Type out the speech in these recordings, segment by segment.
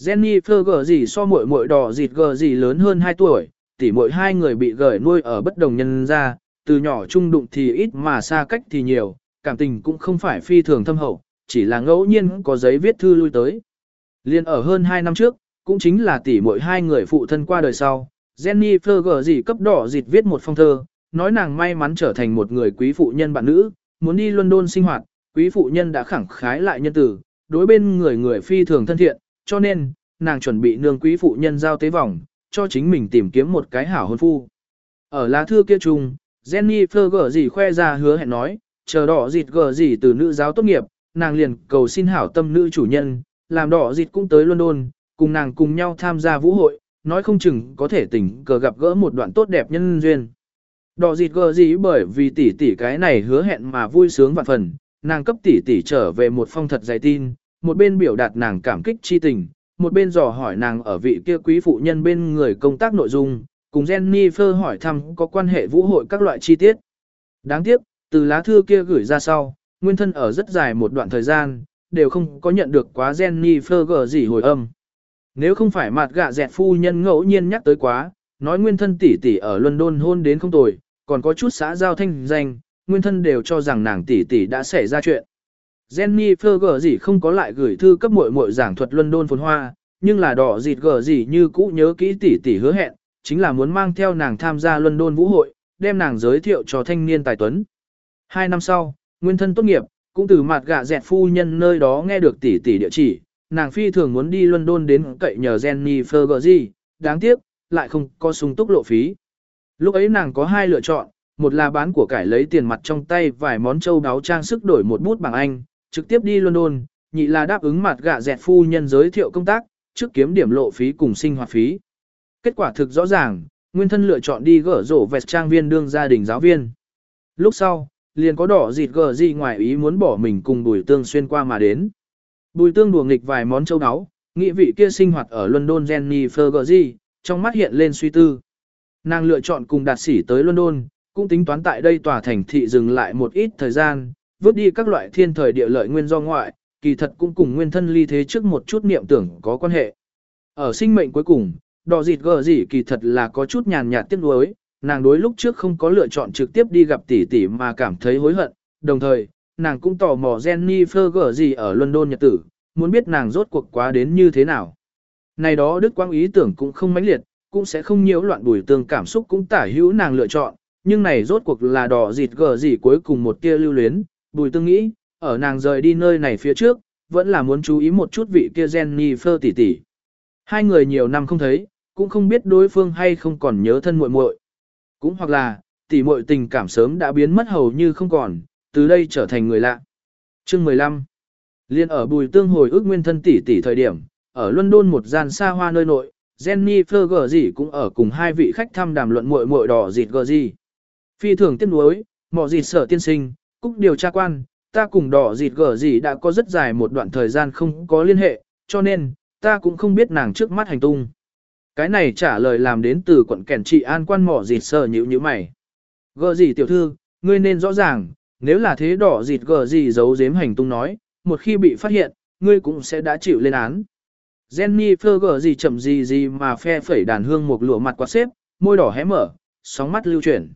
Jennifer gờ gì so muội muội đỏ dịt gờ gì lớn hơn 2 tuổi, tỷ muội hai người bị gởi nuôi ở bất đồng nhân gia, từ nhỏ trung đụng thì ít mà xa cách thì nhiều, cảm tình cũng không phải phi thường thâm hậu, chỉ là ngẫu nhiên có giấy viết thư lui tới. Liên ở hơn 2 năm trước, cũng chính là tỷ muội hai người phụ thân qua đời sau, Jennifer gờ gì cấp đỏ dịt viết một phong thơ, nói nàng may mắn trở thành một người quý phụ nhân bạn nữ, muốn đi London sinh hoạt, quý phụ nhân đã khẳng khái lại nhân tử, đối bên người người phi thường thân thiện, cho nên, nàng chuẩn bị nương quý phụ nhân giao tế vòng, cho chính mình tìm kiếm một cái hảo hôn phu. Ở lá thư kia chung, Jenny gở gì khoe ra hứa hẹn nói, chờ đỏ dịt gở gì từ nữ giáo tốt nghiệp, nàng liền cầu xin hảo tâm nữ chủ nhân, làm đỏ dịt cũng tới London, cùng nàng cùng nhau tham gia vũ hội, nói không chừng có thể tình cờ gặp gỡ một đoạn tốt đẹp nhân duyên. Đỏ dịt gở gì bởi vì tỷ tỷ cái này hứa hẹn mà vui sướng vạn phần, nàng cấp tỷ tỷ trở về một phong thật dày tin, một bên biểu đạt nàng cảm kích chi tình, một bên dò hỏi nàng ở vị kia quý phụ nhân bên người công tác nội dung, cùng Jennifer hỏi thăm có quan hệ vũ hội các loại chi tiết. Đáng tiếc, từ lá thư kia gửi ra sau, nguyên thân ở rất dài một đoạn thời gian, đều không có nhận được quá Jennifer gờ gì hồi âm. Nếu không phải mặt gạ dẹt phu nhân ngẫu nhiên nhắc tới quá, nói nguyên thân tỷ tỷ ở London hôn đến không tồi, còn có chút xã giao thanh danh, nguyên thân đều cho rằng nàng tỷ tỷ đã xảy ra chuyện. Jennifer gở gì không có lại gửi thư cấp muội muội giảng thuật London phồn hoa, nhưng là đỏ dịt gở gì như cũ nhớ kỹ tỷ tỷ hứa hẹn, chính là muốn mang theo nàng tham gia London vũ hội, đem nàng giới thiệu cho thanh niên tài tuấn. Hai năm sau, nguyên thân tốt nghiệp, cũng từ mặt gạ dẹt phu nhân nơi đó nghe được tỷ tỷ địa chỉ, nàng phi thường muốn đi London đến cậy nhờ Jennifer gở gì, đáng tiếc, lại không có sung túc lộ phí. Lúc ấy nàng có hai lựa chọn, một là bán của cải lấy tiền mặt trong tay vài món châu đáo trang sức đổi một bút bằng Anh, trực tiếp đi London, nhị là đáp ứng mặt gạ dẹt phu nhân giới thiệu công tác, trước kiếm điểm lộ phí cùng sinh hoạt phí. Kết quả thực rõ ràng, nguyên thân lựa chọn đi gỡ rổ vẹt trang viên đương gia đình giáo viên. Lúc sau, liền có đỏ dịt gờ gì ngoài ý muốn bỏ mình cùng bùi tương xuyên qua mà đến. Bùi tương đùa nghịch vài món châu áo, nghị vị kia sinh hoạt ở London Jenny Fergie, trong mắt hiện lên suy tư. Nàng lựa chọn cùng đạt sĩ tới London, cũng tính toán tại đây tòa thành thị dừng lại một ít thời gian, vứt đi các loại thiên thời địa lợi nguyên do ngoại, kỳ thật cũng cùng nguyên thân ly thế trước một chút niệm tưởng có quan hệ. Ở sinh mệnh cuối cùng, đỏ dịt gờ gì kỳ thật là có chút nhàn nhạt tiếc nuối, nàng đối lúc trước không có lựa chọn trực tiếp đi gặp tỷ tỷ mà cảm thấy hối hận, đồng thời, nàng cũng tò mò Jennifer gờ gì ở London nhật tử, muốn biết nàng rốt cuộc quá đến như thế nào. Này đó Đức Quang ý tưởng cũng không mãnh liệt, cũng sẽ không nhiễu loạn bùi tương cảm xúc cũng tả hữu nàng lựa chọn, nhưng này rốt cuộc là đỏ dịt gờ gì cuối cùng một tia lưu luyến, bùi tương nghĩ, ở nàng rời đi nơi này phía trước, vẫn là muốn chú ý một chút vị kia Jennifer tỷ tỷ. Hai người nhiều năm không thấy, cũng không biết đối phương hay không còn nhớ thân muội muội. Cũng hoặc là, tỷ muội tình cảm sớm đã biến mất hầu như không còn, từ đây trở thành người lạ. Chương 15 Liên ở bùi tương hồi ước nguyên thân tỷ tỷ thời điểm, ở London một gian xa hoa nơi nội, Jennifer gở gì cũng ở cùng hai vị khách thăm đàm luận muội muội đỏ dịt gờ gì. Phi thường tiếc nuối, mọ dịt sở tiên sinh, cúc điều tra quan, ta cùng đỏ dịt gở gì đã có rất dài một đoạn thời gian không có liên hệ, cho nên, ta cũng không biết nàng trước mắt hành tung. Cái này trả lời làm đến từ quận kẻn trị an quan mỏ dịt sờ nhữ như mày. Gở gì tiểu thư, ngươi nên rõ ràng, nếu là thế đỏ dịt gở gì giấu giếm hành tung nói, một khi bị phát hiện, ngươi cũng sẽ đã chịu lên án. Jenny phơ gở gì chậm gì gì mà phe phẩy đàn hương một lụa mặt quạt xếp, môi đỏ hé mở, sóng mắt lưu chuyển.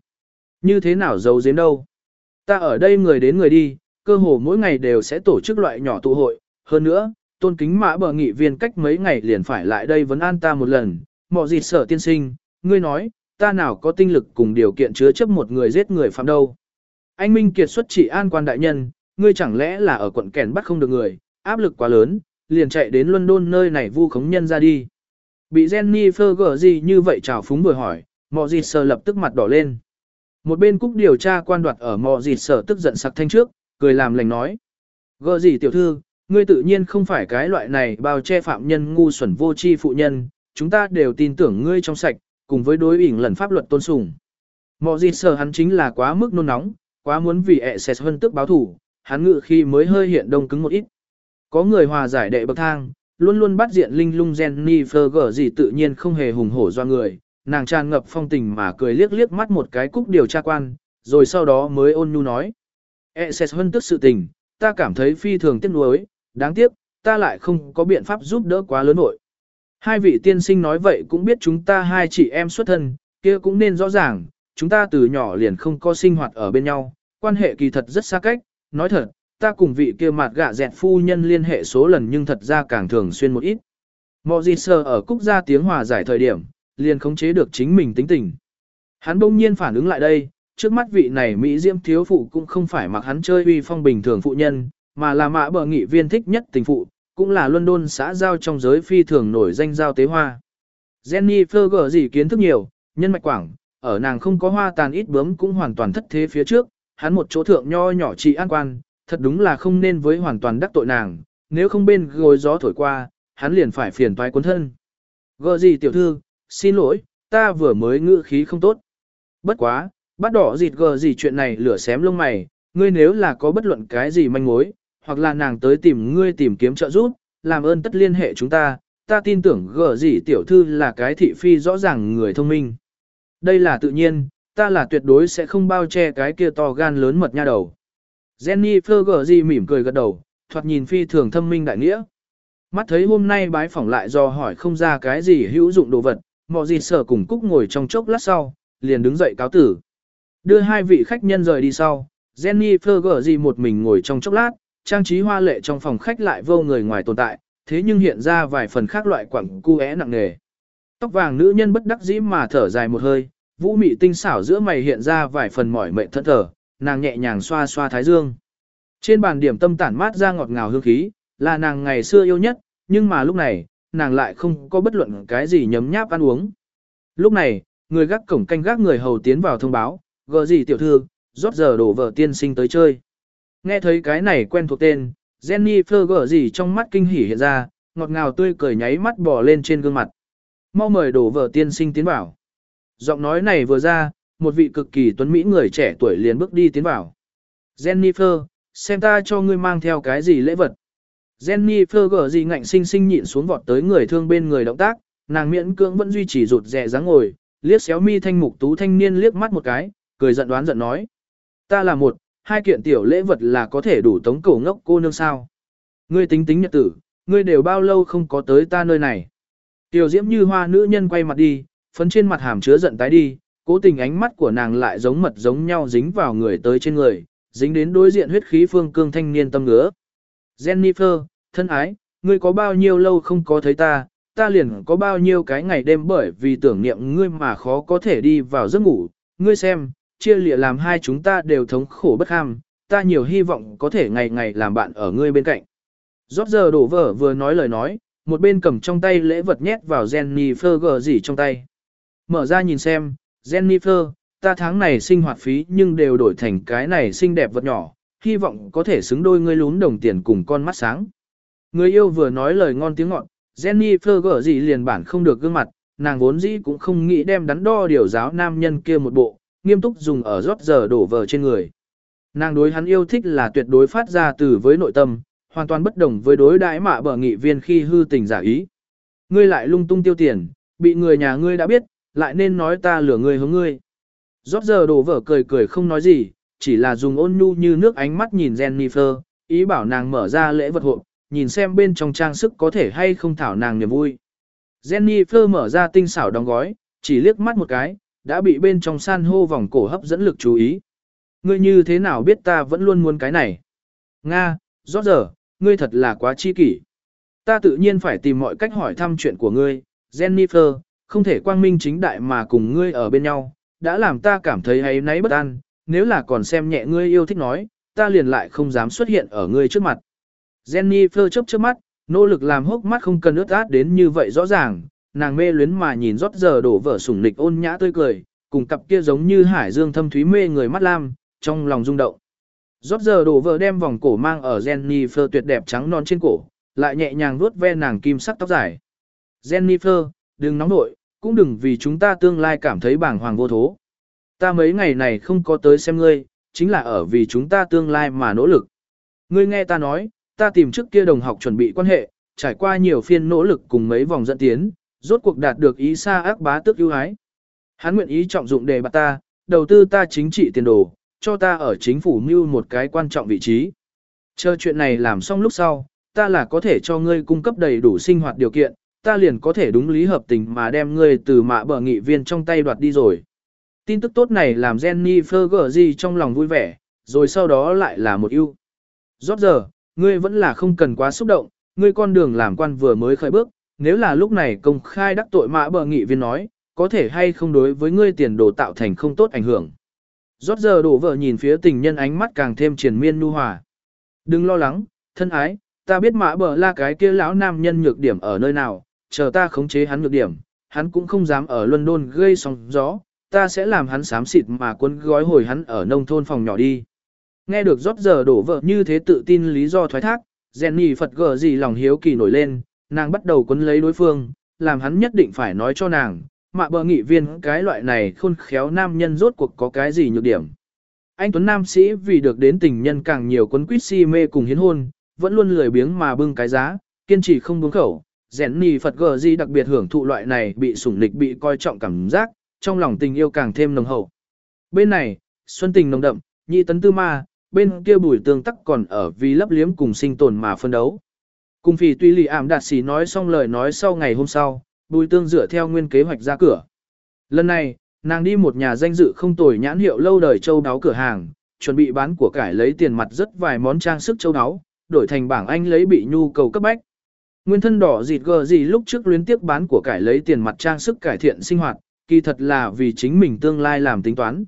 Như thế nào giấu giếm đâu? Ta ở đây người đến người đi, cơ hồ mỗi ngày đều sẽ tổ chức loại nhỏ tụ hội, hơn nữa, tôn kính mã bờ nghị viên cách mấy ngày liền phải lại đây vấn an ta một lần, mọ dịt sở tiên sinh, ngươi nói, ta nào có tinh lực cùng điều kiện chứa chấp một người giết người phạm đâu. Anh Minh Kiệt xuất chỉ an quan đại nhân, ngươi chẳng lẽ là ở quận kèn bắt không được người, áp lực quá lớn, liền chạy đến London nơi này vu khống nhân ra đi. Bị Jenny Ferguson như vậy chào phúng vừa hỏi, mọ dịt sở lập tức mặt đỏ lên. Một bên cúc điều tra quan đoạt ở mò dịt sở tức giận sặc thanh trước, cười làm lành nói. Gơ gì tiểu thư, ngươi tự nhiên không phải cái loại này bao che phạm nhân ngu xuẩn vô tri phụ nhân, chúng ta đều tin tưởng ngươi trong sạch, cùng với đối ỉn lần pháp luật tôn sùng. mò dịt sở hắn chính là quá mức nôn nóng, quá muốn vì ẹ xẹt hơn tức báo thủ, hắn ngự khi mới hơi hiện đông cứng một ít. Có người hòa giải đệ bậc thang, luôn luôn bắt diện linh lung Jennifer gở gì tự nhiên không hề hùng hổ do người, nàng tràn ngập phong tình mà cười liếc liếc mắt một cái cúc điều tra quan, rồi sau đó mới ôn nhu nói. E sẽ hơn tức sự tình, ta cảm thấy phi thường tiếc nuối, đáng tiếc, ta lại không có biện pháp giúp đỡ quá lớn nội. Hai vị tiên sinh nói vậy cũng biết chúng ta hai chị em xuất thân, kia cũng nên rõ ràng, chúng ta từ nhỏ liền không có sinh hoạt ở bên nhau, quan hệ kỳ thật rất xa cách, nói thật, ta cùng vị kia mặt gạ dẹt phu nhân liên hệ số lần nhưng thật ra càng thường xuyên một ít. Mọ gì sờ ở cúc ra tiếng hòa giải thời điểm, liền khống chế được chính mình tính tình. Hắn bỗng nhiên phản ứng lại đây, trước mắt vị này Mỹ Diễm thiếu phụ cũng không phải mặc hắn chơi uy phong bình thường phụ nhân, mà là mã bờ nghị viên thích nhất tình phụ, cũng là London xã giao trong giới phi thường nổi danh giao tế hoa. Jenny Ferger gì kiến thức nhiều, nhân mạch quảng, ở nàng không có hoa tàn ít bướm cũng hoàn toàn thất thế phía trước, hắn một chỗ thượng nho nhỏ trị an quan, thật đúng là không nên với hoàn toàn đắc tội nàng, nếu không bên gối gió thổi qua, hắn liền phải phiền toái cuốn thân. Gờ gì tiểu thư, xin lỗi, ta vừa mới ngữ khí không tốt. Bất quá, bắt đỏ dịt gờ gì chuyện này lửa xém lông mày, ngươi nếu là có bất luận cái gì manh mối, hoặc là nàng tới tìm ngươi tìm kiếm trợ giúp, làm ơn tất liên hệ chúng ta, ta tin tưởng gờ gì tiểu thư là cái thị phi rõ ràng người thông minh. Đây là tự nhiên, ta là tuyệt đối sẽ không bao che cái kia to gan lớn mật nha đầu. Jenny Fergie mỉm cười gật đầu, thoạt nhìn phi thường thâm minh đại nghĩa. Mắt thấy hôm nay bái phỏng lại do hỏi không ra cái gì hữu dụng đồ vật, mọi gì sở cùng Cúc ngồi trong chốc lát sau, liền đứng dậy cáo tử. Đưa hai vị khách nhân rời đi sau, Jenny Fergie một mình ngồi trong chốc lát, trang trí hoa lệ trong phòng khách lại vô người ngoài tồn tại, thế nhưng hiện ra vài phần khác loại quẳng cu é nặng nề. Tóc vàng nữ nhân bất đắc dĩ mà thở dài một hơi, vũ mị tinh xảo giữa mày hiện ra vài phần mỏi mệt thẫn thở, nàng nhẹ nhàng xoa xoa thái dương. Trên bàn điểm tâm tản mát ra ngọt ngào hương khí, là nàng ngày xưa yêu nhất, nhưng mà lúc này, nàng lại không có bất luận cái gì nhấm nháp ăn uống. Lúc này, người gác cổng canh gác người hầu tiến vào thông báo, gỡ gì tiểu thư, rót giờ đổ vợ tiên sinh tới chơi. Nghe thấy cái này quen thuộc tên, Jenny Fleur gỡ gì trong mắt kinh hỉ hiện ra, ngọt ngào tươi cười nháy mắt bỏ lên trên gương mặt. Mau mời đổ vợ tiên sinh tiến vào. Giọng nói này vừa ra, một vị cực kỳ tuấn mỹ người trẻ tuổi liền bước đi tiến vào. Jennifer, xem ta cho ngươi mang theo cái gì lễ vật. Jenny gở gì ngạnh sinh sinh nhịn xuống vọt tới người thương bên người động tác, nàng miễn cưỡng vẫn duy trì rụt rè dáng ngồi, liếc xéo mi thanh mục tú thanh niên liếc mắt một cái, cười giận đoán giận nói. Ta là một, hai kiện tiểu lễ vật là có thể đủ tống cổ ngốc cô nương sao. Ngươi tính tính nhật tử, ngươi đều bao lâu không có tới ta nơi này. Tiểu diễm như hoa nữ nhân quay mặt đi, phấn trên mặt hàm chứa giận tái đi, cố tình ánh mắt của nàng lại giống mật giống nhau dính vào người tới trên người, dính đến đối diện huyết khí phương cương thanh niên tâm ngứa. Jennifer, thân ái, ngươi có bao nhiêu lâu không có thấy ta, ta liền có bao nhiêu cái ngày đêm bởi vì tưởng niệm ngươi mà khó có thể đi vào giấc ngủ, ngươi xem, chia lịa làm hai chúng ta đều thống khổ bất ham, ta nhiều hy vọng có thể ngày ngày làm bạn ở ngươi bên cạnh. Rót giờ đổ vở vừa nói lời nói, một bên cầm trong tay lễ vật nhét vào Jennifer gờ gì trong tay. Mở ra nhìn xem, Jennifer, ta tháng này sinh hoạt phí nhưng đều đổi thành cái này xinh đẹp vật nhỏ, hy vọng có thể xứng đôi ngươi lún đồng tiền cùng con mắt sáng. Người yêu vừa nói lời ngon tiếng ngọt, Jennifer gỡ gì liền bản không được gương mặt, nàng vốn dĩ cũng không nghĩ đem đắn đo điều giáo nam nhân kia một bộ, nghiêm túc dùng ở rót giờ đổ vờ trên người. Nàng đối hắn yêu thích là tuyệt đối phát ra từ với nội tâm, hoàn toàn bất đồng với đối đãi mạ bờ nghị viên khi hư tình giả ý. Ngươi lại lung tung tiêu tiền, bị người nhà ngươi đã biết, lại nên nói ta lừa ngươi hướng ngươi. Rót giờ đổ vỡ cười cười không nói gì, chỉ là dùng ôn nhu như nước ánh mắt nhìn Jennifer, ý bảo nàng mở ra lễ vật hộp, nhìn xem bên trong trang sức có thể hay không thảo nàng niềm vui. Jennifer mở ra tinh xảo đóng gói, chỉ liếc mắt một cái, đã bị bên trong san hô vòng cổ hấp dẫn lực chú ý. Ngươi như thế nào biết ta vẫn luôn muốn cái này? Nga, rót giờ, ngươi thật là quá chi kỷ. Ta tự nhiên phải tìm mọi cách hỏi thăm chuyện của ngươi, Jennifer, không thể quang minh chính đại mà cùng ngươi ở bên nhau, đã làm ta cảm thấy hay nấy bất an, nếu là còn xem nhẹ ngươi yêu thích nói, ta liền lại không dám xuất hiện ở ngươi trước mặt. Jennifer chớp chớp mắt, nỗ lực làm hốc mắt không cần ướt át đến như vậy rõ ràng, nàng mê luyến mà nhìn rót giờ đổ vỡ sủng nịch ôn nhã tươi cười, cùng cặp kia giống như hải dương thâm thúy mê người mắt lam, trong lòng rung động. Rót giờ đổ vỡ đem vòng cổ mang ở Jennifer tuyệt đẹp trắng non trên cổ, lại nhẹ nhàng vuốt ve nàng kim sắc tóc dài. Jennifer, đừng nóng nội, cũng đừng vì chúng ta tương lai cảm thấy bàng hoàng vô thố. Ta mấy ngày này không có tới xem ngươi, chính là ở vì chúng ta tương lai mà nỗ lực. Ngươi nghe ta nói, ta tìm trước kia đồng học chuẩn bị quan hệ, trải qua nhiều phiên nỗ lực cùng mấy vòng dẫn tiến, rốt cuộc đạt được ý xa ác bá tước ưu ái. Hắn nguyện ý trọng dụng đề bạt ta, đầu tư ta chính trị tiền đồ, cho ta ở chính phủ mưu một cái quan trọng vị trí. Chờ chuyện này làm xong lúc sau, ta là có thể cho ngươi cung cấp đầy đủ sinh hoạt điều kiện, ta liền có thể đúng lý hợp tình mà đem ngươi từ mạ bờ nghị viên trong tay đoạt đi rồi. Tin tức tốt này làm Jenny Gergy trong lòng vui vẻ, rồi sau đó lại là một ưu. Rốt giờ, ngươi vẫn là không cần quá xúc động, ngươi con đường làm quan vừa mới khởi bước, nếu là lúc này công khai đắc tội mã bờ nghị viên nói, có thể hay không đối với ngươi tiền đồ tạo thành không tốt ảnh hưởng. Rốt giờ đổ vợ nhìn phía tình nhân ánh mắt càng thêm triền miên nu hòa. Đừng lo lắng, thân ái, ta biết mã bờ la cái kia lão nam nhân nhược điểm ở nơi nào, chờ ta khống chế hắn nhược điểm, hắn cũng không dám ở London gây sóng gió, ta sẽ làm hắn xám xịt mà quân gói hồi hắn ở nông thôn phòng nhỏ đi. Nghe được rót giờ đổ vợ như thế tự tin lý do thoái thác, Jenny Phật gờ gì lòng hiếu kỳ nổi lên, nàng bắt đầu quấn lấy đối phương, làm hắn nhất định phải nói cho nàng, mạ bờ nghị viên cái loại này khôn khéo nam nhân rốt cuộc có cái gì nhược điểm. Anh Tuấn Nam Sĩ vì được đến tình nhân càng nhiều quấn quýt si mê cùng hiến hôn, vẫn luôn lười biếng mà bưng cái giá, kiên trì không buông khẩu. Jenny Phật gờ gì đặc biệt hưởng thụ loại này bị sủng lịch bị coi trọng cảm giác, trong lòng tình yêu càng thêm nồng hậu. Bên này, xuân tình nồng đậm, nhị tấn tư ma, bên kia bùi tương tắc còn ở vì lấp liếm cùng sinh tồn mà phân đấu. Cùng phì tuy lì ảm đạt xì nói xong lời nói sau ngày hôm sau, bùi tương dựa theo nguyên kế hoạch ra cửa. Lần này, nàng đi một nhà danh dự không tồi nhãn hiệu lâu đời châu đáo cửa hàng, chuẩn bị bán của cải lấy tiền mặt rất vài món trang sức châu đáo, đổi thành bảng anh lấy bị nhu cầu cấp bách. Nguyên thân đỏ dịt gờ gì lúc trước luyến tiếc bán của cải lấy tiền mặt trang sức cải thiện sinh hoạt, kỳ thật là vì chính mình tương lai làm tính toán.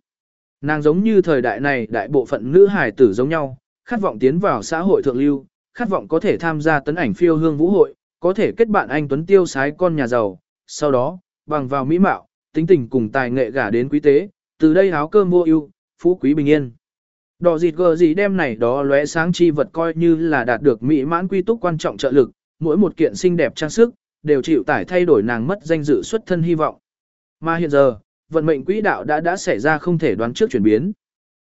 Nàng giống như thời đại này đại bộ phận nữ hài tử giống nhau, khát vọng tiến vào xã hội thượng lưu, khát vọng có thể tham gia tấn ảnh phiêu hương vũ hội, có thể kết bạn anh Tuấn tiêu sái con nhà giàu, sau đó, bằng vào mỹ mạo, tính tình cùng tài nghệ gả đến quý tế, từ đây háo cơm mua ưu, phú quý bình yên. Đỏ dịt gờ gì đem này đó lóe sáng chi vật coi như là đạt được mỹ mãn quy túc quan trọng trợ lực, mỗi một kiện xinh đẹp trang sức, đều chịu tải thay đổi nàng mất danh dự xuất thân hy vọng. Mà hiện giờ, vận mệnh quỹ đạo đã đã xảy ra không thể đoán trước chuyển biến.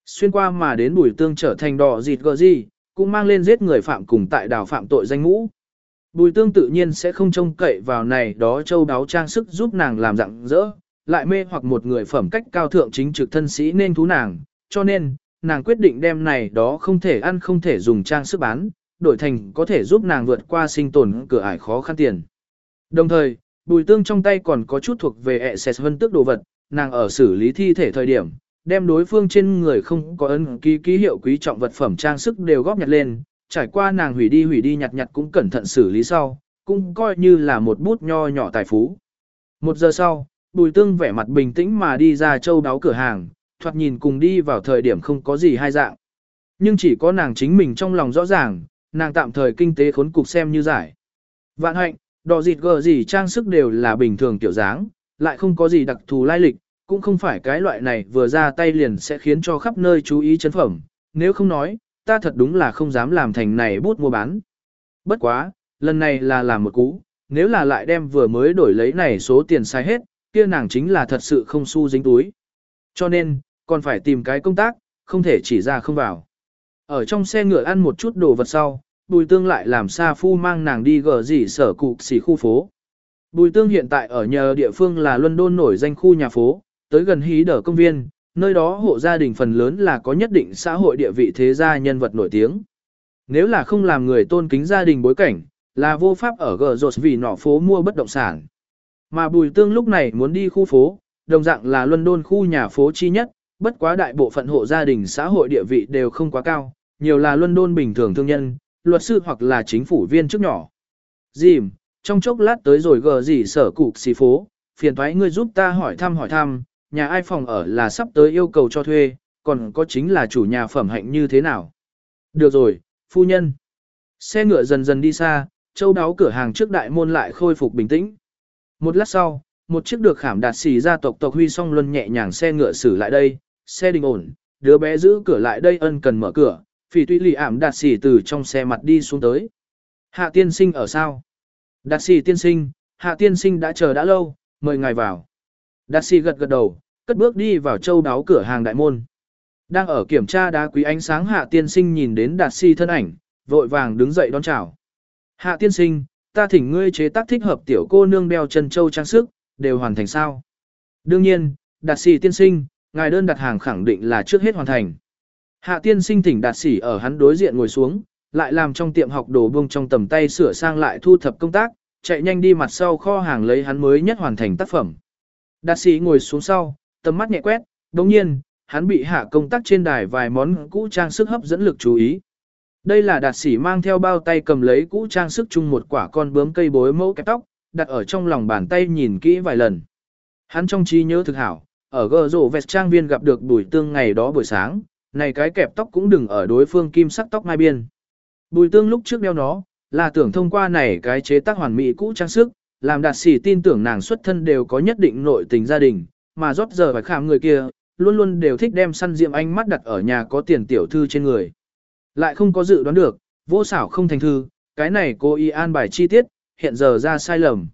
Xuyên qua mà đến bùi tương trở thành đỏ dịt gờ gì, cũng mang lên giết người phạm cùng tại đảo phạm tội danh ngũ. Bùi tương tự nhiên sẽ không trông cậy vào này đó châu đáo trang sức giúp nàng làm dạng dỡ, lại mê hoặc một người phẩm cách cao thượng chính trực thân sĩ nên thú nàng, cho nên, nàng quyết định đem này đó không thể ăn không thể dùng trang sức bán, đổi thành có thể giúp nàng vượt qua sinh tồn cửa ải khó khăn tiền. Đồng thời, bùi tương trong tay còn có chút thuộc về ẹ xẹt vân tước đồ vật, nàng ở xử lý thi thể thời điểm, đem đối phương trên người không có ấn ký ký hiệu quý trọng vật phẩm trang sức đều góp nhặt lên, trải qua nàng hủy đi hủy đi nhặt nhặt cũng cẩn thận xử lý sau, cũng coi như là một bút nho nhỏ tài phú. Một giờ sau, bùi tương vẻ mặt bình tĩnh mà đi ra châu đáo cửa hàng, thoạt nhìn cùng đi vào thời điểm không có gì hai dạng. Nhưng chỉ có nàng chính mình trong lòng rõ ràng, nàng tạm thời kinh tế khốn cục xem như giải. Vạn hạnh, đỏ dịt gờ gì trang sức đều là bình thường tiểu dáng, lại không có gì đặc thù lai lịch, cũng không phải cái loại này vừa ra tay liền sẽ khiến cho khắp nơi chú ý chấn phẩm, nếu không nói, ta thật đúng là không dám làm thành này bút mua bán. Bất quá, lần này là làm một cú, nếu là lại đem vừa mới đổi lấy này số tiền sai hết, kia nàng chính là thật sự không xu dính túi. Cho nên, còn phải tìm cái công tác, không thể chỉ ra không vào. Ở trong xe ngựa ăn một chút đồ vật sau, Bùi Tương lại làm Sa Phu mang nàng đi gờ gì sở cụ xỉ khu phố. Bùi Tương hiện tại ở nhờ địa phương là London nổi danh khu nhà phố, tới gần hí đở công viên, nơi đó hộ gia đình phần lớn là có nhất định xã hội địa vị thế gia nhân vật nổi tiếng. Nếu là không làm người tôn kính gia đình bối cảnh, là vô pháp ở gờ rột vì nọ phố mua bất động sản. Mà Bùi Tương lúc này muốn đi khu phố, đồng dạng là London khu nhà phố chi nhất, bất quá đại bộ phận hộ gia đình xã hội địa vị đều không quá cao, nhiều là London bình thường thương nhân, luật sư hoặc là chính phủ viên chức nhỏ. Dìm, trong chốc lát tới rồi gờ gì sở cục xì phố, phiền thoái ngươi giúp ta hỏi thăm hỏi thăm, nhà ai phòng ở là sắp tới yêu cầu cho thuê, còn có chính là chủ nhà phẩm hạnh như thế nào. Được rồi, phu nhân. Xe ngựa dần dần đi xa, châu đáo cửa hàng trước đại môn lại khôi phục bình tĩnh. Một lát sau, một chiếc được khảm đạt xì ra tộc tộc huy song luân nhẹ nhàng xe ngựa xử lại đây, xe đình ổn, đứa bé giữ cửa lại đây ân cần mở cửa, phỉ tuy lì ảm đạt sĩ từ trong xe mặt đi xuống tới. Hạ tiên sinh ở sao? Đạt sĩ tiên sinh, hạ tiên sinh đã chờ đã lâu, mời ngài vào. Đạt sĩ gật gật đầu, cất bước đi vào châu đáo cửa hàng đại môn. Đang ở kiểm tra đá quý ánh sáng hạ tiên sinh nhìn đến đạt sĩ thân ảnh, vội vàng đứng dậy đón chào. Hạ tiên sinh, ta thỉnh ngươi chế tác thích hợp tiểu cô nương đeo chân châu trang sức, đều hoàn thành sao? Đương nhiên, đạt sĩ tiên sinh, ngài đơn đặt hàng khẳng định là trước hết hoàn thành. Hạ tiên sinh thỉnh đạt sĩ ở hắn đối diện ngồi xuống, lại làm trong tiệm học đồ bông trong tầm tay sửa sang lại thu thập công tác, chạy nhanh đi mặt sau kho hàng lấy hắn mới nhất hoàn thành tác phẩm. Đạt sĩ ngồi xuống sau, tầm mắt nhẹ quét, đồng nhiên, hắn bị hạ công tác trên đài vài món cũ trang sức hấp dẫn lực chú ý. Đây là đạt sĩ mang theo bao tay cầm lấy cũ trang sức chung một quả con bướm cây bối mẫu kẹp tóc, đặt ở trong lòng bàn tay nhìn kỹ vài lần. Hắn trong trí nhớ thực hảo, ở gờ rổ vẹt trang viên gặp được buổi tương ngày đó buổi sáng, này cái kẹp tóc cũng đừng ở đối phương kim sắc tóc mai biên. Bùi tương lúc trước đeo nó, là tưởng thông qua này cái chế tác hoàn mỹ cũ trang sức, làm đạt sĩ tin tưởng nàng xuất thân đều có nhất định nội tình gia đình, mà rót giờ phải khảm người kia, luôn luôn đều thích đem săn diệm ánh mắt đặt ở nhà có tiền tiểu thư trên người. Lại không có dự đoán được, vô xảo không thành thư, cái này cô y an bài chi tiết, hiện giờ ra sai lầm.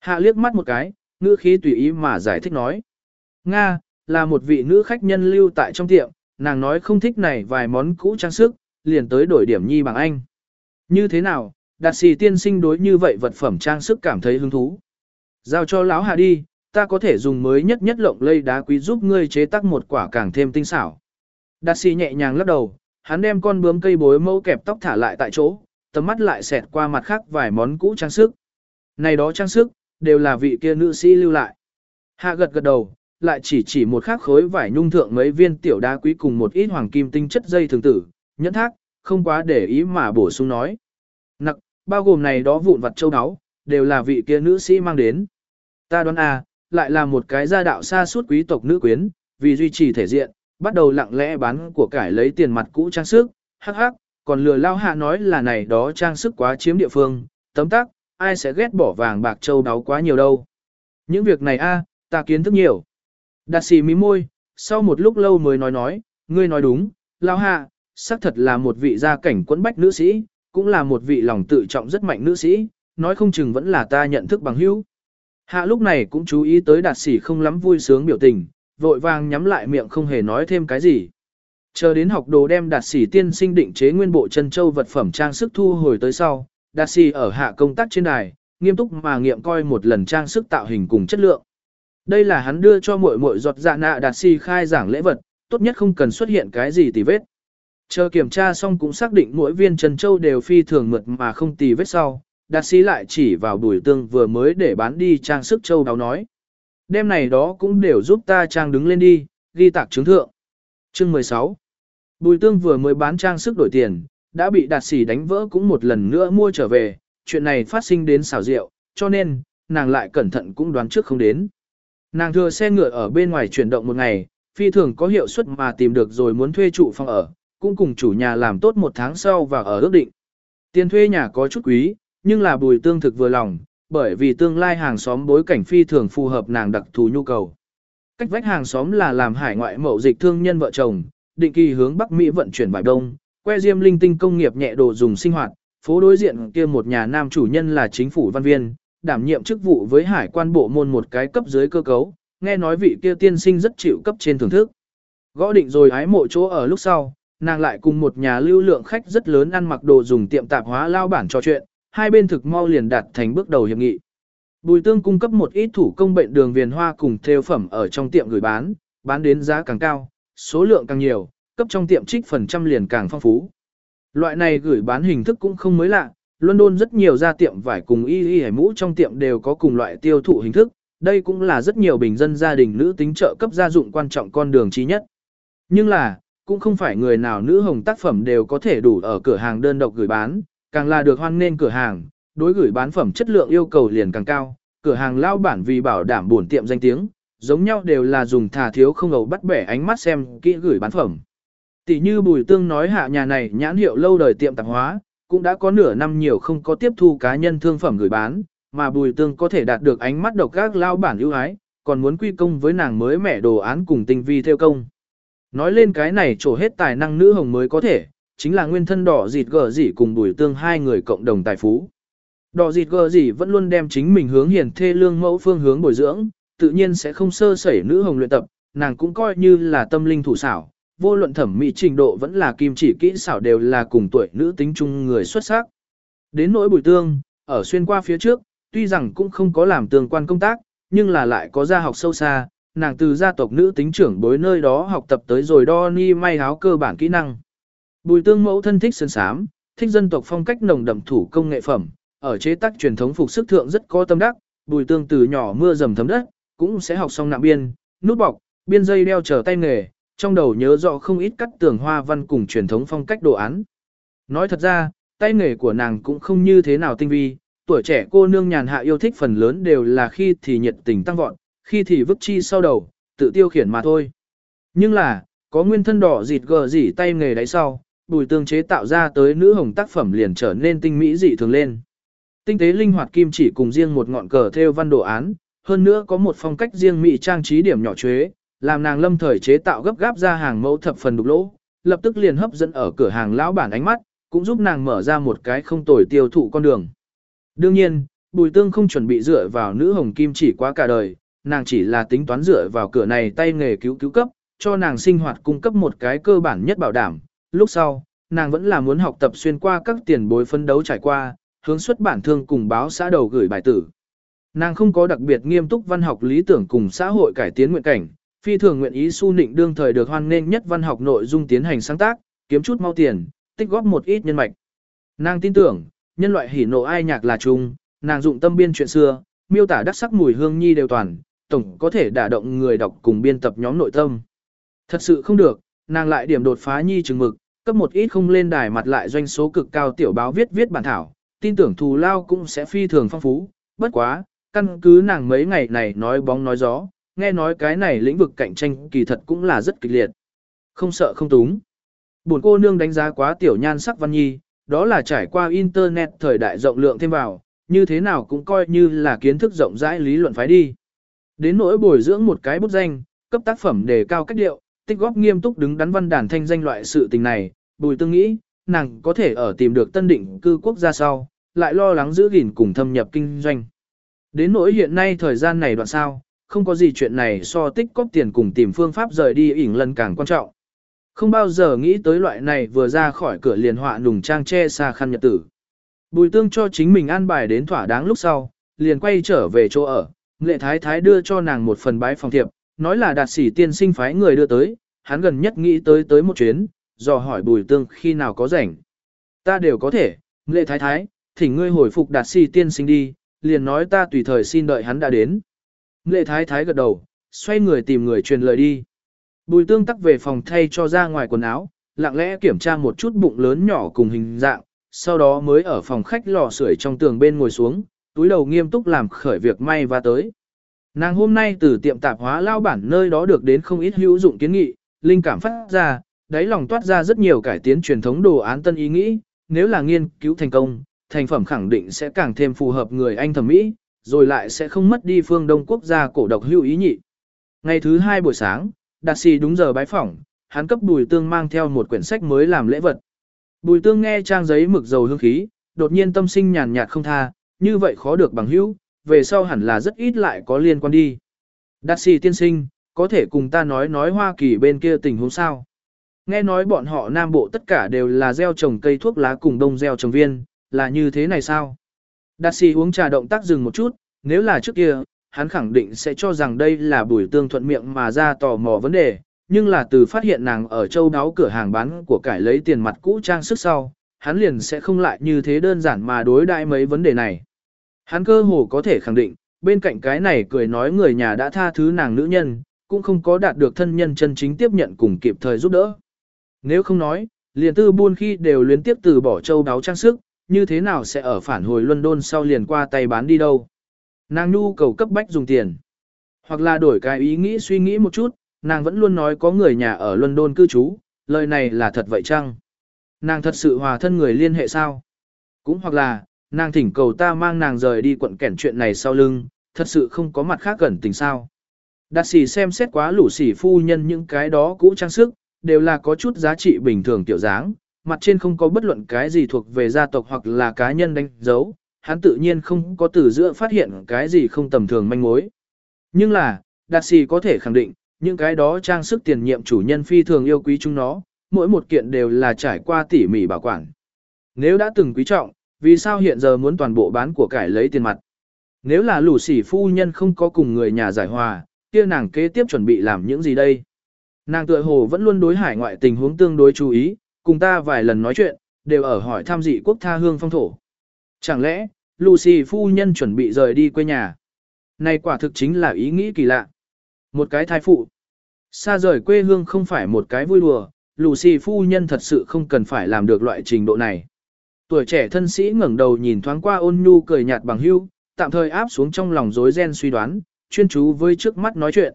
Hạ liếc mắt một cái, ngữ khí tùy ý mà giải thích nói. Nga, là một vị nữ khách nhân lưu tại trong tiệm, nàng nói không thích này vài món cũ trang sức, liền tới đổi điểm nhi bằng anh. Như thế nào, đạt sĩ tiên sinh đối như vậy vật phẩm trang sức cảm thấy hứng thú. Giao cho lão hạ đi, ta có thể dùng mới nhất nhất lộng lây đá quý giúp ngươi chế tác một quả càng thêm tinh xảo. Đạt sĩ nhẹ nhàng lắc đầu, hắn đem con bướm cây bối mẫu kẹp tóc thả lại tại chỗ, tầm mắt lại xẹt qua mặt khác vài món cũ trang sức. Này đó trang sức, đều là vị kia nữ sĩ lưu lại. Hạ gật gật đầu, lại chỉ chỉ một khắc khối vải nhung thượng mấy viên tiểu đá quý cùng một ít hoàng kim tinh chất dây thường tử, nhẫn thác, không quá để ý mà bổ sung nói. Nặc, bao gồm này đó vụn vặt châu áo, đều là vị kia nữ sĩ mang đến. Ta đoán à, lại là một cái gia đạo xa suốt quý tộc nữ quyến, vì duy trì thể diện, bắt đầu lặng lẽ bán của cải lấy tiền mặt cũ trang sức, hắc hắc, còn lừa lao hạ nói là này đó trang sức quá chiếm địa phương, tấm tắc, ai sẽ ghét bỏ vàng bạc châu đáo quá nhiều đâu. Những việc này a, ta kiến thức nhiều. Đạt sĩ mí môi, sau một lúc lâu mới nói nói, ngươi nói đúng, lao hạ, xác thật là một vị gia cảnh quẫn bách nữ sĩ, cũng là một vị lòng tự trọng rất mạnh nữ sĩ, nói không chừng vẫn là ta nhận thức bằng hữu. Hạ lúc này cũng chú ý tới đạt sĩ không lắm vui sướng biểu tình, vội vàng nhắm lại miệng không hề nói thêm cái gì. Chờ đến học đồ đem đạt sĩ tiên sinh định chế nguyên bộ chân châu vật phẩm trang sức thu hồi tới sau, đạt sĩ ở hạ công tác trên đài, nghiêm túc mà nghiệm coi một lần trang sức tạo hình cùng chất lượng. Đây là hắn đưa cho muội muội giọt dạ nạ đạt sĩ khai giảng lễ vật, tốt nhất không cần xuất hiện cái gì tì vết. Chờ kiểm tra xong cũng xác định mỗi viên chân châu đều phi thường mượt mà không tì vết sau, đạt sĩ lại chỉ vào bùi tương vừa mới để bán đi trang sức châu đáo nói. Đêm này đó cũng đều giúp ta trang đứng lên đi, ghi tạc chứng thượng. Chương 16 Bùi tương vừa mới bán trang sức đổi tiền, đã bị đạt sĩ đánh vỡ cũng một lần nữa mua trở về, chuyện này phát sinh đến xảo rượu, cho nên, nàng lại cẩn thận cũng đoán trước không đến. Nàng thừa xe ngựa ở bên ngoài chuyển động một ngày, phi thường có hiệu suất mà tìm được rồi muốn thuê trụ phòng ở, cũng cùng chủ nhà làm tốt một tháng sau và ở ước định. Tiền thuê nhà có chút quý, nhưng là bùi tương thực vừa lòng, bởi vì tương lai hàng xóm bối cảnh phi thường phù hợp nàng đặc thù nhu cầu. Cách vách hàng xóm là làm hải ngoại mậu dịch thương nhân vợ chồng, định kỳ hướng Bắc Mỹ vận chuyển vải đông, que diêm linh tinh công nghiệp nhẹ đồ dùng sinh hoạt, phố đối diện kia một nhà nam chủ nhân là chính phủ văn viên, đảm nhiệm chức vụ với hải quan bộ môn một cái cấp dưới cơ cấu, nghe nói vị kia tiên sinh rất chịu cấp trên thưởng thức. Gõ định rồi ái mộ chỗ ở lúc sau, nàng lại cùng một nhà lưu lượng khách rất lớn ăn mặc đồ dùng tiệm tạp hóa lao bản trò chuyện, hai bên thực mau liền đạt thành bước đầu hiệp nghị. Bùi tương cung cấp một ít thủ công bệnh đường viền hoa cùng theo phẩm ở trong tiệm gửi bán, bán đến giá càng cao, số lượng càng nhiều, cấp trong tiệm trích phần trăm liền càng phong phú. Loại này gửi bán hình thức cũng không mới lạ, London rất nhiều gia tiệm vải cùng y y hải mũ trong tiệm đều có cùng loại tiêu thụ hình thức, đây cũng là rất nhiều bình dân gia đình nữ tính trợ cấp gia dụng quan trọng con đường chi nhất. Nhưng là, cũng không phải người nào nữ hồng tác phẩm đều có thể đủ ở cửa hàng đơn độc gửi bán, càng là được hoan nên cửa hàng, đối gửi bán phẩm chất lượng yêu cầu liền càng cao, cửa hàng lao bản vì bảo đảm bổn tiệm danh tiếng, giống nhau đều là dùng thà thiếu không ngầu bắt bẻ ánh mắt xem kỹ gửi bán phẩm. Tỷ như Bùi Tương nói hạ nhà này nhãn hiệu lâu đời tiệm tạp hóa, cũng đã có nửa năm nhiều không có tiếp thu cá nhân thương phẩm gửi bán, mà Bùi Tương có thể đạt được ánh mắt độc các lao bản ưu ái, còn muốn quy công với nàng mới mẻ đồ án cùng tinh vi theo công. Nói lên cái này trổ hết tài năng nữ hồng mới có thể, chính là nguyên thân đỏ dịt gờ dị cùng Bùi Tương hai người cộng đồng tài phú. Đỏ dịt gờ dị vẫn luôn đem chính mình hướng hiền thê lương mẫu phương hướng bồi dưỡng, tự nhiên sẽ không sơ sẩy nữ hồng luyện tập, nàng cũng coi như là tâm linh thủ xảo, vô luận thẩm mỹ trình độ vẫn là kim chỉ kỹ xảo đều là cùng tuổi nữ tính chung người xuất sắc. Đến nỗi bùi tương, ở xuyên qua phía trước, tuy rằng cũng không có làm tương quan công tác, nhưng là lại có gia học sâu xa, nàng từ gia tộc nữ tính trưởng bối nơi đó học tập tới rồi đo ni may áo cơ bản kỹ năng. Bùi tương mẫu thân thích sơn sám, thích dân tộc phong cách nồng đậm thủ công nghệ phẩm, ở chế tác truyền thống phục sức thượng rất có tâm đắc, bùi tương từ nhỏ mưa dầm thấm đất, cũng sẽ học xong nạm biên, nút bọc, biên dây đeo trở tay nghề, trong đầu nhớ rõ không ít cắt tường hoa văn cùng truyền thống phong cách đồ án. Nói thật ra, tay nghề của nàng cũng không như thế nào tinh vi, tuổi trẻ cô nương nhàn hạ yêu thích phần lớn đều là khi thì nhiệt tình tăng vọt, khi thì vứt chi sau đầu, tự tiêu khiển mà thôi. Nhưng là, có nguyên thân đỏ dịt gờ dỉ tay nghề đáy sau, bùi tương chế tạo ra tới nữ hồng tác phẩm liền trở nên tinh mỹ dị thường lên. Tinh tế linh hoạt kim chỉ cùng riêng một ngọn cờ theo văn đồ án, hơn nữa có một phong cách riêng mỹ trang trí điểm nhỏ chuế, làm nàng lâm thời chế tạo gấp gáp ra hàng mẫu thập phần đục lỗ, lập tức liền hấp dẫn ở cửa hàng lão bản ánh mắt, cũng giúp nàng mở ra một cái không tồi tiêu thụ con đường. Đương nhiên, Bùi Tương không chuẩn bị dựa vào nữ hồng kim chỉ quá cả đời, nàng chỉ là tính toán dựa vào cửa này tay nghề cứu cứu cấp, cho nàng sinh hoạt cung cấp một cái cơ bản nhất bảo đảm. Lúc sau, nàng vẫn là muốn học tập xuyên qua các tiền bối phân đấu trải qua, hướng xuất bản thương cùng báo xã đầu gửi bài tử. Nàng không có đặc biệt nghiêm túc văn học lý tưởng cùng xã hội cải tiến nguyện cảnh, phi thường nguyện ý su nịnh đương thời được hoan nghênh nhất văn học nội dung tiến hành sáng tác, kiếm chút mau tiền, tích góp một ít nhân mạch. Nàng tin tưởng, nhân loại hỉ nộ ai nhạc là chung, nàng dụng tâm biên chuyện xưa, miêu tả đắc sắc mùi hương nhi đều toàn, tổng có thể đả động người đọc cùng biên tập nhóm nội tâm. Thật sự không được, nàng lại điểm đột phá nhi chừng mực, cấp một ít không lên đài mặt lại doanh số cực cao tiểu báo viết viết bản thảo, tin tưởng thù lao cũng sẽ phi thường phong phú, bất quá, căn cứ nàng mấy ngày này nói bóng nói gió, nghe nói cái này lĩnh vực cạnh tranh kỳ thật cũng là rất kịch liệt. Không sợ không túng. Buồn cô nương đánh giá quá tiểu nhan sắc văn nhi, đó là trải qua internet thời đại rộng lượng thêm vào, như thế nào cũng coi như là kiến thức rộng rãi lý luận phái đi. Đến nỗi bồi dưỡng một cái bút danh, cấp tác phẩm đề cao cách điệu, tích góp nghiêm túc đứng đắn văn đàn thanh danh loại sự tình này, bùi tương nghĩ, nàng có thể ở tìm được tân định cư quốc gia sau, lại lo lắng giữ gìn cùng thâm nhập kinh doanh. Đến nỗi hiện nay thời gian này đoạn sao, không có gì chuyện này so tích cóp tiền cùng tìm phương pháp rời đi ỉn lần càng quan trọng. Không bao giờ nghĩ tới loại này vừa ra khỏi cửa liền họa nùng trang che xa khăn nhật tử. Bùi tương cho chính mình an bài đến thỏa đáng lúc sau, liền quay trở về chỗ ở, lệ thái thái đưa cho nàng một phần bái phòng thiệp, nói là đạt sĩ tiên sinh phái người đưa tới, hắn gần nhất nghĩ tới tới một chuyến, dò hỏi bùi tương khi nào có rảnh. Ta đều có thể, lệ thái thái, thỉnh ngươi hồi phục đạt sĩ tiên sinh đi, liền nói ta tùy thời xin đợi hắn đã đến. Lệ thái thái gật đầu, xoay người tìm người truyền lời đi. Bùi tương tắc về phòng thay cho ra ngoài quần áo, lặng lẽ kiểm tra một chút bụng lớn nhỏ cùng hình dạng, sau đó mới ở phòng khách lò sưởi trong tường bên ngồi xuống, túi đầu nghiêm túc làm khởi việc may và tới. Nàng hôm nay từ tiệm tạp hóa lao bản nơi đó được đến không ít hữu dụng kiến nghị, linh cảm phát ra, đáy lòng toát ra rất nhiều cải tiến truyền thống đồ án tân ý nghĩ, nếu là nghiên cứu thành công, thành phẩm khẳng định sẽ càng thêm phù hợp người Anh thẩm mỹ, rồi lại sẽ không mất đi phương Đông quốc gia cổ độc hữu ý nhị. Ngày thứ hai buổi sáng, Đạt sĩ đúng giờ bái phỏng, hắn cấp Bùi Tương mang theo một quyển sách mới làm lễ vật. Bùi Tương nghe trang giấy mực dầu hương khí, đột nhiên tâm sinh nhàn nhạt không tha, như vậy khó được bằng hữu, về sau hẳn là rất ít lại có liên quan đi. Đạt sĩ tiên sinh, có thể cùng ta nói nói Hoa Kỳ bên kia tình huống sao? Nghe nói bọn họ Nam Bộ tất cả đều là gieo trồng cây thuốc lá cùng đông gieo trồng viên, là như thế này sao? Đạt sĩ uống trà động tác dừng một chút, nếu là trước kia, hắn khẳng định sẽ cho rằng đây là bùi tương thuận miệng mà ra tò mò vấn đề, nhưng là từ phát hiện nàng ở châu đáo cửa hàng bán của cải lấy tiền mặt cũ trang sức sau, hắn liền sẽ không lại như thế đơn giản mà đối đại mấy vấn đề này. Hắn cơ hồ có thể khẳng định, bên cạnh cái này cười nói người nhà đã tha thứ nàng nữ nhân, cũng không có đạt được thân nhân chân chính tiếp nhận cùng kịp thời giúp đỡ. Nếu không nói, liền tư buôn khi đều luyến tiếp từ bỏ châu đáo trang sức, như thế nào sẽ ở phản hồi London sau liền qua tay bán đi đâu. Nàng nhu cầu cấp bách dùng tiền. Hoặc là đổi cái ý nghĩ suy nghĩ một chút, nàng vẫn luôn nói có người nhà ở London cư trú, lời này là thật vậy chăng? Nàng thật sự hòa thân người liên hệ sao? Cũng hoặc là, nàng thỉnh cầu ta mang nàng rời đi quận kẻn chuyện này sau lưng, thật sự không có mặt khác gần tình sao? Đạt sĩ xem xét quá lũ sỉ phu nhân những cái đó cũ trang sức, đều là có chút giá trị bình thường tiểu dáng, mặt trên không có bất luận cái gì thuộc về gia tộc hoặc là cá nhân đánh dấu, hắn tự nhiên không có từ giữa phát hiện cái gì không tầm thường manh mối. Nhưng là, đạt sĩ có thể khẳng định, những cái đó trang sức tiền nhiệm chủ nhân phi thường yêu quý chúng nó, mỗi một kiện đều là trải qua tỉ mỉ bảo quản. Nếu đã từng quý trọng, vì sao hiện giờ muốn toàn bộ bán của cải lấy tiền mặt? Nếu là lũ sỉ phu nhân không có cùng người nhà giải hòa, kia nàng kế tiếp chuẩn bị làm những gì đây? Nàng tựa hồ vẫn luôn đối hải ngoại tình huống tương đối chú ý, cùng ta vài lần nói chuyện, đều ở hỏi tham dị quốc tha hương phong thổ. Chẳng lẽ, Lucy phu nhân chuẩn bị rời đi quê nhà. Này quả thực chính là ý nghĩ kỳ lạ. Một cái thai phụ. Xa rời quê hương không phải một cái vui đùa, Lucy phu nhân thật sự không cần phải làm được loại trình độ này. Tuổi trẻ thân sĩ ngẩng đầu nhìn thoáng qua ôn nhu cười nhạt bằng hưu, tạm thời áp xuống trong lòng rối ren suy đoán, chuyên chú với trước mắt nói chuyện.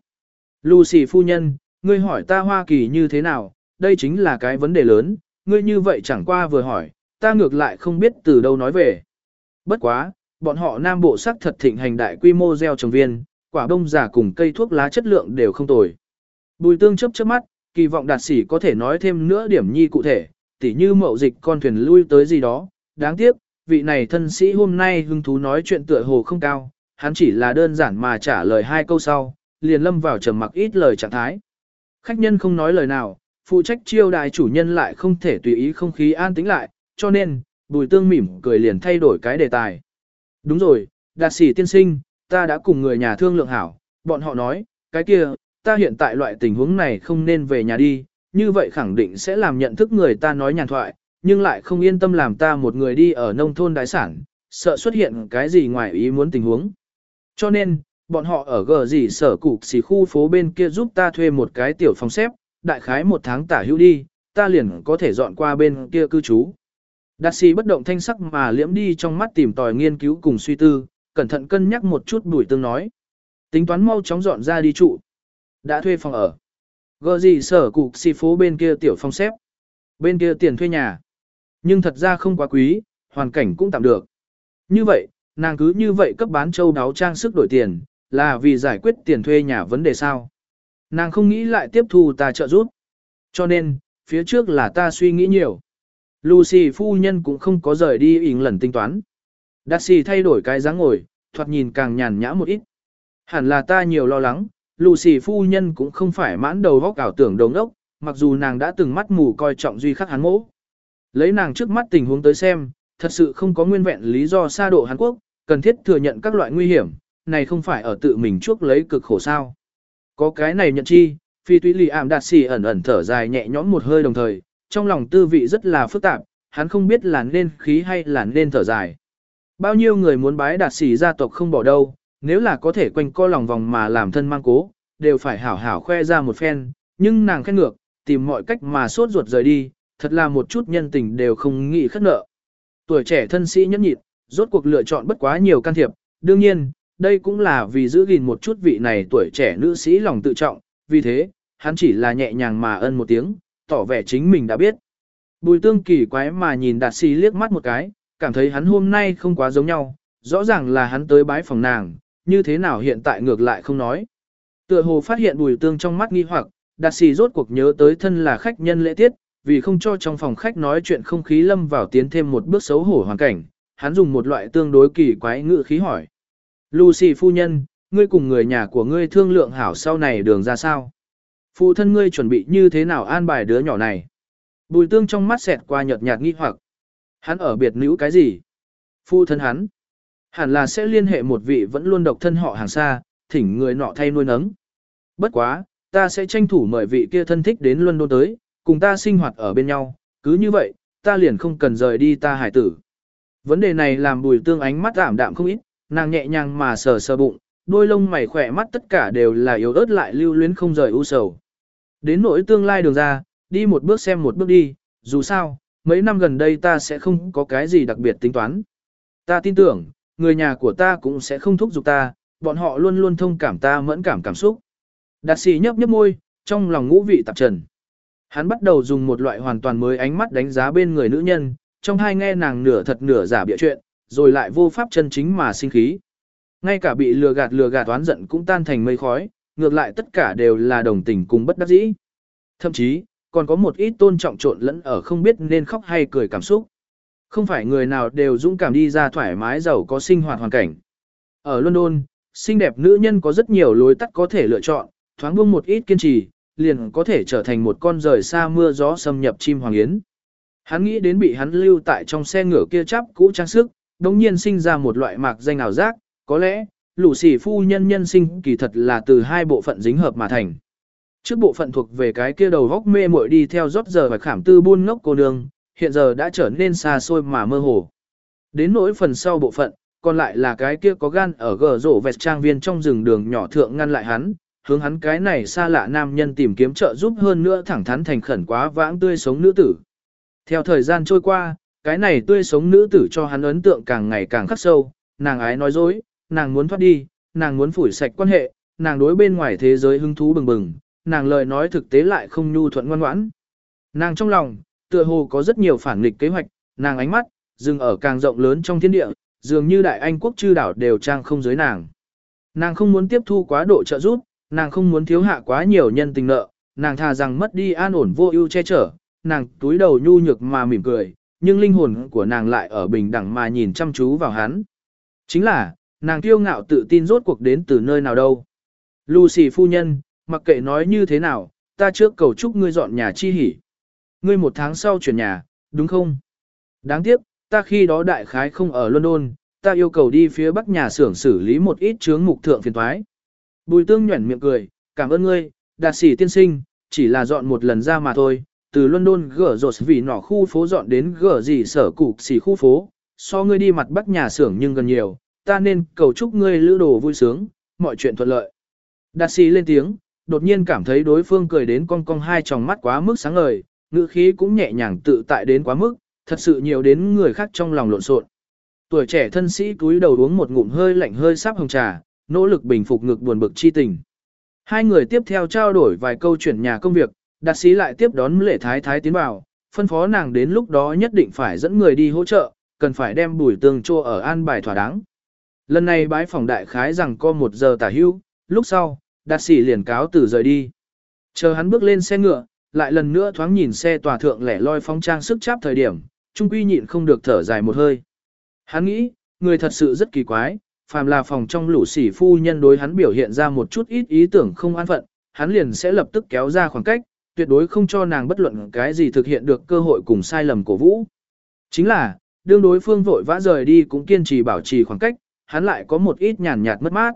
Lucy phu nhân, ngươi hỏi ta Hoa Kỳ như thế nào, đây chính là cái vấn đề lớn, ngươi như vậy chẳng qua vừa hỏi, ta ngược lại không biết từ đâu nói về. Bất quá, bọn họ Nam Bộ sắc thật thịnh hành đại quy mô gieo trồng viên, quả bông giả cùng cây thuốc lá chất lượng đều không tồi. Bùi tương chấp chớp mắt, kỳ vọng đạt sĩ có thể nói thêm nữa điểm nhi cụ thể, tỉ như mậu dịch con thuyền lui tới gì đó. Đáng tiếc, vị này thân sĩ hôm nay hứng thú nói chuyện tựa hồ không cao, hắn chỉ là đơn giản mà trả lời hai câu sau, liền lâm vào trầm mặc ít lời trạng thái. Khách nhân không nói lời nào, phụ trách chiêu đại chủ nhân lại không thể tùy ý không khí an tĩnh lại, cho nên, bùi tương mỉm cười liền thay đổi cái đề tài. Đúng rồi, đạt sĩ tiên sinh, ta đã cùng người nhà thương lượng hảo, bọn họ nói, cái kia, ta hiện tại loại tình huống này không nên về nhà đi, như vậy khẳng định sẽ làm nhận thức người ta nói nhàn thoại, nhưng lại không yên tâm làm ta một người đi ở nông thôn đại sản, sợ xuất hiện cái gì ngoài ý muốn tình huống. Cho nên, bọn họ ở gờ gì sở cục xỉ khu phố bên kia giúp ta thuê một cái tiểu phòng xếp, đại khái một tháng tả hữu đi, ta liền có thể dọn qua bên kia cư trú. Đạt sĩ bất động thanh sắc mà liễm đi trong mắt tìm tòi nghiên cứu cùng suy tư, cẩn thận cân nhắc một chút bùi tương nói. Tính toán mau chóng dọn ra đi trụ. Đã thuê phòng ở. Gờ gì sở cục xì phố bên kia tiểu phong xếp. Bên kia tiền thuê nhà. Nhưng thật ra không quá quý, hoàn cảnh cũng tạm được. Như vậy, nàng cứ như vậy cấp bán châu đáo trang sức đổi tiền, là vì giải quyết tiền thuê nhà vấn đề sao. Nàng không nghĩ lại tiếp thu ta trợ giúp. Cho nên, phía trước là ta suy nghĩ nhiều. Lucy phu nhân cũng không có rời đi ỉn lần tính toán. Darcy thay đổi cái dáng ngồi, thoạt nhìn càng nhàn nhã một ít. Hẳn là ta nhiều lo lắng, Lucy phu nhân cũng không phải mãn đầu vóc ảo tưởng đồng ốc, mặc dù nàng đã từng mắt mù coi trọng duy khắc hắn mỗ. Lấy nàng trước mắt tình huống tới xem, thật sự không có nguyên vẹn lý do xa độ Hàn Quốc, cần thiết thừa nhận các loại nguy hiểm, này không phải ở tự mình chuốc lấy cực khổ sao. Có cái này nhận chi, phi túy lì ảm đạt xì ẩn ẩn thở dài nhẹ nhõm một hơi đồng thời, trong lòng tư vị rất là phức tạp, hắn không biết là nên khí hay là nên thở dài. Bao nhiêu người muốn bái đạt xì gia tộc không bỏ đâu, nếu là có thể quanh co lòng vòng mà làm thân mang cố, đều phải hảo hảo khoe ra một phen, nhưng nàng khét ngược, tìm mọi cách mà sốt ruột rời đi, thật là một chút nhân tình đều không nghĩ khất nợ. Tuổi trẻ thân sĩ nhẫn nhịn, rốt cuộc lựa chọn bất quá nhiều can thiệp, đương nhiên, đây cũng là vì giữ gìn một chút vị này tuổi trẻ nữ sĩ lòng tự trọng, vì thế, hắn chỉ là nhẹ nhàng mà ân một tiếng, tỏ vẻ chính mình đã biết. Bùi tương kỳ quái mà nhìn đạt sĩ liếc mắt một cái, cảm thấy hắn hôm nay không quá giống nhau, rõ ràng là hắn tới bái phòng nàng, như thế nào hiện tại ngược lại không nói. Tựa hồ phát hiện bùi tương trong mắt nghi hoặc, đạt sĩ rốt cuộc nhớ tới thân là khách nhân lễ tiết, vì không cho trong phòng khách nói chuyện không khí lâm vào tiến thêm một bước xấu hổ hoàn cảnh, hắn dùng một loại tương đối kỳ quái ngữ khí hỏi. Lucy phu nhân, ngươi cùng người nhà của ngươi thương lượng hảo sau này đường ra sao? Phụ thân ngươi chuẩn bị như thế nào an bài đứa nhỏ này? Bùi tương trong mắt xẹt qua nhợt nhạt nghi hoặc. Hắn ở biệt nữ cái gì? Phụ thân hắn. Hẳn là sẽ liên hệ một vị vẫn luôn độc thân họ hàng xa, thỉnh người nọ thay nuôi nấng. Bất quá, ta sẽ tranh thủ mời vị kia thân thích đến London tới, cùng ta sinh hoạt ở bên nhau, cứ như vậy, ta liền không cần rời đi ta hải tử. Vấn đề này làm bùi tương ánh mắt ảm đạm không ít, nàng nhẹ nhàng mà sờ sờ bụng, đôi lông mày khỏe mắt tất cả đều là yếu ớt lại lưu luyến không rời u sầu. Đến nỗi tương lai đường ra, đi một bước xem một bước đi, dù sao, mấy năm gần đây ta sẽ không có cái gì đặc biệt tính toán. Ta tin tưởng, người nhà của ta cũng sẽ không thúc giục ta, bọn họ luôn luôn thông cảm ta mẫn cảm cảm xúc. Đạt sĩ nhấp nhấp môi, trong lòng ngũ vị tạp trần. Hắn bắt đầu dùng một loại hoàn toàn mới ánh mắt đánh giá bên người nữ nhân, trong hai nghe nàng nửa thật nửa giả bịa chuyện, rồi lại vô pháp chân chính mà sinh khí. Ngay cả bị lừa gạt lừa gạt toán giận cũng tan thành mây khói, ngược lại tất cả đều là đồng tình cùng bất đắc dĩ. Thậm chí, còn có một ít tôn trọng trộn lẫn ở không biết nên khóc hay cười cảm xúc. Không phải người nào đều dũng cảm đi ra thoải mái giàu có sinh hoạt hoàn cảnh. Ở London, xinh đẹp nữ nhân có rất nhiều lối tắt có thể lựa chọn, thoáng buông một ít kiên trì, liền có thể trở thành một con rời xa mưa gió xâm nhập chim hoàng yến. Hắn nghĩ đến bị hắn lưu tại trong xe ngựa kia chắp cũ trang sức, đồng nhiên sinh ra một loại mạc danh ảo giác, có lẽ, lũ sỉ phu nhân nhân sinh kỳ thật là từ hai bộ phận dính hợp mà thành. Trước bộ phận thuộc về cái kia đầu góc mê muội đi theo rót giờ và khảm tư buôn ngốc cô nương, hiện giờ đã trở nên xa xôi mà mơ hồ. Đến nỗi phần sau bộ phận, còn lại là cái kia có gan ở gờ rổ vẹt trang viên trong rừng đường nhỏ thượng ngăn lại hắn, hướng hắn cái này xa lạ nam nhân tìm kiếm trợ giúp hơn nữa thẳng thắn thành khẩn quá vãng tươi sống nữ tử. Theo thời gian trôi qua, cái này tươi sống nữ tử cho hắn ấn tượng càng ngày càng khắc sâu, nàng ái nói dối, nàng muốn thoát đi, nàng muốn phủi sạch quan hệ, nàng đối bên ngoài thế giới hứng thú bừng bừng, nàng lời nói thực tế lại không nhu thuận ngoan ngoãn. Nàng trong lòng, tựa hồ có rất nhiều phản nghịch kế hoạch, nàng ánh mắt, dừng ở càng rộng lớn trong thiên địa, dường như đại anh quốc chư đảo đều trang không giới nàng. Nàng không muốn tiếp thu quá độ trợ giúp, nàng không muốn thiếu hạ quá nhiều nhân tình nợ, nàng thà rằng mất đi an ổn vô ưu che chở, nàng túi đầu nhu nhược mà mỉm cười, nhưng linh hồn của nàng lại ở bình đẳng mà nhìn chăm chú vào hắn. Chính là, nàng kiêu ngạo tự tin rốt cuộc đến từ nơi nào đâu. Lucy phu nhân, mặc kệ nói như thế nào, ta trước cầu chúc ngươi dọn nhà chi hỉ. Ngươi một tháng sau chuyển nhà, đúng không? Đáng tiếc, ta khi đó đại khái không ở London, ta yêu cầu đi phía bắc nhà xưởng xử lý một ít chướng mục thượng phiền thoái. Bùi tương nhuẩn miệng cười, cảm ơn ngươi, đạt sĩ tiên sinh, chỉ là dọn một lần ra mà thôi, từ London gỡ rột vì nọ khu phố dọn đến gỡ gì sở cục xỉ khu phố, so ngươi đi mặt bắc nhà xưởng nhưng gần nhiều, ta nên cầu chúc ngươi lữ đồ vui sướng, mọi chuyện thuận lợi. Đạt sĩ lên tiếng, đột nhiên cảm thấy đối phương cười đến cong cong hai tròng mắt quá mức sáng ngời, ngữ khí cũng nhẹ nhàng tự tại đến quá mức, thật sự nhiều đến người khác trong lòng lộn xộn. Tuổi trẻ thân sĩ cúi đầu uống một ngụm hơi lạnh hơi sắp hồng trà, nỗ lực bình phục ngực buồn bực chi tình. Hai người tiếp theo trao đổi vài câu chuyện nhà công việc, đạt sĩ lại tiếp đón lễ thái thái tiến vào, phân phó nàng đến lúc đó nhất định phải dẫn người đi hỗ trợ, cần phải đem bùi tương chô ở an bài thỏa đáng. Lần này bái phòng đại khái rằng có một giờ tả hưu, lúc sau, đạt sĩ liền cáo từ rời đi. Chờ hắn bước lên xe ngựa, lại lần nữa thoáng nhìn xe tòa thượng lẻ loi phong trang sức cháp thời điểm, trung quy nhịn không được thở dài một hơi. Hắn nghĩ, người thật sự rất kỳ quái, phàm là phòng trong lũ sỉ phu nhân đối hắn biểu hiện ra một chút ít ý tưởng không an phận, hắn liền sẽ lập tức kéo ra khoảng cách, tuyệt đối không cho nàng bất luận cái gì thực hiện được cơ hội cùng sai lầm cổ vũ. Chính là, đương đối phương vội vã rời đi cũng kiên trì bảo trì khoảng cách, hắn lại có một ít nhàn nhạt mất mát.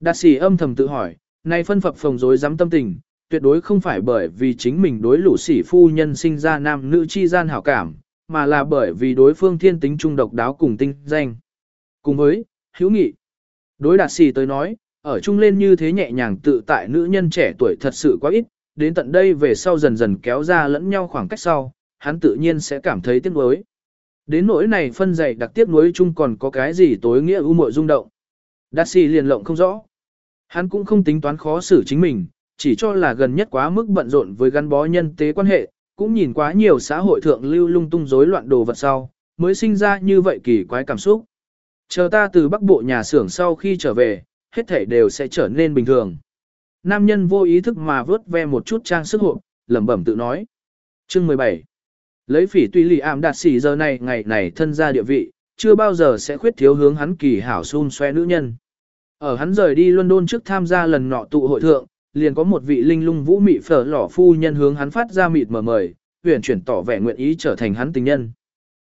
Đạt sĩ âm thầm tự hỏi, nay phân phập phòng rối dám tâm tình, tuyệt đối không phải bởi vì chính mình đối lũ sĩ phu nhân sinh ra nam nữ chi gian hảo cảm, mà là bởi vì đối phương thiên tính trung độc đáo cùng tinh danh. Cùng với, hữu nghị. Đối đạt sĩ tới nói, ở chung lên như thế nhẹ nhàng tự tại nữ nhân trẻ tuổi thật sự quá ít, đến tận đây về sau dần dần kéo ra lẫn nhau khoảng cách sau, hắn tự nhiên sẽ cảm thấy tiếc nuối. Đến nỗi này phân dày đặc tiếc nuối chung còn có cái gì tối nghĩa ưu muội rung động. Đạt liền lộng không rõ. Hắn cũng không tính toán khó xử chính mình, chỉ cho là gần nhất quá mức bận rộn với gắn bó nhân tế quan hệ, cũng nhìn quá nhiều xã hội thượng lưu lung tung rối loạn đồ vật sau, mới sinh ra như vậy kỳ quái cảm xúc. Chờ ta từ bắc bộ nhà xưởng sau khi trở về, hết thảy đều sẽ trở nên bình thường. Nam nhân vô ý thức mà vớt ve một chút trang sức hộp, lẩm bẩm tự nói. Chương 17 Lấy phỉ tuy lì ảm đạt xỉ giờ này ngày này thân ra địa vị, chưa bao giờ sẽ khuyết thiếu hướng hắn kỳ hảo xun xoe nữ nhân. Ở hắn rời đi London trước tham gia lần nọ tụ hội thượng, liền có một vị linh lung vũ mị phở lỏ phu nhân hướng hắn phát ra mịt mờ mời, huyền chuyển tỏ vẻ nguyện ý trở thành hắn tình nhân.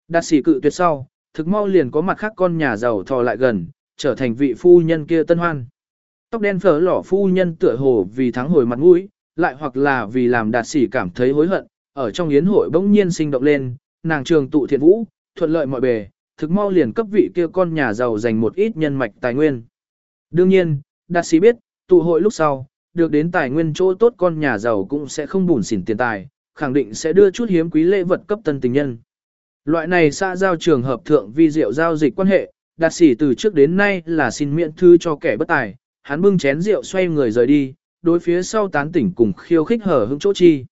Đạt sĩ cự tuyệt sau, thực mau liền có mặt khác con nhà giàu thò lại gần, trở thành vị phu nhân kia tân hoan. Tóc đen phở lỏ phu nhân tựa hồ vì thắng hồi mặt mũi, lại hoặc là vì làm đạt sĩ cảm thấy hối hận, ở trong yến hội bỗng nhiên sinh động lên, nàng trường tụ thiện vũ, thuận lợi mọi bề, thực mau liền cấp vị kia con nhà giàu dành một ít nhân mạch tài nguyên. Đương nhiên, đạt sĩ biết, tụ hội lúc sau, được đến tài nguyên chỗ tốt con nhà giàu cũng sẽ không bùn xỉn tiền tài, khẳng định sẽ đưa chút hiếm quý lễ vật cấp tân tình nhân. Loại này xa giao trường hợp thượng vi diệu giao dịch quan hệ, đạt sĩ từ trước đến nay là xin miễn thư cho kẻ bất tài, hắn bưng chén rượu xoay người rời đi, đối phía sau tán tỉnh cùng khiêu khích hở hững chỗ chi.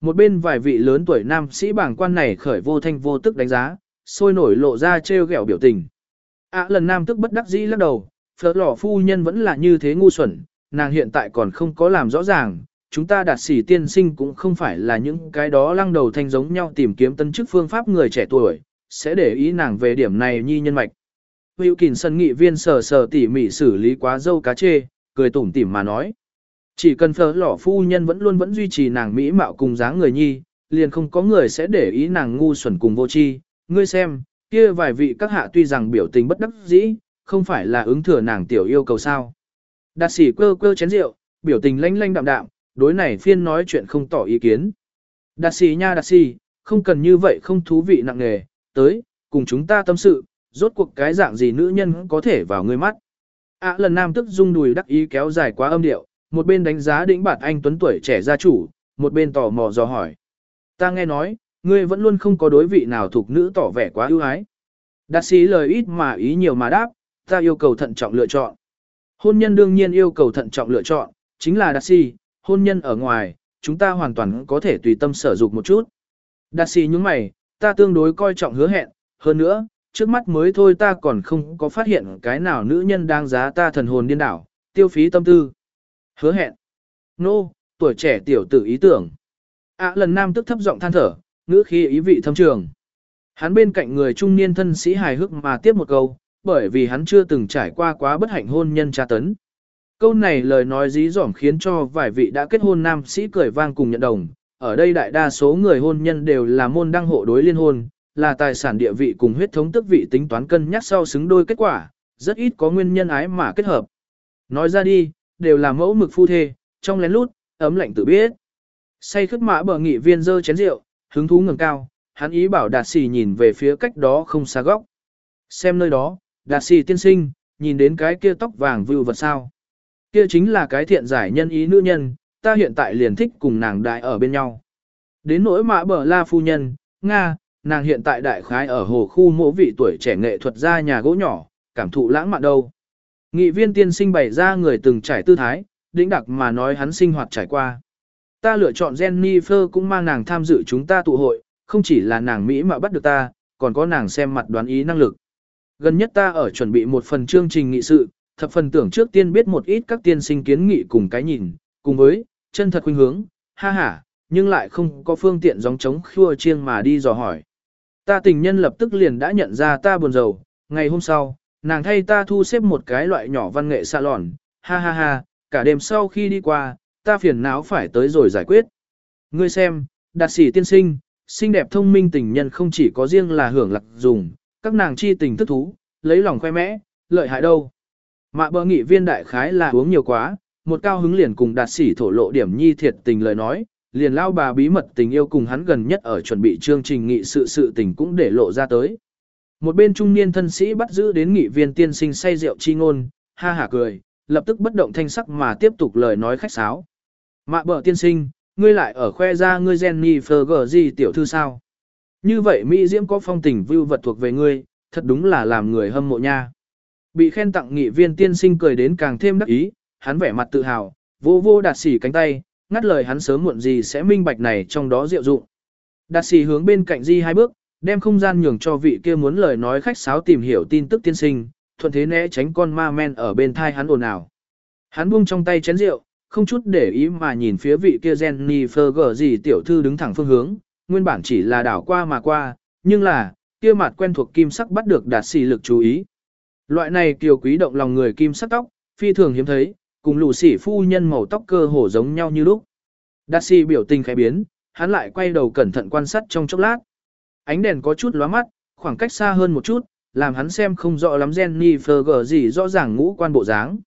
Một bên vài vị lớn tuổi nam sĩ bảng quan này khởi vô thanh vô tức đánh giá, sôi nổi lộ ra trêu ghẹo biểu tình. À lần nam tức bất đắc dĩ lắc đầu, phở lỏ phu nhân vẫn là như thế ngu xuẩn, nàng hiện tại còn không có làm rõ ràng, chúng ta đạt sĩ tiên sinh cũng không phải là những cái đó lăng đầu thanh giống nhau tìm kiếm tân chức phương pháp người trẻ tuổi, sẽ để ý nàng về điểm này nhi nhân mạch. Hữu Kình sân nghị viên sờ sờ tỉ mỉ xử lý quá dâu cá chê, cười tủm tỉm mà nói. Chỉ cần phở lỏ phu nhân vẫn luôn vẫn duy trì nàng mỹ mạo cùng dáng người nhi, liền không có người sẽ để ý nàng ngu xuẩn cùng vô tri. Ngươi xem, kia vài vị các hạ tuy rằng biểu tình bất đắc dĩ, không phải là ứng thừa nàng tiểu yêu cầu sao. Đạt sĩ quơ quơ chén rượu, biểu tình lanh lanh đạm đạm, đối này phiên nói chuyện không tỏ ý kiến. Đạt sĩ nha đạt sĩ, không cần như vậy không thú vị nặng nề, tới, cùng chúng ta tâm sự, rốt cuộc cái dạng gì nữ nhân có thể vào ngươi mắt. À lần nam tức rung đùi đắc ý kéo dài quá âm điệu, một bên đánh giá đỉnh bản anh tuấn tuổi trẻ gia chủ, một bên tò mò dò hỏi. Ta nghe nói, ngươi vẫn luôn không có đối vị nào thuộc nữ tỏ vẻ quá ưu ái. Đạt sĩ lời ít mà ý nhiều mà đáp, ta yêu cầu thận trọng lựa chọn. Hôn nhân đương nhiên yêu cầu thận trọng lựa chọn, chính là đạt sĩ, hôn nhân ở ngoài, chúng ta hoàn toàn có thể tùy tâm sở dục một chút. Đạt sĩ những mày, ta tương đối coi trọng hứa hẹn, hơn nữa, trước mắt mới thôi ta còn không có phát hiện cái nào nữ nhân đang giá ta thần hồn điên đảo, tiêu phí tâm tư. Hứa hẹn. Nô, no, tuổi trẻ tiểu tử ý tưởng. À lần nam tức thấp giọng than thở, ngữ khí ý vị thâm trường. Hắn bên cạnh người trung niên thân sĩ hài hước mà tiếp một câu, bởi vì hắn chưa từng trải qua quá bất hạnh hôn nhân tra tấn. Câu này lời nói dí dỏm khiến cho vài vị đã kết hôn nam sĩ cười vang cùng nhận đồng. Ở đây đại đa số người hôn nhân đều là môn đăng hộ đối liên hôn, là tài sản địa vị cùng huyết thống tức vị tính toán cân nhắc sau xứng đôi kết quả, rất ít có nguyên nhân ái mà kết hợp. Nói ra đi, đều là mẫu mực phu thê, trong lén lút, ấm lạnh tự biết. Say khất mã bờ nghị viên dơ chén rượu, hứng thú ngẩng cao, hắn ý bảo đạt xì nhìn về phía cách đó không xa góc. Xem nơi đó, đạt xì tiên sinh, nhìn đến cái kia tóc vàng vưu vật sao. Kia chính là cái thiện giải nhân ý nữ nhân, ta hiện tại liền thích cùng nàng đại ở bên nhau. Đến nỗi mã bờ la phu nhân, Nga, nàng hiện tại đại khái ở hồ khu mộ vị tuổi trẻ nghệ thuật gia nhà gỗ nhỏ, cảm thụ lãng mạn đâu. Nghị viên tiên sinh bày ra người từng trải tư thái, đĩnh đặc mà nói hắn sinh hoạt trải qua. Ta lựa chọn Jennifer cũng mang nàng tham dự chúng ta tụ hội, không chỉ là nàng Mỹ mà bắt được ta, còn có nàng xem mặt đoán ý năng lực. Gần nhất ta ở chuẩn bị một phần chương trình nghị sự, thập phần tưởng trước tiên biết một ít các tiên sinh kiến nghị cùng cái nhìn, cùng với, chân thật khuynh hướng, ha ha, nhưng lại không có phương tiện gióng trống khua chiêng mà đi dò hỏi. Ta tình nhân lập tức liền đã nhận ra ta buồn rầu, ngày hôm sau, nàng thay ta thu xếp một cái loại nhỏ văn nghệ salon, ha ha ha, cả đêm sau khi đi qua, ta phiền não phải tới rồi giải quyết. Ngươi xem, đạt sĩ tiên sinh, xinh đẹp thông minh tình nhân không chỉ có riêng là hưởng lạc dùng, các nàng chi tình thức thú, lấy lòng khoe mẽ, lợi hại đâu. Mạ bờ nghị viên đại khái là uống nhiều quá, một cao hứng liền cùng đạt sĩ thổ lộ điểm nhi thiệt tình lời nói, liền lao bà bí mật tình yêu cùng hắn gần nhất ở chuẩn bị chương trình nghị sự sự tình cũng để lộ ra tới. Một bên trung niên thân sĩ bắt giữ đến nghị viên tiên sinh say rượu chi ngôn, ha hả cười, lập tức bất động thanh sắc mà tiếp tục lời nói khách sáo. Mạ bờ tiên sinh, ngươi lại ở khoe ra ngươi Jenny gờ gì tiểu thư sao? Như vậy Mỹ Diễm có phong tình vưu vật thuộc về ngươi, thật đúng là làm người hâm mộ nha. Bị khen tặng nghị viên tiên sinh cười đến càng thêm đắc ý, hắn vẻ mặt tự hào, vô vô đạt sỉ cánh tay, ngắt lời hắn sớm muộn gì sẽ minh bạch này trong đó diệu dụng. Đạt sĩ hướng bên cạnh di hai bước, đem không gian nhường cho vị kia muốn lời nói khách sáo tìm hiểu tin tức tiên sinh, thuận thế né tránh con ma men ở bên thai hắn ồn ào. Hắn buông trong tay chén rượu, không chút để ý mà nhìn phía vị kia Jennifer gở gì tiểu thư đứng thẳng phương hướng, nguyên bản chỉ là đảo qua mà qua, nhưng là, kia mặt quen thuộc kim sắc bắt được đạt sĩ lực chú ý. Loại này kiều quý động lòng người kim sắc tóc, phi thường hiếm thấy, cùng lù xỉ phu nhân màu tóc cơ hồ giống nhau như lúc. Đạt si biểu tình khẽ biến, hắn lại quay đầu cẩn thận quan sát trong chốc lát. Ánh đèn có chút lóa mắt, khoảng cách xa hơn một chút, làm hắn xem không rõ lắm Jennifer Ferger gì rõ ràng ngũ quan bộ dáng.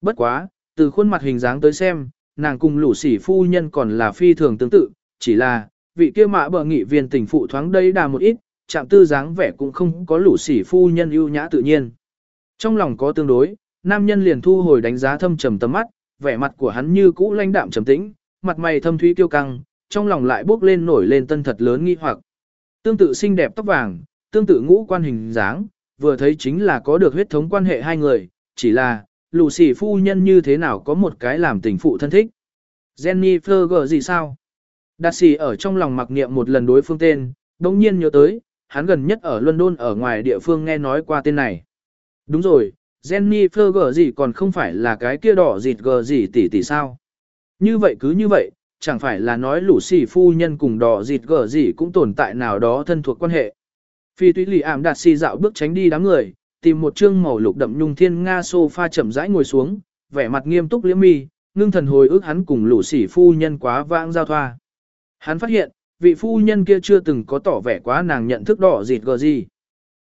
Bất quá, từ khuôn mặt hình dáng tới xem, nàng cùng lũ sỉ phu nhân còn là phi thường tương tự, chỉ là, vị kia mã bờ nghị viên tình phụ thoáng đây đà một ít, chạm tư dáng vẻ cũng không có lũ sỉ phu nhân ưu nhã tự nhiên. Trong lòng có tương đối, nam nhân liền thu hồi đánh giá thâm trầm tầm mắt, vẻ mặt của hắn như cũ lãnh đạm trầm tĩnh, mặt mày thâm thúy tiêu căng, trong lòng lại bốc lên nổi lên tân thật lớn nghi hoặc. Tương tự xinh đẹp tóc vàng, tương tự ngũ quan hình dáng, vừa thấy chính là có được huyết thống quan hệ hai người, chỉ là, lù xỉ phu nhân như thế nào có một cái làm tình phụ thân thích. Jennifer gờ gì sao? Đạt xỉ ở trong lòng mặc niệm một lần đối phương tên, đồng nhiên nhớ tới, hắn gần nhất ở London ở ngoài địa phương nghe nói qua tên này. Đúng rồi, Jennifer gờ gì còn không phải là cái kia đỏ dịt gờ gì tỷ tỷ sao? Như vậy cứ như vậy, chẳng phải là nói lũ xỉ phu nhân cùng đỏ dịt gờ gì cũng tồn tại nào đó thân thuộc quan hệ. Phi túy lì ảm đạt si dạo bước tránh đi đám người, tìm một chương màu lục đậm nhung thiên nga sofa chậm rãi ngồi xuống, vẻ mặt nghiêm túc liễm mi, ngưng thần hồi ức hắn cùng lũ xỉ phu nhân quá vãng giao thoa. Hắn phát hiện, vị phu nhân kia chưa từng có tỏ vẻ quá nàng nhận thức đỏ dịt gờ gì.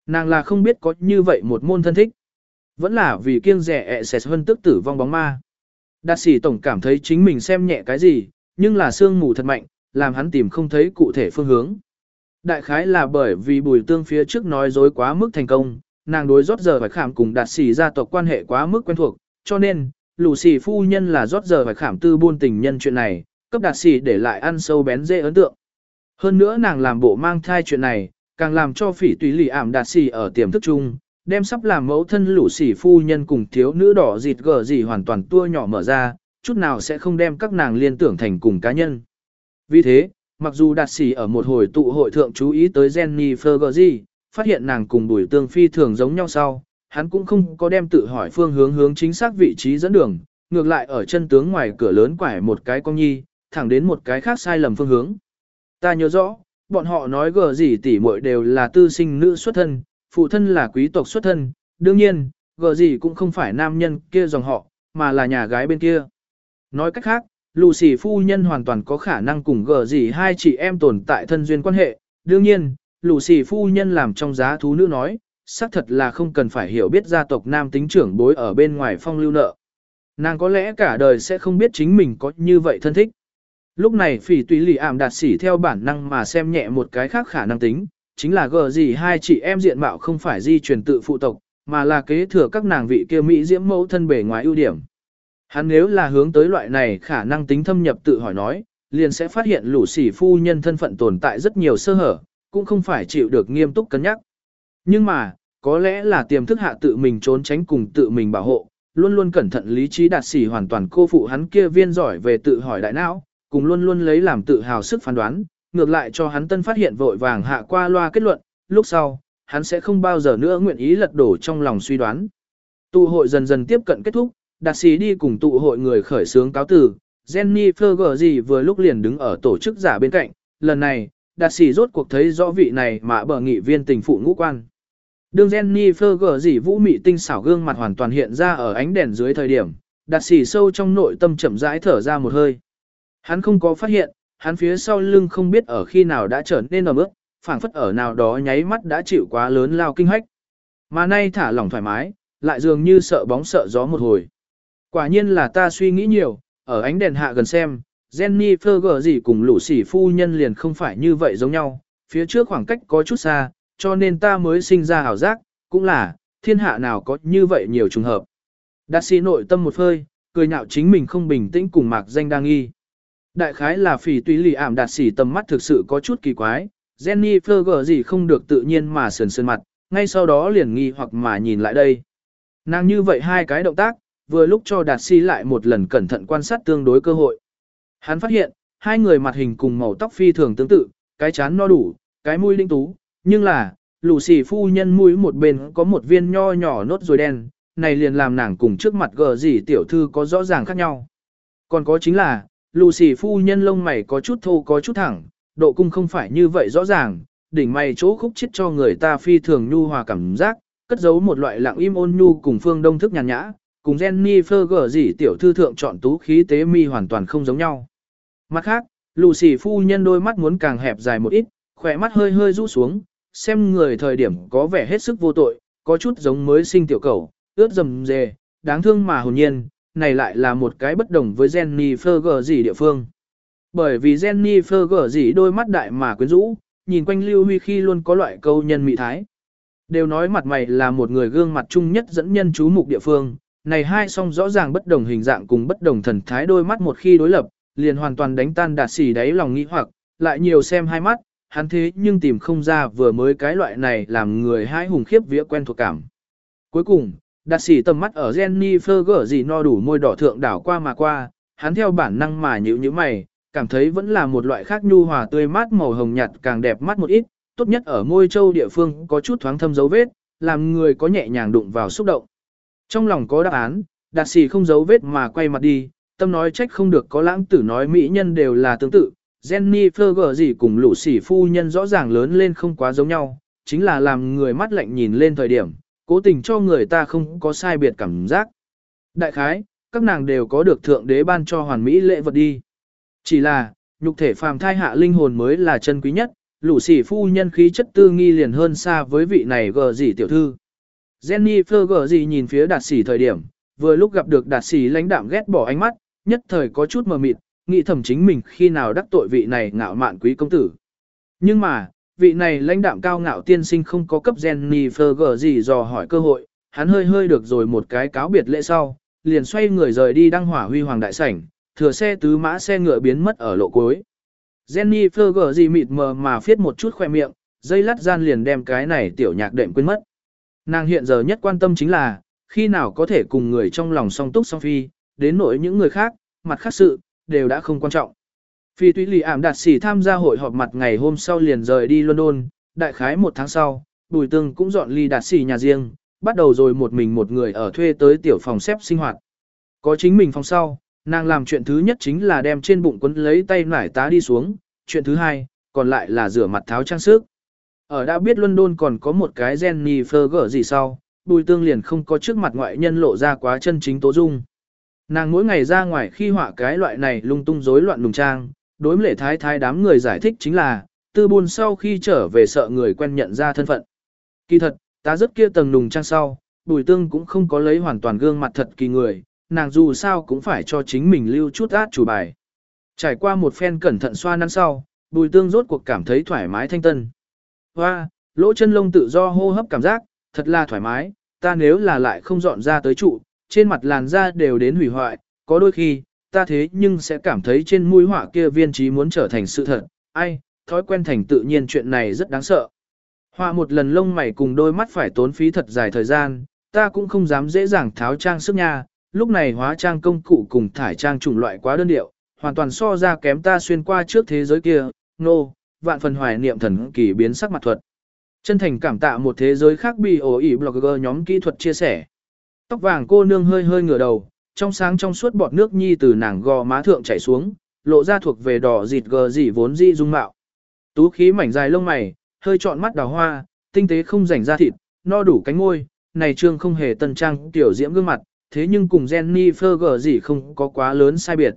Nàng là không biết có như vậy một môn thân thích. Vẫn là vì kiêng rẻ ẹ sẽ hơn tức tử vong bóng ma. Đạt sĩ tổng cảm thấy chính mình xem nhẹ cái gì, nhưng là sương mù thật mạnh, làm hắn tìm không thấy cụ thể phương hướng. Đại khái là bởi vì bùi tương phía trước nói dối quá mức thành công, nàng đối rót giờ phải khảm cùng đạt sĩ gia tộc quan hệ quá mức quen thuộc, cho nên, lù xỉ phu nhân là rót giờ phải khảm tư buôn tình nhân chuyện này, cấp đạt sĩ để lại ăn sâu bén dễ ấn tượng. Hơn nữa nàng làm bộ mang thai chuyện này, càng làm cho phỉ tùy lì ảm đạt sĩ ở tiềm thức chung, đem sắp làm mẫu thân lũ sỉ phu nhân cùng thiếu nữ đỏ dịt gờ gì hoàn toàn tua nhỏ mở ra, chút nào sẽ không đem các nàng liên tưởng thành cùng cá nhân. Vì thế, mặc dù đạt sỉ ở một hồi tụ hội thượng chú ý tới Jenny Fergie, phát hiện nàng cùng bùi tương phi thường giống nhau sau, hắn cũng không có đem tự hỏi phương hướng hướng chính xác vị trí dẫn đường, ngược lại ở chân tướng ngoài cửa lớn quải một cái con nhi, thẳng đến một cái khác sai lầm phương hướng. Ta nhớ rõ, bọn họ nói gờ gì tỉ muội đều là tư sinh nữ xuất thân, phụ thân là quý tộc xuất thân, đương nhiên, gờ gì cũng không phải nam nhân kia dòng họ, mà là nhà gái bên kia. Nói cách khác, Lucy phu nhân hoàn toàn có khả năng cùng gờ gì hai chị em tồn tại thân duyên quan hệ, đương nhiên, Lucy phu nhân làm trong giá thú nữ nói, xác thật là không cần phải hiểu biết gia tộc nam tính trưởng bối ở bên ngoài phong lưu nợ. Nàng có lẽ cả đời sẽ không biết chính mình có như vậy thân thích. Lúc này phỉ tùy lì ảm đạt sỉ theo bản năng mà xem nhẹ một cái khác khả năng tính, chính là gờ gì hai chị em diện mạo không phải di truyền tự phụ tộc, mà là kế thừa các nàng vị kia Mỹ diễm mẫu thân bề ngoài ưu điểm. Hắn nếu là hướng tới loại này khả năng tính thâm nhập tự hỏi nói, liền sẽ phát hiện lũ sỉ phu nhân thân phận tồn tại rất nhiều sơ hở, cũng không phải chịu được nghiêm túc cân nhắc. Nhưng mà, có lẽ là tiềm thức hạ tự mình trốn tránh cùng tự mình bảo hộ, luôn luôn cẩn thận lý trí đạt sỉ hoàn toàn cô phụ hắn kia viên giỏi về tự hỏi đại não, cùng luôn luôn lấy làm tự hào sức phán đoán, ngược lại cho hắn tân phát hiện vội vàng hạ qua loa kết luận, lúc sau, hắn sẽ không bao giờ nữa nguyện ý lật đổ trong lòng suy đoán. Tụ hội dần dần tiếp cận kết thúc, đạt sĩ đi cùng tụ hội người khởi sướng cáo từ, Jenny Fergie vừa lúc liền đứng ở tổ chức giả bên cạnh, lần này, đạt sĩ rốt cuộc thấy rõ vị này mà bờ nghị viên tình phụ ngũ quan. Đường Jenny Fergie vũ mị tinh xảo gương mặt hoàn toàn hiện ra ở ánh đèn dưới thời điểm, đạt sĩ sâu trong nội tâm chậm rãi thở ra một hơi. Hắn không có phát hiện, hắn phía sau lưng không biết ở khi nào đã trở nên ẩm ướt, phảng phất ở nào đó nháy mắt đã chịu quá lớn lao kinh hách. Mà nay thả lỏng thoải mái, lại dường như sợ bóng sợ gió một hồi. Quả nhiên là ta suy nghĩ nhiều, ở ánh đèn hạ gần xem, Jenny Ferger gì cùng lũ sỉ phu nhân liền không phải như vậy giống nhau, phía trước khoảng cách có chút xa, cho nên ta mới sinh ra hảo giác, cũng là, thiên hạ nào có như vậy nhiều trùng hợp. Đạt sĩ nội tâm một phơi, cười nhạo chính mình không bình tĩnh cùng mạc danh đang nghi. Đại khái là phỉ tùy lì ảm đạt xỉ tầm mắt thực sự có chút kỳ quái, Jenny Ferger gì không được tự nhiên mà sườn sườn mặt, ngay sau đó liền nghi hoặc mà nhìn lại đây. Nàng như vậy hai cái động tác, vừa lúc cho đạt xỉ lại một lần cẩn thận quan sát tương đối cơ hội. Hắn phát hiện, hai người mặt hình cùng màu tóc phi thường tương tự, cái chán no đủ, cái mũi linh tú, nhưng là, lù xì phu nhân mũi một bên có một viên nho nhỏ nốt rồi đen, này liền làm nàng cùng trước mặt gờ gì tiểu thư có rõ ràng khác nhau. Còn có chính là, lù xì phu nhân lông mày có chút thô có chút thẳng, độ cung không phải như vậy rõ ràng, đỉnh mày chỗ khúc chết cho người ta phi thường nhu hòa cảm giác, cất giấu một loại lặng im ôn nhu cùng phương đông thức nhàn nhã, cùng Jenny Ferger gì tiểu thư thượng chọn tú khí tế mi hoàn toàn không giống nhau. Mặt khác, lù xì phu nhân đôi mắt muốn càng hẹp dài một ít, khỏe mắt hơi hơi rũ xuống, xem người thời điểm có vẻ hết sức vô tội, có chút giống mới sinh tiểu cầu, ướt dầm dề, đáng thương mà hồn nhiên, này lại là một cái bất đồng với Jenny Ferger gì địa phương. Bởi vì Jenny Ferger gì đôi mắt đại mà quyến rũ, nhìn quanh Lưu Huy khi luôn có loại câu nhân mỹ thái. Đều nói mặt mày là một người gương mặt chung nhất dẫn nhân chú mục địa phương, này hai song rõ ràng bất đồng hình dạng cùng bất đồng thần thái đôi mắt một khi đối lập, liền hoàn toàn đánh tan đạt xỉ đáy lòng nghĩ hoặc, lại nhiều xem hai mắt, hắn thế nhưng tìm không ra vừa mới cái loại này làm người hai hùng khiếp vía quen thuộc cảm. Cuối cùng, Đạt sĩ tầm mắt ở Jenny Ferger gì no đủ môi đỏ thượng đảo qua mà qua, hắn theo bản năng mà nhíu nhíu mày, cảm thấy vẫn là một loại khác nhu hòa tươi mát màu hồng nhạt càng đẹp mắt một ít, tốt nhất ở môi châu địa phương có chút thoáng thâm dấu vết, làm người có nhẹ nhàng đụng vào xúc động. Trong lòng có đáp án, đạt sĩ không dấu vết mà quay mặt đi, tâm nói trách không được có lãng tử nói mỹ nhân đều là tương tự, Jenny Ferger gì cùng lũ sỉ phu nhân rõ ràng lớn lên không quá giống nhau, chính là làm người mắt lạnh nhìn lên thời điểm, cố tình cho người ta không có sai biệt cảm giác. Đại khái, các nàng đều có được thượng đế ban cho hoàn mỹ lễ vật đi. Chỉ là, nhục thể phàm thai hạ linh hồn mới là chân quý nhất, lũ sỉ phu nhân khí chất tư nghi liền hơn xa với vị này gờ gì tiểu thư. Jennifer gờ gì nhìn phía đạt sỉ thời điểm, vừa lúc gặp được đạt sỉ lãnh đạm ghét bỏ ánh mắt, nhất thời có chút mờ mịt, nghĩ thầm chính mình khi nào đắc tội vị này ngạo mạn quý công tử. Nhưng mà, vị này lãnh đạm cao ngạo tiên sinh không có cấp Jennifer gở gì dò hỏi cơ hội, hắn hơi hơi được rồi một cái cáo biệt lễ sau, liền xoay người rời đi đăng hỏa huy hoàng đại sảnh, thừa xe tứ mã xe ngựa biến mất ở lộ cuối. Jennifer gở gì mịt mờ mà phiết một chút khoe miệng, dây lát gian liền đem cái này tiểu nhạc đệm quên mất. Nàng hiện giờ nhất quan tâm chính là, khi nào có thể cùng người trong lòng song túc song phi, đến nỗi những người khác, mặt khác sự, đều đã không quan trọng. Phi tùy lì ảm đạt sĩ tham gia hội họp mặt ngày hôm sau liền rời đi London, đại khái một tháng sau, Bùi Tương cũng dọn ly đạt sĩ nhà riêng, bắt đầu rồi một mình một người ở thuê tới tiểu phòng xếp sinh hoạt. Có chính mình phòng sau, nàng làm chuyện thứ nhất chính là đem trên bụng quấn lấy tay nải tá đi xuống, chuyện thứ hai, còn lại là rửa mặt tháo trang sức. Ở đã biết London còn có một cái Jennifer gở gì sau, Bùi Tương liền không có trước mặt ngoại nhân lộ ra quá chân chính tố dung. Nàng mỗi ngày ra ngoài khi họa cái loại này lung tung rối loạn đùng trang, đối lệ thái thái đám người giải thích chính là, tư buôn sau khi trở về sợ người quen nhận ra thân phận. Kỳ thật, ta rất kia tầng nùng trang sau, bùi tương cũng không có lấy hoàn toàn gương mặt thật kỳ người, nàng dù sao cũng phải cho chính mình lưu chút át chủ bài. Trải qua một phen cẩn thận xoa nắn sau, bùi tương rốt cuộc cảm thấy thoải mái thanh tân. Hoa, lỗ chân lông tự do hô hấp cảm giác, thật là thoải mái, ta nếu là lại không dọn ra tới trụ, trên mặt làn da đều đến hủy hoại, có đôi khi, ta thế nhưng sẽ cảm thấy trên mũi họa kia viên trí muốn trở thành sự thật, ai, thói quen thành tự nhiên chuyện này rất đáng sợ. Họa một lần lông mày cùng đôi mắt phải tốn phí thật dài thời gian, ta cũng không dám dễ dàng tháo trang sức nha, lúc này hóa trang công cụ cùng thải trang chủng loại quá đơn điệu, hoàn toàn so ra kém ta xuyên qua trước thế giới kia, nô, no, vạn phần hoài niệm thần kỳ biến sắc mặt thuật. Chân thành cảm tạ một thế giới khác bị ổ ỉ blogger nhóm kỹ thuật chia sẻ. Tóc vàng cô nương hơi hơi ngửa đầu, trong sáng trong suốt bọt nước nhi từ nàng gò má thượng chảy xuống, lộ ra thuộc về đỏ dịt gờ dị vốn di dung mạo. Tú khí mảnh dài lông mày, hơi trọn mắt đào hoa, tinh tế không rảnh ra thịt, no đủ cánh môi, này trương không hề tân trang tiểu diễm gương mặt, thế nhưng cùng Jennifer gờ gì không có quá lớn sai biệt.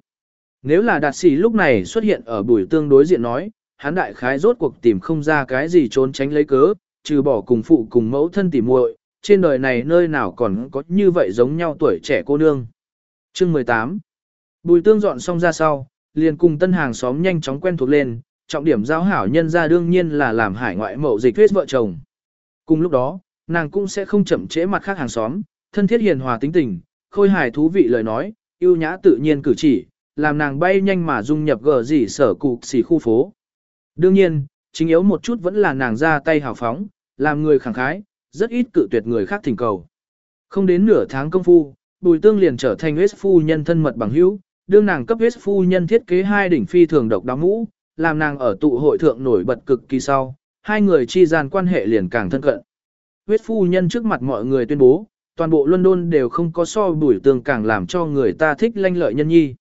Nếu là đạt sĩ lúc này xuất hiện ở buổi tương đối diện nói, hắn đại khái rốt cuộc tìm không ra cái gì trốn tránh lấy cớ, trừ bỏ cùng phụ cùng mẫu thân tỉ muội, trên đời này nơi nào còn có như vậy giống nhau tuổi trẻ cô nương. Chương 18 Bùi tương dọn xong ra sau, liền cùng tân hàng xóm nhanh chóng quen thuộc lên, trọng điểm giao hảo nhân ra đương nhiên là làm hải ngoại mậu dịch thuyết vợ chồng. Cùng lúc đó, nàng cũng sẽ không chậm trễ mặt khác hàng xóm, thân thiết hiền hòa tính tình, khôi hài thú vị lời nói, yêu nhã tự nhiên cử chỉ, làm nàng bay nhanh mà dung nhập gờ gì sở cục xỉ khu phố. Đương nhiên, chính yếu một chút vẫn là nàng ra tay hào phóng, làm người khẳng khái, rất ít cự tuyệt người khác thỉnh cầu. Không đến nửa tháng công phu, Bùi Tương liền trở thành huyết phu nhân thân mật bằng hữu, đương nàng cấp huyết phu nhân thiết kế hai đỉnh phi thường độc đáo mũ, làm nàng ở tụ hội thượng nổi bật cực kỳ sau, hai người chi gian quan hệ liền càng thân cận. Huyết phu nhân trước mặt mọi người tuyên bố, toàn bộ London đều không có so Bùi Tương càng làm cho người ta thích lanh lợi nhân nhi.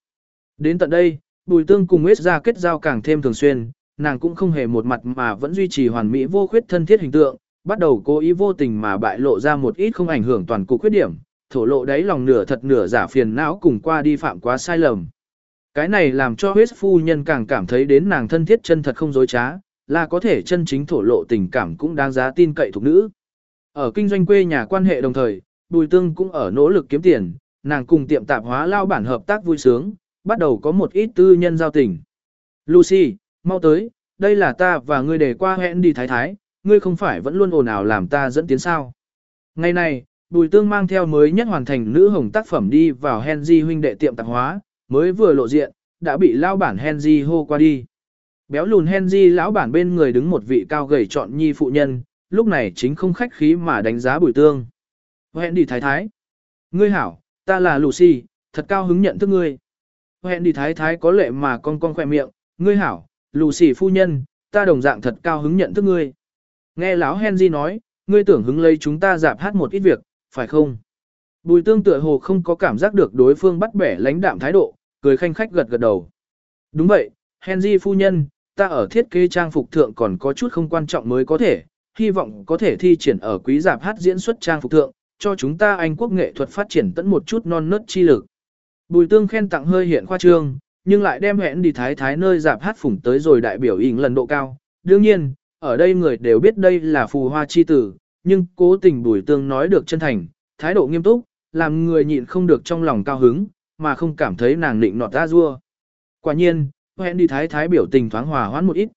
Đến tận đây, Bùi Tương cùng huyết ra kết giao càng thêm thường xuyên, nàng cũng không hề một mặt mà vẫn duy trì hoàn mỹ vô khuyết thân thiết hình tượng, bắt đầu cố ý vô tình mà bại lộ ra một ít không ảnh hưởng toàn cục khuyết điểm, thổ lộ đáy lòng nửa thật nửa giả phiền não cùng qua đi phạm quá sai lầm. Cái này làm cho huyết phu nhân càng cảm thấy đến nàng thân thiết chân thật không dối trá, là có thể chân chính thổ lộ tình cảm cũng đáng giá tin cậy thuộc nữ. Ở kinh doanh quê nhà quan hệ đồng thời, Bùi Tương cũng ở nỗ lực kiếm tiền, nàng cùng tiệm tạp hóa lao bản hợp tác vui sướng, bắt đầu có một ít tư nhân giao tình. Lucy, mau tới, đây là ta và ngươi để qua hẹn đi thái thái, ngươi không phải vẫn luôn ồn ào làm ta dẫn tiến sao. Ngày này, Bùi Tương mang theo mới nhất hoàn thành nữ hồng tác phẩm đi vào Henry huynh đệ tiệm tạp hóa, mới vừa lộ diện, đã bị lão bản Henry hô qua đi. Béo lùn Henry lão bản bên người đứng một vị cao gầy trọn nhi phụ nhân, lúc này chính không khách khí mà đánh giá Bùi Tương. Hẹn đi thái thái. Ngươi hảo, ta là Lucy, thật cao hứng nhận thức ngươi. Hẹn đi thái thái có lệ mà con con khỏe miệng, ngươi hảo, Lucy phu nhân, ta đồng dạng thật cao hứng nhận thức ngươi. Nghe lão Henry nói, ngươi tưởng hứng lấy chúng ta giảm hát một ít việc, phải không? Bùi tương tựa hồ không có cảm giác được đối phương bắt bẻ lãnh đạm thái độ, cười khanh khách gật gật đầu. Đúng vậy, Henry phu nhân, ta ở thiết kế trang phục thượng còn có chút không quan trọng mới có thể, hy vọng có thể thi triển ở quý giạp hát diễn xuất trang phục thượng, cho chúng ta Anh quốc nghệ thuật phát triển tận một chút non nớt chi lực. Bùi tương khen tặng hơi hiện khoa trương, nhưng lại đem hẹn đi thái thái nơi giạp hát phủng tới rồi đại biểu ỉn lần độ cao. Đương nhiên, ở đây người đều biết đây là phù hoa chi tử, nhưng cố tình bùi tương nói được chân thành, thái độ nghiêm túc, làm người nhịn không được trong lòng cao hứng, mà không cảm thấy nàng định nọt ra rua. Quả nhiên, hẹn đi thái thái biểu tình thoáng hòa hoãn một ít.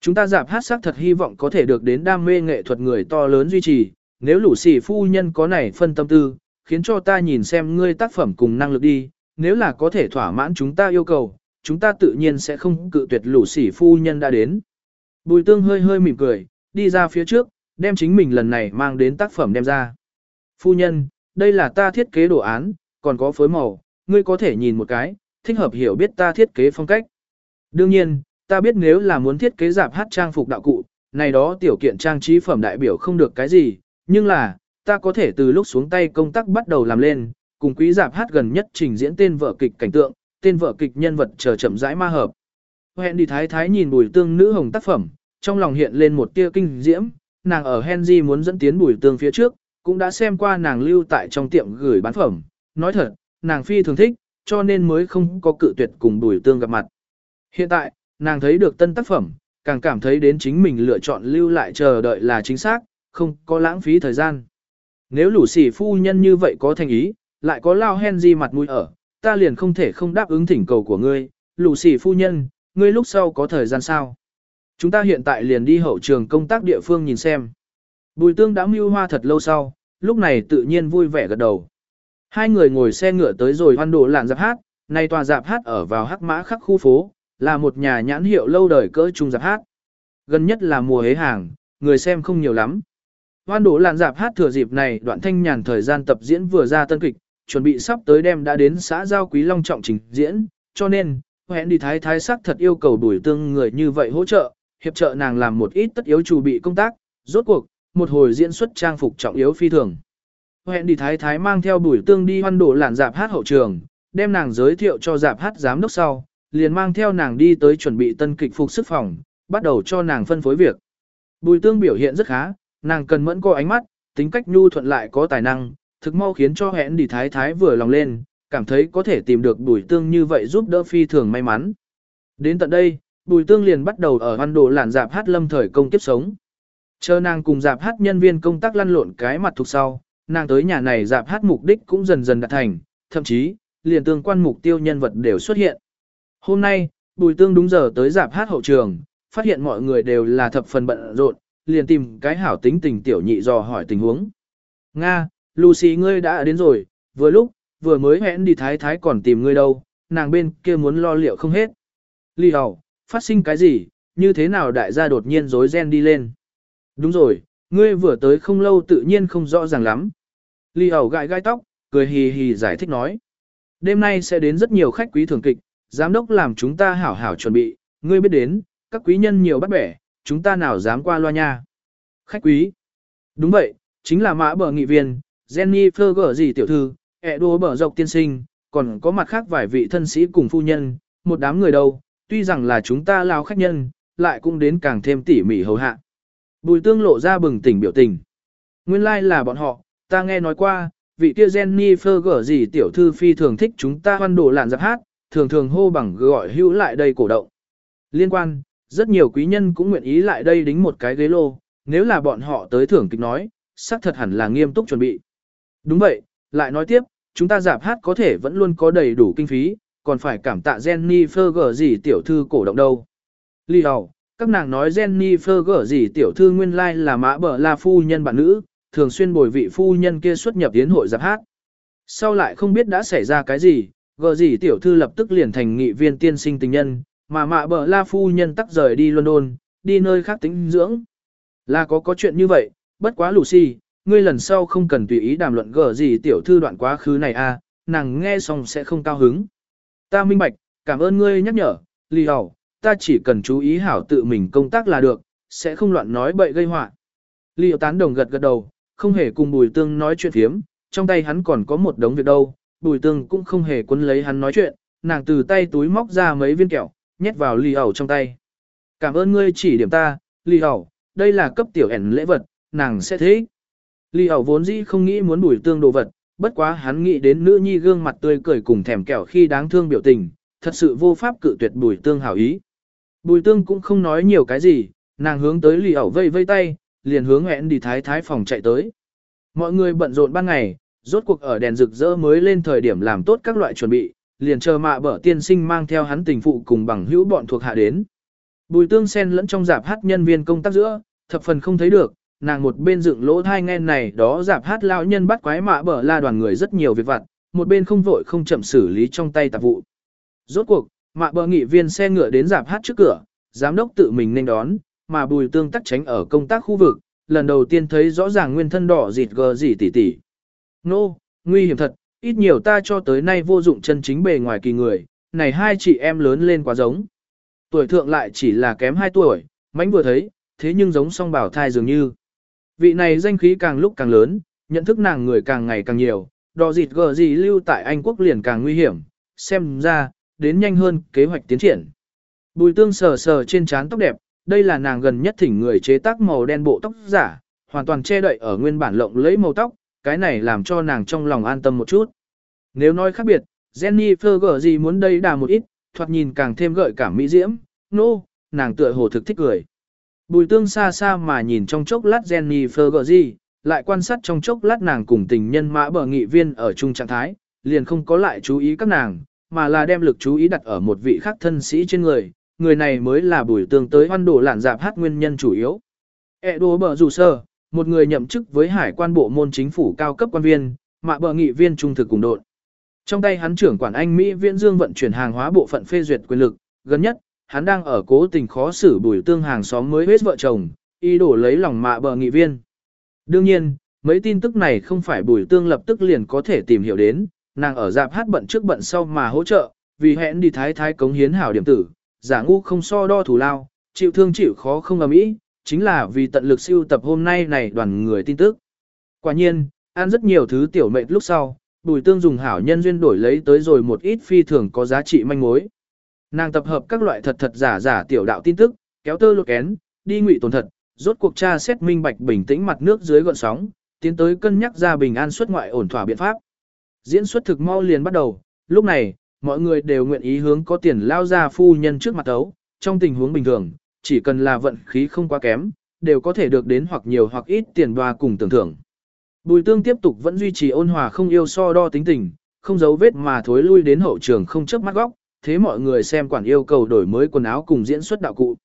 Chúng ta giảm hát sắc thật hy vọng có thể được đến đam mê nghệ thuật người to lớn duy trì, nếu lũ xỉ phu nhân có này phân tâm tư, khiến cho ta nhìn xem ngươi tác phẩm cùng năng lực đi, nếu là có thể thỏa mãn chúng ta yêu cầu, chúng ta tự nhiên sẽ không cự tuyệt lũ xỉ phu nhân đã đến. Bùi tương hơi hơi mỉm cười, đi ra phía trước, đem chính mình lần này mang đến tác phẩm đem ra. Phu nhân, đây là ta thiết kế đồ án, còn có phối màu, ngươi có thể nhìn một cái, thích hợp hiểu biết ta thiết kế phong cách. Đương nhiên, ta biết nếu là muốn thiết kế giảm hát trang phục đạo cụ, này đó tiểu kiện trang trí phẩm đại biểu không được cái gì, nhưng là, ta có thể từ lúc xuống tay công tác bắt đầu làm lên, cùng quý giảm hát gần nhất trình diễn tên vợ kịch cảnh tượng, tên vợ kịch nhân vật chờ chậm rãi ma hợp. Hẹn đi thái thái nhìn bùi tương nữ hồng tác phẩm, trong lòng hiện lên một tia kinh diễm, nàng ở Henry muốn dẫn tiến bùi tương phía trước, cũng đã xem qua nàng lưu tại trong tiệm gửi bán phẩm, nói thật, nàng phi thường thích, cho nên mới không có cự tuyệt cùng bùi tương gặp mặt. Hiện tại, nàng thấy được tân tác phẩm, càng cảm thấy đến chính mình lựa chọn lưu lại chờ đợi là chính xác, không có lãng phí thời gian. Nếu lũ sỉ phu nhân như vậy có thành ý, lại có lao Henry mặt mũi ở, ta liền không thể không đáp ứng thỉnh cầu của ngươi, lũ sỉ phu nhân, ngươi lúc sau có thời gian sao? Chúng ta hiện tại liền đi hậu trường công tác địa phương nhìn xem. Bùi tương đã mưu hoa thật lâu sau, lúc này tự nhiên vui vẻ gật đầu. Hai người ngồi xe ngựa tới rồi hoan đồ lạn dạp hát, này tòa dạp hát ở vào hắc mã khắc khu phố, là một nhà nhãn hiệu lâu đời cỡ trung dạp hát. Gần nhất là mùa hế hàng, người xem không nhiều lắm. Hoan đổ lạn dạp hát thừa dịp này đoạn thanh nhàn thời gian tập diễn vừa ra tân kịch, chuẩn bị sắp tới đêm đã đến xã Giao Quý Long trọng trình diễn, cho nên, hẹn đi thái thái sắc thật yêu cầu đuổi tương người như vậy hỗ trợ, hiệp trợ nàng làm một ít tất yếu chuẩn bị công tác, rốt cuộc, một hồi diễn xuất trang phục trọng yếu phi thường. Hẹn đi thái thái mang theo Bùi tương đi hoan đổ làn dạp hát hậu trường, đem nàng giới thiệu cho dạp hát giám đốc sau, liền mang theo nàng đi tới chuẩn bị tân kịch phục sức phòng, bắt đầu cho nàng phân phối việc. Bùi tương biểu hiện rất khá, nàng cần mẫn có ánh mắt, tính cách nhu thuận lại có tài năng, thực mau khiến cho hẹn đi thái thái vừa lòng lên, cảm thấy có thể tìm được bùi tương như vậy giúp đỡ phi thường may mắn. Đến tận đây, bùi tương liền bắt đầu ở văn đồ lản dạp hát lâm thời công kiếp sống. Chờ nàng cùng dạp hát nhân viên công tác lăn lộn cái mặt thuộc sau, nàng tới nhà này dạp hát mục đích cũng dần dần đạt thành, thậm chí, liền tương quan mục tiêu nhân vật đều xuất hiện. Hôm nay, Bùi Tương đúng giờ tới dạp hát hậu trường, phát hiện mọi người đều là thập phần bận rộn, liền tìm cái hảo tính tình tiểu nhị dò hỏi tình huống. Nga, Lucy ngươi đã đến rồi, vừa lúc, vừa mới hẹn đi thái thái còn tìm ngươi đâu, nàng bên kia muốn lo liệu không hết. Lì hầu, phát sinh cái gì, như thế nào đại gia đột nhiên rối ren đi lên. Đúng rồi, ngươi vừa tới không lâu tự nhiên không rõ ràng lắm. Ly hầu gãi gai tóc, cười hì hì giải thích nói. Đêm nay sẽ đến rất nhiều khách quý thường kịch, giám đốc làm chúng ta hảo hảo chuẩn bị, ngươi biết đến, các quý nhân nhiều bắt bẻ, chúng ta nào dám qua loa nha. Khách quý. Đúng vậy, chính là mã bờ nghị viên, Jenny Ferger gì tiểu thư, ẹ đùa bờ dọc tiên sinh, còn có mặt khác vài vị thân sĩ cùng phu nhân, một đám người đâu, tuy rằng là chúng ta lao khách nhân, lại cũng đến càng thêm tỉ mỉ hầu hạ. Bùi tương lộ ra bừng tỉnh biểu tình. Nguyên lai like là bọn họ, ta nghe nói qua, vị kia Jenny Ferger gì tiểu thư phi thường thích chúng ta hoan đồ lạn giặc hát, thường thường hô bằng gọi hữu lại đây cổ động. Liên quan, rất nhiều quý nhân cũng nguyện ý lại đây đính một cái ghế lô, nếu là bọn họ tới thưởng kịch nói, xác thật hẳn là nghiêm túc chuẩn bị. Đúng vậy, lại nói tiếp, chúng ta giảm hát có thể vẫn luôn có đầy đủ kinh phí, còn phải cảm tạ Jenny Ferger gì tiểu thư cổ động đâu. Lì hầu, các nàng nói Jenny Ferger gì tiểu thư nguyên lai like là mã bờ la phu nhân bạn nữ, thường xuyên bồi vị phu nhân kia xuất nhập tiến hội giáp hát. Sau lại không biết đã xảy ra cái gì, gờ gì tiểu thư lập tức liền thành nghị viên tiên sinh tình nhân, mà mạ bờ la phu nhân tắc rời đi London, đi nơi khác tính dưỡng. Là có có chuyện như vậy, bất quá Lucy, ngươi lần sau không cần tùy ý đàm luận gờ gì tiểu thư đoạn quá khứ này a, à, nàng nghe xong sẽ không cao hứng. Ta minh bạch, cảm ơn ngươi nhắc nhở, Lý Hảo, ta chỉ cần chú ý hảo tự mình công tác là được, sẽ không loạn nói bậy gây họa. Lý Hảo tán đồng gật gật đầu, không hề cùng Bùi Tương nói chuyện thiếm, trong tay hắn còn có một đống việc đâu, bùi tương cũng không hề quấn lấy hắn nói chuyện, nàng từ tay túi móc ra mấy viên kẹo, nhét vào ly hảo trong tay. Cảm ơn ngươi chỉ điểm ta, ly hảo, đây là cấp tiểu ẻn lễ vật, nàng sẽ thế. Ly hảo vốn dĩ không nghĩ muốn bùi tương đồ vật, bất quá hắn nghĩ đến nữ nhi gương mặt tươi cười cùng thèm kẹo khi đáng thương biểu tình, thật sự vô pháp cự tuyệt bùi tương hảo ý. Bùi tương cũng không nói nhiều cái gì, nàng hướng tới lì ẩu vây vây tay, liền hướng hẹn đi thái thái phòng chạy tới. Mọi người bận rộn ban ngày, rốt cuộc ở đèn rực rỡ mới lên thời điểm làm tốt các loại chuẩn bị, liền chờ mạ bở tiên sinh mang theo hắn tình phụ cùng bằng hữu bọn thuộc hạ đến. Bùi tương sen lẫn trong dạp hát nhân viên công tác giữa, thập phần không thấy được, nàng một bên dựng lỗ thai nghe này đó giảm hát lão nhân bắt quái mạ bở la đoàn người rất nhiều việc vặt, một bên không vội không chậm xử lý trong tay tạp vụ. Rốt cuộc, mạ bờ nghị viên xe ngựa đến giảm hát trước cửa, giám đốc tự mình nên đón, mà bùi tương tắc tránh ở công tác khu vực, lần đầu tiên thấy rõ ràng nguyên thân đỏ dịt gờ gì tỉ tỉ. Nô, no, nguy hiểm thật, ít nhiều ta cho tới nay vô dụng chân chính bề ngoài kỳ người, này hai chị em lớn lên quá giống. Tuổi thượng lại chỉ là kém 2 tuổi, mánh vừa thấy, thế nhưng giống song bảo thai dường như. Vị này danh khí càng lúc càng lớn, nhận thức nàng người càng ngày càng nhiều, đò dịt gờ gì lưu tại Anh quốc liền càng nguy hiểm, xem ra, đến nhanh hơn kế hoạch tiến triển. Bùi tương sờ sờ trên trán tóc đẹp, đây là nàng gần nhất thỉnh người chế tác màu đen bộ tóc giả, hoàn toàn che đậy ở nguyên bản lộng lấy màu tóc, cái này làm cho nàng trong lòng an tâm một chút. Nếu nói khác biệt, Jenny Ferger gì muốn đây đà một ít, thoạt nhìn càng thêm gợi cảm mỹ diễm, nô, no, nàng tựa hồ thực thích cười. Bùi tương xa xa mà nhìn trong chốc lát Jenny Ferger lại quan sát trong chốc lát nàng cùng tình nhân mã bờ nghị viên ở chung trạng thái, liền không có lại chú ý các nàng, mà là đem lực chú ý đặt ở một vị khác thân sĩ trên người, người này mới là bùi tương tới hoan đổ lạn dạp hát nguyên nhân chủ yếu. E đồ bờ rủ sơ, một người nhậm chức với hải quan bộ môn chính phủ cao cấp quan viên, mạ bờ nghị viên trung thực cùng độn. Trong tay hắn trưởng quản Anh Mỹ viễn dương vận chuyển hàng hóa bộ phận phê duyệt quyền lực, gần nhất, hắn đang ở cố tình khó xử bùi tương hàng xóm mới hết vợ chồng, y đổ lấy lòng mạ bờ nghị viên. Đương nhiên, mấy tin tức này không phải bùi tương lập tức liền có thể tìm hiểu đến, nàng ở dạp hát bận trước bận sau mà hỗ trợ, vì hẹn đi thái thái cống hiến hảo điểm tử, giả ngu không so đo thủ lao, chịu thương chịu khó không ầm ĩ, chính là vì tận lực siêu tập hôm nay này đoàn người tin tức. Quả nhiên, ăn rất nhiều thứ tiểu mệnh lúc sau, bùi tương dùng hảo nhân duyên đổi lấy tới rồi một ít phi thường có giá trị manh mối. Nàng tập hợp các loại thật thật giả giả tiểu đạo tin tức, kéo tơ lột kén, đi ngụy tồn thật, rốt cuộc tra xét minh bạch bình tĩnh mặt nước dưới gọn sóng, tiến tới cân nhắc ra bình an xuất ngoại ổn thỏa biện pháp. Diễn xuất thực mau liền bắt đầu, lúc này, mọi người đều nguyện ý hướng có tiền lao ra phu nhân trước mặt ấu, trong tình huống bình thường, chỉ cần là vận khí không quá kém, đều có thể được đến hoặc nhiều hoặc ít tiền đoa cùng tưởng thưởng. Bùi tương tiếp tục vẫn duy trì ôn hòa không yêu so đo tính tình, không giấu vết mà thối lui đến hậu trường không chấp mắt góc, thế mọi người xem quản yêu cầu đổi mới quần áo cùng diễn xuất đạo cụ.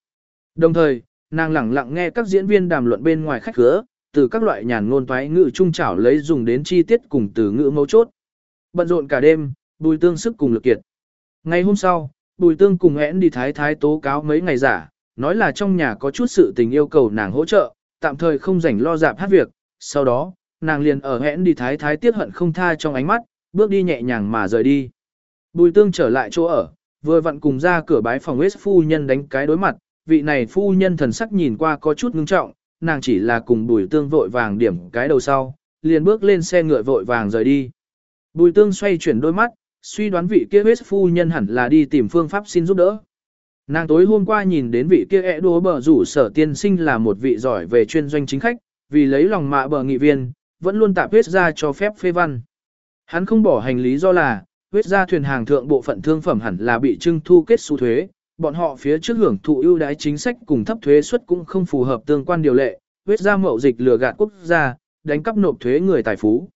Đồng thời, nàng lẳng lặng nghe các diễn viên đàm luận bên ngoài khách khứa, từ các loại nhàn ngôn toái ngữ trung trảo lấy dùng đến chi tiết cùng từ ngữ mấu chốt. Bận rộn cả đêm, bùi tương sức cùng lực kiệt. Ngày hôm sau, bùi tương cùng hẹn đi thái thái tố cáo mấy ngày giả, nói là trong nhà có chút sự tình yêu cầu nàng hỗ trợ, tạm thời không rảnh lo dạp hát việc, sau đó, nàng liền ở hẹn đi thái thái tiết hận không tha trong ánh mắt, bước đi nhẹ nhàng mà rời đi. Bùi tương trở lại chỗ ở, vừa vặn cùng ra cửa bái phòng West phu nhân đánh cái đối mặt, vị này phu nhân thần sắc nhìn qua có chút ngưng trọng, nàng chỉ là cùng bùi tương vội vàng điểm cái đầu sau, liền bước lên xe ngựa vội vàng rời đi. Bùi tương xoay chuyển đôi mắt, suy đoán vị kia West phu nhân hẳn là đi tìm phương pháp xin giúp đỡ. Nàng tối hôm qua nhìn đến vị kia ẹ đùa bờ rủ sở tiên sinh là một vị giỏi về chuyên doanh chính khách, vì lấy lòng mạ bờ nghị viên, vẫn luôn tạp huyết ra cho phép phê văn. Hắn không bỏ hành lý do là, huyết Gia thuyền hàng thượng bộ phận thương phẩm hẳn là bị trưng thu kết xu thuế, bọn họ phía trước hưởng thụ ưu đãi chính sách cùng thấp thuế suất cũng không phù hợp tương quan điều lệ, huyết Gia mậu dịch lừa gạt quốc gia, đánh cắp nộp thuế người tài phú.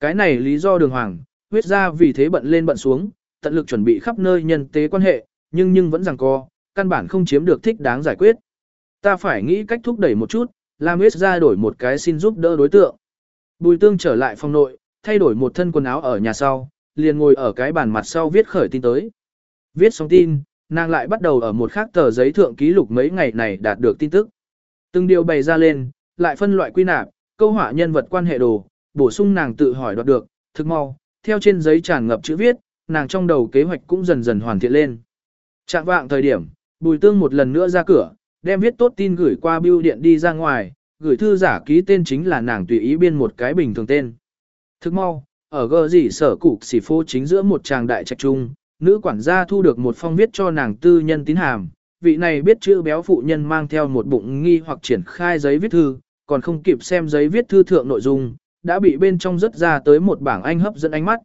Cái này lý do đường hoàng, huyết Gia vì thế bận lên bận xuống, tận lực chuẩn bị khắp nơi nhân tế quan hệ, nhưng nhưng vẫn rằng co, căn bản không chiếm được thích đáng giải quyết. Ta phải nghĩ cách thúc đẩy một chút, làm huyết Gia đổi một cái xin giúp đỡ đối tượng. Bùi tương trở lại phòng nội, thay đổi một thân quần áo ở nhà sau, liền ngồi ở cái bàn mặt sau viết khởi tin tới. Viết xong tin, nàng lại bắt đầu ở một khác tờ giấy thượng ký lục mấy ngày này đạt được tin tức. Từng điều bày ra lên, lại phân loại quy nạp, câu họa nhân vật quan hệ đồ, bổ sung nàng tự hỏi đoạt được, thực mau, theo trên giấy tràn ngập chữ viết, nàng trong đầu kế hoạch cũng dần dần hoàn thiện lên. Trạng vạng thời điểm, Bùi Tương một lần nữa ra cửa, đem viết tốt tin gửi qua bưu điện đi ra ngoài, gửi thư giả ký tên chính là nàng tùy ý biên một cái bình thường tên. Thức mau, ở gờ gì sở cục xỉ phố chính giữa một tràng đại trạch trung, nữ quản gia thu được một phong viết cho nàng tư nhân tín hàm, vị này biết chữ béo phụ nhân mang theo một bụng nghi hoặc triển khai giấy viết thư, còn không kịp xem giấy viết thư thượng nội dung, đã bị bên trong rớt ra tới một bảng anh hấp dẫn ánh mắt.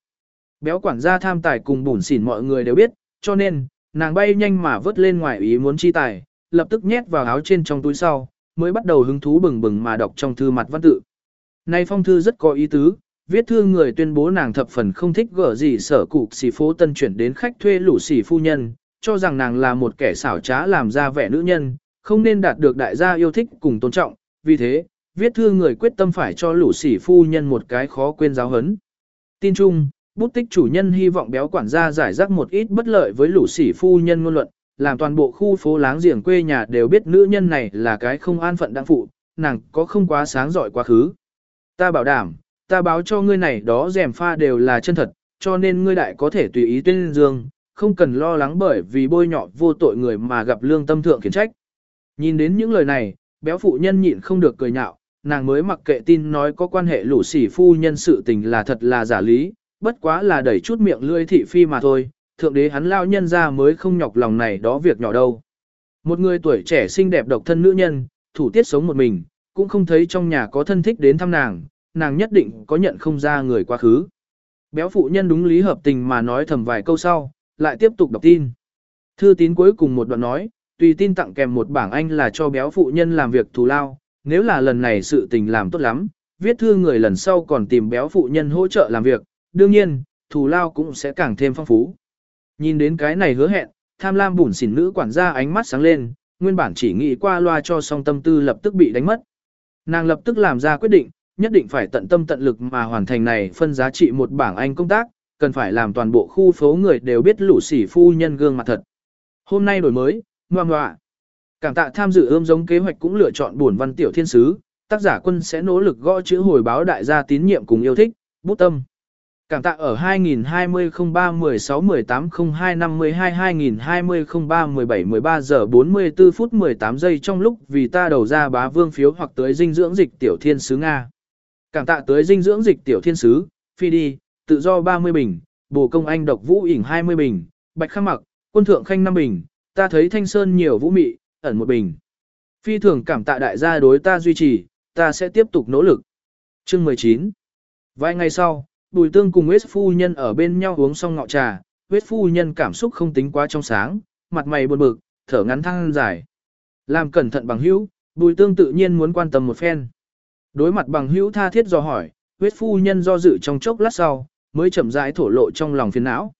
Béo quản gia tham tài cùng bùn xỉn mọi người đều biết, cho nên, nàng bay nhanh mà vớt lên ngoài ý muốn chi tài, lập tức nhét vào áo trên trong túi sau, mới bắt đầu hứng thú bừng bừng mà đọc trong thư mặt văn tự. Nay phong thư rất có ý tứ, viết thư người tuyên bố nàng thập phần không thích gở gì sở cục xỉ phố tân chuyển đến khách thuê lũ xỉ phu nhân, cho rằng nàng là một kẻ xảo trá làm ra vẻ nữ nhân, không nên đạt được đại gia yêu thích cùng tôn trọng, vì thế, viết thư người quyết tâm phải cho lũ xỉ phu nhân một cái khó quên giáo hấn. Tin chung, bút tích chủ nhân hy vọng béo quản gia giải rác một ít bất lợi với lũ xỉ phu nhân ngôn luận, làm toàn bộ khu phố láng giềng quê nhà đều biết nữ nhân này là cái không an phận đang phụ, nàng có không quá sáng giỏi quá khứ. Ta bảo đảm, ta báo cho ngươi này đó rèm pha đều là chân thật, cho nên ngươi đại có thể tùy ý tuyên dương, không cần lo lắng bởi vì bôi nhọ vô tội người mà gặp lương tâm thượng khiển trách. Nhìn đến những lời này, béo phụ nhân nhịn không được cười nhạo, nàng mới mặc kệ tin nói có quan hệ lũ sỉ phu nhân sự tình là thật là giả lý, bất quá là đẩy chút miệng lưỡi thị phi mà thôi, thượng đế hắn lao nhân ra mới không nhọc lòng này đó việc nhỏ đâu. Một người tuổi trẻ xinh đẹp độc thân nữ nhân, thủ tiết sống một mình, cũng không thấy trong nhà có thân thích đến thăm nàng, nàng nhất định có nhận không ra người quá khứ. Béo phụ nhân đúng lý hợp tình mà nói thầm vài câu sau, lại tiếp tục đọc tin. Thư tín cuối cùng một đoạn nói, tùy tin tặng kèm một bảng anh là cho béo phụ nhân làm việc thù lao, nếu là lần này sự tình làm tốt lắm, viết thư người lần sau còn tìm béo phụ nhân hỗ trợ làm việc, đương nhiên, thù lao cũng sẽ càng thêm phong phú. Nhìn đến cái này hứa hẹn, tham lam bùn xỉn nữ quản gia ánh mắt sáng lên, nguyên bản chỉ nghĩ qua loa cho xong tâm tư lập tức bị đánh mất. Nàng lập tức làm ra quyết định, nhất định phải tận tâm tận lực mà hoàn thành này phân giá trị một bảng anh công tác, cần phải làm toàn bộ khu phố người đều biết lũ sỉ phu nhân gương mặt thật. Hôm nay đổi mới, ngoan ngoạ. Cảm tạ tham dự ươm giống kế hoạch cũng lựa chọn buồn văn tiểu thiên sứ, tác giả quân sẽ nỗ lực gõ chữ hồi báo đại gia tín nhiệm cùng yêu thích, bút tâm. Cảm tạ ở 2020 03 16 18 02 52 2020 03 17 13 giờ 44 phút 18 giây trong lúc vì ta đầu ra bá vương phiếu hoặc tới dinh dưỡng dịch tiểu thiên sứ Nga. Cảm tạ tới dinh dưỡng dịch tiểu thiên sứ, phi đi, tự do 30 bình, bổ công anh độc vũ ỉn 20 bình, bạch khắc mặc, quân thượng khanh 5 bình, ta thấy thanh sơn nhiều vũ mị, ẩn một bình. Phi thường cảm tạ đại gia đối ta duy trì, ta sẽ tiếp tục nỗ lực. Chương 19 Vài ngày sau, Bùi Tương cùng West Phu Nhân ở bên nhau uống xong ngọ trà, West Phu Nhân cảm xúc không tính quá trong sáng, mặt mày buồn bực, thở ngắn thăng dài. Làm cẩn thận bằng hữu, Bùi Tương tự nhiên muốn quan tâm một phen. Đối mặt bằng hữu tha thiết do hỏi, huyết Phu Nhân do dự trong chốc lát sau, mới chậm rãi thổ lộ trong lòng phiền não.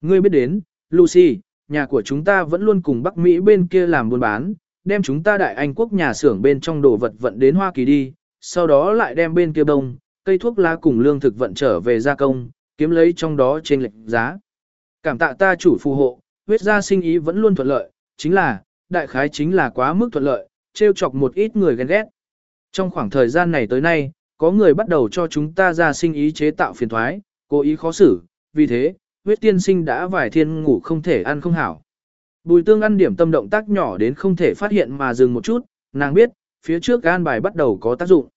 Ngươi biết đến, Lucy, nhà của chúng ta vẫn luôn cùng Bắc Mỹ bên kia làm buôn bán, đem chúng ta đại Anh quốc nhà xưởng bên trong đồ vật vận đến Hoa Kỳ đi, sau đó lại đem bên kia bông, cây thuốc lá cùng lương thực vận trở về gia công, kiếm lấy trong đó trên lệnh giá. Cảm tạ ta chủ phù hộ, huyết gia sinh ý vẫn luôn thuận lợi, chính là, đại khái chính là quá mức thuận lợi, trêu chọc một ít người ghen ghét. Trong khoảng thời gian này tới nay, có người bắt đầu cho chúng ta ra sinh ý chế tạo phiền thoái, cố ý khó xử, vì thế, huyết tiên sinh đã vài thiên ngủ không thể ăn không hảo. Bùi tương ăn điểm tâm động tác nhỏ đến không thể phát hiện mà dừng một chút, nàng biết, phía trước gan bài bắt đầu có tác dụng.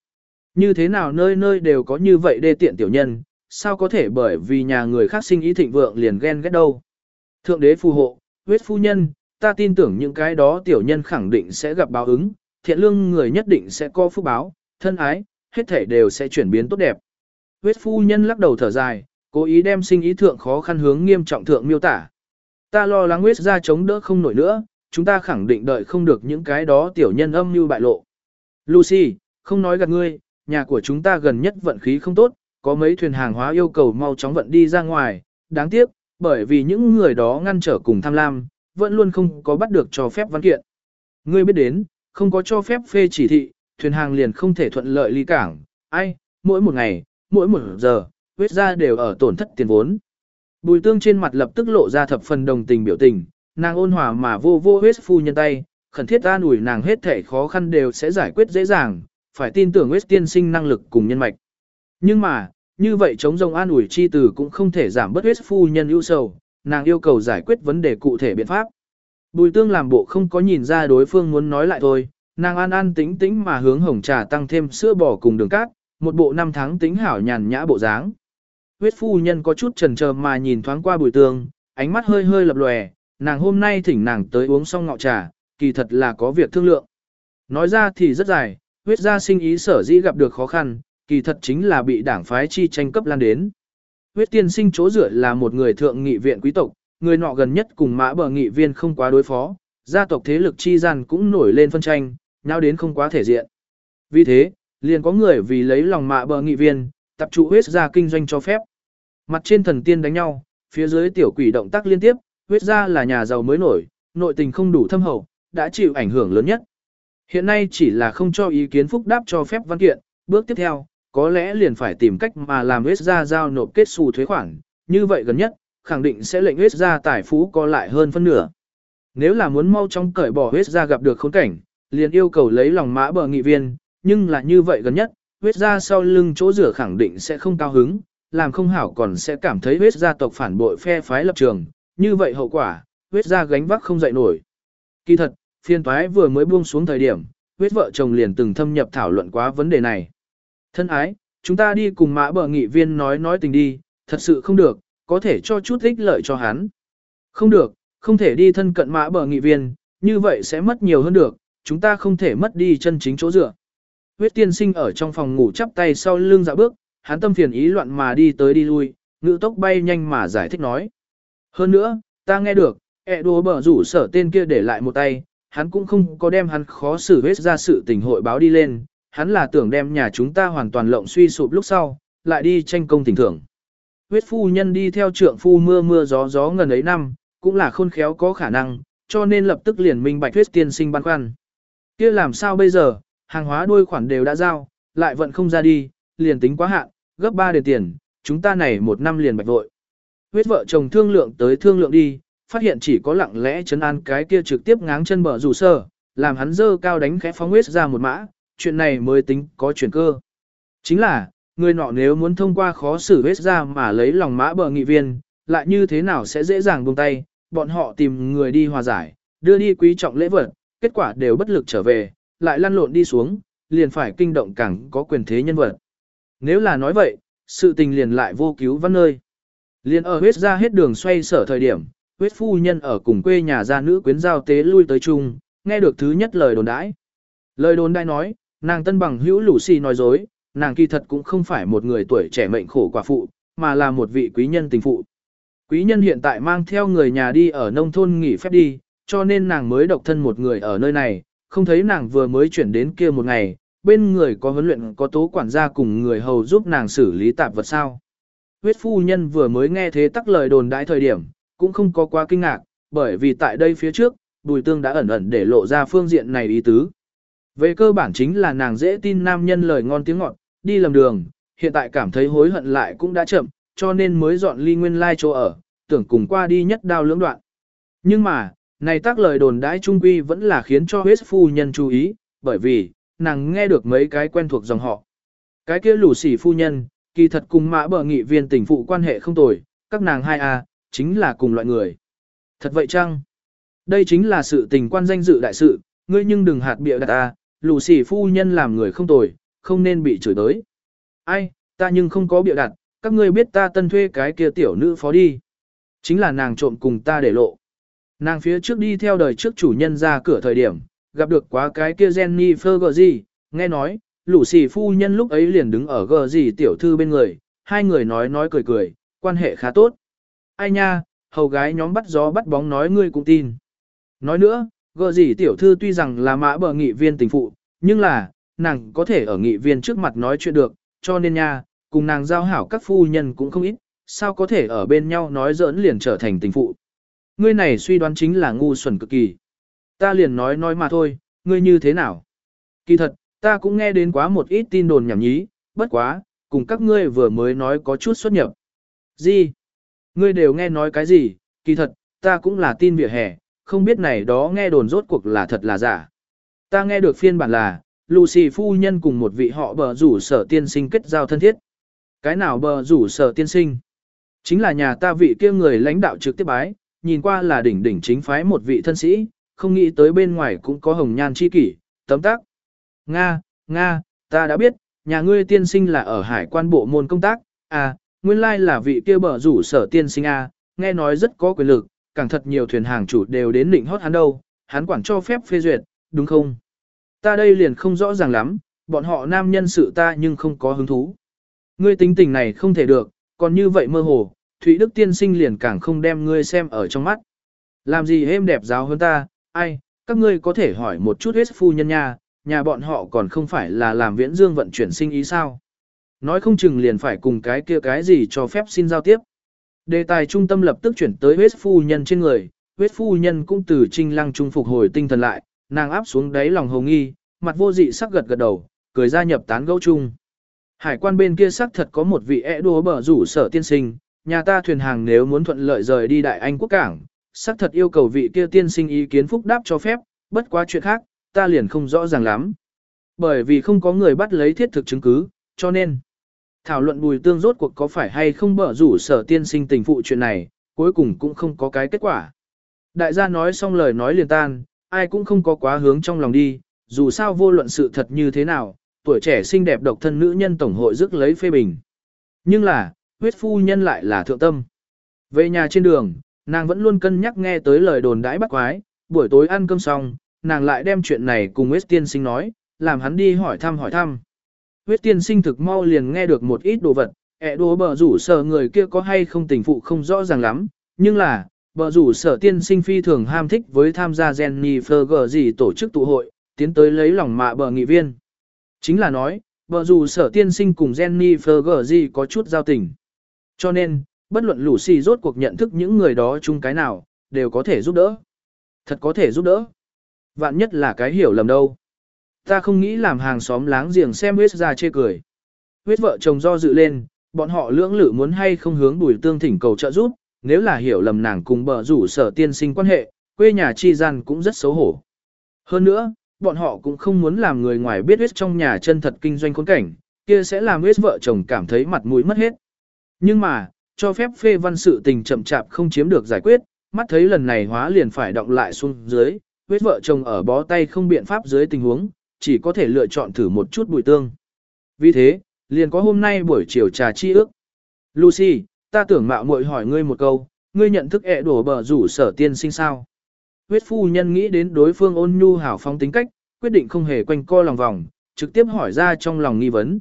Như thế nào nơi nơi đều có như vậy đê tiện tiểu nhân, sao có thể bởi vì nhà người khác sinh ý thịnh vượng liền ghen ghét đâu. Thượng đế phù hộ, huyết phu nhân, ta tin tưởng những cái đó tiểu nhân khẳng định sẽ gặp báo ứng, thiện lương người nhất định sẽ có phúc báo, thân ái, hết thể đều sẽ chuyển biến tốt đẹp. Huyết phu nhân lắc đầu thở dài, cố ý đem sinh ý thượng khó khăn hướng nghiêm trọng thượng miêu tả. Ta lo lắng huyết ra chống đỡ không nổi nữa, chúng ta khẳng định đợi không được những cái đó tiểu nhân âm như bại lộ. Lucy, không nói gạt ngươi, nhà của chúng ta gần nhất vận khí không tốt, có mấy thuyền hàng hóa yêu cầu mau chóng vận đi ra ngoài, đáng tiếc, bởi vì những người đó ngăn trở cùng tham lam, vẫn luôn không có bắt được cho phép văn kiện. Ngươi biết đến, không có cho phép phê chỉ thị, thuyền hàng liền không thể thuận lợi ly cảng, ai, mỗi một ngày, mỗi một giờ, huyết ra đều ở tổn thất tiền vốn. Bùi tương trên mặt lập tức lộ ra thập phần đồng tình biểu tình, nàng ôn hòa mà vô vô huyết phu nhân tay, khẩn thiết an ủi nàng hết thể khó khăn đều sẽ giải quyết dễ dàng, phải tin tưởng huyết tiên sinh năng lực cùng nhân mạch. Nhưng mà, như vậy chống rồng an ủi chi từ cũng không thể giảm bớt huyết phu nhân ưu sầu, nàng yêu cầu giải quyết vấn đề cụ thể biện pháp. Bùi tương làm bộ không có nhìn ra đối phương muốn nói lại thôi, nàng an an tính tính mà hướng hồng trà tăng thêm sữa bò cùng đường cát, một bộ năm tháng tính hảo nhàn nhã bộ dáng. Huyết phu nhân có chút chần chờ mà nhìn thoáng qua bùi tương, ánh mắt hơi hơi lập lòe, nàng hôm nay thỉnh nàng tới uống xong ngọ trà, kỳ thật là có việc thương lượng. Nói ra thì rất dài, huyết gia sinh ý sở dĩ gặp được khó khăn, kỳ thật chính là bị đảng phái chi tranh cấp lan đến. Huyết tiên sinh chỗ rửa là một người thượng nghị viện quý tộc, người nọ gần nhất cùng mã bờ nghị viên không quá đối phó, gia tộc thế lực chi gian cũng nổi lên phân tranh, nhau đến không quá thể diện. Vì thế, liền có người vì lấy lòng mạ bờ nghị viên, tập trụ huyết gia kinh doanh cho phép. Mặt trên thần tiên đánh nhau, phía dưới tiểu quỷ động tác liên tiếp, huyết gia là nhà giàu mới nổi, nội tình không đủ thâm hậu, đã chịu ảnh hưởng lớn nhất. Hiện nay chỉ là không cho ý kiến phúc đáp cho phép văn kiện, bước tiếp theo, có lẽ liền phải tìm cách mà làm huyết gia giao nộp kết xù thuế khoản, như vậy gần nhất, khẳng định sẽ lệnh huyết gia tài phú có lại hơn phân nửa. Nếu là muốn mau chóng cởi bỏ huyết gia gặp được khốn cảnh, liền yêu cầu lấy lòng mã bờ nghị viên, nhưng là như vậy gần nhất, huyết gia sau lưng chỗ rửa khẳng định sẽ không cao hứng, làm không hảo còn sẽ cảm thấy huyết gia tộc phản bội phe phái lập trường, như vậy hậu quả, huyết gia gánh vác không dậy nổi. Kỳ thật, phiên toái vừa mới buông xuống thời điểm, huyết vợ chồng liền từng thâm nhập thảo luận quá vấn đề này. Thân ái, chúng ta đi cùng mã bờ nghị viên nói nói tình đi, thật sự không được, có thể cho chút ích lợi cho hắn. Không được, không thể đi thân cận mã bờ nghị viên, như vậy sẽ mất nhiều hơn được, chúng ta không thể mất đi chân chính chỗ dựa. Huyết tiên sinh ở trong phòng ngủ chắp tay sau lưng dạo bước, hắn tâm phiền ý loạn mà đi tới đi lui, ngữ tốc bay nhanh mà giải thích nói. Hơn nữa, ta nghe được, ẹ đùa bờ rủ sở tên kia để lại một tay, hắn cũng không có đem hắn khó xử hết ra sự tình hội báo đi lên, hắn là tưởng đem nhà chúng ta hoàn toàn lộng suy sụp lúc sau, lại đi tranh công tình thưởng. Huyết phu nhân đi theo trượng phu mưa mưa gió gió ngần ấy năm, cũng là khôn khéo có khả năng, cho nên lập tức liền minh bạch huyết tiên sinh băn khoăn. kia làm sao bây giờ, hàng hóa đuôi khoản đều đã giao, lại vẫn không ra đi, liền tính quá hạn, gấp 3 đền tiền, chúng ta này một năm liền bạch vội. Huyết vợ chồng thương lượng tới thương lượng đi, phát hiện chỉ có lặng lẽ chấn an cái kia trực tiếp ngáng chân bờ rủ sơ, làm hắn dơ cao đánh khẽ phóng huyết ra một mã, chuyện này mới tính có chuyển cơ. Chính là, người nọ nếu muốn thông qua khó xử huyết ra mà lấy lòng mã bờ nghị viên, lại như thế nào sẽ dễ dàng buông tay, bọn họ tìm người đi hòa giải, đưa đi quý trọng lễ vật, kết quả đều bất lực trở về, lại lăn lộn đi xuống, liền phải kinh động càng có quyền thế nhân vật. Nếu là nói vậy, sự tình liền lại vô cứu văn nơi. Liền ở huyết ra hết đường xoay sở thời điểm, huyết phu nhân ở cùng quê nhà gia nữ quyến giao tế lui tới chung, nghe được thứ nhất lời đồn đãi. Lời đồn đãi nói, nàng tân bằng hữu lũ xì nói dối, nàng kỳ thật cũng không phải một người tuổi trẻ mệnh khổ quả phụ, mà là một vị quý nhân tình phụ. Quý nhân hiện tại mang theo người nhà đi ở nông thôn nghỉ phép đi, cho nên nàng mới độc thân một người ở nơi này, không thấy nàng vừa mới chuyển đến kia một ngày, bên người có huấn luyện có tố quản gia cùng người hầu giúp nàng xử lý tạp vật sao. Huyết phu nhân vừa mới nghe thế tắc lời đồn đãi thời điểm, cũng không có quá kinh ngạc, bởi vì tại đây phía trước, bùi tương đã ẩn ẩn để lộ ra phương diện này ý tứ. Về cơ bản chính là nàng dễ tin nam nhân lời ngon tiếng ngọt, đi lầm đường, hiện tại cảm thấy hối hận lại cũng đã chậm, cho nên mới dọn ly nguyên lai chỗ ở, tưởng cùng qua đi nhất đao lưỡng đoạn. Nhưng mà, này tác lời đồn đãi trung quy vẫn là khiến cho huyết phu nhân chú ý, bởi vì, nàng nghe được mấy cái quen thuộc dòng họ. Cái kia lù xỉ phu nhân, kỳ thật cùng mã bờ nghị viên tỉnh phụ quan hệ không tồi, các nàng hai a chính là cùng loại người. Thật vậy chăng? Đây chính là sự tình quan danh dự đại sự, ngươi nhưng đừng hạt bịa đặt a lù xỉ phu nhân làm người không tồi, không nên bị chửi tới. Ai, ta nhưng không có bịa đặt, các ngươi biết ta tân thuê cái kia tiểu nữ phó đi. Chính là nàng trộm cùng ta để lộ. Nàng phía trước đi theo đời trước chủ nhân ra cửa thời điểm, gặp được quá cái kia Jenny Fergie, nghe nói, lũ xì phu nhân lúc ấy liền đứng ở gờ gì tiểu thư bên người, hai người nói nói cười cười, quan hệ khá tốt. Ai nha, hầu gái nhóm bắt gió bắt bóng nói ngươi cũng tin. Nói nữa, gờ gì tiểu thư tuy rằng là mã bờ nghị viên tình phụ, nhưng là, nàng có thể ở nghị viên trước mặt nói chuyện được, cho nên nha, cùng nàng giao hảo các phu nhân cũng không ít, sao có thể ở bên nhau nói giỡn liền trở thành tình phụ. Ngươi này suy đoán chính là ngu xuẩn cực kỳ. Ta liền nói nói mà thôi, ngươi như thế nào? Kỳ thật, ta cũng nghe đến quá một ít tin đồn nhảm nhí, bất quá, cùng các ngươi vừa mới nói có chút xuất nhập. Gì? Ngươi đều nghe nói cái gì? Kỳ thật, ta cũng là tin vỉa hè, không biết này đó nghe đồn rốt cuộc là thật là giả. Ta nghe được phiên bản là, Lucy phu nhân cùng một vị họ bờ rủ sở tiên sinh kết giao thân thiết. Cái nào bờ rủ sở tiên sinh? Chính là nhà ta vị kia người lãnh đạo trực tiếp bái, nhìn qua là đỉnh đỉnh chính phái một vị thân sĩ, không nghĩ tới bên ngoài cũng có hồng nhan chi kỷ, tấm tác. Nga, Nga, ta đã biết, nhà ngươi tiên sinh là ở hải quan bộ môn công tác, à, nguyên lai là vị kia bờ rủ sở tiên sinh a, à, nghe nói rất có quyền lực, càng thật nhiều thuyền hàng chủ đều đến định hót hắn đâu, hắn quản cho phép phê duyệt, đúng không? Ta đây liền không rõ ràng lắm, bọn họ nam nhân sự ta nhưng không có hứng thú. Ngươi tính tình này không thể được, còn như vậy mơ hồ, Thụy Đức tiên sinh liền càng không đem ngươi xem ở trong mắt. Làm gì êm đẹp giáo hơn ta, ai, các ngươi có thể hỏi một chút hết phu nhân nha, nhà bọn họ còn không phải là làm viễn dương vận chuyển sinh ý sao. Nói không chừng liền phải cùng cái kia cái gì cho phép xin giao tiếp. Đề tài trung tâm lập tức chuyển tới huyết phu nhân trên người, huyết phu nhân cũng từ trinh lăng trung phục hồi tinh thần lại, nàng áp xuống đáy lòng hồng nghi, mặt vô dị sắc gật gật đầu, cười gia nhập tán gẫu chung. Hải quan bên kia xác thật có một vị ẻ đùa bở rủ sở tiên sinh, nhà ta thuyền hàng nếu muốn thuận lợi rời đi Đại Anh quốc cảng, xác thật yêu cầu vị kia tiên sinh ý kiến phúc đáp cho phép, bất quá chuyện khác, ta liền không rõ ràng lắm. Bởi vì không có người bắt lấy thiết thực chứng cứ, cho nên thảo luận bùi tương rốt cuộc có phải hay không bở rủ sở tiên sinh tình phụ chuyện này, cuối cùng cũng không có cái kết quả. Đại gia nói xong lời nói liền tan, ai cũng không có quá hướng trong lòng đi, dù sao vô luận sự thật như thế nào, tuổi trẻ xinh đẹp độc thân nữ nhân tổng hội rước lấy phê bình. Nhưng là, huyết phu nhân lại là thượng tâm. Về nhà trên đường, nàng vẫn luôn cân nhắc nghe tới lời đồn đãi bắt quái, buổi tối ăn cơm xong, nàng lại đem chuyện này cùng huyết tiên sinh nói, làm hắn đi hỏi thăm hỏi thăm. Huyết tiên sinh thực mau liền nghe được một ít đồ vật, ẹ đồ bờ rủ sở người kia có hay không tình phụ không rõ ràng lắm, nhưng là, bờ rủ sở tiên sinh phi thường ham thích với tham gia Jennifer G gì tổ chức tụ hội, tiến tới lấy lòng mạ bờ nghị viên. Chính là nói, bờ rủ sở tiên sinh cùng Jennifer G gì có chút giao tình. Cho nên, bất luận lũ xì rốt cuộc nhận thức những người đó chung cái nào, đều có thể giúp đỡ. Thật có thể giúp đỡ. Vạn nhất là cái hiểu lầm đâu. Ta không nghĩ làm hàng xóm láng giềng xem huyết ra chê cười. Huyết vợ chồng do dự lên, bọn họ lưỡng lự muốn hay không hướng bùi tương thỉnh cầu trợ giúp, nếu là hiểu lầm nàng cùng bờ rủ sở tiên sinh quan hệ, quê nhà chi gian cũng rất xấu hổ. Hơn nữa, bọn họ cũng không muốn làm người ngoài biết huyết trong nhà chân thật kinh doanh khốn cảnh, kia sẽ làm huyết vợ chồng cảm thấy mặt mũi mất hết. Nhưng mà, cho phép phê văn sự tình chậm chạp không chiếm được giải quyết, mắt thấy lần này hóa liền phải động lại xuống dưới, huyết vợ chồng ở bó tay không biện pháp dưới tình huống, chỉ có thể lựa chọn thử một chút bùi tương. Vì thế, liền có hôm nay buổi chiều trà chi ước. Lucy, ta tưởng mạo muội hỏi ngươi một câu, ngươi nhận thức ẹ đổ bờ rủ sở tiên sinh sao? Huyết phu nhân nghĩ đến đối phương ôn nhu hảo phong tính cách, quyết định không hề quanh co lòng vòng, trực tiếp hỏi ra trong lòng nghi vấn.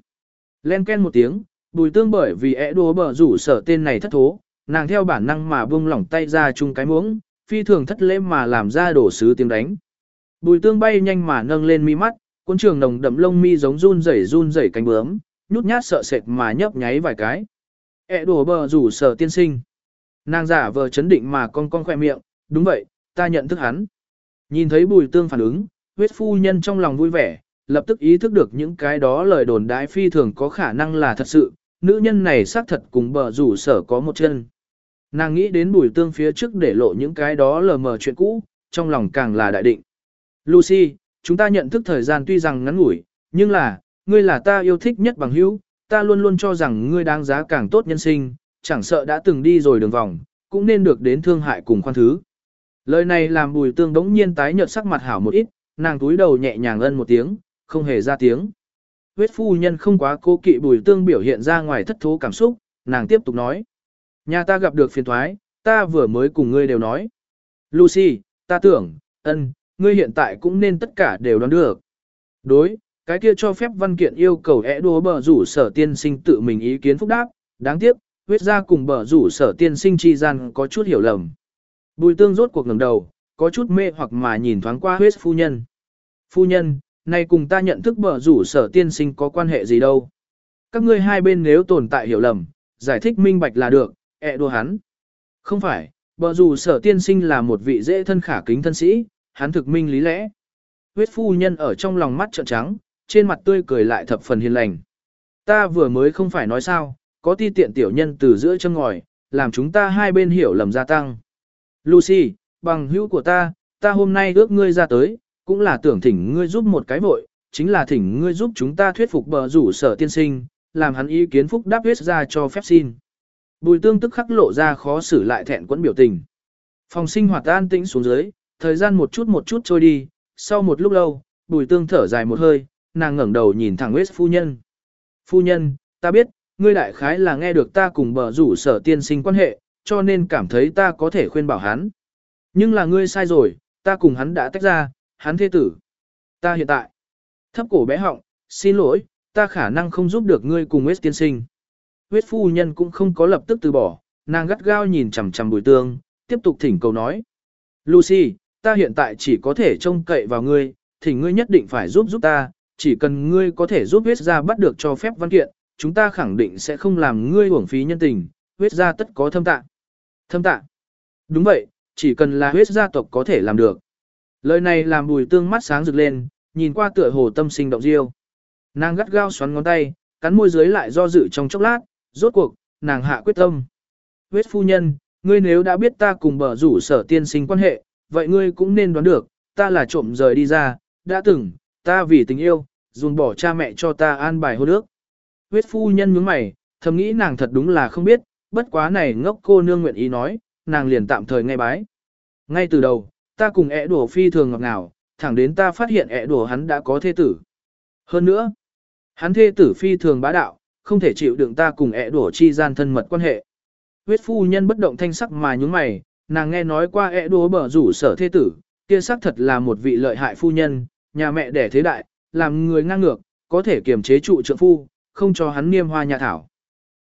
Len ken một tiếng, bùi tương bởi vì ẹ đổ bờ rủ sở tên này thất thố, nàng theo bản năng mà buông lỏng tay ra chung cái muỗng, phi thường thất lễ mà làm ra đổ sứ tiếng đánh. Bùi tương bay nhanh mà nâng lên mi mắt, cuốn trường nồng đậm lông mi giống run rẩy run rẩy cánh bướm, nhút nhát sợ sệt mà nhấp nháy vài cái. e đổ bờ rủ sở tiên sinh. Nàng giả vờ chấn định mà con con khoe miệng, đúng vậy, ta nhận thức hắn. Nhìn thấy bùi tương phản ứng, huyết phu nhân trong lòng vui vẻ, lập tức ý thức được những cái đó lời đồn đãi phi thường có khả năng là thật sự, nữ nhân này xác thật cùng bờ rủ sở có một chân. Nàng nghĩ đến bùi tương phía trước để lộ những cái đó lờ mờ chuyện cũ, trong lòng càng là đại định. Lucy, chúng ta nhận thức thời gian tuy rằng ngắn ngủi, nhưng là, ngươi là ta yêu thích nhất bằng hữu, ta luôn luôn cho rằng ngươi đáng giá càng tốt nhân sinh, chẳng sợ đã từng đi rồi đường vòng, cũng nên được đến thương hại cùng khoan thứ. Lời này làm bùi tương đống nhiên tái nhợt sắc mặt hảo một ít, nàng túi đầu nhẹ nhàng ân một tiếng, không hề ra tiếng. Huyết phu nhân không quá cố kỵ bùi tương biểu hiện ra ngoài thất thố cảm xúc, nàng tiếp tục nói. Nhà ta gặp được phiền thoái, ta vừa mới cùng ngươi đều nói. Lucy, ta tưởng, ân, ngươi hiện tại cũng nên tất cả đều đoán được. Đối, cái kia cho phép văn kiện yêu cầu ẻ đùa bờ rủ sở tiên sinh tự mình ý kiến phúc đáp, đáng tiếc, huyết ra cùng bờ rủ sở tiên sinh chi gian có chút hiểu lầm. Bùi tương rốt cuộc ngẩng đầu, có chút mê hoặc mà nhìn thoáng qua huyết phu nhân. Phu nhân, nay cùng ta nhận thức bờ rủ sở tiên sinh có quan hệ gì đâu. Các ngươi hai bên nếu tồn tại hiểu lầm, giải thích minh bạch là được, ẹ đùa hắn. Không phải, bờ rủ sở tiên sinh là một vị dễ thân khả kính thân sĩ, hắn thực minh lý lẽ. Huyết phu nhân ở trong lòng mắt trợn trắng, trên mặt tươi cười lại thập phần hiền lành. Ta vừa mới không phải nói sao, có ti tiện tiểu nhân từ giữa chân ngòi, làm chúng ta hai bên hiểu lầm gia tăng. Lucy, bằng hữu của ta, ta hôm nay ước ngươi ra tới, cũng là tưởng thỉnh ngươi giúp một cái vội, chính là thỉnh ngươi giúp chúng ta thuyết phục bờ rủ sở tiên sinh, làm hắn ý kiến phúc đáp huyết ra cho phép xin. Bùi tương tức khắc lộ ra khó xử lại thẹn quẫn biểu tình. Phòng sinh hoạt an tĩnh xuống dưới, thời gian một chút một chút trôi đi, sau một lúc lâu, bùi tương thở dài một hơi, nàng ngẩng đầu nhìn thẳng West phu nhân. Phu nhân, ta biết, ngươi đại khái là nghe được ta cùng bờ rủ sở tiên sinh quan hệ, cho nên cảm thấy ta có thể khuyên bảo hắn. Nhưng là ngươi sai rồi, ta cùng hắn đã tách ra, hắn thế tử. Ta hiện tại, thấp cổ bé họng, xin lỗi, ta khả năng không giúp được ngươi cùng West tiên sinh. West phu nhân cũng không có lập tức từ bỏ, nàng gắt gao nhìn chằm chằm bùi tương, tiếp tục thỉnh cầu nói. Lucy, ta hiện tại chỉ có thể trông cậy vào ngươi, thì ngươi nhất định phải giúp giúp ta, chỉ cần ngươi có thể giúp huyết ra bắt được cho phép văn kiện, chúng ta khẳng định sẽ không làm ngươi uổng phí nhân tình, huyết ra tất có thâm tạ. Thâm tạ. Đúng vậy, chỉ cần là huyết gia tộc có thể làm được. Lời này làm bùi tương mắt sáng rực lên, nhìn qua tựa hồ tâm sinh động diêu. Nàng gắt gao xoắn ngón tay, cắn môi dưới lại do dự trong chốc lát, rốt cuộc, nàng hạ quyết tâm. Huyết phu nhân, ngươi nếu đã biết ta cùng bờ rủ sở tiên sinh quan hệ, vậy ngươi cũng nên đoán được, ta là trộm rời đi ra, đã từng, ta vì tình yêu, dùng bỏ cha mẹ cho ta an bài hôn ước. Huyết phu nhân nhướng mày, thầm nghĩ nàng thật đúng là không biết, bất quá này ngốc cô nương nguyện ý nói, nàng liền tạm thời ngay bái. Ngay từ đầu, ta cùng ẹ đùa phi thường ngọt ngào, thẳng đến ta phát hiện ẹ đùa hắn đã có thê tử. Hơn nữa, hắn thê tử phi thường bá đạo, không thể chịu đựng ta cùng ẹ đùa chi gian thân mật quan hệ. Huyết phu nhân bất động thanh sắc mà nhúng mày, nàng nghe nói qua e đùa bở rủ sở thế tử, kia xác thật là một vị lợi hại phu nhân, nhà mẹ đẻ thế đại, làm người ngang ngược, có thể kiềm chế trụ trượng phu, không cho hắn niêm hoa nhà thảo.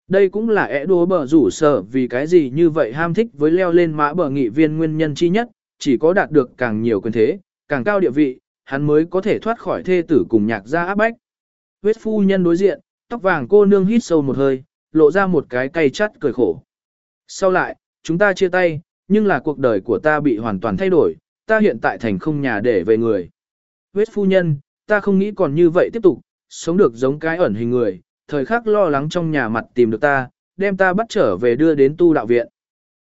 Đây cũng là ẻ đùa bờ rủ sở vì cái gì như vậy ham thích với leo lên mã bờ nghị viên nguyên nhân chi nhất, chỉ có đạt được càng nhiều quyền thế, càng cao địa vị, hắn mới có thể thoát khỏi thê tử cùng nhạc gia áp bách. Huyết phu nhân đối diện, tóc vàng cô nương hít sâu một hơi, lộ ra một cái cay chắt cười khổ. Sau lại, chúng ta chia tay, nhưng là cuộc đời của ta bị hoàn toàn thay đổi, ta hiện tại thành không nhà để về người. Huyết phu nhân, ta không nghĩ còn như vậy tiếp tục, sống được giống cái ẩn hình người, thời khắc lo lắng trong nhà mặt tìm được ta, đem ta bắt trở về đưa đến tu đạo viện.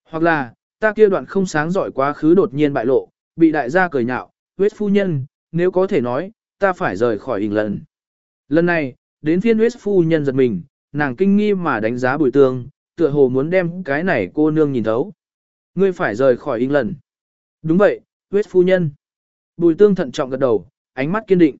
Hoặc là, ta kia đoạn không sáng giỏi quá khứ đột nhiên bại lộ, bị đại gia cười nhạo, huyết phu nhân, nếu có thể nói, ta phải rời khỏi hình lần. Lần này, đến phiên huyết phu nhân giật mình, nàng kinh nghi mà đánh giá bùi tương, tựa hồ muốn đem cái này cô nương nhìn thấu. Ngươi phải rời khỏi yên lần. Đúng vậy, huyết phu nhân. Bùi tương thận trọng gật đầu, ánh mắt kiên định.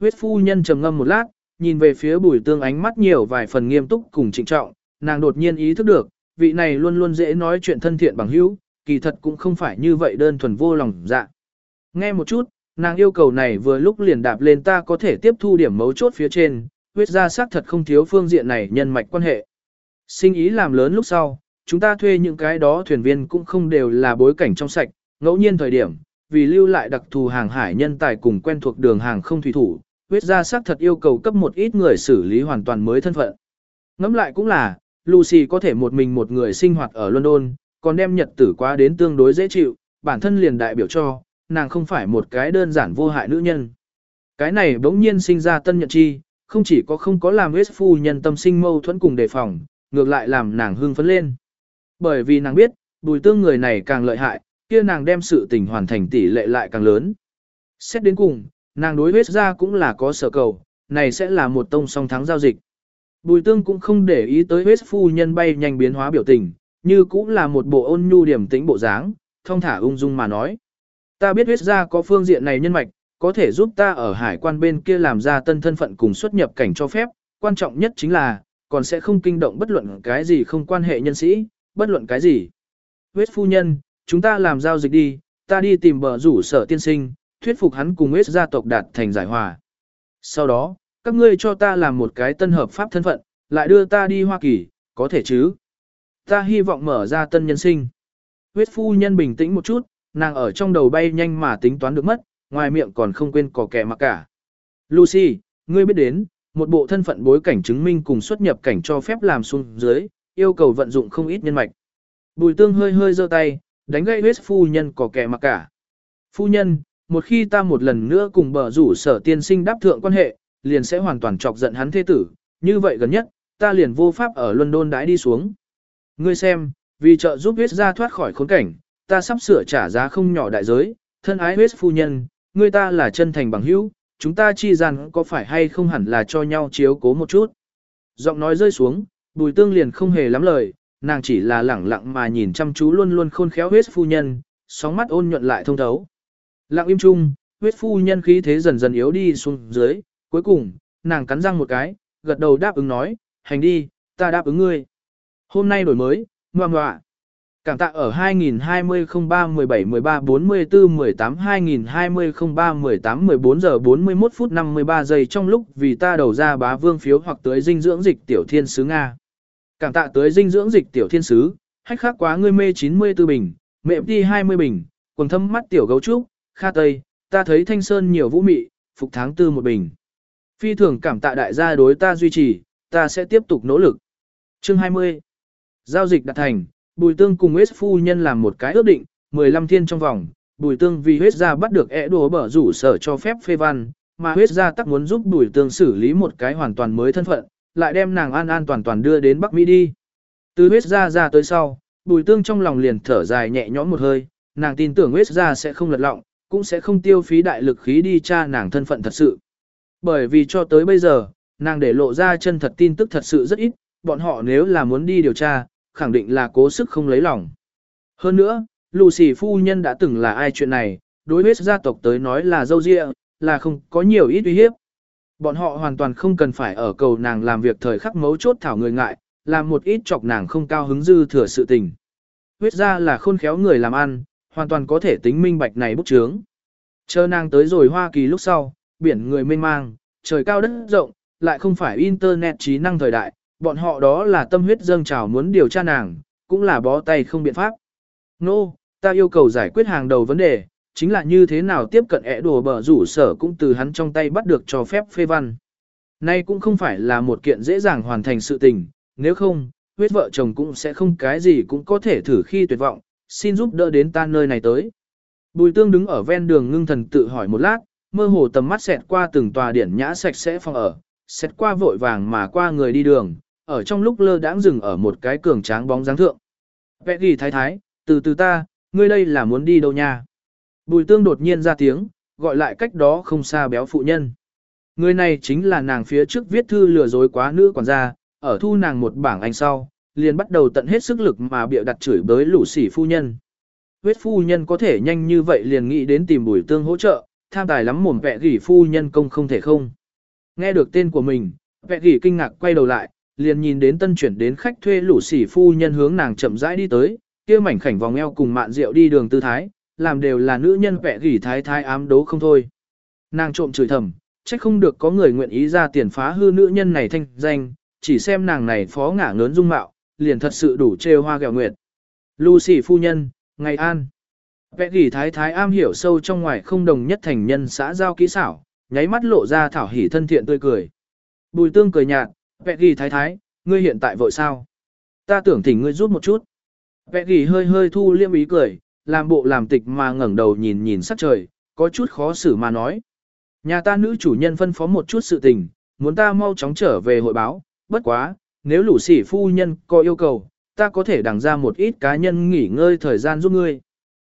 Huyết phu nhân trầm ngâm một lát, nhìn về phía bùi tương ánh mắt nhiều vài phần nghiêm túc cùng trịnh trọng, nàng đột nhiên ý thức được, vị này luôn luôn dễ nói chuyện thân thiện bằng hữu, kỳ thật cũng không phải như vậy đơn thuần vô lòng dạ. Nghe một chút, nàng yêu cầu này vừa lúc liền đạp lên ta có thể tiếp thu điểm mấu chốt phía trên, huyết ra xác thật không thiếu phương diện này nhân mạch quan hệ. Sinh ý làm lớn lúc sau, chúng ta thuê những cái đó thuyền viên cũng không đều là bối cảnh trong sạch, ngẫu nhiên thời điểm, vì lưu lại đặc thù hàng hải nhân tài cùng quen thuộc đường hàng không thủy thủ, huyết ra xác thật yêu cầu cấp một ít người xử lý hoàn toàn mới thân phận. Ngẫm lại cũng là, Lucy có thể một mình một người sinh hoạt ở London, còn đem nhật tử quá đến tương đối dễ chịu, bản thân liền đại biểu cho, nàng không phải một cái đơn giản vô hại nữ nhân. Cái này bỗng nhiên sinh ra tân nhận chi, không chỉ có không có làm huyết phu nhân tâm sinh mâu thuẫn cùng đề phòng, ngược lại làm nàng hương phấn lên. Bởi vì nàng biết, bùi tương người này càng lợi hại, kia nàng đem sự tình hoàn thành tỷ lệ lại càng lớn. Xét đến cùng, nàng đối huyết ra cũng là có sở cầu, này sẽ là một tông song thắng giao dịch. Bùi tương cũng không để ý tới huyết phu nhân bay nhanh biến hóa biểu tình, như cũng là một bộ ôn nhu điểm tĩnh bộ dáng, thông thả ung dung mà nói. Ta biết huyết ra có phương diện này nhân mạch, có thể giúp ta ở hải quan bên kia làm ra tân thân phận cùng xuất nhập cảnh cho phép, quan trọng nhất chính là, còn sẽ không kinh động bất luận cái gì không quan hệ nhân sĩ, bất luận cái gì. Huyết phu nhân, chúng ta làm giao dịch đi, ta đi tìm bờ rủ sở tiên sinh, thuyết phục hắn cùng huyết gia tộc đạt thành giải hòa. Sau đó, các ngươi cho ta làm một cái tân hợp pháp thân phận, lại đưa ta đi Hoa Kỳ, có thể chứ? Ta hy vọng mở ra tân nhân sinh. Huyết phu nhân bình tĩnh một chút, nàng ở trong đầu bay nhanh mà tính toán được mất, ngoài miệng còn không quên cò kẻ mặc cả. Lucy, ngươi biết đến, một bộ thân phận bối cảnh chứng minh cùng xuất nhập cảnh cho phép làm xuống dưới, yêu cầu vận dụng không ít nhân mạch. Bùi tương hơi hơi giơ tay, đánh gãy huyết phu nhân có kẻ mặc cả. Phu nhân, một khi ta một lần nữa cùng bờ rủ sở tiên sinh đáp thượng quan hệ, liền sẽ hoàn toàn chọc giận hắn thế tử, như vậy gần nhất, ta liền vô pháp ở London đãi đi xuống. Ngươi xem, vì trợ giúp huyết ra thoát khỏi khốn cảnh, ta sắp sửa trả giá không nhỏ đại giới, thân ái huyết phu nhân, ngươi ta là chân thành bằng hữu, chúng ta chi rằng có phải hay không hẳn là cho nhau chiếu cố một chút. Giọng nói rơi xuống, bùi tương liền không hề lắm lời, nàng chỉ là lẳng lặng mà nhìn chăm chú luôn luôn khôn khéo huyết phu nhân, sóng mắt ôn nhuận lại thông thấu. Lặng im chung, huyết phu nhân khí thế dần dần yếu đi xuống dưới, cuối cùng, nàng cắn răng một cái, gật đầu đáp ứng nói, hành đi, ta đáp ứng ngươi. Hôm nay đổi mới, ngoà ngoạ. Cảm tạ ở 2020 03 17 13 44 18 2020 03 18 14 giờ 41 phút 53 giây trong lúc vì ta đầu ra bá vương phiếu hoặc tới dinh dưỡng dịch tiểu thiên sứ Nga. Cảm tạ tới dinh dưỡng dịch tiểu thiên sứ, hách khắc quá ngươi mê 94 bình, mẹ đi 20 bình, quần thâm mắt tiểu gấu trúc, kha tây, ta thấy thanh sơn nhiều vũ mị, phục tháng tư một bình. Phi thường cảm tạ đại gia đối ta duy trì, ta sẽ tiếp tục nỗ lực. Chương 20 Giao dịch đạt thành, Bùi tương cùng huyết phu nhân làm một cái ước định, 15 thiên trong vòng, bùi tương vì huyết gia bắt được ẻ đồ bở rủ sở cho phép phê văn, mà huyết gia tắc muốn giúp bùi tương xử lý một cái hoàn toàn mới thân phận, lại đem nàng an an toàn toàn đưa đến Bắc Mỹ đi. Từ huyết ra ra tới sau, bùi tương trong lòng liền thở dài nhẹ nhõm một hơi, nàng tin tưởng huyết ra sẽ không lật lọng, cũng sẽ không tiêu phí đại lực khí đi tra nàng thân phận thật sự. Bởi vì cho tới bây giờ, nàng để lộ ra chân thật tin tức thật sự rất ít, bọn họ nếu là muốn đi điều tra, khẳng định là cố sức không lấy lòng. Hơn nữa, Lucy phu nhân đã từng là ai chuyện này, đối huyết gia tộc tới nói là dâu dịa, là không có nhiều ít uy hiếp. Bọn họ hoàn toàn không cần phải ở cầu nàng làm việc thời khắc mấu chốt thảo người ngại, làm một ít chọc nàng không cao hứng dư thừa sự tình. Huyết ra là khôn khéo người làm ăn, hoàn toàn có thể tính minh bạch này bức trướng. Chờ nàng tới rồi Hoa Kỳ lúc sau, biển người mênh mang, trời cao đất rộng, lại không phải internet trí năng thời đại, bọn họ đó là tâm huyết dâng trào muốn điều tra nàng, cũng là bó tay không biện pháp. Nô, no, ta yêu cầu giải quyết hàng đầu vấn đề, chính là như thế nào tiếp cận ẻ đồ bờ rủ sở cũng từ hắn trong tay bắt được cho phép phê văn. Nay cũng không phải là một kiện dễ dàng hoàn thành sự tình, nếu không, huyết vợ chồng cũng sẽ không cái gì cũng có thể thử khi tuyệt vọng, xin giúp đỡ đến ta nơi này tới. Bùi tương đứng ở ven đường ngưng thần tự hỏi một lát, mơ hồ tầm mắt xẹt qua từng tòa điển nhã sạch sẽ phòng ở, xẹt qua vội vàng mà qua người đi đường, ở trong lúc lơ đãng dừng ở một cái cường tráng bóng dáng thượng. Vẽ ghi thái thái, từ từ ta, ngươi đây là muốn đi đâu nha? Bùi tương đột nhiên ra tiếng, gọi lại cách đó không xa béo phụ nhân. Người này chính là nàng phía trước viết thư lừa dối quá nữ quản gia, ở thu nàng một bảng anh sau, liền bắt đầu tận hết sức lực mà bịa đặt chửi bới lũ sỉ phu nhân. Huyết phu nhân có thể nhanh như vậy liền nghĩ đến tìm bùi tương hỗ trợ, tham tài lắm mồm vẹ gỉ phu nhân công không thể không. Nghe được tên của mình, vẹ gỉ kinh ngạc quay đầu lại, liền nhìn đến tân chuyển đến khách thuê lũ sỉ phu nhân hướng nàng chậm rãi đi tới, kia mảnh khảnh vòng eo cùng mạn rượu đi đường tư thái, làm đều là nữ nhân vẹ gỉ thái thái ám đố không thôi. Nàng trộm chửi thầm, trách không được có người nguyện ý ra tiền phá hư nữ nhân này thanh danh, chỉ xem nàng này phó ngả ngớn dung mạo, liền thật sự đủ trêu hoa gẹo nguyệt. Lucy phu nhân, ngày an. Vẽ gỉ thái thái am hiểu sâu trong ngoài không đồng nhất thành nhân xã giao kỹ xảo, nháy mắt lộ ra thảo hỉ thân thiện tươi cười. Bùi tương cười nhạt, vẽ gỉ thái thái, ngươi hiện tại vội sao? Ta tưởng thỉnh ngươi giúp một chút. Vẽ gỉ hơi hơi thu liêm ý cười, làm bộ làm tịch mà ngẩng đầu nhìn nhìn sắc trời, có chút khó xử mà nói. Nhà ta nữ chủ nhân phân phó một chút sự tình, muốn ta mau chóng trở về hội báo, bất quá, nếu lũ sỉ phu nhân có yêu cầu, ta có thể đằng ra một ít cá nhân nghỉ ngơi thời gian giúp ngươi.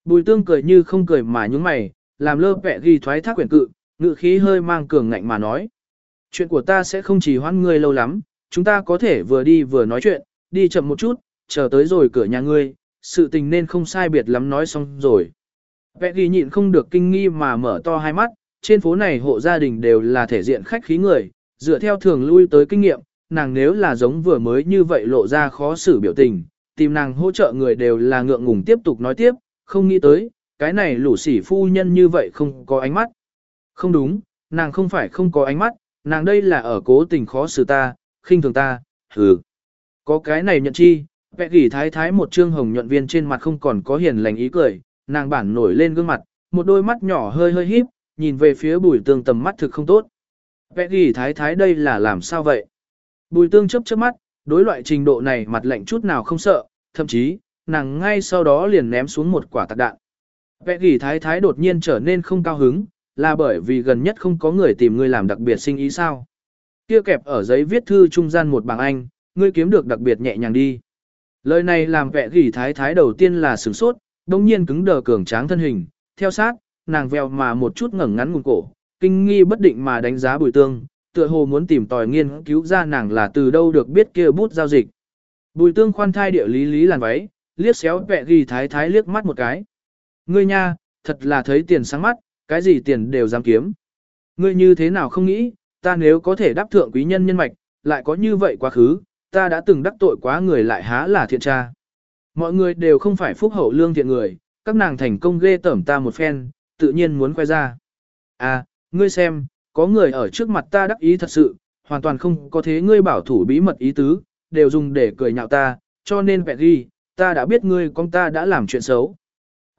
Bùi tương cười như không cười mà nhúng mày, làm lơ vẹ ghi thoái thác quyển cự, ngự khí hơi mang cường ngạnh mà nói. Chuyện của ta sẽ không chỉ hoãn ngươi lâu lắm, chúng ta có thể vừa đi vừa nói chuyện, đi chậm một chút, chờ tới rồi cửa nhà ngươi, sự tình nên không sai biệt lắm nói xong rồi. Vẹ ghi nhịn không được kinh nghi mà mở to hai mắt, trên phố này hộ gia đình đều là thể diện khách khí người, dựa theo thường lui tới kinh nghiệm, nàng nếu là giống vừa mới như vậy lộ ra khó xử biểu tình, tìm nàng hỗ trợ người đều là ngượng ngùng tiếp tục nói tiếp, không nghĩ tới, cái này lũ sỉ phu nhân như vậy không có ánh mắt. Không đúng, nàng không phải không có ánh mắt, nàng đây là ở cố tình khó xử ta, khinh thường ta, hừ. Có cái này nhận chi, Vẹ gỉ thái thái một trương hồng nhuận viên trên mặt không còn có hiền lành ý cười, nàng bản nổi lên gương mặt, một đôi mắt nhỏ hơi hơi híp, nhìn về phía bùi tương tầm mắt thực không tốt. Vẹ gỉ thái thái đây là làm sao vậy? Bùi tương chấp chớp mắt, đối loại trình độ này mặt lạnh chút nào không sợ, thậm chí, nàng ngay sau đó liền ném xuống một quả tạc đạn. Vẹ gỉ thái thái đột nhiên trở nên không cao hứng, là bởi vì gần nhất không có người tìm ngươi làm đặc biệt sinh ý sao. Kia kẹp ở giấy viết thư trung gian một bảng anh, ngươi kiếm được đặc biệt nhẹ nhàng đi. Lời này làm vẻ gỉ thái thái đầu tiên là sửng sốt, đồng nhiên cứng đờ cường tráng thân hình, theo sát, nàng vèo mà một chút ngẩng ngắn ngùng cổ, kinh nghi bất định mà đánh giá bùi tương, tựa hồ muốn tìm tòi nghiên cứu ra nàng là từ đâu được biết kia bút giao dịch. Bùi tương khoan thai địa lý lý làn váy, liếc xéo vẹ ghi thái thái liếc mắt một cái. Ngươi nha, thật là thấy tiền sáng mắt, cái gì tiền đều dám kiếm. Ngươi như thế nào không nghĩ, ta nếu có thể đáp thượng quý nhân nhân mạch, lại có như vậy quá khứ, ta đã từng đắc tội quá người lại há là thiện tra. Mọi người đều không phải phúc hậu lương thiện người, các nàng thành công ghê tẩm ta một phen, tự nhiên muốn khoe ra. À, ngươi xem, có người ở trước mặt ta đắc ý thật sự, hoàn toàn không có thế ngươi bảo thủ bí mật ý tứ, đều dùng để cười nhạo ta, cho nên vẹn ghi, ta đã biết ngươi con ta đã làm chuyện xấu.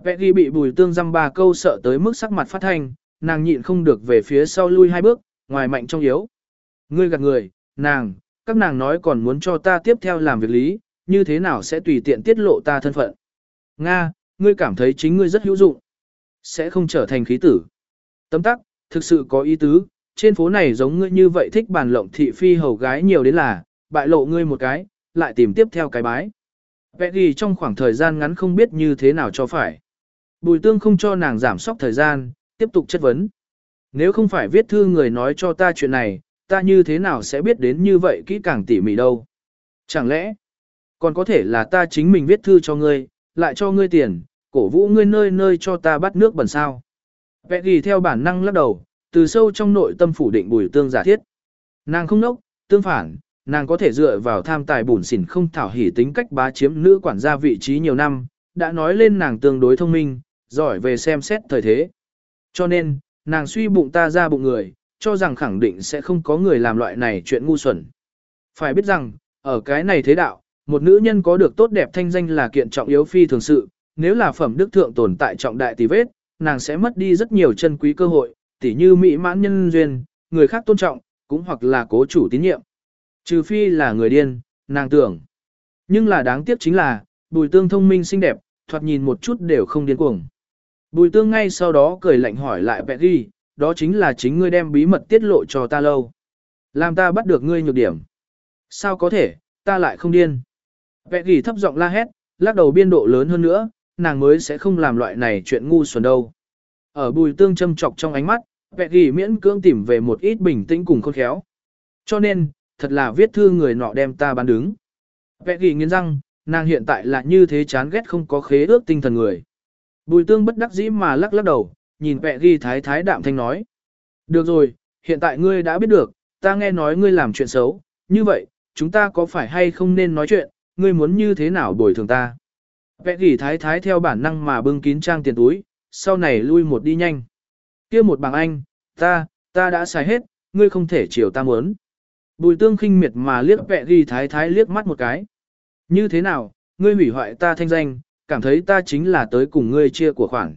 Vẹn ghi bị bùi tương dăm ba câu sợ tới mức sắc mặt phát thanh, nàng nhịn không được về phía sau lui hai bước, ngoài mạnh trong yếu. Ngươi gạt người, nàng, các nàng nói còn muốn cho ta tiếp theo làm việc lý, như thế nào sẽ tùy tiện tiết lộ ta thân phận. Nga, ngươi cảm thấy chính ngươi rất hữu dụng. Sẽ không trở thành khí tử. Tấm tắc, thực sự có ý tứ, trên phố này giống ngươi như vậy thích bàn lộng thị phi hầu gái nhiều đến là, bại lộ ngươi một cái, lại tìm tiếp theo cái bái. Vẽ ghi trong khoảng thời gian ngắn không biết như thế nào cho phải. Bùi tương không cho nàng giảm sóc thời gian, tiếp tục chất vấn. Nếu không phải viết thư người nói cho ta chuyện này, ta như thế nào sẽ biết đến như vậy kỹ càng tỉ mỉ đâu. Chẳng lẽ, còn có thể là ta chính mình viết thư cho ngươi, lại cho ngươi tiền, cổ vũ ngươi nơi nơi cho ta bắt nước bẩn sao. Vẽ ghi theo bản năng lắc đầu, từ sâu trong nội tâm phủ định bùi tương giả thiết. Nàng không nốc, tương phản, nàng có thể dựa vào tham tài bùn xỉn không thảo hỉ tính cách bá chiếm nữ quản gia vị trí nhiều năm, đã nói lên nàng tương đối thông minh, giỏi về xem xét thời thế. Cho nên, nàng suy bụng ta ra bụng người, cho rằng khẳng định sẽ không có người làm loại này chuyện ngu xuẩn. Phải biết rằng, ở cái này thế đạo, một nữ nhân có được tốt đẹp thanh danh là kiện trọng yếu phi thường sự, nếu là phẩm đức thượng tồn tại trọng đại tỷ vết, nàng sẽ mất đi rất nhiều chân quý cơ hội, tỉ như mỹ mãn nhân duyên, người khác tôn trọng, cũng hoặc là cố chủ tín nhiệm. Trừ phi là người điên, nàng tưởng. Nhưng là đáng tiếc chính là, bùi tương thông minh xinh đẹp, thoạt nhìn một chút đều không điên cuồng. Bùi tương ngay sau đó cười lạnh hỏi lại vẹ đó chính là chính ngươi đem bí mật tiết lộ cho ta lâu. Làm ta bắt được ngươi nhược điểm. Sao có thể, ta lại không điên. Vẹ gỉ thấp giọng la hét, lắc đầu biên độ lớn hơn nữa, nàng mới sẽ không làm loại này chuyện ngu xuẩn đâu. Ở bùi tương châm chọc trong ánh mắt, vẹ gỉ miễn cưỡng tìm về một ít bình tĩnh cùng khôn khéo. Cho nên, thật là viết thư người nọ đem ta bán đứng. Vẹ gỉ nghiến răng, nàng hiện tại là như thế chán ghét không có khế ước tinh thần người. Bùi tương bất đắc dĩ mà lắc lắc đầu, nhìn vẹ ghi thái thái đạm thanh nói. Được rồi, hiện tại ngươi đã biết được, ta nghe nói ngươi làm chuyện xấu, như vậy, chúng ta có phải hay không nên nói chuyện, ngươi muốn như thế nào bồi thường ta. Vẹ ghi thái thái theo bản năng mà bưng kín trang tiền túi, sau này lui một đi nhanh. kia một bằng anh, ta, ta đã xài hết, ngươi không thể chiều ta muốn. Bùi tương khinh miệt mà liếc vẹ ghi thái thái liếc mắt một cái. Như thế nào, ngươi hủy hoại ta thanh danh, cảm thấy ta chính là tới cùng ngươi chia của khoản.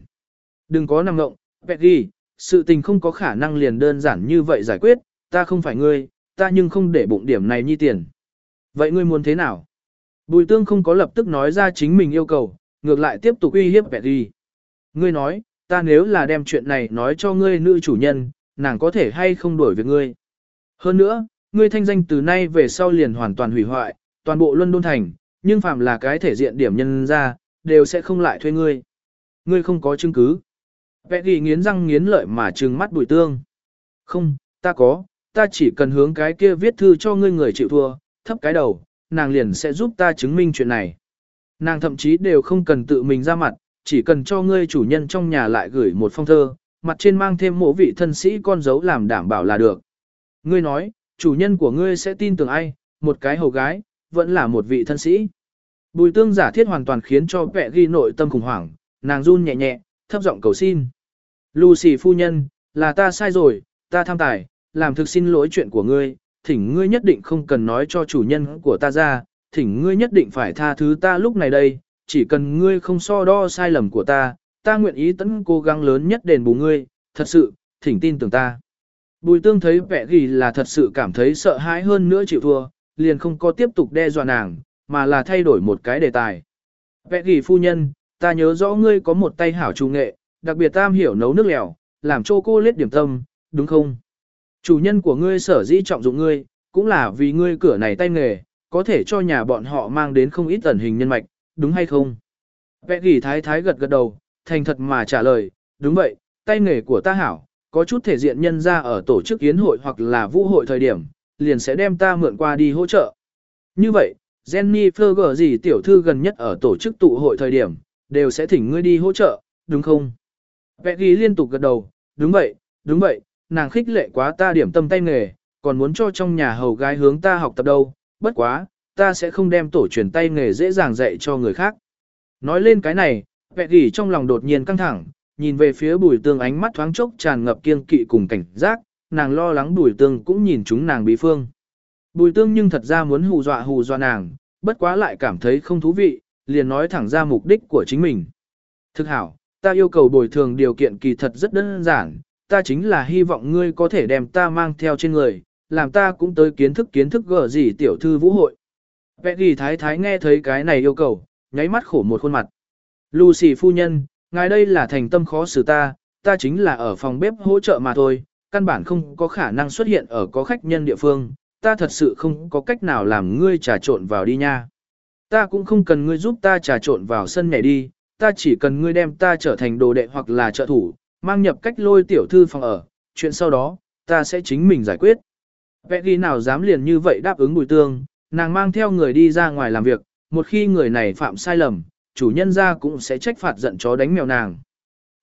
Đừng có nằm ngộng, Peggy, sự tình không có khả năng liền đơn giản như vậy giải quyết, ta không phải ngươi, ta nhưng không để bụng điểm này như tiền. Vậy ngươi muốn thế nào? Bùi tương không có lập tức nói ra chính mình yêu cầu, ngược lại tiếp tục uy hiếp Peggy. Ngươi nói, ta nếu là đem chuyện này nói cho ngươi nữ chủ nhân, nàng có thể hay không đổi việc ngươi. Hơn nữa, ngươi thanh danh từ nay về sau liền hoàn toàn hủy hoại, toàn bộ Luân Đôn Thành, nhưng phạm là cái thể diện điểm nhân ra, đều sẽ không lại thuê ngươi. Ngươi không có chứng cứ. Vẽ ghi nghiến răng nghiến lợi mà trừng mắt bùi tương. Không, ta có, ta chỉ cần hướng cái kia viết thư cho ngươi người chịu thua, thấp cái đầu, nàng liền sẽ giúp ta chứng minh chuyện này. Nàng thậm chí đều không cần tự mình ra mặt, chỉ cần cho ngươi chủ nhân trong nhà lại gửi một phong thơ, mặt trên mang thêm mộ vị thân sĩ con dấu làm đảm bảo là được. Ngươi nói, chủ nhân của ngươi sẽ tin tưởng ai, một cái hầu gái, vẫn là một vị thân sĩ. Bùi tương giả thiết hoàn toàn khiến cho vẹ ghi nội tâm khủng hoảng, nàng run nhẹ nhẹ, thấp giọng cầu xin. Lucy phu nhân, là ta sai rồi, ta tham tài, làm thực xin lỗi chuyện của ngươi, thỉnh ngươi nhất định không cần nói cho chủ nhân của ta ra, thỉnh ngươi nhất định phải tha thứ ta lúc này đây, chỉ cần ngươi không so đo sai lầm của ta, ta nguyện ý tấn cố gắng lớn nhất đền bù ngươi, thật sự, thỉnh tin tưởng ta. Bùi tương thấy vẻ ghi là thật sự cảm thấy sợ hãi hơn nữa chịu thua, liền không có tiếp tục đe dọa nàng, mà là thay đổi một cái đề tài. Vẽ ghi phu nhân, ta nhớ rõ ngươi có một tay hảo trung nghệ, đặc biệt tam hiểu nấu nước lèo, làm cho cô lết điểm tâm, đúng không? Chủ nhân của ngươi sở dĩ trọng dụng ngươi, cũng là vì ngươi cửa này tay nghề, có thể cho nhà bọn họ mang đến không ít ẩn hình nhân mạch, đúng hay không? Vẽ gỉ thái thái gật gật đầu, thành thật mà trả lời, đúng vậy, tay nghề của ta hảo, có chút thể diện nhân ra ở tổ chức yến hội hoặc là vũ hội thời điểm, liền sẽ đem ta mượn qua đi hỗ trợ. Như vậy, Jenny Ferger gì tiểu thư gần nhất ở tổ chức tụ hội thời điểm, đều sẽ thỉnh ngươi đi hỗ trợ, đúng không? Vẹ ghi liên tục gật đầu, đúng vậy, đúng vậy, nàng khích lệ quá ta điểm tâm tay nghề, còn muốn cho trong nhà hầu gái hướng ta học tập đâu, bất quá, ta sẽ không đem tổ truyền tay nghề dễ dàng dạy cho người khác. Nói lên cái này, vẹ ghi trong lòng đột nhiên căng thẳng, nhìn về phía bùi tương ánh mắt thoáng chốc tràn ngập kiên kỵ cùng cảnh giác, nàng lo lắng bùi tương cũng nhìn chúng nàng bí phương. Bùi tương nhưng thật ra muốn hù dọa hù dọa nàng, bất quá lại cảm thấy không thú vị, liền nói thẳng ra mục đích của chính mình. Thực hảo, ta yêu cầu bồi thường điều kiện kỳ thật rất đơn giản, ta chính là hy vọng ngươi có thể đem ta mang theo trên người, làm ta cũng tới kiến thức kiến thức gở gì tiểu thư vũ hội. Vẹ ghi thái thái nghe thấy cái này yêu cầu, nháy mắt khổ một khuôn mặt. Lucy phu nhân, ngài đây là thành tâm khó xử ta, ta chính là ở phòng bếp hỗ trợ mà thôi, căn bản không có khả năng xuất hiện ở có khách nhân địa phương, ta thật sự không có cách nào làm ngươi trà trộn vào đi nha. Ta cũng không cần ngươi giúp ta trà trộn vào sân nhảy đi, ta chỉ cần ngươi đem ta trở thành đồ đệ hoặc là trợ thủ, mang nhập cách lôi tiểu thư phòng ở, chuyện sau đó, ta sẽ chính mình giải quyết. Vẽ ghi nào dám liền như vậy đáp ứng bùi tương, nàng mang theo người đi ra ngoài làm việc, một khi người này phạm sai lầm, chủ nhân ra cũng sẽ trách phạt giận chó đánh mèo nàng.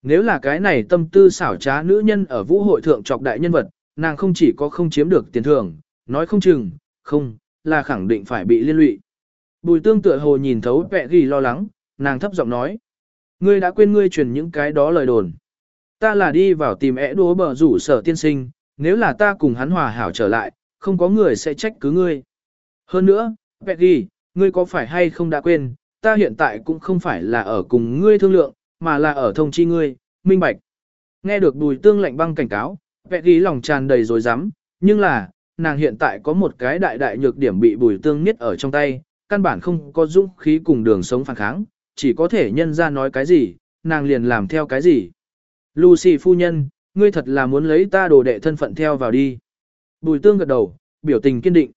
Nếu là cái này tâm tư xảo trá nữ nhân ở vũ hội thượng trọc đại nhân vật, nàng không chỉ có không chiếm được tiền thưởng, nói không chừng, không, là khẳng định phải bị liên lụy. Bùi tương tựa hồ nhìn thấu vẹ ghi lo lắng, nàng thấp giọng nói. Ngươi đã quên ngươi truyền những cái đó lời đồn. Ta là đi vào tìm ẻ đố bờ rủ sở tiên sinh, nếu là ta cùng hắn hòa hảo trở lại, không có người sẽ trách cứ ngươi. Hơn nữa, Peggy, ngươi có phải hay không đã quên, ta hiện tại cũng không phải là ở cùng ngươi thương lượng, mà là ở thông chi ngươi, minh bạch. Nghe được bùi tương lạnh băng cảnh cáo, Peggy lòng tràn đầy rồi dám, nhưng là, nàng hiện tại có một cái đại đại nhược điểm bị bùi tương niết ở trong tay, căn bản không có dũng khí cùng đường sống phản kháng, chỉ có thể nhân ra nói cái gì, nàng liền làm theo cái gì. Lucy phu nhân, ngươi thật là muốn lấy ta đồ đệ thân phận theo vào đi. Bùi tương gật đầu, biểu tình kiên định.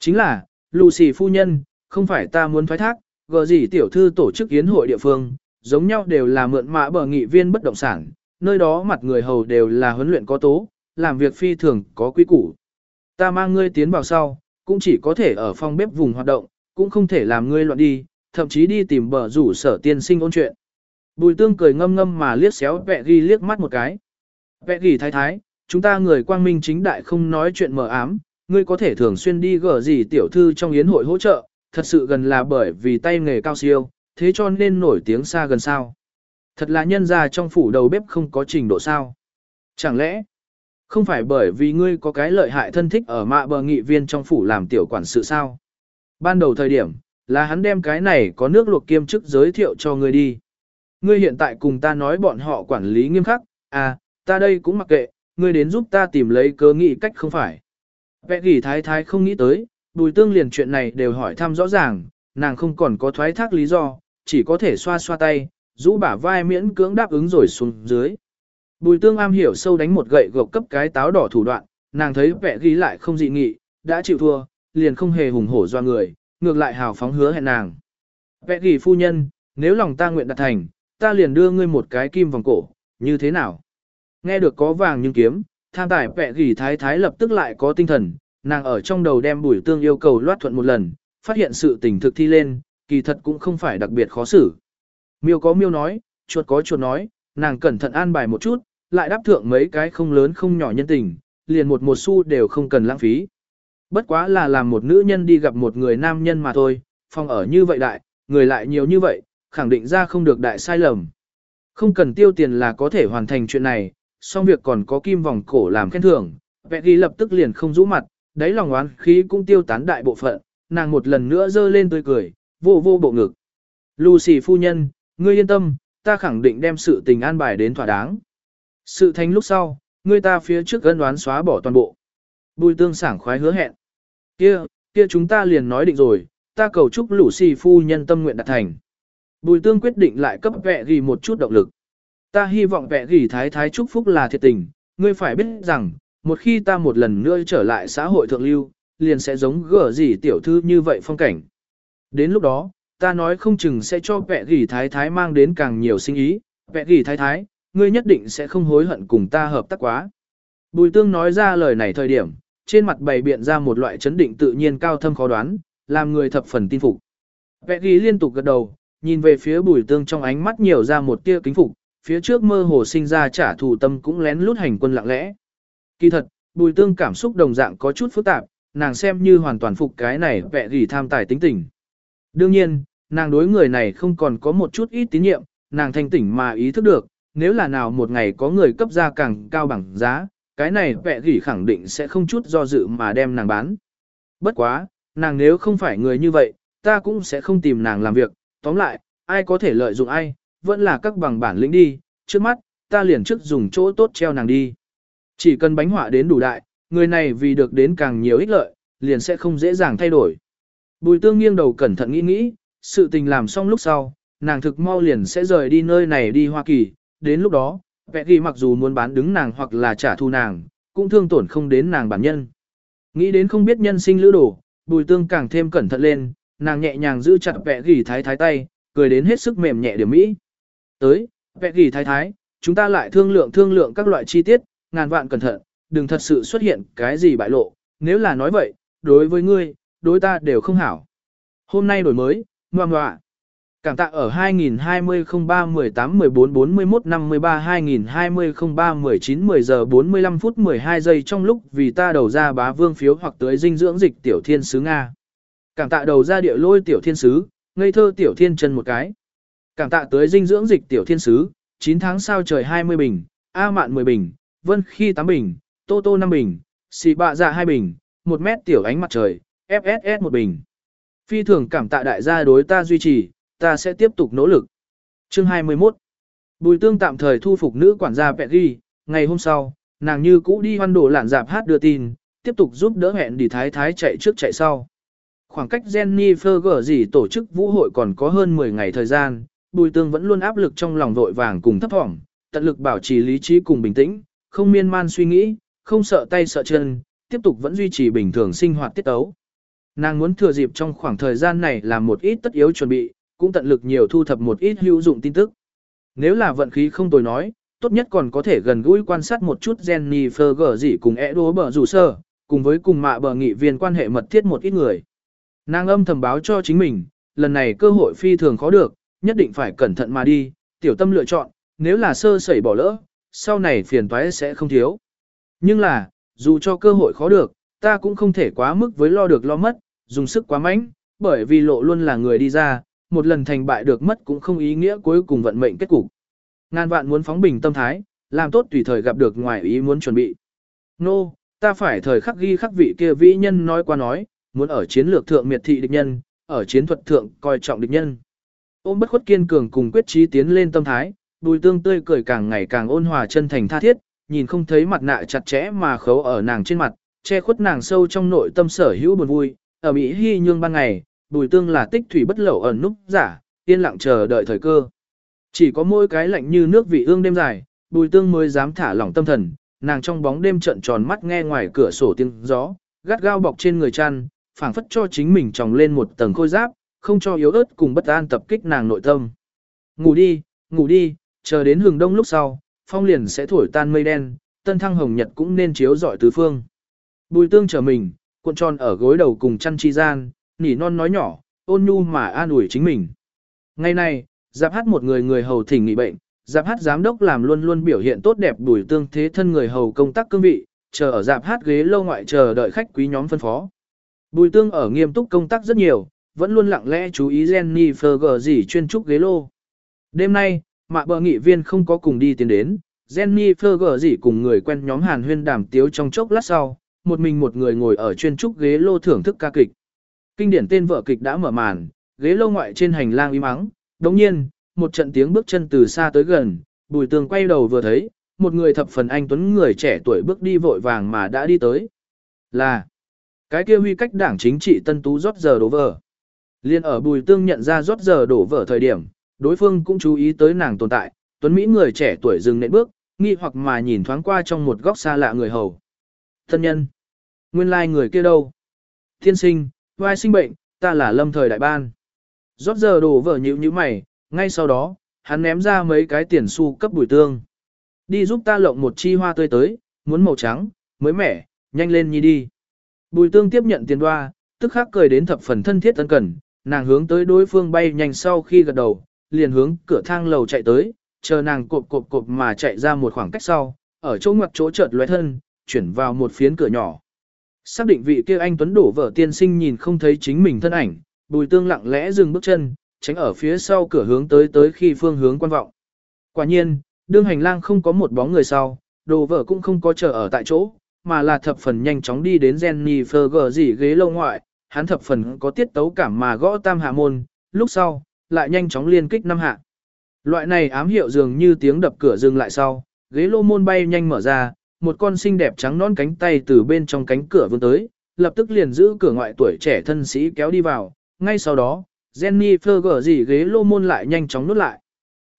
Chính là, Lucy phu nhân, không phải ta muốn thoái thác, gờ gì tiểu thư tổ chức yến hội địa phương, giống nhau đều là mượn mã bờ nghị viên bất động sản, nơi đó mặt người hầu đều là huấn luyện có tố, làm việc phi thường có quy củ. Ta mang ngươi tiến vào sau, cũng chỉ có thể ở phòng bếp vùng hoạt động, cũng không thể làm ngươi loạn đi, thậm chí đi tìm bờ rủ sở tiên sinh ôn chuyện. Bùi tương cười ngâm ngâm mà liếc xéo vẹ ghi liếc mắt một cái. Vẹ ghi thái thái, chúng ta người quang minh chính đại không nói chuyện mờ ám, ngươi có thể thường xuyên đi gở gì tiểu thư trong yến hội hỗ trợ, thật sự gần là bởi vì tay nghề cao siêu, thế cho nên nổi tiếng xa gần sao. Thật là nhân ra trong phủ đầu bếp không có trình độ sao. Chẳng lẽ, không phải bởi vì ngươi có cái lợi hại thân thích ở mạ bờ nghị viên trong phủ làm tiểu quản sự sao? Ban đầu thời điểm, là hắn đem cái này có nước luộc kiêm chức giới thiệu cho ngươi đi. Ngươi hiện tại cùng ta nói bọn họ quản lý nghiêm khắc, à, ta đây cũng mặc kệ, ngươi đến giúp ta tìm lấy cớ nghị cách không phải. Vẽ gỉ thái thái không nghĩ tới, bùi tương liền chuyện này đều hỏi thăm rõ ràng, nàng không còn có thoái thác lý do, chỉ có thể xoa xoa tay, rũ bả vai miễn cưỡng đáp ứng rồi xuống dưới. Bùi tương am hiểu sâu đánh một gậy gộc cấp cái táo đỏ thủ đoạn, nàng thấy vẽ ghi lại không dị nghị, đã chịu thua, liền không hề hùng hổ do người, ngược lại hào phóng hứa hẹn nàng. Vẽ ghi phu nhân, nếu lòng ta nguyện đạt thành, ta liền đưa ngươi một cái kim vòng cổ, như thế nào? Nghe được có vàng nhưng kiếm, tham tài vẽ ghi thái thái lập tức lại có tinh thần, nàng ở trong đầu đem bùi tương yêu cầu loát thuận một lần, phát hiện sự tình thực thi lên, kỳ thật cũng không phải đặc biệt khó xử. Miêu có miêu nói, chuột có chuột nói, nàng cẩn thận an bài một chút, lại đáp thượng mấy cái không lớn không nhỏ nhân tình, liền một một xu đều không cần lãng phí. Bất quá là làm một nữ nhân đi gặp một người nam nhân mà thôi, phòng ở như vậy đại, người lại nhiều như vậy, khẳng định ra không được đại sai lầm. Không cần tiêu tiền là có thể hoàn thành chuyện này, song việc còn có kim vòng cổ làm khen thưởng, vẽ ghi lập tức liền không rũ mặt, đáy lòng oán khí cũng tiêu tán đại bộ phận, nàng một lần nữa dơ lên tươi cười, vô vô bộ ngực. Lucy phu nhân, ngươi yên tâm, ta khẳng định đem sự tình an bài đến thỏa đáng. Sự thành lúc sau, ngươi ta phía trước gân đoán xóa bỏ toàn bộ. Bùi tương sảng khoái hứa hẹn. Kia, kia chúng ta liền nói định rồi, ta cầu chúc Lucy phu nhân tâm nguyện đạt thành. Bùi tương quyết định lại cấp vẹ ghi một chút động lực. Ta hy vọng vẹ ghi thái thái chúc phúc là thiệt tình, ngươi phải biết rằng, một khi ta một lần nữa trở lại xã hội thượng lưu, liền sẽ giống gở gì tiểu thư như vậy phong cảnh. Đến lúc đó, ta nói không chừng sẽ cho vẹ ghi thái thái mang đến càng nhiều sinh ý, vẹ ghi thái thái, ngươi nhất định sẽ không hối hận cùng ta hợp tác quá. Bùi tương nói ra lời này thời điểm, trên mặt bày biện ra một loại chấn định tự nhiên cao thâm khó đoán, làm người thập phần tin phục. Vẹ ghi liên tục gật đầu, nhìn về phía bùi tương trong ánh mắt nhiều ra một tia kính phục, phía trước mơ hồ sinh ra trả thù tâm cũng lén lút hành quân lặng lẽ. Kỳ thật, bùi tương cảm xúc đồng dạng có chút phức tạp, nàng xem như hoàn toàn phục cái này vẹ ghi tham tài tính tình. Đương nhiên, nàng đối người này không còn có một chút ít tín nhiệm, nàng thanh tỉnh mà ý thức được, nếu là nào một ngày có người cấp ra càng cao bằng giá, cái này vẹ gỉ khẳng định sẽ không chút do dự mà đem nàng bán. Bất quá, nàng nếu không phải người như vậy, ta cũng sẽ không tìm nàng làm việc, tóm lại, ai có thể lợi dụng ai, vẫn là các bằng bản lĩnh đi, trước mắt, ta liền trước dùng chỗ tốt treo nàng đi. Chỉ cần bánh họa đến đủ đại, người này vì được đến càng nhiều ích lợi, liền sẽ không dễ dàng thay đổi. Bùi tương nghiêng đầu cẩn thận nghĩ nghĩ, sự tình làm xong lúc sau, nàng thực mau liền sẽ rời đi nơi này đi Hoa Kỳ, đến lúc đó, Vẹ ghi mặc dù muốn bán đứng nàng hoặc là trả thù nàng, cũng thương tổn không đến nàng bản nhân. Nghĩ đến không biết nhân sinh lữ đổ, bùi tương càng thêm cẩn thận lên, nàng nhẹ nhàng giữ chặt vẹ ghi thái thái tay, cười đến hết sức mềm nhẹ điểm mỹ. Tới, vẹ ghi thái thái, chúng ta lại thương lượng thương lượng các loại chi tiết, ngàn vạn cẩn thận, đừng thật sự xuất hiện cái gì bại lộ, nếu là nói vậy, đối với ngươi, đối ta đều không hảo. Hôm nay đổi mới, ngoan ngoạ. Cảm tạ ở 2020 03 18 14 41 53 2020 03 19 10 giờ 45 phút 12 giây trong lúc vì ta đầu ra bá vương phiếu hoặc tới dinh dưỡng dịch tiểu thiên sứ Nga. Cảm tạ đầu ra địa lôi tiểu thiên sứ, ngây thơ tiểu thiên chân một cái. Cảm tạ tới dinh dưỡng dịch tiểu thiên sứ, 9 tháng sao trời 20 bình, A mạn 10 bình, Vân khi 8 bình, Tô Tô 5 bình, Xì bạ dạ 2 bình, 1 mét tiểu ánh mặt trời, FSS 1 bình. Phi thường cảm tạ đại gia đối ta duy trì, ta sẽ tiếp tục nỗ lực. Chương 21 Bùi tương tạm thời thu phục nữ quản gia Peggy, ngày hôm sau, nàng như cũ đi hoan đổ lạn dạp hát đưa tin, tiếp tục giúp đỡ hẹn đi thái thái chạy trước chạy sau. Khoảng cách Jennifer gở gì tổ chức vũ hội còn có hơn 10 ngày thời gian, bùi tương vẫn luôn áp lực trong lòng vội vàng cùng thấp thỏm, tận lực bảo trì lý trí cùng bình tĩnh, không miên man suy nghĩ, không sợ tay sợ chân, tiếp tục vẫn duy trì bình thường sinh hoạt tiết tấu. Nàng muốn thừa dịp trong khoảng thời gian này làm một ít tất yếu chuẩn bị, cũng tận lực nhiều thu thập một ít hữu dụng tin tức. Nếu là vận khí không tồi nói, tốt nhất còn có thể gần gũi quan sát một chút Jennifer Ferger gì cùng Edo bờ rủ sơ, cùng với cùng mạ bờ nghị viên quan hệ mật thiết một ít người. Nàng âm thầm báo cho chính mình, lần này cơ hội phi thường khó được, nhất định phải cẩn thận mà đi, tiểu tâm lựa chọn, nếu là sơ sẩy bỏ lỡ, sau này phiền toái sẽ không thiếu. Nhưng là, dù cho cơ hội khó được, ta cũng không thể quá mức với lo được lo mất, dùng sức quá mạnh, bởi vì lộ luôn là người đi ra, một lần thành bại được mất cũng không ý nghĩa cuối cùng vận mệnh kết cục. Ngàn vạn muốn phóng bình tâm thái, làm tốt tùy thời gặp được ngoài ý muốn chuẩn bị. Nô, no, ta phải thời khắc ghi khắc vị kia vĩ nhân nói qua nói, muốn ở chiến lược thượng miệt thị địch nhân, ở chiến thuật thượng coi trọng địch nhân. Ôm bất khuất kiên cường cùng quyết trí tiến lên tâm thái, bùi tương tươi cười càng ngày càng ôn hòa chân thành tha thiết, nhìn không thấy mặt nạ chặt chẽ mà khấu ở nàng trên mặt, che khuất nàng sâu trong nội tâm sở hữu buồn vui, ở Mỹ hy nhương ban ngày, bùi tương là tích thủy bất lẩu ẩn núp giả, yên lặng chờ đợi thời cơ. Chỉ có mỗi cái lạnh như nước vị ương đêm dài, bùi tương mới dám thả lỏng tâm thần, nàng trong bóng đêm trận tròn mắt nghe ngoài cửa sổ tiếng gió, gắt gao bọc trên người chăn, phảng phất cho chính mình tròng lên một tầng khôi giáp, không cho yếu ớt cùng bất an tập kích nàng nội tâm. Ngủ đi, ngủ đi, chờ đến hừng đông lúc sau, phong liền sẽ thổi tan mây đen, tân thăng hồng nhật cũng nên chiếu rọi tứ phương. Bùi tương chờ mình, cuộn tròn ở gối đầu cùng chăn chi gian, nỉ non nói nhỏ, ôn nhu mà an ủi chính mình. Ngày nay, giáp hát một người người hầu thỉnh nghỉ bệnh, giáp hát giám đốc làm luôn luôn biểu hiện tốt đẹp bùi tương thế thân người hầu công tác cương vị, chờ ở giáp hát ghế lâu ngoại chờ đợi khách quý nhóm phân phó. Bùi tương ở nghiêm túc công tác rất nhiều, vẫn luôn lặng lẽ chú ý Jenny gờ gì chuyên trúc ghế lô. Đêm nay, mạ bờ nghị viên không có cùng đi tiến đến, Jenny gờ gì cùng người quen nhóm hàn huyên đàm tiếu trong chốc lát sau, một mình một người ngồi ở chuyên trúc ghế lô thưởng thức ca kịch. Kinh điển tên vợ kịch đã mở màn, ghế lâu ngoại trên hành lang im ắng, đồng nhiên, một trận tiếng bước chân từ xa tới gần, bùi tường quay đầu vừa thấy, một người thập phần anh tuấn người trẻ tuổi bước đi vội vàng mà đã đi tới. Là, cái kia huy cách đảng chính trị tân tú rót giờ đổ vỡ. Liên ở bùi tương nhận ra rót giờ đổ vỡ thời điểm, đối phương cũng chú ý tới nàng tồn tại, tuấn Mỹ người trẻ tuổi dừng nện bước, nghi hoặc mà nhìn thoáng qua trong một góc xa lạ người hầu. Thân nhân, nguyên lai like người kia đâu? Thiên sinh, vai sinh bệnh, ta là lâm thời đại ban. Rót giờ đổ vở nhịu như mày, ngay sau đó, hắn ném ra mấy cái tiền xu cấp bùi tương. Đi giúp ta lộng một chi hoa tươi tới, muốn màu trắng, mới mẻ, nhanh lên nhi đi. Bùi tương tiếp nhận tiền đoa, tức khắc cười đến thập phần thân thiết ân cần, nàng hướng tới đối phương bay nhanh sau khi gật đầu, liền hướng cửa thang lầu chạy tới, chờ nàng cộp cộp cộp mà chạy ra một khoảng cách sau, ở chỗ ngoặc chỗ chợt lóe thân, chuyển vào một phiến cửa nhỏ. Xác định vị kia anh Tuấn đổ vợ tiên sinh nhìn không thấy chính mình thân ảnh, bùi tương lặng lẽ dừng bước chân, tránh ở phía sau cửa hướng tới tới khi phương hướng quan vọng. Quả nhiên, đương hành lang không có một bóng người sau, đồ vợ cũng không có chờ ở tại chỗ, mà là thập phần nhanh chóng đi đến Jenny gờ gì ghế lâu ngoại, hắn thập phần có tiết tấu cảm mà gõ tam hạ môn, lúc sau, lại nhanh chóng liên kích năm hạ. Loại này ám hiệu dường như tiếng đập cửa dừng lại sau, ghế lô môn bay nhanh mở ra, một con xinh đẹp trắng non cánh tay từ bên trong cánh cửa vươn tới, lập tức liền giữ cửa ngoại tuổi trẻ thân sĩ kéo đi vào, ngay sau đó, Jenny Ferger gì ghế lô môn lại nhanh chóng nút lại.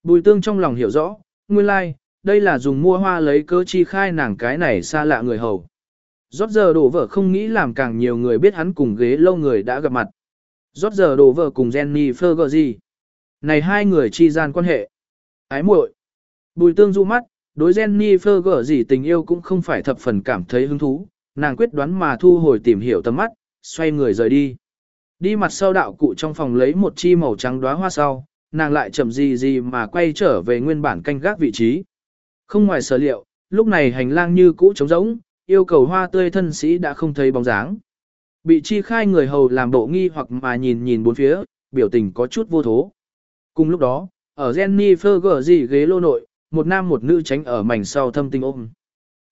Bùi tương trong lòng hiểu rõ, nguyên lai, like, đây là dùng mua hoa lấy cơ chi khai nàng cái này xa lạ người hầu. Rót giờ đổ vợ không nghĩ làm càng nhiều người biết hắn cùng ghế lâu người đã gặp mặt. Rót giờ đổ vợ cùng Jenny Ferger gì. Này hai người chi gian quan hệ. Ái muội. Bùi tương du mắt, đối Jenny Ferger gì tình yêu cũng không phải thập phần cảm thấy hứng thú, nàng quyết đoán mà thu hồi tìm hiểu tầm mắt, xoay người rời đi. Đi mặt sau đạo cụ trong phòng lấy một chi màu trắng đóa hoa sau, nàng lại chậm gì gì mà quay trở về nguyên bản canh gác vị trí. Không ngoài sở liệu, lúc này hành lang như cũ trống rỗng, yêu cầu hoa tươi thân sĩ đã không thấy bóng dáng. Bị chi khai người hầu làm bộ nghi hoặc mà nhìn nhìn bốn phía, biểu tình có chút vô thố. Cùng lúc đó, ở Jenny Fergie ghế lô nội, một nam một nữ tránh ở mảnh sau thâm tình ôm.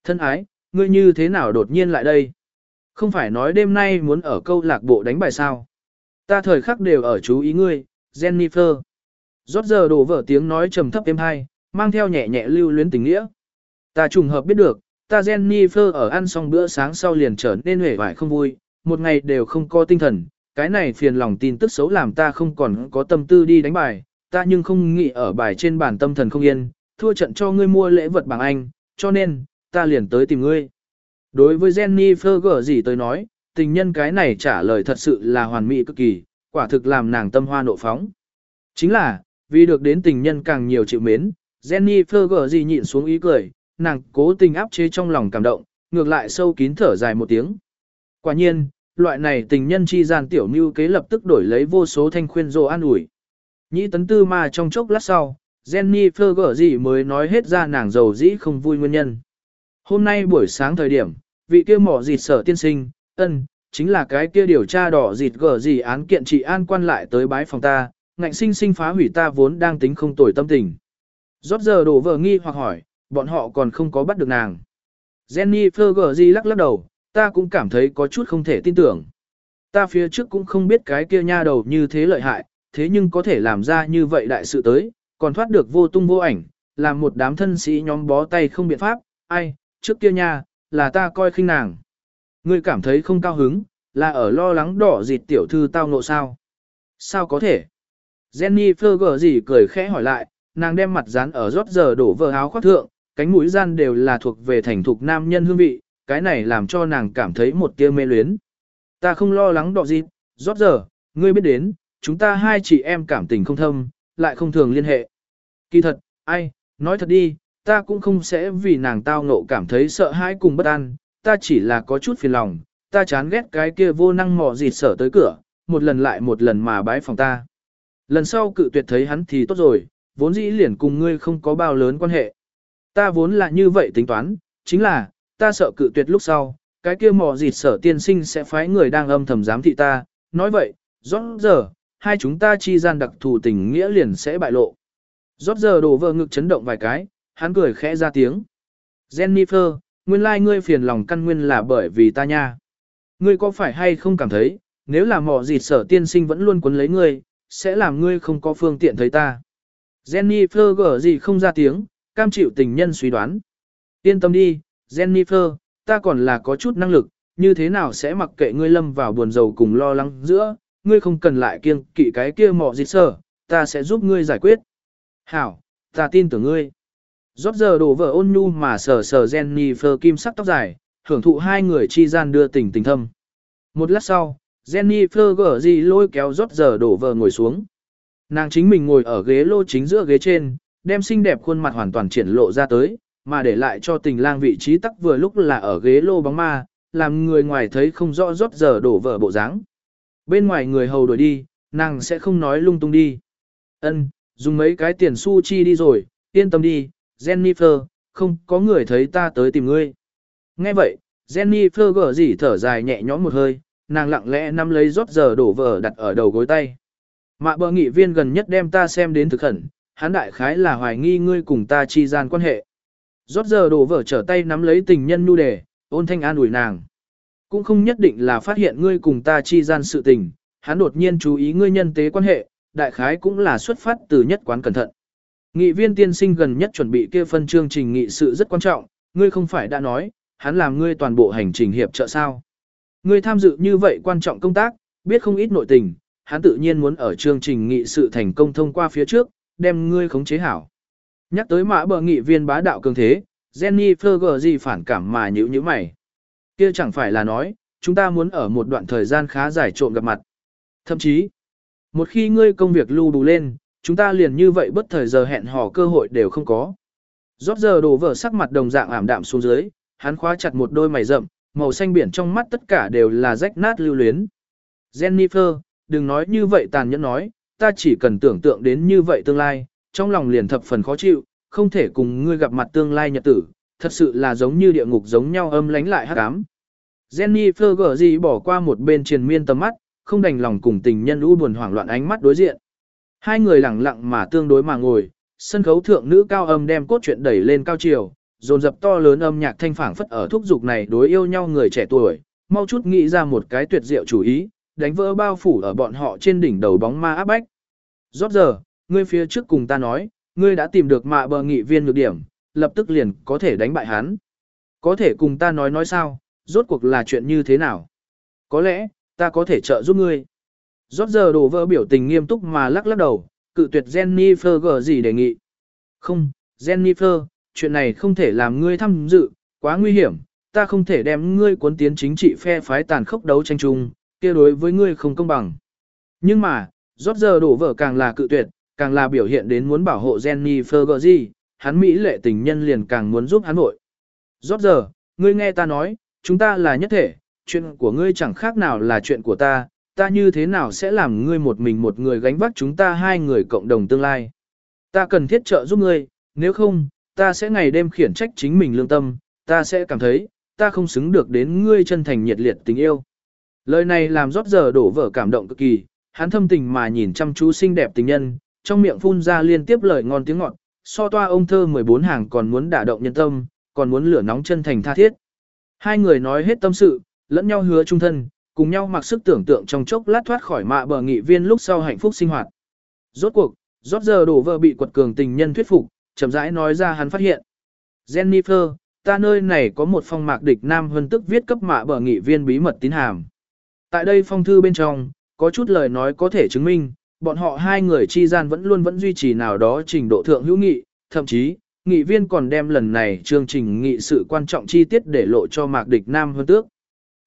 Thân ái, ngươi như thế nào đột nhiên lại đây? Không phải nói đêm nay muốn ở câu lạc bộ đánh bài sao? Ta thời khắc đều ở chú ý ngươi, Jennifer. Rót giờ đổ vỡ tiếng nói trầm thấp êm hai, mang theo nhẹ nhẹ lưu luyến tình nghĩa. Ta trùng hợp biết được, ta Jennifer ở ăn xong bữa sáng sau liền trở nên hề vải không vui, một ngày đều không có tinh thần, cái này phiền lòng tin tức xấu làm ta không còn có tâm tư đi đánh bài, ta nhưng không nghĩ ở bài trên bàn tâm thần không yên, thua trận cho ngươi mua lễ vật bằng anh, cho nên, ta liền tới tìm ngươi. Đối với Jennifer Ferger gì tới nói, tình nhân cái này trả lời thật sự là hoàn mỹ cực kỳ, quả thực làm nàng tâm hoa nộ phóng. Chính là, vì được đến tình nhân càng nhiều chịu mến, Jennifer Ferger gì nhịn xuống ý cười, nàng cố tình áp chế trong lòng cảm động, ngược lại sâu kín thở dài một tiếng. Quả nhiên, loại này tình nhân chi gian tiểu mưu kế lập tức đổi lấy vô số thanh khuyên rồ an ủi. Nhĩ tấn tư mà trong chốc lát sau, Jennifer gở gì mới nói hết ra nàng giàu dĩ không vui nguyên nhân. Hôm nay buổi sáng thời điểm, vị kia mỏ dịt sở tiên sinh, ân, chính là cái kia điều tra đỏ dịt gở gì án kiện trị an quan lại tới bái phòng ta, ngạnh sinh sinh phá hủy ta vốn đang tính không tồi tâm tình. Rót giờ đổ vờ nghi hoặc hỏi, bọn họ còn không có bắt được nàng. Jenny Fergie lắc lắc đầu, ta cũng cảm thấy có chút không thể tin tưởng. Ta phía trước cũng không biết cái kia nha đầu như thế lợi hại, thế nhưng có thể làm ra như vậy đại sự tới, còn thoát được vô tung vô ảnh, làm một đám thân sĩ nhóm bó tay không biện pháp, ai, trước kia nha, là ta coi khinh nàng. Ngươi cảm thấy không cao hứng, là ở lo lắng đỏ dịt tiểu thư tao ngộ sao? Sao có thể? Jenny Ferger gì cười khẽ hỏi lại, nàng đem mặt dán ở rót giờ đổ vờ áo khoác thượng, cánh mũi gian đều là thuộc về thành thục nam nhân hương vị, cái này làm cho nàng cảm thấy một tia mê luyến. Ta không lo lắng đỏ dịt, rót giờ, ngươi biết đến, chúng ta hai chị em cảm tình không thâm, lại không thường liên hệ. Kỳ thật, ai, nói thật đi, ta cũng không sẽ vì nàng tao ngộ cảm thấy sợ hãi cùng bất an, ta chỉ là có chút phiền lòng, ta chán ghét cái kia vô năng mò gì sở tới cửa, một lần lại một lần mà bái phòng ta. Lần sau cự tuyệt thấy hắn thì tốt rồi, vốn dĩ liền cùng ngươi không có bao lớn quan hệ. Ta vốn là như vậy tính toán, chính là, ta sợ cự tuyệt lúc sau, cái kia mò dịt sở tiên sinh sẽ phái người đang âm thầm giám thị ta, nói vậy, rõ giờ, hai chúng ta chi gian đặc thù tình nghĩa liền sẽ bại lộ. Rót giờ đổ vợ ngực chấn động vài cái, hắn cười khẽ ra tiếng. Jennifer, nguyên lai like ngươi phiền lòng căn nguyên là bởi vì ta nha. Ngươi có phải hay không cảm thấy, nếu là mỏ dịt sở tiên sinh vẫn luôn quấn lấy ngươi, sẽ làm ngươi không có phương tiện thấy ta. Jennifer gở gì không ra tiếng, cam chịu tình nhân suy đoán. Yên tâm đi, Jennifer, ta còn là có chút năng lực, như thế nào sẽ mặc kệ ngươi lâm vào buồn rầu cùng lo lắng giữa, ngươi không cần lại kiêng kỵ cái kia mọ dịt sở, ta sẽ giúp ngươi giải quyết. Hảo, ta tin tưởng ngươi. Rót giờ đổ vợ ôn nhu mà sờ sờ Jennifer kim sắc tóc dài, hưởng thụ hai người chi gian đưa tình tình thâm. Một lát sau, Jennifer gở gì lôi kéo rót giờ đổ vợ ngồi xuống. Nàng chính mình ngồi ở ghế lô chính giữa ghế trên, đem xinh đẹp khuôn mặt hoàn toàn triển lộ ra tới, mà để lại cho tình lang vị trí tắc vừa lúc là ở ghế lô bóng ma, làm người ngoài thấy không rõ rót giờ đổ vợ bộ dáng. Bên ngoài người hầu đuổi đi, nàng sẽ không nói lung tung đi. Ân, dùng mấy cái tiền su chi đi rồi, yên tâm đi, Jennifer, không có người thấy ta tới tìm ngươi. Nghe vậy, Jennifer gở gì thở dài nhẹ nhõm một hơi, nàng lặng lẽ nắm lấy rót giờ đổ vỡ đặt ở đầu gối tay. Mạ bờ nghị viên gần nhất đem ta xem đến thực khẩn, hắn đại khái là hoài nghi ngươi cùng ta chi gian quan hệ. Rót giờ đổ vỡ trở tay nắm lấy tình nhân nu đề, ôn thanh an ủi nàng. Cũng không nhất định là phát hiện ngươi cùng ta chi gian sự tình, hắn đột nhiên chú ý ngươi nhân tế quan hệ, đại khái cũng là xuất phát từ nhất quán cẩn thận. Nghị viên tiên sinh gần nhất chuẩn bị kia phân chương trình nghị sự rất quan trọng, ngươi không phải đã nói, hắn làm ngươi toàn bộ hành trình hiệp trợ sao. Ngươi tham dự như vậy quan trọng công tác, biết không ít nội tình, hắn tự nhiên muốn ở chương trình nghị sự thành công thông qua phía trước, đem ngươi khống chế hảo. Nhắc tới mã bờ nghị viên bá đạo cường thế, Jenny Ferguson phản cảm mà nhíu nhíu mày. Kia chẳng phải là nói, chúng ta muốn ở một đoạn thời gian khá dài trộn gặp mặt. Thậm chí, một khi ngươi công việc lưu đủ lên, chúng ta liền như vậy bất thời giờ hẹn hò cơ hội đều không có. Rót giờ đổ vỡ sắc mặt đồng dạng ảm đạm xuống dưới, hắn khóa chặt một đôi mày rậm, màu xanh biển trong mắt tất cả đều là rách nát lưu luyến. Jennifer, đừng nói như vậy tàn nhẫn nói, ta chỉ cần tưởng tượng đến như vậy tương lai, trong lòng liền thập phần khó chịu, không thể cùng ngươi gặp mặt tương lai nhật tử, thật sự là giống như địa ngục giống nhau âm lánh lại hắc ám. Jennifer gở bỏ qua một bên triền miên tầm mắt, không đành lòng cùng tình nhân u buồn hoảng loạn ánh mắt đối diện. Hai người lặng lặng mà tương đối mà ngồi, sân khấu thượng nữ cao âm đem cốt truyện đẩy lên cao chiều, dồn dập to lớn âm nhạc thanh phảng phất ở thúc dục này đối yêu nhau người trẻ tuổi, mau chút nghĩ ra một cái tuyệt diệu chủ ý, đánh vỡ bao phủ ở bọn họ trên đỉnh đầu bóng ma áp bách. Rốt giờ, ngươi phía trước cùng ta nói, ngươi đã tìm được mạ bờ nghị viên nhược điểm, lập tức liền có thể đánh bại hắn. Có thể cùng ta nói nói sao, rốt cuộc là chuyện như thế nào? Có lẽ, ta có thể trợ giúp ngươi. Rốt giờ đổ vỡ biểu tình nghiêm túc mà lắc lắc đầu, cự tuyệt Jennifer gờ gì đề nghị. Không, Jennifer, chuyện này không thể làm ngươi tham dự, quá nguy hiểm, ta không thể đem ngươi cuốn tiến chính trị phe phái tàn khốc đấu tranh chung, kia đối với ngươi không công bằng. Nhưng mà, rốt giờ đổ vỡ càng là cự tuyệt, càng là biểu hiện đến muốn bảo hộ Jennifer gờ gì, hắn Mỹ lệ tình nhân liền càng muốn giúp hắn Vội. Rốt giờ, ngươi nghe ta nói, chúng ta là nhất thể, chuyện của ngươi chẳng khác nào là chuyện của ta, ta như thế nào sẽ làm ngươi một mình một người gánh vác chúng ta hai người cộng đồng tương lai. Ta cần thiết trợ giúp ngươi, nếu không, ta sẽ ngày đêm khiển trách chính mình lương tâm, ta sẽ cảm thấy, ta không xứng được đến ngươi chân thành nhiệt liệt tình yêu. Lời này làm rót giờ đổ vỡ cảm động cực kỳ, hắn thâm tình mà nhìn chăm chú xinh đẹp tình nhân, trong miệng phun ra liên tiếp lời ngon tiếng ngọt, so toa ông thơ 14 hàng còn muốn đả động nhân tâm, còn muốn lửa nóng chân thành tha thiết. Hai người nói hết tâm sự, lẫn nhau hứa trung thân, cùng nhau mặc sức tưởng tượng trong chốc lát thoát khỏi mạ bờ nghị viên lúc sau hạnh phúc sinh hoạt. Rốt cuộc, rốt giờ đổ vợ bị quật cường tình nhân thuyết phục, chậm rãi nói ra hắn phát hiện. Jennifer, ta nơi này có một phong mạc địch nam hân tức viết cấp mạ bờ nghị viên bí mật tín hàm. Tại đây phong thư bên trong, có chút lời nói có thể chứng minh, bọn họ hai người chi gian vẫn luôn vẫn duy trì nào đó trình độ thượng hữu nghị, thậm chí, nghị viên còn đem lần này chương trình nghị sự quan trọng chi tiết để lộ cho mạc địch nam hơn tước.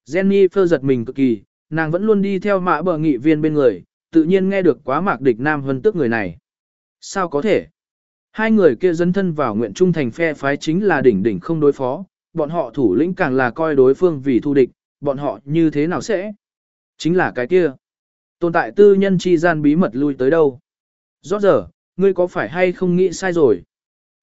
Jenny giật mình cực kỳ, nàng vẫn luôn đi theo mã bờ nghị viên bên người, tự nhiên nghe được quá mạc địch nam hơn tước người này. Sao có thể? Hai người kia dẫn thân vào nguyện trung thành phe phái chính là đỉnh đỉnh không đối phó, bọn họ thủ lĩnh càng là coi đối phương vì thu địch, bọn họ như thế nào sẽ? Chính là cái kia. Tồn tại tư nhân chi gian bí mật lui tới đâu? Rõ giờ, ngươi có phải hay không nghĩ sai rồi?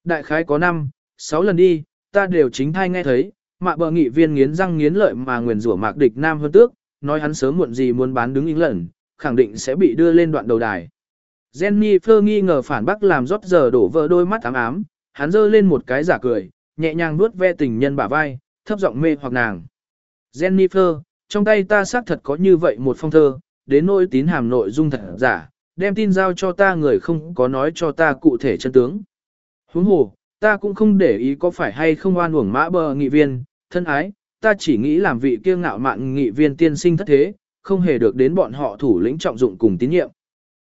Đại khái có 5, 6 lần đi, ta đều chính thai nghe thấy, mạ bờ nghị viên nghiến răng nghiến lợi mà nguyền rủa mạc địch nam hơn tước, nói hắn sớm muộn gì muốn bán đứng ý lần, khẳng định sẽ bị đưa lên đoạn đầu đài. Jennifer nghi ngờ phản bác làm rót giờ đổ vỡ đôi mắt ám ám, hắn giơ lên một cái giả cười, nhẹ nhàng vuốt ve tình nhân bả vai, thấp giọng mê hoặc nàng. Jennifer, trong tay ta xác thật có như vậy một phong thơ, đến nỗi tín hàm nội dung thật giả, đem tin giao cho ta người không có nói cho ta cụ thể chân tướng. Huống hồ, ta cũng không để ý có phải hay không oan uổng mã bờ nghị viên, thân ái, ta chỉ nghĩ làm vị kiêu ngạo mạn nghị viên tiên sinh thất thế, không hề được đến bọn họ thủ lĩnh trọng dụng cùng tín nhiệm.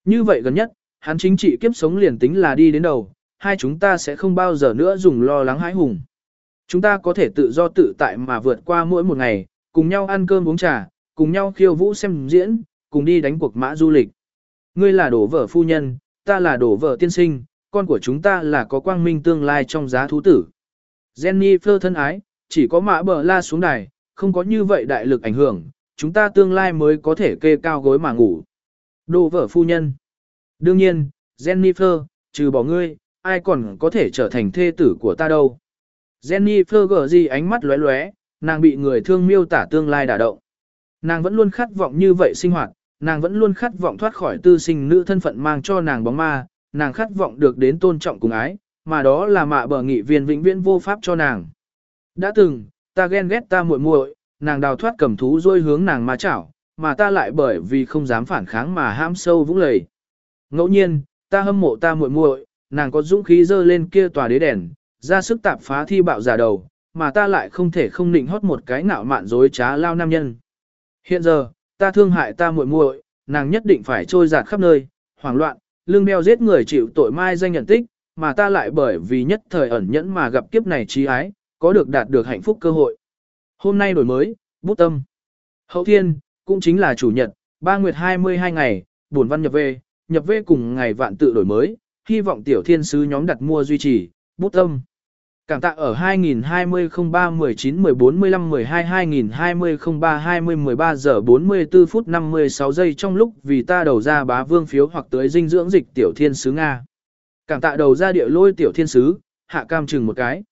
Như vậy gần nhất, hắn chính trị kiếp sống liền tính là đi đến đầu, hai chúng ta sẽ không bao giờ nữa dùng lo lắng hãi hùng. Chúng ta có thể tự do tự tại mà vượt qua mỗi một ngày, cùng nhau ăn cơm uống trà, cùng nhau khiêu vũ xem diễn, cùng đi đánh cuộc mã du lịch. Ngươi là đổ vợ phu nhân, ta là đổ vợ tiên sinh, con của chúng ta là có quang minh tương lai trong giá thú tử. Jenny Fleur thân ái, chỉ có mã bờ la xuống đài, không có như vậy đại lực ảnh hưởng, chúng ta tương lai mới có thể kê cao gối mà ngủ. Đồ vợ phu nhân. Đương nhiên, Jennifer, trừ bỏ ngươi, ai còn có thể trở thành thê tử của ta đâu. Jennifer gở gì ánh mắt lóe lóe, nàng bị người thương miêu tả tương lai đả động. Nàng vẫn luôn khát vọng như vậy sinh hoạt, nàng vẫn luôn khát vọng thoát khỏi tư sinh nữ thân phận mang cho nàng bóng ma, nàng khát vọng được đến tôn trọng cùng ái, mà đó là mạ bờ nghị viên vĩnh viễn vô pháp cho nàng. Đã từng, ta ghen ghét ta muội muội, nàng đào thoát cầm thú rôi hướng nàng mà chảo, mà ta lại bởi vì không dám phản kháng mà ham sâu vũng lầy. Ngẫu nhiên, ta hâm mộ ta muội muội, nàng có dũng khí dơ lên kia tòa đế đèn, ra sức tạp phá thi bạo giả đầu, mà ta lại không thể không nịnh hót một cái ngạo mạn dối trá lao nam nhân. Hiện giờ, ta thương hại ta muội muội, nàng nhất định phải trôi giạt khắp nơi, hoảng loạn, lương đeo giết người chịu tội mai danh nhận tích, mà ta lại bởi vì nhất thời ẩn nhẫn mà gặp kiếp này trí ái, có được đạt được hạnh phúc cơ hội. Hôm nay đổi mới, bút tâm. Hậu thiên, cũng chính là chủ nhật, ba nguyệt 22 ngày, buồn văn nhập về, nhập về cùng ngày vạn tự đổi mới, hy vọng tiểu thiên sứ nhóm đặt mua duy trì, bút tâm. Cảm tạ ở 2020 03 19 14 15 12 2020 03 20 13 giờ 44 phút 56 giây trong lúc vì ta đầu ra bá vương phiếu hoặc tới dinh dưỡng dịch tiểu thiên sứ Nga. Cảm tạ đầu ra địa lôi tiểu thiên sứ, hạ cam chừng một cái.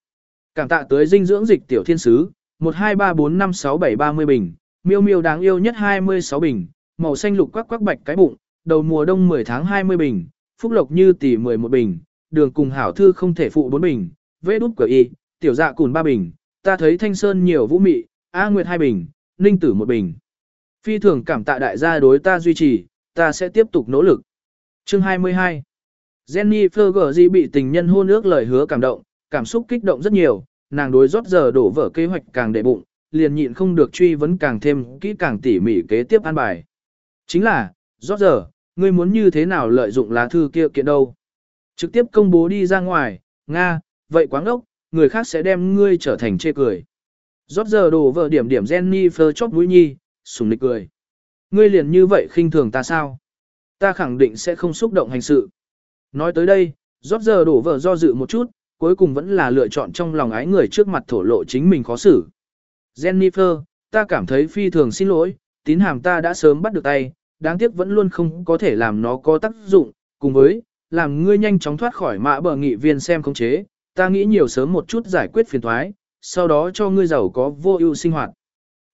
Cảm tạ tới dinh dưỡng dịch tiểu thiên sứ, 123456730 bình, miêu miêu đáng yêu nhất 26 bình, màu xanh lục quắc quắc bạch cái bụng, đầu mùa đông 10 tháng 20 bình, phúc lộc như tỷ 11 bình, đường cùng hảo thư không thể phụ 4 bình, vê đút cửa y, tiểu dạ cùn ba bình, ta thấy thanh sơn nhiều vũ mị, A Nguyệt hai bình, ninh tử một bình. Phi thường cảm tạ đại gia đối ta duy trì, ta sẽ tiếp tục nỗ lực. Chương 22 Jenny Fergie bị tình nhân hôn ước lời hứa cảm động, cảm xúc kích động rất nhiều, nàng đối rót giờ đổ vỡ kế hoạch càng đệ bụng, liền nhịn không được truy vấn càng thêm kỹ càng tỉ mỉ kế tiếp an bài. Chính là, rót giờ, ngươi muốn như thế nào lợi dụng lá thư kia kiện đâu? Trực tiếp công bố đi ra ngoài, Nga, vậy quá ngốc, người khác sẽ đem ngươi trở thành chê cười. Rót giờ đổ vỡ điểm điểm Jennifer chóp mũi nhi, sùng nịch cười. Ngươi liền như vậy khinh thường ta sao? Ta khẳng định sẽ không xúc động hành sự. Nói tới đây, rót giờ đổ vỡ do dự một chút, cuối cùng vẫn là lựa chọn trong lòng ái người trước mặt thổ lộ chính mình khó xử. Jennifer, ta cảm thấy phi thường xin lỗi, tín hàm ta đã sớm bắt được tay, đáng tiếc vẫn luôn không có thể làm nó có tác dụng, cùng với, làm ngươi nhanh chóng thoát khỏi mã bờ nghị viên xem khống chế, ta nghĩ nhiều sớm một chút giải quyết phiền thoái, sau đó cho ngươi giàu có vô ưu sinh hoạt.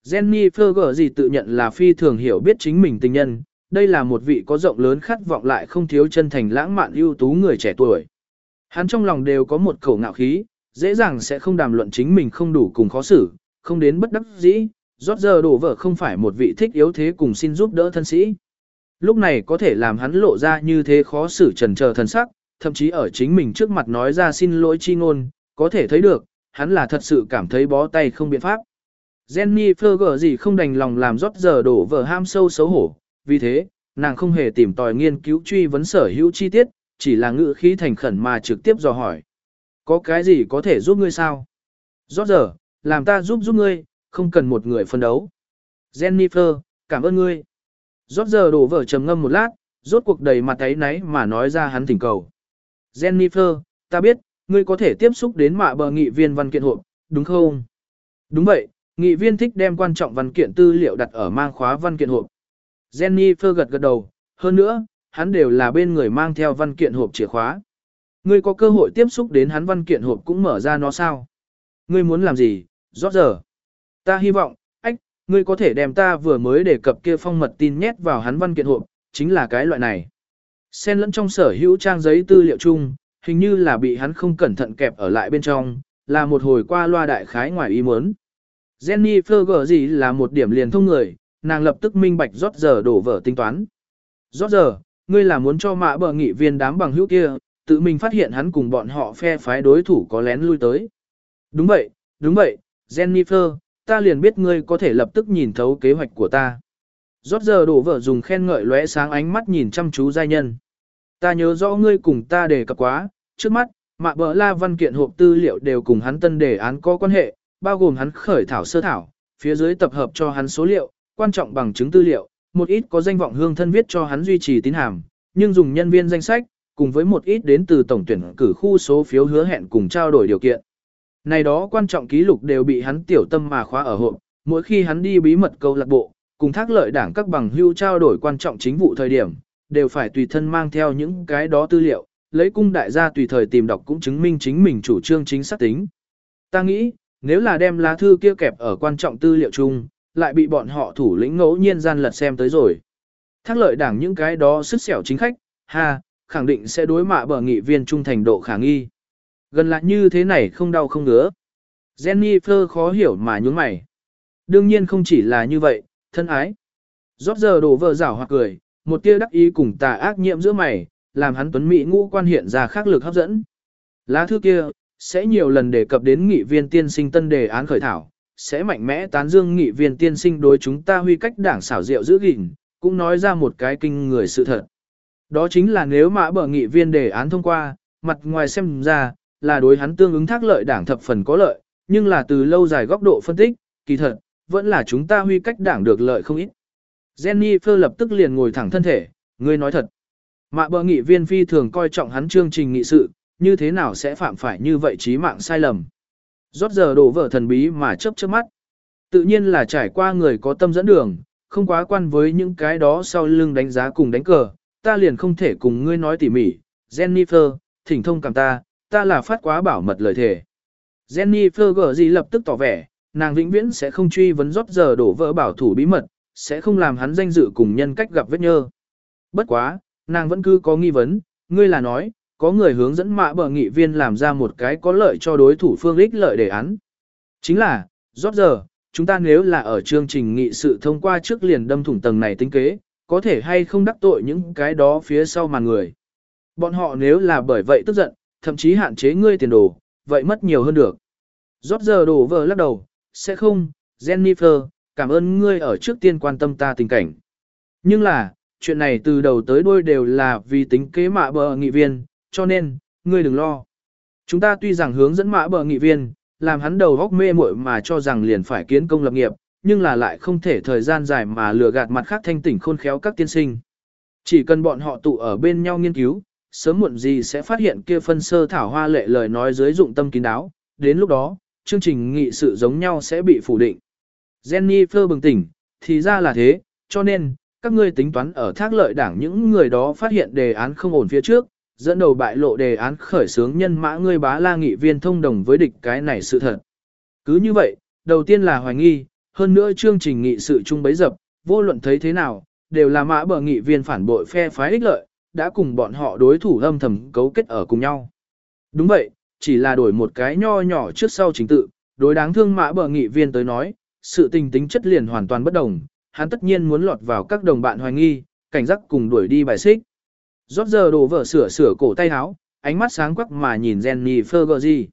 Jenny gở gì tự nhận là phi thường hiểu biết chính mình tình nhân, đây là một vị có rộng lớn khát vọng lại không thiếu chân thành lãng mạn ưu tú người trẻ tuổi. Hắn trong lòng đều có một khẩu ngạo khí, dễ dàng sẽ không đàm luận chính mình không đủ cùng khó xử, không đến bất đắc dĩ, rót giờ đổ vợ không phải một vị thích yếu thế cùng xin giúp đỡ thân sĩ. Lúc này có thể làm hắn lộ ra như thế khó xử trần chờ thần sắc, thậm chí ở chính mình trước mặt nói ra xin lỗi chi ngôn, có thể thấy được, hắn là thật sự cảm thấy bó tay không biện pháp. Jenny Ferger gì không đành lòng làm rót giờ đổ vợ ham sâu xấu hổ, vì thế, nàng không hề tìm tòi nghiên cứu truy vấn sở hữu chi tiết, chỉ là ngữ khí thành khẩn mà trực tiếp dò hỏi. Có cái gì có thể giúp ngươi sao? Rót giờ, làm ta giúp giúp ngươi, không cần một người phân đấu. Jennifer, cảm ơn ngươi. Rót giờ đổ vợ trầm ngâm một lát, rốt cuộc đầy mặt ấy náy mà nói ra hắn thỉnh cầu. Jennifer, ta biết, ngươi có thể tiếp xúc đến mạ bờ nghị viên văn kiện hộp, đúng không? Đúng vậy, nghị viên thích đem quan trọng văn kiện tư liệu đặt ở mang khóa văn kiện hộp. Jennifer gật gật đầu, hơn nữa, hắn đều là bên người mang theo văn kiện hộp chìa khóa. Ngươi có cơ hội tiếp xúc đến hắn văn kiện hộp cũng mở ra nó sao? Ngươi muốn làm gì, rót giờ? Ta hy vọng, ách, ngươi có thể đem ta vừa mới đề cập kia phong mật tin nhét vào hắn văn kiện hộp, chính là cái loại này. Xen lẫn trong sở hữu trang giấy tư liệu chung, hình như là bị hắn không cẩn thận kẹp ở lại bên trong, là một hồi qua loa đại khái ngoài ý muốn. Jenny Ferger gì là một điểm liền thông người, nàng lập tức minh bạch rót giờ đổ vở tính toán. Rót giờ, ngươi là muốn cho mạ bờ nghị viên đám bằng hữu kia, tự mình phát hiện hắn cùng bọn họ phe phái đối thủ có lén lui tới. Đúng vậy, đúng vậy, Jennifer, ta liền biết ngươi có thể lập tức nhìn thấu kế hoạch của ta. Rót giờ đổ vợ dùng khen ngợi lóe sáng ánh mắt nhìn chăm chú giai nhân. Ta nhớ rõ ngươi cùng ta đề cập quá, trước mắt, mạ bờ la văn kiện hộp tư liệu đều cùng hắn tân đề án có quan hệ, bao gồm hắn khởi thảo sơ thảo, phía dưới tập hợp cho hắn số liệu, quan trọng bằng chứng tư liệu, một ít có danh vọng hương thân viết cho hắn duy trì tín hàm, nhưng dùng nhân viên danh sách, cùng với một ít đến từ tổng tuyển cử khu số phiếu hứa hẹn cùng trao đổi điều kiện. Này đó quan trọng ký lục đều bị hắn tiểu tâm mà khóa ở hộp, mỗi khi hắn đi bí mật câu lạc bộ, cùng thác lợi đảng các bằng hưu trao đổi quan trọng chính vụ thời điểm, đều phải tùy thân mang theo những cái đó tư liệu, lấy cung đại gia tùy thời tìm đọc cũng chứng minh chính mình chủ trương chính xác tính. Ta nghĩ, nếu là đem lá thư kia kẹp ở quan trọng tư liệu chung, lại bị bọn họ thủ lĩnh ngẫu nhiên gian lật xem tới rồi. Thác lợi đảng những cái đó sức xẻo chính khách, ha, khẳng định sẽ đối mạ bờ nghị viên trung thành độ khả nghi. Gần lại như thế này không đau không ngứa. Jennifer khó hiểu mà nhúng mày. Đương nhiên không chỉ là như vậy, thân ái. Rót giờ đổ vợ rảo hoặc cười, một tia đắc ý cùng tà ác nhiệm giữa mày, làm hắn tuấn mỹ ngũ quan hiện ra khác lực hấp dẫn. Lá thư kia, sẽ nhiều lần đề cập đến nghị viên tiên sinh tân đề án khởi thảo, sẽ mạnh mẽ tán dương nghị viên tiên sinh đối chúng ta huy cách đảng xảo diệu giữ gìn, cũng nói ra một cái kinh người sự thật. Đó chính là nếu mã bở nghị viên đề án thông qua, mặt ngoài xem ra, là đối hắn tương ứng thác lợi đảng thập phần có lợi, nhưng là từ lâu dài góc độ phân tích, kỳ thật, vẫn là chúng ta huy cách đảng được lợi không ít. Jennifer lập tức liền ngồi thẳng thân thể, ngươi nói thật. Mạ bờ nghị viên phi thường coi trọng hắn chương trình nghị sự, như thế nào sẽ phạm phải như vậy trí mạng sai lầm. Rót giờ đổ vợ thần bí mà chớp chớp mắt. Tự nhiên là trải qua người có tâm dẫn đường, không quá quan với những cái đó sau lưng đánh giá cùng đánh cờ, ta liền không thể cùng ngươi nói tỉ mỉ. Jennifer, thỉnh thông cảm ta, ta là phát quá bảo mật lời thề. Jennifer gở gì lập tức tỏ vẻ, nàng vĩnh viễn sẽ không truy vấn rót giờ đổ vỡ bảo thủ bí mật, sẽ không làm hắn danh dự cùng nhân cách gặp vết nhơ. Bất quá, nàng vẫn cứ có nghi vấn, ngươi là nói, có người hướng dẫn mạ bờ nghị viên làm ra một cái có lợi cho đối thủ phương ích lợi đề án. Chính là, rót giờ, chúng ta nếu là ở chương trình nghị sự thông qua trước liền đâm thủng tầng này tính kế, có thể hay không đắc tội những cái đó phía sau màn người. Bọn họ nếu là bởi vậy tức giận, thậm chí hạn chế ngươi tiền đồ, vậy mất nhiều hơn được. Rót giờ đổ vờ lắc đầu, sẽ không, Jennifer, cảm ơn ngươi ở trước tiên quan tâm ta tình cảnh. Nhưng là, chuyện này từ đầu tới đuôi đều là vì tính kế mạ bờ nghị viên, cho nên, ngươi đừng lo. Chúng ta tuy rằng hướng dẫn mạ bờ nghị viên, làm hắn đầu góc mê muội mà cho rằng liền phải kiến công lập nghiệp, nhưng là lại không thể thời gian dài mà lừa gạt mặt khác thanh tỉnh khôn khéo các tiên sinh. Chỉ cần bọn họ tụ ở bên nhau nghiên cứu, sớm muộn gì sẽ phát hiện kia phân sơ thảo hoa lệ lời nói dưới dụng tâm kín đáo, đến lúc đó, chương trình nghị sự giống nhau sẽ bị phủ định. Jennifer bừng tỉnh, thì ra là thế, cho nên, các ngươi tính toán ở thác lợi đảng những người đó phát hiện đề án không ổn phía trước, dẫn đầu bại lộ đề án khởi xướng nhân mã ngươi bá la nghị viên thông đồng với địch cái này sự thật. Cứ như vậy, đầu tiên là hoài nghi, hơn nữa chương trình nghị sự chung bấy dập, vô luận thấy thế nào, đều là mã bờ nghị viên phản bội phe phái ích lợi, đã cùng bọn họ đối thủ âm thầm cấu kết ở cùng nhau. Đúng vậy, chỉ là đổi một cái nho nhỏ trước sau chính tự, đối đáng thương mã bờ nghị viên tới nói, sự tình tính chất liền hoàn toàn bất đồng, hắn tất nhiên muốn lọt vào các đồng bạn hoài nghi, cảnh giác cùng đuổi đi bài xích. Rót giờ đổ vợ sửa sửa cổ tay áo, ánh mắt sáng quắc mà nhìn Jenny Fergie.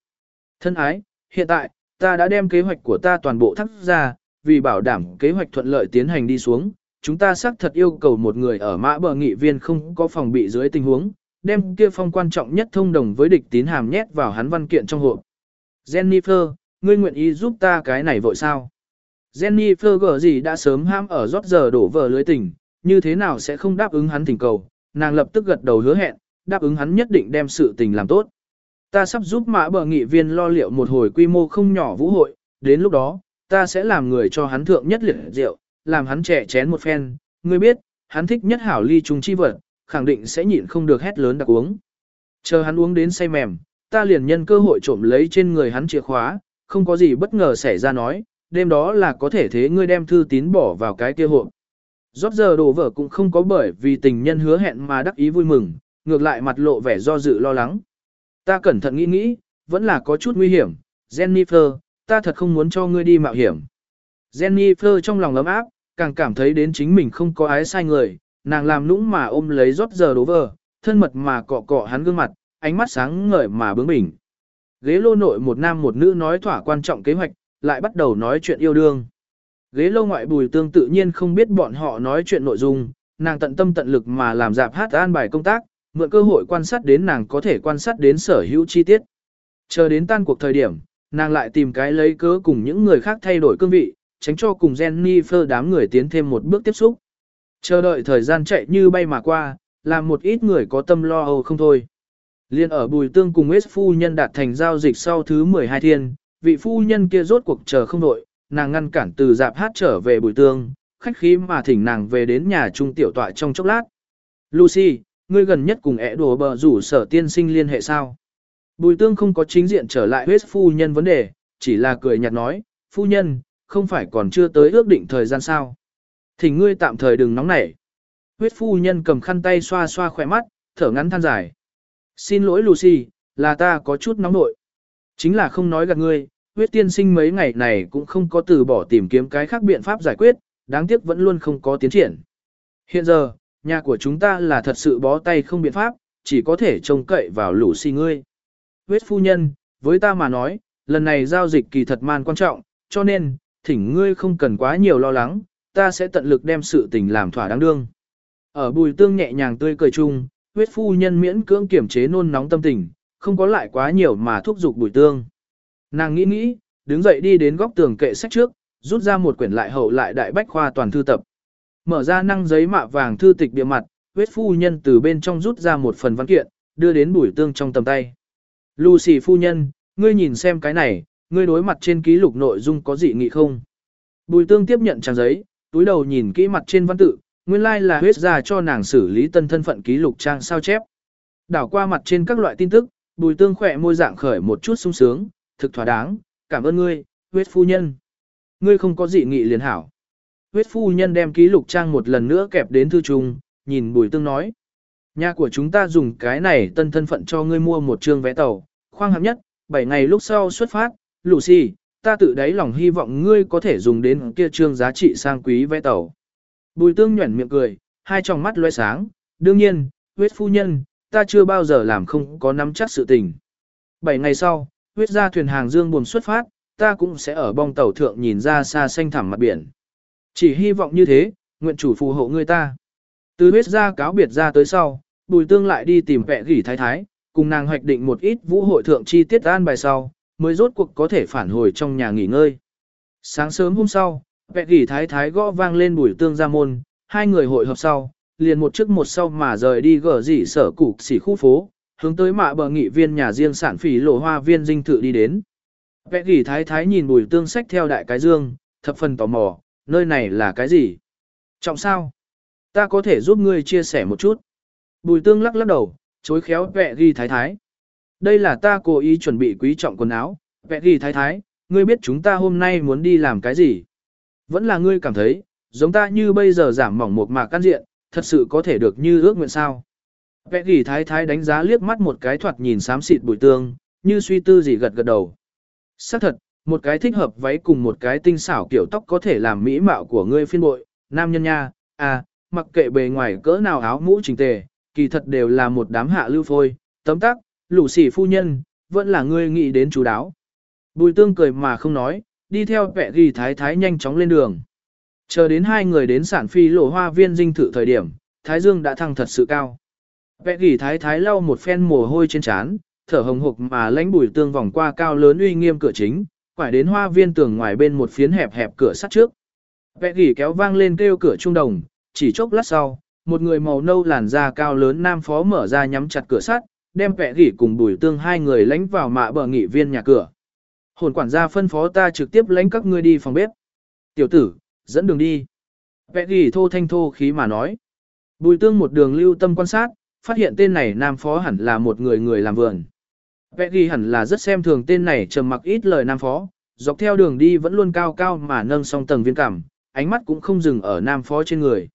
Thân ái, hiện tại, ta đã đem kế hoạch của ta toàn bộ thắt ra, vì bảo đảm kế hoạch thuận lợi tiến hành đi xuống, chúng ta xác thật yêu cầu một người ở mã bờ nghị viên không có phòng bị dưới tình huống, đem kia phong quan trọng nhất thông đồng với địch tín hàm nhét vào hắn văn kiện trong hộp. Jennifer, ngươi nguyện ý giúp ta cái này vội sao? Jennifer gở gì đã sớm ham ở rót giờ đổ vờ lưới tình, như thế nào sẽ không đáp ứng hắn thỉnh cầu, nàng lập tức gật đầu hứa hẹn, đáp ứng hắn nhất định đem sự tình làm tốt. Ta sắp giúp mã bờ nghị viên lo liệu một hồi quy mô không nhỏ vũ hội, đến lúc đó, ta sẽ làm người cho hắn thượng nhất liệt rượu, làm hắn trẻ chén một phen, ngươi biết, hắn thích nhất hảo ly trùng chi vật, khẳng định sẽ nhịn không được hét lớn đặc uống. Chờ hắn uống đến say mềm, ta liền nhân cơ hội trộm lấy trên người hắn chìa khóa, không có gì bất ngờ xảy ra nói, đêm đó là có thể thế ngươi đem thư tín bỏ vào cái kia hộp. Rót giờ đổ vỡ cũng không có bởi vì tình nhân hứa hẹn mà đắc ý vui mừng, ngược lại mặt lộ vẻ do dự lo lắng. Ta cẩn thận nghĩ nghĩ, vẫn là có chút nguy hiểm, Jennifer, ta thật không muốn cho ngươi đi mạo hiểm. Jennifer trong lòng ấm áp, càng cảm thấy đến chính mình không có ái sai người, nàng làm nũng mà ôm lấy rót giờ đố vờ, thân mật mà cọ cọ hắn gương mặt, ánh mắt sáng ngời mà bướng bỉnh. Ghế lô nội một nam một nữ nói thỏa quan trọng kế hoạch, lại bắt đầu nói chuyện yêu đương. Ghế lô ngoại bùi tương tự nhiên không biết bọn họ nói chuyện nội dung, nàng tận tâm tận lực mà làm dạp hát an bài công tác, mượn cơ hội quan sát đến nàng có thể quan sát đến sở hữu chi tiết. Chờ đến tan cuộc thời điểm, nàng lại tìm cái lấy cớ cùng những người khác thay đổi cương vị, tránh cho cùng Jennifer đám người tiến thêm một bước tiếp xúc. Chờ đợi thời gian chạy như bay mà qua, làm một ít người có tâm lo âu không thôi. Liên ở bùi tương cùng West phu nhân đạt thành giao dịch sau thứ 12 thiên, vị phu nhân kia rốt cuộc chờ không đội, nàng ngăn cản từ dạp hát trở về bùi tương, khách khí mà thỉnh nàng về đến nhà trung tiểu tọa trong chốc lát. Lucy, ngươi gần nhất cùng ẻ đùa bờ rủ sở tiên sinh liên hệ sao? Bùi tương không có chính diện trở lại huyết phu nhân vấn đề, chỉ là cười nhạt nói, phu nhân, không phải còn chưa tới ước định thời gian sao? Thỉnh ngươi tạm thời đừng nóng nảy. Huyết phu nhân cầm khăn tay xoa xoa khỏe mắt, thở ngắn than dài. Xin lỗi Lucy, là ta có chút nóng nội. Chính là không nói gạt ngươi, huyết tiên sinh mấy ngày này cũng không có từ bỏ tìm kiếm cái khác biện pháp giải quyết, đáng tiếc vẫn luôn không có tiến triển. Hiện giờ, nhà của chúng ta là thật sự bó tay không biện pháp, chỉ có thể trông cậy vào Lucy ngươi. Huyết phu nhân, với ta mà nói, lần này giao dịch kỳ thật man quan trọng, cho nên, thỉnh ngươi không cần quá nhiều lo lắng, ta sẽ tận lực đem sự tình làm thỏa đáng đương. Ở bùi tương nhẹ nhàng tươi cười chung, huyết phu nhân miễn cưỡng kiểm chế nôn nóng tâm tình, không có lại quá nhiều mà thúc giục bùi tương. Nàng nghĩ nghĩ, đứng dậy đi đến góc tường kệ sách trước, rút ra một quyển lại hậu lại đại bách khoa toàn thư tập. Mở ra năng giấy mạ vàng thư tịch địa mặt, huyết phu nhân từ bên trong rút ra một phần văn kiện, đưa đến bùi tương trong tầm tay. Lucy phu nhân, ngươi nhìn xem cái này, ngươi đối mặt trên ký lục nội dung có gì nghị không? Bùi tương tiếp nhận trang giấy, túi đầu nhìn kỹ mặt trên văn tự, nguyên lai like là huyết ra cho nàng xử lý tân thân phận ký lục trang sao chép. Đảo qua mặt trên các loại tin tức, bùi tương khỏe môi dạng khởi một chút sung sướng, thực thỏa đáng, cảm ơn ngươi, huyết phu nhân. Ngươi không có gì nghị liền hảo. Huyết phu nhân đem ký lục trang một lần nữa kẹp đến thư trung, nhìn bùi tương nói. Nhà của chúng ta dùng cái này tân thân phận cho ngươi mua một trường vé tàu, khoang hạng nhất, 7 ngày lúc sau xuất phát, Lucy, ta tự đáy lòng hy vọng ngươi có thể dùng đến kia trương giá trị sang quý vẽ tàu. Bùi tương nhuẩn miệng cười, hai tròng mắt loe sáng, đương nhiên, huyết phu nhân, ta chưa bao giờ làm không có nắm chắc sự tình. Bảy ngày sau, huyết ra thuyền hàng dương buồm xuất phát, ta cũng sẽ ở bong tàu thượng nhìn ra xa xanh thẳm mặt biển. Chỉ hy vọng như thế, nguyện chủ phù hộ ngươi ta. Từ huyết ra cáo biệt ra tới sau, bùi tương lại đi tìm vẹ gỉ thái thái, cùng nàng hoạch định một ít vũ hội thượng chi tiết an bài sau, mới rốt cuộc có thể phản hồi trong nhà nghỉ ngơi. Sáng sớm hôm sau, vẹ gỉ thái thái gõ vang lên bùi tương ra môn, hai người hội hợp sau, liền một trước một sau mà rời đi gở dỉ sở cục xỉ khu phố, hướng tới mạ bờ nghị viên nhà riêng sản phỉ lộ hoa viên dinh thự đi đến. Vẽ gỉ thái thái nhìn bùi tương sách theo đại cái dương, thập phần tò mò, nơi này là cái gì? Trọng sao? Ta có thể giúp ngươi chia sẻ một chút. Bùi tương lắc lắc đầu, chối khéo vẹ ghi thái thái. Đây là ta cố ý chuẩn bị quý trọng quần áo, vẽ ghi thái thái, ngươi biết chúng ta hôm nay muốn đi làm cái gì? Vẫn là ngươi cảm thấy, giống ta như bây giờ giảm mỏng một mạc căn diện, thật sự có thể được như ước nguyện sao? Vẽ ghi thái thái đánh giá liếc mắt một cái thoạt nhìn xám xịt bụi tương, như suy tư gì gật gật đầu. Xác thật, một cái thích hợp váy cùng một cái tinh xảo kiểu tóc có thể làm mỹ mạo của ngươi phiên bội, nam nhân nha, à, mặc kệ bề ngoài cỡ nào áo mũ chỉnh tề, kỳ thật đều là một đám hạ lưu phôi, tấm tắc, lũ sỉ phu nhân, vẫn là ngươi nghĩ đến chú đáo. Bùi tương cười mà không nói, đi theo vẻ ghi thái thái nhanh chóng lên đường. Chờ đến hai người đến sản phi lộ hoa viên dinh thự thời điểm, thái dương đã thăng thật sự cao. Vẻ ghi thái thái lau một phen mồ hôi trên trán, thở hồng hộc mà lãnh bùi tương vòng qua cao lớn uy nghiêm cửa chính, quải đến hoa viên tường ngoài bên một phiến hẹp hẹp cửa sắt trước. Vẽ gỉ kéo vang lên kêu cửa trung đồng, chỉ chốc lát sau, một người màu nâu làn da cao lớn nam phó mở ra nhắm chặt cửa sắt, đem vẹ gỉ cùng bùi tương hai người lánh vào mạ bờ nghị viên nhà cửa. Hồn quản gia phân phó ta trực tiếp lánh các ngươi đi phòng bếp. Tiểu tử, dẫn đường đi. Vẹ gỉ thô thanh thô khí mà nói. Bùi tương một đường lưu tâm quan sát, phát hiện tên này nam phó hẳn là một người người làm vườn. Vẹ gỉ hẳn là rất xem thường tên này trầm mặc ít lời nam phó, dọc theo đường đi vẫn luôn cao cao mà nâng song tầng viên cảm, ánh mắt cũng không dừng ở nam phó trên người.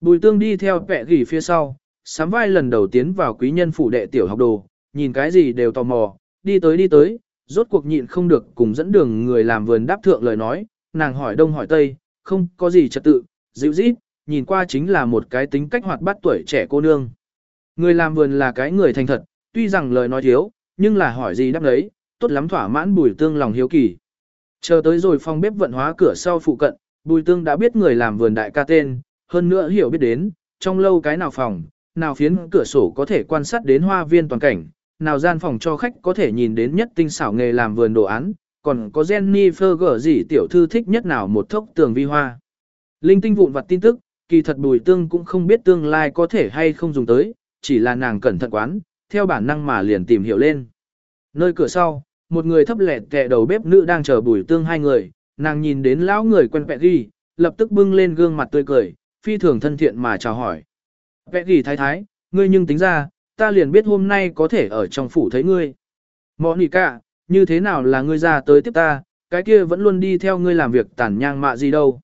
Bùi tương đi theo vẹ gỉ phía sau, sám vai lần đầu tiến vào quý nhân phủ đệ tiểu học đồ, nhìn cái gì đều tò mò, đi tới đi tới, rốt cuộc nhịn không được cùng dẫn đường người làm vườn đáp thượng lời nói, nàng hỏi đông hỏi tây, không có gì trật tự, dịu dít, nhìn qua chính là một cái tính cách hoạt bát tuổi trẻ cô nương. Người làm vườn là cái người thành thật, tuy rằng lời nói thiếu, nhưng là hỏi gì đáp đấy, tốt lắm thỏa mãn bùi tương lòng hiếu kỳ. Chờ tới rồi phòng bếp vận hóa cửa sau phụ cận, bùi tương đã biết người làm vườn đại ca tên, hơn nữa hiểu biết đến, trong lâu cái nào phòng, nào phiến cửa sổ có thể quan sát đến hoa viên toàn cảnh, nào gian phòng cho khách có thể nhìn đến nhất tinh xảo nghề làm vườn đồ án, còn có Jennifer gở gì tiểu thư thích nhất nào một thốc tường vi hoa. Linh tinh vụn vặt tin tức, kỳ thật bùi tương cũng không biết tương lai có thể hay không dùng tới, chỉ là nàng cẩn thận quán, theo bản năng mà liền tìm hiểu lên. Nơi cửa sau, một người thấp lẹt kẹ đầu bếp nữ đang chờ bùi tương hai người, nàng nhìn đến lão người quen vẹ ghi, lập tức bưng lên gương mặt tươi cười, phi thường thân thiện mà chào hỏi. Vẽ gỉ thái thái, ngươi nhưng tính ra, ta liền biết hôm nay có thể ở trong phủ thấy ngươi. Monica, như thế nào là ngươi ra tới tiếp ta, cái kia vẫn luôn đi theo ngươi làm việc tản nhang mạ gì đâu.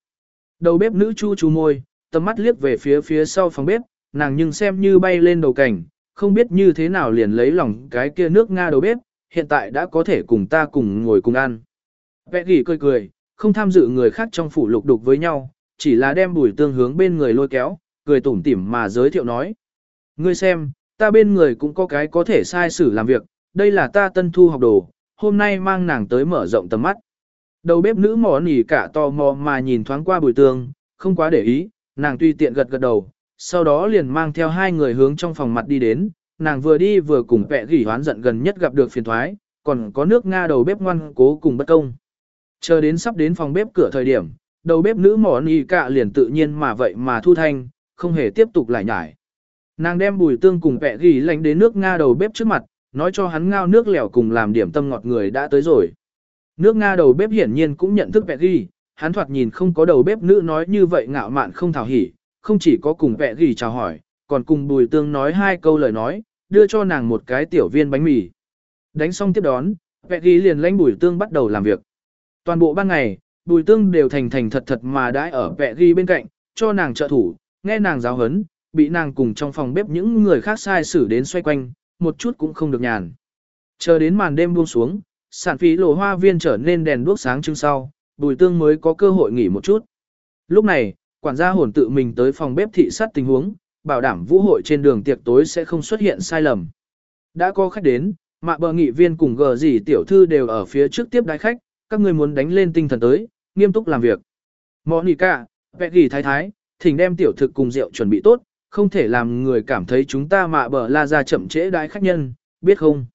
Đầu bếp nữ chu chu môi, tầm mắt liếc về phía phía sau phòng bếp, nàng nhưng xem như bay lên đầu cảnh, không biết như thế nào liền lấy lòng cái kia nước Nga đầu bếp, hiện tại đã có thể cùng ta cùng ngồi cùng ăn. Vẽ gỉ cười cười, không tham dự người khác trong phủ lục đục với nhau, chỉ là đem bùi tương hướng bên người lôi kéo, cười tủm tỉm mà giới thiệu nói. Ngươi xem, ta bên người cũng có cái có thể sai xử làm việc, đây là ta tân thu học đồ, hôm nay mang nàng tới mở rộng tầm mắt. Đầu bếp nữ mỏ nỉ cả tò mò mà nhìn thoáng qua bùi tương, không quá để ý, nàng tuy tiện gật gật đầu, sau đó liền mang theo hai người hướng trong phòng mặt đi đến, nàng vừa đi vừa cùng vẹ gỉ hoán giận gần nhất gặp được phiền thoái, còn có nước Nga đầu bếp ngoan cố cùng bất công. Chờ đến sắp đến phòng bếp cửa thời điểm, đầu bếp nữ mỏ nỉ cả liền tự nhiên mà vậy mà thu thanh, không hề tiếp tục lại nhải. Nàng đem bùi tương cùng vẹ ghi lánh đến nước Nga đầu bếp trước mặt, nói cho hắn ngao nước lèo cùng làm điểm tâm ngọt người đã tới rồi. Nước Nga đầu bếp hiển nhiên cũng nhận thức vẹ ghi hắn thoạt nhìn không có đầu bếp nữ nói như vậy ngạo mạn không thảo hỉ, không chỉ có cùng vẹ ghi chào hỏi, còn cùng bùi tương nói hai câu lời nói, đưa cho nàng một cái tiểu viên bánh mì. Đánh xong tiếp đón, vẹ ghi liền lãnh bùi tương bắt đầu làm việc. Toàn bộ ban ngày, bùi tương đều thành thành thật thật mà đãi ở vẹ ghi bên cạnh, cho nàng trợ thủ, nghe nàng giáo hấn, bị nàng cùng trong phòng bếp những người khác sai xử đến xoay quanh, một chút cũng không được nhàn. Chờ đến màn đêm buông xuống, sản phí lộ hoa viên trở nên đèn đuốc sáng trưng sau, bùi tương mới có cơ hội nghỉ một chút. Lúc này, quản gia hồn tự mình tới phòng bếp thị sát tình huống, bảo đảm vũ hội trên đường tiệc tối sẽ không xuất hiện sai lầm. Đã có khách đến, mạ bờ nghị viên cùng gờ gì tiểu thư đều ở phía trước tiếp đái khách, các người muốn đánh lên tinh thần tới, nghiêm túc làm việc. Monica, vẹ gỉ thái thái, thỉnh đem tiểu thực cùng rượu chuẩn bị tốt, không thể làm người cảm thấy chúng ta mạ bờ la ra chậm trễ đái khách nhân, biết không?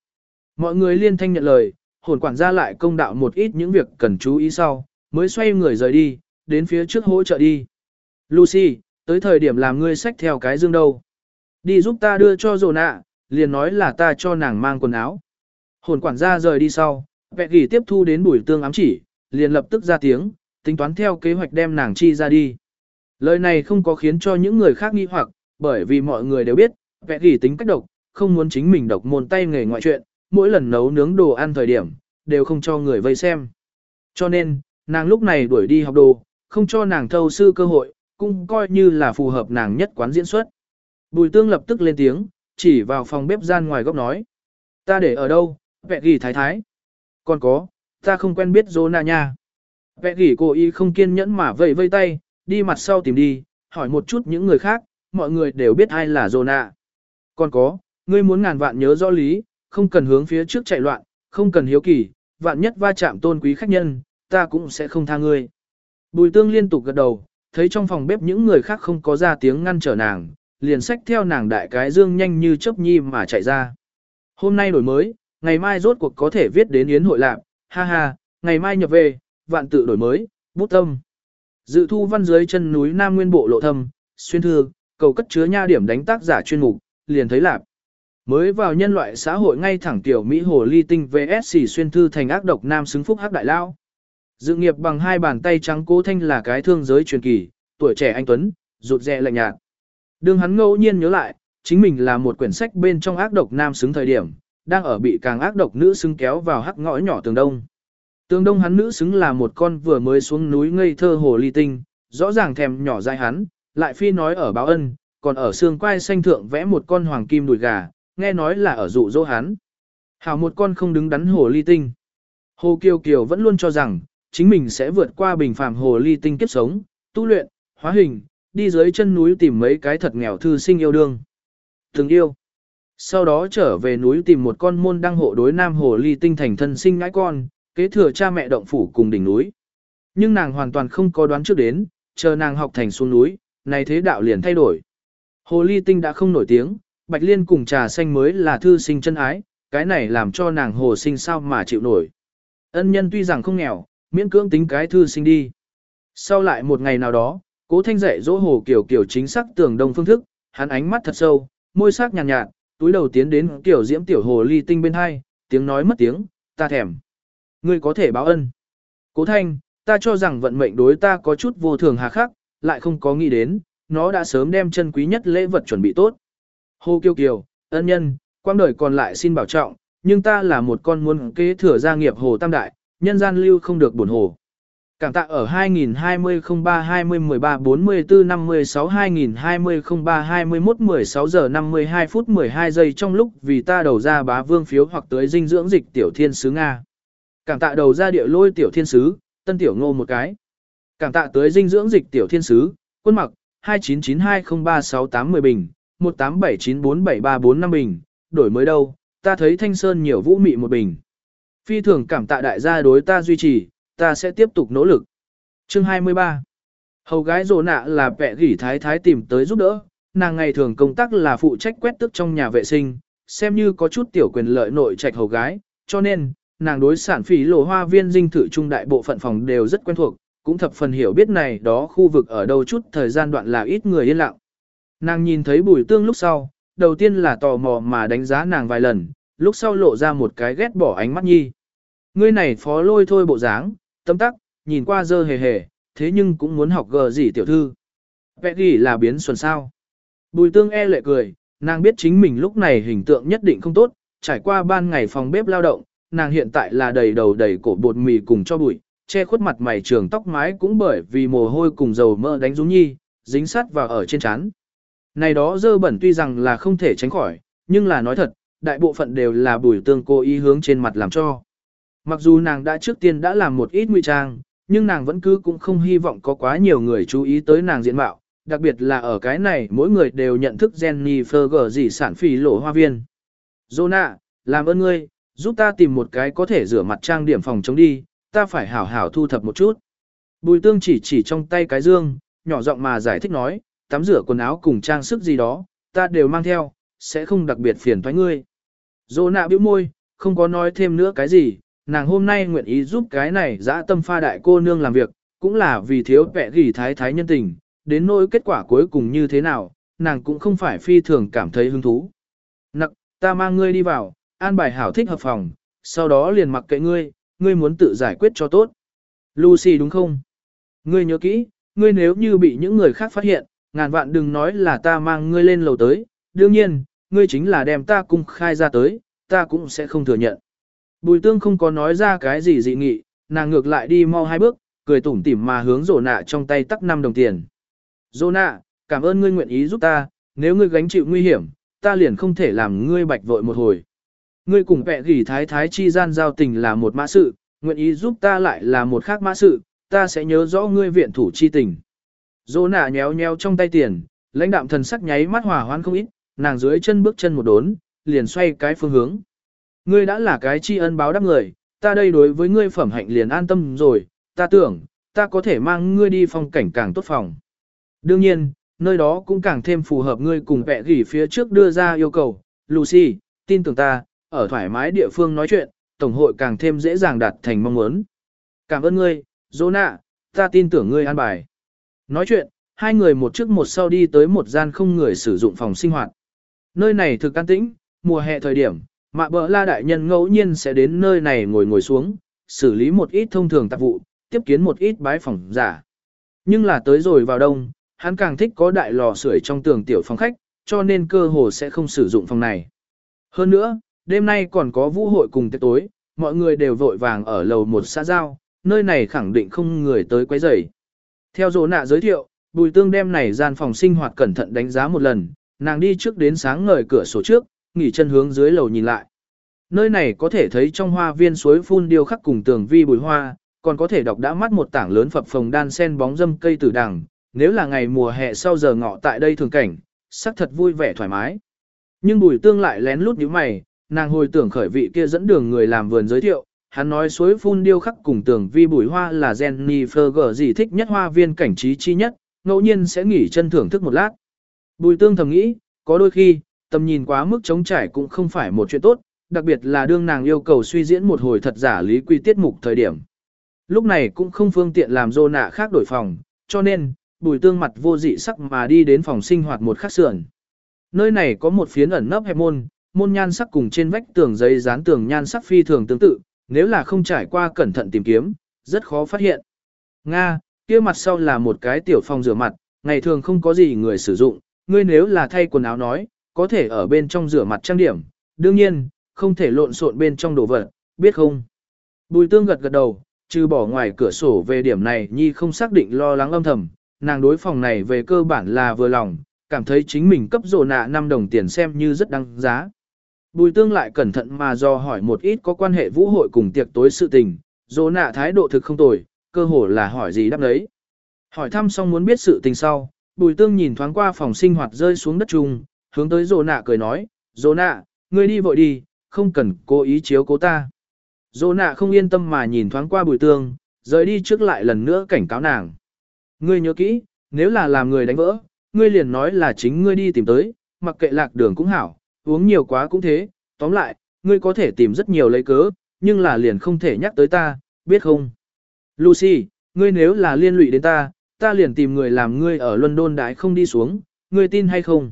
Mọi người liên thanh nhận lời, hồn quản gia lại công đạo một ít những việc cần chú ý sau, mới xoay người rời đi, đến phía trước hỗ trợ đi. Lucy, tới thời điểm làm ngươi xách theo cái dương đâu. Đi giúp ta đưa cho rồ nạ, liền nói là ta cho nàng mang quần áo. Hồn quản gia rời đi sau, vẹ ghi tiếp thu đến buổi tương ám chỉ, liền lập tức ra tiếng, tính toán theo kế hoạch đem nàng chi ra đi. Lời này không có khiến cho những người khác nghi hoặc, bởi vì mọi người đều biết, vẽ gỉ tính cách độc, không muốn chính mình độc môn tay nghề ngoại chuyện, mỗi lần nấu nướng đồ ăn thời điểm, đều không cho người vây xem. Cho nên, nàng lúc này đuổi đi học đồ, không cho nàng thâu sư cơ hội, cũng coi như là phù hợp nàng nhất quán diễn xuất. Bùi tương lập tức lên tiếng, chỉ vào phòng bếp gian ngoài góc nói. Ta để ở đâu, vẹ gỉ thái thái. Còn có, ta không quen biết Zona nha. Vẹ gỉ cô y không kiên nhẫn mà vẫy vây tay, đi mặt sau tìm đi, hỏi một chút những người khác, mọi người đều biết ai là Zona. Còn có, ngươi muốn ngàn vạn nhớ rõ lý, không cần hướng phía trước chạy loạn, không cần hiếu kỳ, vạn nhất va chạm tôn quý khách nhân, ta cũng sẽ không tha ngươi. Bùi tương liên tục gật đầu, thấy trong phòng bếp những người khác không có ra tiếng ngăn trở nàng, liền xách theo nàng đại cái dương nhanh như chớp nhi mà chạy ra. Hôm nay đổi mới, ngày mai rốt cuộc có thể viết đến yến hội lạc, ha ha, ngày mai nhập về, vạn tự đổi mới, bút tâm. Dự thu văn dưới chân núi Nam Nguyên Bộ lộ thâm, xuyên thư, cầu cất chứa nha điểm đánh tác giả chuyên mục, liền thấy lạp. Mới vào nhân loại xã hội ngay thẳng tiểu Mỹ Hồ Ly Tinh VS xuyên thư thành ác độc nam xứng phúc hắc đại lao. Dự nghiệp bằng hai bàn tay trắng cố thanh là cái thương giới truyền kỳ, tuổi trẻ anh Tuấn, rụt rè lạnh nhạt. Đương hắn ngẫu nhiên nhớ lại, chính mình là một quyển sách bên trong ác độc nam xứng thời điểm, đang ở bị càng ác độc nữ xứng kéo vào hắc ngõ nhỏ tường đông. Tường đông hắn nữ xứng là một con vừa mới xuống núi ngây thơ hồ ly tinh, rõ ràng thèm nhỏ dại hắn, lại phi nói ở báo ân, còn ở xương quai xanh thượng vẽ một con hoàng kim đùi gà, nghe nói là ở dụ dỗ hắn. Hảo một con không đứng đắn hồ ly tinh. Hồ Kiều Kiều vẫn luôn cho rằng, chính mình sẽ vượt qua bình phàm hồ ly tinh kiếp sống, tu luyện, hóa hình, đi dưới chân núi tìm mấy cái thật nghèo thư sinh yêu đương. Từng yêu. Sau đó trở về núi tìm một con môn đăng hộ đối nam hồ ly tinh thành thân sinh ngãi con, kế thừa cha mẹ động phủ cùng đỉnh núi. Nhưng nàng hoàn toàn không có đoán trước đến, chờ nàng học thành xuống núi, này thế đạo liền thay đổi. Hồ ly tinh đã không nổi tiếng, bạch liên cùng trà xanh mới là thư sinh chân ái, cái này làm cho nàng hồ sinh sao mà chịu nổi. Ân nhân tuy rằng không nghèo, miễn cưỡng tính cái thư sinh đi. Sau lại một ngày nào đó, cố thanh dạy dỗ hồ kiểu kiểu chính xác tường đông phương thức, hắn ánh mắt thật sâu, môi sắc nhàn nhạt, nhạt, túi đầu tiến đến kiểu diễm tiểu hồ ly tinh bên hai, tiếng nói mất tiếng, ta thèm. Ngươi có thể báo ân. Cố thanh, ta cho rằng vận mệnh đối ta có chút vô thường hà khắc, lại không có nghĩ đến, nó đã sớm đem chân quý nhất lễ vật chuẩn bị tốt. Hồ Kiêu Kiều, ân nhân, quang đời còn lại xin bảo trọng, nhưng ta là một con muốn kế thừa gia nghiệp Hồ Tam Đại, nhân gian lưu không được buồn hồ. Cảm tạ ở 2020 03 20 13 44 56 2020 03 21 16 giờ 52 phút 12 giây trong lúc vì ta đầu ra bá vương phiếu hoặc tới dinh dưỡng dịch tiểu thiên sứ Nga. Cảm tạ đầu ra địa lôi tiểu thiên sứ, tân tiểu ngô một cái. Cảm tạ tới dinh dưỡng dịch tiểu thiên sứ, quân mặc, 2992036810 bình, 187947345 bình, đổi mới đâu, ta thấy thanh sơn nhiều vũ mị một bình. Phi thường cảm tạ đại gia đối ta duy trì, ta sẽ tiếp tục nỗ lực. Chương 23 Hầu gái rồ nạ là vẹ gỉ thái thái tìm tới giúp đỡ, nàng ngày thường công tác là phụ trách quét tức trong nhà vệ sinh, xem như có chút tiểu quyền lợi nội trạch hầu gái, cho nên, nàng đối sản phí lộ hoa viên dinh thự trung đại bộ phận phòng đều rất quen thuộc, cũng thập phần hiểu biết này đó khu vực ở đâu chút thời gian đoạn là ít người yên lặng. Nàng nhìn thấy bùi tương lúc sau, đầu tiên là tò mò mà đánh giá nàng vài lần, lúc sau lộ ra một cái ghét bỏ ánh mắt nhi. Ngươi này phó lôi thôi bộ dáng, tâm tắc, nhìn qua dơ hề hề, thế nhưng cũng muốn học gờ gì tiểu thư. Vẽ ghi là biến xuân sao. Bùi tương e lệ cười, nàng biết chính mình lúc này hình tượng nhất định không tốt, trải qua ban ngày phòng bếp lao động, nàng hiện tại là đầy đầu đầy cổ bột mì cùng cho bụi, che khuất mặt mày trường tóc mái cũng bởi vì mồ hôi cùng dầu mỡ đánh rúng nhi, dính sát vào ở trên trán. Này đó dơ bẩn tuy rằng là không thể tránh khỏi, nhưng là nói thật, đại bộ phận đều là bùi tương cô ý hướng trên mặt làm cho. Mặc dù nàng đã trước tiên đã làm một ít ngụy trang, nhưng nàng vẫn cứ cũng không hy vọng có quá nhiều người chú ý tới nàng diện mạo, đặc biệt là ở cái này mỗi người đều nhận thức Jenny Ferger gì sản phì lộ hoa viên. Zona, làm ơn ngươi, giúp ta tìm một cái có thể rửa mặt trang điểm phòng chống đi, ta phải hảo hảo thu thập một chút. Bùi tương chỉ chỉ trong tay cái dương, nhỏ giọng mà giải thích nói, tắm rửa quần áo cùng trang sức gì đó, ta đều mang theo, sẽ không đặc biệt phiền thoái ngươi. Dô nạ bĩu môi, không có nói thêm nữa cái gì, nàng hôm nay nguyện ý giúp cái này dã tâm pha đại cô nương làm việc, cũng là vì thiếu vẻ gỉ thái thái nhân tình, đến nỗi kết quả cuối cùng như thế nào, nàng cũng không phải phi thường cảm thấy hứng thú. Nặc, ta mang ngươi đi vào, an bài hảo thích hợp phòng, sau đó liền mặc kệ ngươi, ngươi muốn tự giải quyết cho tốt. Lucy đúng không? Ngươi nhớ kỹ, ngươi nếu như bị những người khác phát hiện, ngàn vạn đừng nói là ta mang ngươi lên lầu tới, đương nhiên, ngươi chính là đem ta cung khai ra tới, ta cũng sẽ không thừa nhận. Bùi tương không có nói ra cái gì dị nghị, nàng ngược lại đi mau hai bước, cười tủm tỉm mà hướng rổ nạ trong tay tắc 5 đồng tiền. Rổ nạ, cảm ơn ngươi nguyện ý giúp ta, nếu ngươi gánh chịu nguy hiểm, ta liền không thể làm ngươi bạch vội một hồi. Ngươi cùng vẹ gỉ thái thái chi gian giao tình là một mã sự, nguyện ý giúp ta lại là một khác mã sự, ta sẽ nhớ rõ ngươi viện thủ chi tình. Dô nả nhéo nhéo trong tay tiền, lãnh đạm thần sắc nháy mắt hòa hoan không ít, nàng dưới chân bước chân một đốn, liền xoay cái phương hướng. Ngươi đã là cái tri ân báo đáp người, ta đây đối với ngươi phẩm hạnh liền an tâm rồi, ta tưởng, ta có thể mang ngươi đi phong cảnh càng tốt phòng. Đương nhiên, nơi đó cũng càng thêm phù hợp ngươi cùng vẹ gỉ phía trước đưa ra yêu cầu. Lucy, tin tưởng ta, ở thoải mái địa phương nói chuyện, Tổng hội càng thêm dễ dàng đạt thành mong muốn. Cảm ơn ngươi, Jonah, ta tin tưởng ngươi an bài. Nói chuyện, hai người một trước một sau đi tới một gian không người sử dụng phòng sinh hoạt. Nơi này thực an tĩnh, mùa hè thời điểm, mạ bờ la đại nhân ngẫu nhiên sẽ đến nơi này ngồi ngồi xuống, xử lý một ít thông thường tạp vụ, tiếp kiến một ít bái phòng giả. Nhưng là tới rồi vào đông, hắn càng thích có đại lò sưởi trong tường tiểu phòng khách, cho nên cơ hồ sẽ không sử dụng phòng này. Hơn nữa, đêm nay còn có vũ hội cùng tiệc tối, mọi người đều vội vàng ở lầu một xã giao, nơi này khẳng định không người tới quấy rầy. Theo dỗ nạ giới thiệu, Bùi Tương đem này gian phòng sinh hoạt cẩn thận đánh giá một lần, nàng đi trước đến sáng ngời cửa sổ trước, nghỉ chân hướng dưới lầu nhìn lại. Nơi này có thể thấy trong hoa viên suối phun điêu khắc cùng tường vi bùi hoa, còn có thể đọc đã mắt một tảng lớn phập phồng đan sen bóng dâm cây tử đằng, nếu là ngày mùa hè sau giờ ngọ tại đây thường cảnh, sắc thật vui vẻ thoải mái. Nhưng Bùi Tương lại lén lút nhíu mày, nàng hồi tưởng khởi vị kia dẫn đường người làm vườn giới thiệu, hắn nói suối phun điêu khắc cùng tường vi bùi hoa là Jennifer gở gì thích nhất hoa viên cảnh trí chi nhất, ngẫu nhiên sẽ nghỉ chân thưởng thức một lát. Bùi tương thầm nghĩ, có đôi khi, tầm nhìn quá mức trống trải cũng không phải một chuyện tốt, đặc biệt là đương nàng yêu cầu suy diễn một hồi thật giả lý quy tiết mục thời điểm. Lúc này cũng không phương tiện làm dô nạ khác đổi phòng, cho nên, bùi tương mặt vô dị sắc mà đi đến phòng sinh hoạt một khắc sườn. Nơi này có một phiến ẩn nấp hẹp môn, môn nhan sắc cùng trên vách tường giấy dán tường nhan sắc phi thường tương tự, nếu là không trải qua cẩn thận tìm kiếm, rất khó phát hiện. Nga, kia mặt sau là một cái tiểu phòng rửa mặt, ngày thường không có gì người sử dụng, ngươi nếu là thay quần áo nói, có thể ở bên trong rửa mặt trang điểm, đương nhiên, không thể lộn xộn bên trong đồ vật, biết không? Bùi tương gật gật đầu, trừ bỏ ngoài cửa sổ về điểm này nhi không xác định lo lắng âm thầm, nàng đối phòng này về cơ bản là vừa lòng, cảm thấy chính mình cấp rổ nạ 5 đồng tiền xem như rất đáng giá. Bùi tương lại cẩn thận mà do hỏi một ít có quan hệ vũ hội cùng tiệc tối sự tình, dỗ nạ thái độ thực không tồi, cơ hồ là hỏi gì đáp đấy. Hỏi thăm xong muốn biết sự tình sau, bùi tương nhìn thoáng qua phòng sinh hoạt rơi xuống đất chung, hướng tới dỗ nạ cười nói, dỗ nạ, ngươi đi vội đi, không cần cố ý chiếu cố ta. Dỗ nạ không yên tâm mà nhìn thoáng qua bùi tương, rời đi trước lại lần nữa cảnh cáo nàng. Ngươi nhớ kỹ, nếu là làm người đánh vỡ, ngươi liền nói là chính ngươi đi tìm tới, mặc kệ lạc đường cũng hảo, uống nhiều quá cũng thế, tóm lại, ngươi có thể tìm rất nhiều lấy cớ, nhưng là liền không thể nhắc tới ta, biết không? Lucy, ngươi nếu là liên lụy đến ta, ta liền tìm người làm ngươi ở London đái không đi xuống, ngươi tin hay không?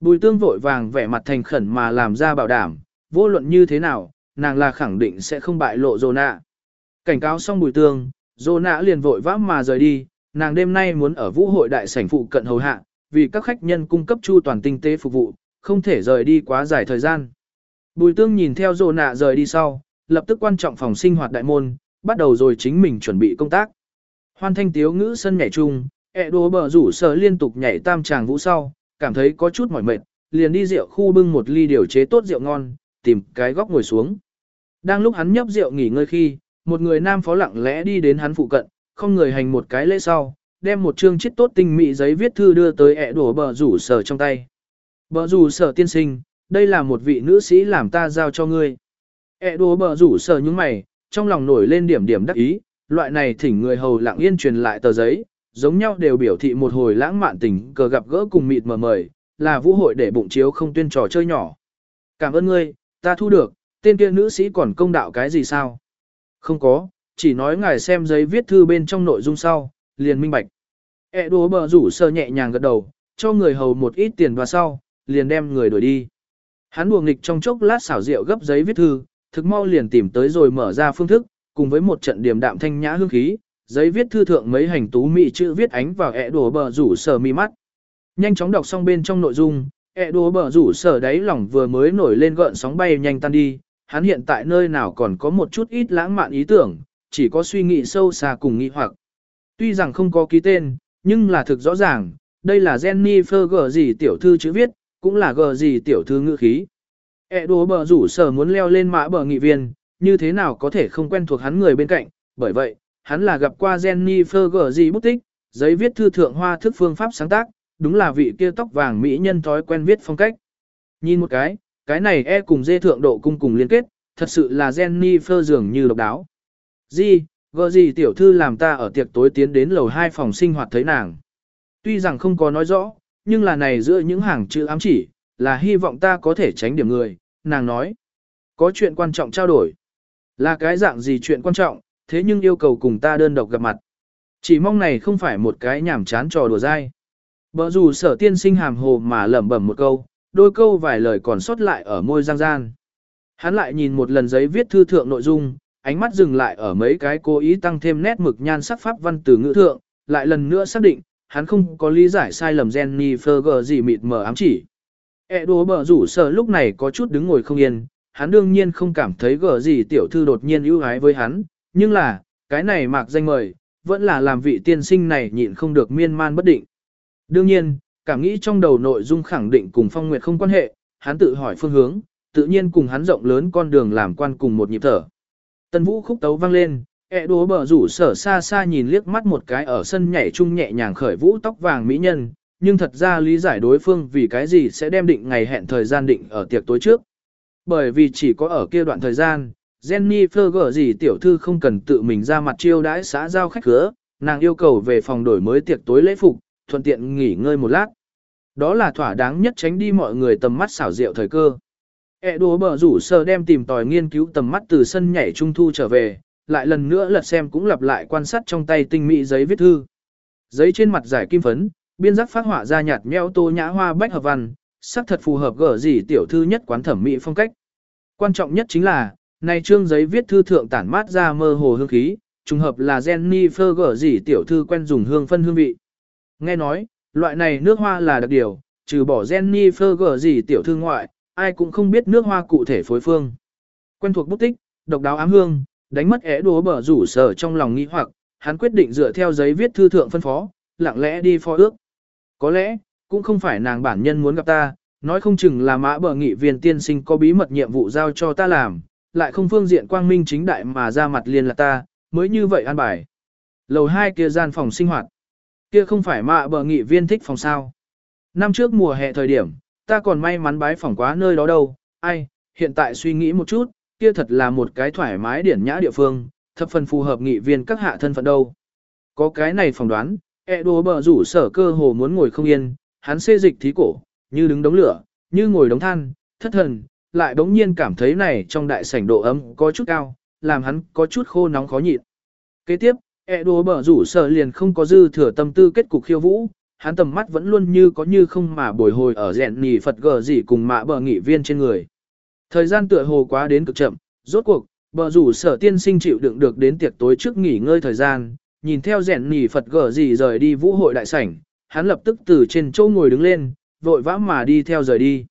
Bùi tương vội vàng vẻ mặt thành khẩn mà làm ra bảo đảm, vô luận như thế nào, nàng là khẳng định sẽ không bại lộ Jonah. Cảnh cáo xong bùi tương, Jonah liền vội vã mà rời đi, nàng đêm nay muốn ở vũ hội đại sảnh phụ cận hầu hạ, vì các khách nhân cung cấp chu toàn tinh tế phục vụ, không thể rời đi quá dài thời gian. Bùi tương nhìn theo Zona rời đi sau, lập tức quan trọng phòng sinh hoạt đại môn, bắt đầu rồi chính mình chuẩn bị công tác. Hoan thanh tiếu ngữ sân nhảy chung, ẹ đồ bờ rủ sở liên tục nhảy tam tràng vũ sau, cảm thấy có chút mỏi mệt, liền đi rượu khu bưng một ly điều chế tốt rượu ngon, tìm cái góc ngồi xuống. Đang lúc hắn nhấp rượu nghỉ ngơi khi, một người nam phó lặng lẽ đi đến hắn phụ cận, không người hành một cái lễ sau, đem một chương chiết tốt tinh mỹ giấy viết thư đưa tới ẹ đổ bờ rủ sở trong tay. Bờ rủ sở tiên sinh, đây là một vị nữ sĩ làm ta giao cho ngươi. e đổ bờ rủ sở những mày, trong lòng nổi lên điểm điểm đắc ý, loại này thỉnh người hầu lặng yên truyền lại tờ giấy, giống nhau đều biểu thị một hồi lãng mạn tình cờ gặp gỡ cùng mịt mờ mời, là vũ hội để bụng chiếu không tuyên trò chơi nhỏ. Cảm ơn ngươi, ta thu được, tên kia nữ sĩ còn công đạo cái gì sao? Không có, chỉ nói ngài xem giấy viết thư bên trong nội dung sau, liền minh bạch. E đố bờ rủ sơ nhẹ nhàng gật đầu, cho người hầu một ít tiền và sau, liền đem người đuổi đi. Hắn buồng nghịch trong chốc lát xảo rượu gấp giấy viết thư, thực mau liền tìm tới rồi mở ra phương thức, cùng với một trận điểm đạm thanh nhã hương khí, giấy viết thư thượng mấy hành tú mỹ chữ viết ánh vào ẹ đùa bờ rủ sở mi mắt. Nhanh chóng đọc xong bên trong nội dung, ẹ đùa bờ rủ sở đáy lòng vừa mới nổi lên gợn sóng bay nhanh tan đi, hắn hiện tại nơi nào còn có một chút ít lãng mạn ý tưởng, chỉ có suy nghĩ sâu xa cùng nghi hoặc. Tuy rằng không có ký tên, nhưng là thực rõ ràng, đây là Jennifer gờ gì tiểu thư chữ viết, cũng là gờ gì tiểu thư ngữ khí. E đùa bờ rủ sở muốn leo lên mã bờ nghị viên, như thế nào có thể không quen thuộc hắn người bên cạnh, bởi vậy, hắn là gặp qua Jennifer gờ gì bút tích, giấy viết thư thượng hoa thức phương pháp sáng tác, đúng là vị kia tóc vàng mỹ nhân thói quen viết phong cách. Nhìn một cái, cái này e cùng dê thượng độ cung cùng liên kết, thật sự là Jennifer dường như độc đáo. Gì, gờ gì tiểu thư làm ta ở tiệc tối tiến đến lầu 2 phòng sinh hoạt thấy nàng. Tuy rằng không có nói rõ, nhưng là này giữa những hàng chữ ám chỉ, là hy vọng ta có thể tránh điểm người, nàng nói. Có chuyện quan trọng trao đổi. Là cái dạng gì chuyện quan trọng, thế nhưng yêu cầu cùng ta đơn độc gặp mặt. Chỉ mong này không phải một cái nhảm chán trò đùa dai. Bở dù sở tiên sinh hàm hồ mà lẩm bẩm một câu, đôi câu vài lời còn sót lại ở môi giang gian. Hắn lại nhìn một lần giấy viết thư thượng nội dung, ánh mắt dừng lại ở mấy cái cố ý tăng thêm nét mực nhan sắc pháp văn từ ngữ thượng, lại lần nữa xác định, hắn không có lý giải sai lầm Jennifer gờ gì mịt mờ ám chỉ. E đồ bờ rủ sở lúc này có chút đứng ngồi không yên, hắn đương nhiên không cảm thấy gờ gì tiểu thư đột nhiên ưu ái với hắn, nhưng là, cái này mạc danh mời, vẫn là làm vị tiên sinh này nhịn không được miên man bất định. Đương nhiên, cảm nghĩ trong đầu nội dung khẳng định cùng phong nguyệt không quan hệ, hắn tự hỏi phương hướng, tự nhiên cùng hắn rộng lớn con đường làm quan cùng một nhịp thở. Tân vũ khúc tấu vang lên, E đố bờ rủ sở xa xa nhìn liếc mắt một cái ở sân nhảy chung nhẹ nhàng khởi vũ tóc vàng mỹ nhân, nhưng thật ra lý giải đối phương vì cái gì sẽ đem định ngày hẹn thời gian định ở tiệc tối trước. Bởi vì chỉ có ở kia đoạn thời gian, Jennifer gở gì tiểu thư không cần tự mình ra mặt chiêu đãi xã giao khách cửa, nàng yêu cầu về phòng đổi mới tiệc tối lễ phục, thuận tiện nghỉ ngơi một lát. Đó là thỏa đáng nhất tránh đi mọi người tầm mắt xảo diệu thời cơ. E đùa bờ rủ sơ đem tìm tòi nghiên cứu tầm mắt từ sân nhảy trung thu trở về, lại lần nữa lật xem cũng lặp lại quan sát trong tay tinh mỹ giấy viết thư. Giấy trên mặt giải kim phấn, biên giác phát họa ra nhạt nhẽo tô nhã hoa bách hợp văn, sắc thật phù hợp gở gì tiểu thư nhất quán thẩm mỹ phong cách. Quan trọng nhất chính là, này trương giấy viết thư thượng tản mát ra mơ hồ hương khí, trùng hợp là Jennifer gở gì tiểu thư quen dùng hương phân hương vị. Nghe nói, loại này nước hoa là đặc điều, trừ bỏ Jennifer gở gì tiểu thư ngoại, ai cũng không biết nước hoa cụ thể phối phương. Quen thuộc bút tích, độc đáo ám hương, đánh mất é đố bở rủ sở trong lòng nghĩ hoặc, hắn quyết định dựa theo giấy viết thư thượng phân phó, lặng lẽ đi phó ước. Có lẽ, cũng không phải nàng bản nhân muốn gặp ta, nói không chừng là mã bờ nghị viên tiên sinh có bí mật nhiệm vụ giao cho ta làm, lại không phương diện quang minh chính đại mà ra mặt liên là ta, mới như vậy an bài. Lầu hai kia gian phòng sinh hoạt. Kia không phải mã bờ nghị viên thích phòng sao. Năm trước mùa hè thời điểm, ta còn may mắn bái phỏng quá nơi đó đâu, ai, hiện tại suy nghĩ một chút, kia thật là một cái thoải mái điển nhã địa phương, thập phần phù hợp nghị viên các hạ thân phận đâu. Có cái này phỏng đoán, e đồ bờ rủ sở cơ hồ muốn ngồi không yên, hắn xê dịch thí cổ, như đứng đống lửa, như ngồi đống than, thất thần, lại đống nhiên cảm thấy này trong đại sảnh độ ấm có chút cao, làm hắn có chút khô nóng khó nhịn. Kế tiếp, e đồ bờ rủ sở liền không có dư thừa tâm tư kết cục khiêu vũ, hắn tầm mắt vẫn luôn như có như không mà bồi hồi ở rèn nì Phật gờ gì cùng mạ bờ nghị viên trên người. Thời gian tựa hồ quá đến cực chậm, rốt cuộc, bờ rủ sở tiên sinh chịu đựng được đến tiệc tối trước nghỉ ngơi thời gian, nhìn theo rèn nỉ Phật gờ gì rời đi vũ hội đại sảnh, hắn lập tức từ trên chỗ ngồi đứng lên, vội vã mà đi theo rời đi.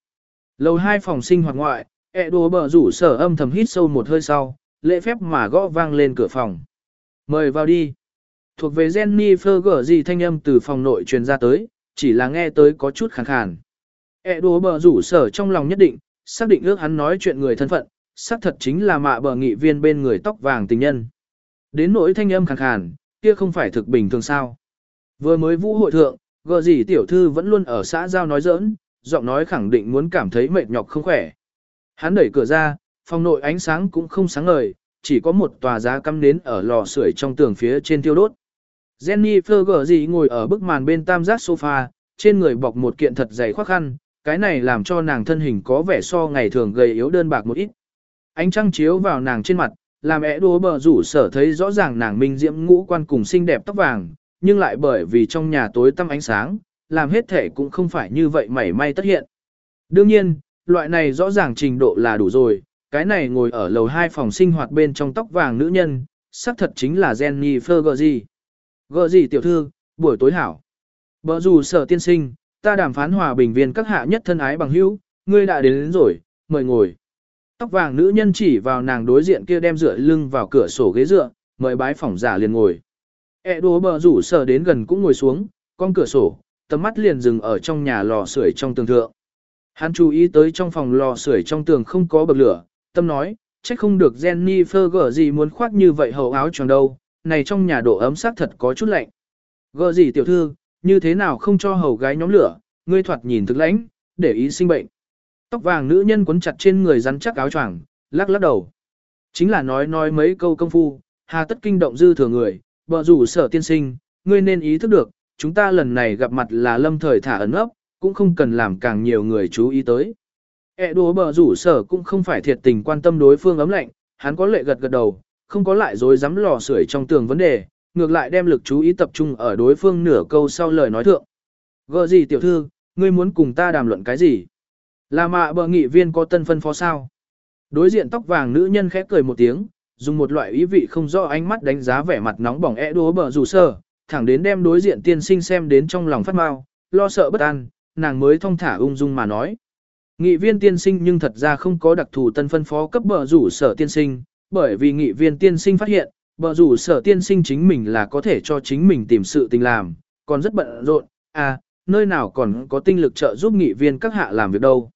Lầu hai phòng sinh hoạt ngoại, ẹ đồ bờ rủ sở âm thầm hít sâu một hơi sau, lễ phép mà gõ vang lên cửa phòng. Mời vào đi. Thuộc về Jenny Ferger gì thanh âm từ phòng nội truyền ra tới, chỉ là nghe tới có chút khàn khàn. E đồ bờ rủ sở trong lòng nhất định, xác định ước hắn nói chuyện người thân phận, xác thật chính là mạ bờ nghị viên bên người tóc vàng tình nhân. Đến nỗi thanh âm khàn khàn, kia không phải thực bình thường sao. Vừa mới vũ hội thượng, gờ gì tiểu thư vẫn luôn ở xã giao nói giỡn, giọng nói khẳng định muốn cảm thấy mệt nhọc không khỏe. Hắn đẩy cửa ra, phòng nội ánh sáng cũng không sáng ngời, chỉ có một tòa giá cắm nến ở lò sưởi trong tường phía trên tiêu đốt. Jenny gì ngồi ở bức màn bên tam giác sofa, trên người bọc một kiện thật dày khoác khăn, cái này làm cho nàng thân hình có vẻ so ngày thường gầy yếu đơn bạc một ít. Ánh trăng chiếu vào nàng trên mặt, làm ẻ đố bờ rủ sở thấy rõ ràng nàng minh diễm ngũ quan cùng xinh đẹp tóc vàng, nhưng lại bởi vì trong nhà tối tăm ánh sáng, làm hết thể cũng không phải như vậy mảy may tất hiện. Đương nhiên, loại này rõ ràng trình độ là đủ rồi, cái này ngồi ở lầu 2 phòng sinh hoạt bên trong tóc vàng nữ nhân, xác thật chính là Jenny Fergusi. Gỡ gì tiểu thư, buổi tối hảo. Bờ rủ sở tiên sinh, ta đàm phán hòa bình viên các hạ nhất thân ái bằng hữu, ngươi đã đến, đến rồi, mời ngồi. Tóc vàng nữ nhân chỉ vào nàng đối diện kia đem dựa lưng vào cửa sổ ghế dựa, mời bái phỏng giả liền ngồi. E đố bờ rủ sờ đến gần cũng ngồi xuống, con cửa sổ, tầm mắt liền dừng ở trong nhà lò sưởi trong tường thượng. Hắn chú ý tới trong phòng lò sưởi trong tường không có bậc lửa, tâm nói, chắc không được Jennifer gở gì muốn khoác như vậy hầu áo tròn đâu, này trong nhà độ ấm xác thật có chút lạnh. Gỡ gì tiểu thư, như thế nào không cho hầu gái nhóm lửa, ngươi thoạt nhìn thực lãnh, để ý sinh bệnh. Tóc vàng nữ nhân quấn chặt trên người rắn chắc áo choàng, lắc lắc đầu. Chính là nói nói mấy câu công phu, hà tất kinh động dư thừa người, bờ rủ sở tiên sinh, ngươi nên ý thức được, chúng ta lần này gặp mặt là lâm thời thả ẩn ấp, cũng không cần làm càng nhiều người chú ý tới. E đùa bờ rủ sở cũng không phải thiệt tình quan tâm đối phương ấm lạnh, hắn có lệ gật gật đầu, không có lại dối dám lò sưởi trong tường vấn đề, ngược lại đem lực chú ý tập trung ở đối phương nửa câu sau lời nói thượng. Gỡ gì tiểu thư, ngươi muốn cùng ta đàm luận cái gì? Là mạ bờ nghị viên có tân phân phó sao? Đối diện tóc vàng nữ nhân khẽ cười một tiếng, dùng một loại ý vị không rõ ánh mắt đánh giá vẻ mặt nóng bỏng e đố bờ rủ sơ, thẳng đến đem đối diện tiên sinh xem đến trong lòng phát mau, lo sợ bất an, nàng mới thong thả ung dung mà nói. Nghị viên tiên sinh nhưng thật ra không có đặc thù tân phân phó cấp bờ rủ sở tiên sinh, bởi vì nghị viên tiên sinh phát hiện, bờ rủ sở tiên sinh chính mình là có thể cho chính mình tìm sự tình làm, còn rất bận rộn, à, nơi nào còn có tinh lực trợ giúp nghị viên các hạ làm việc đâu.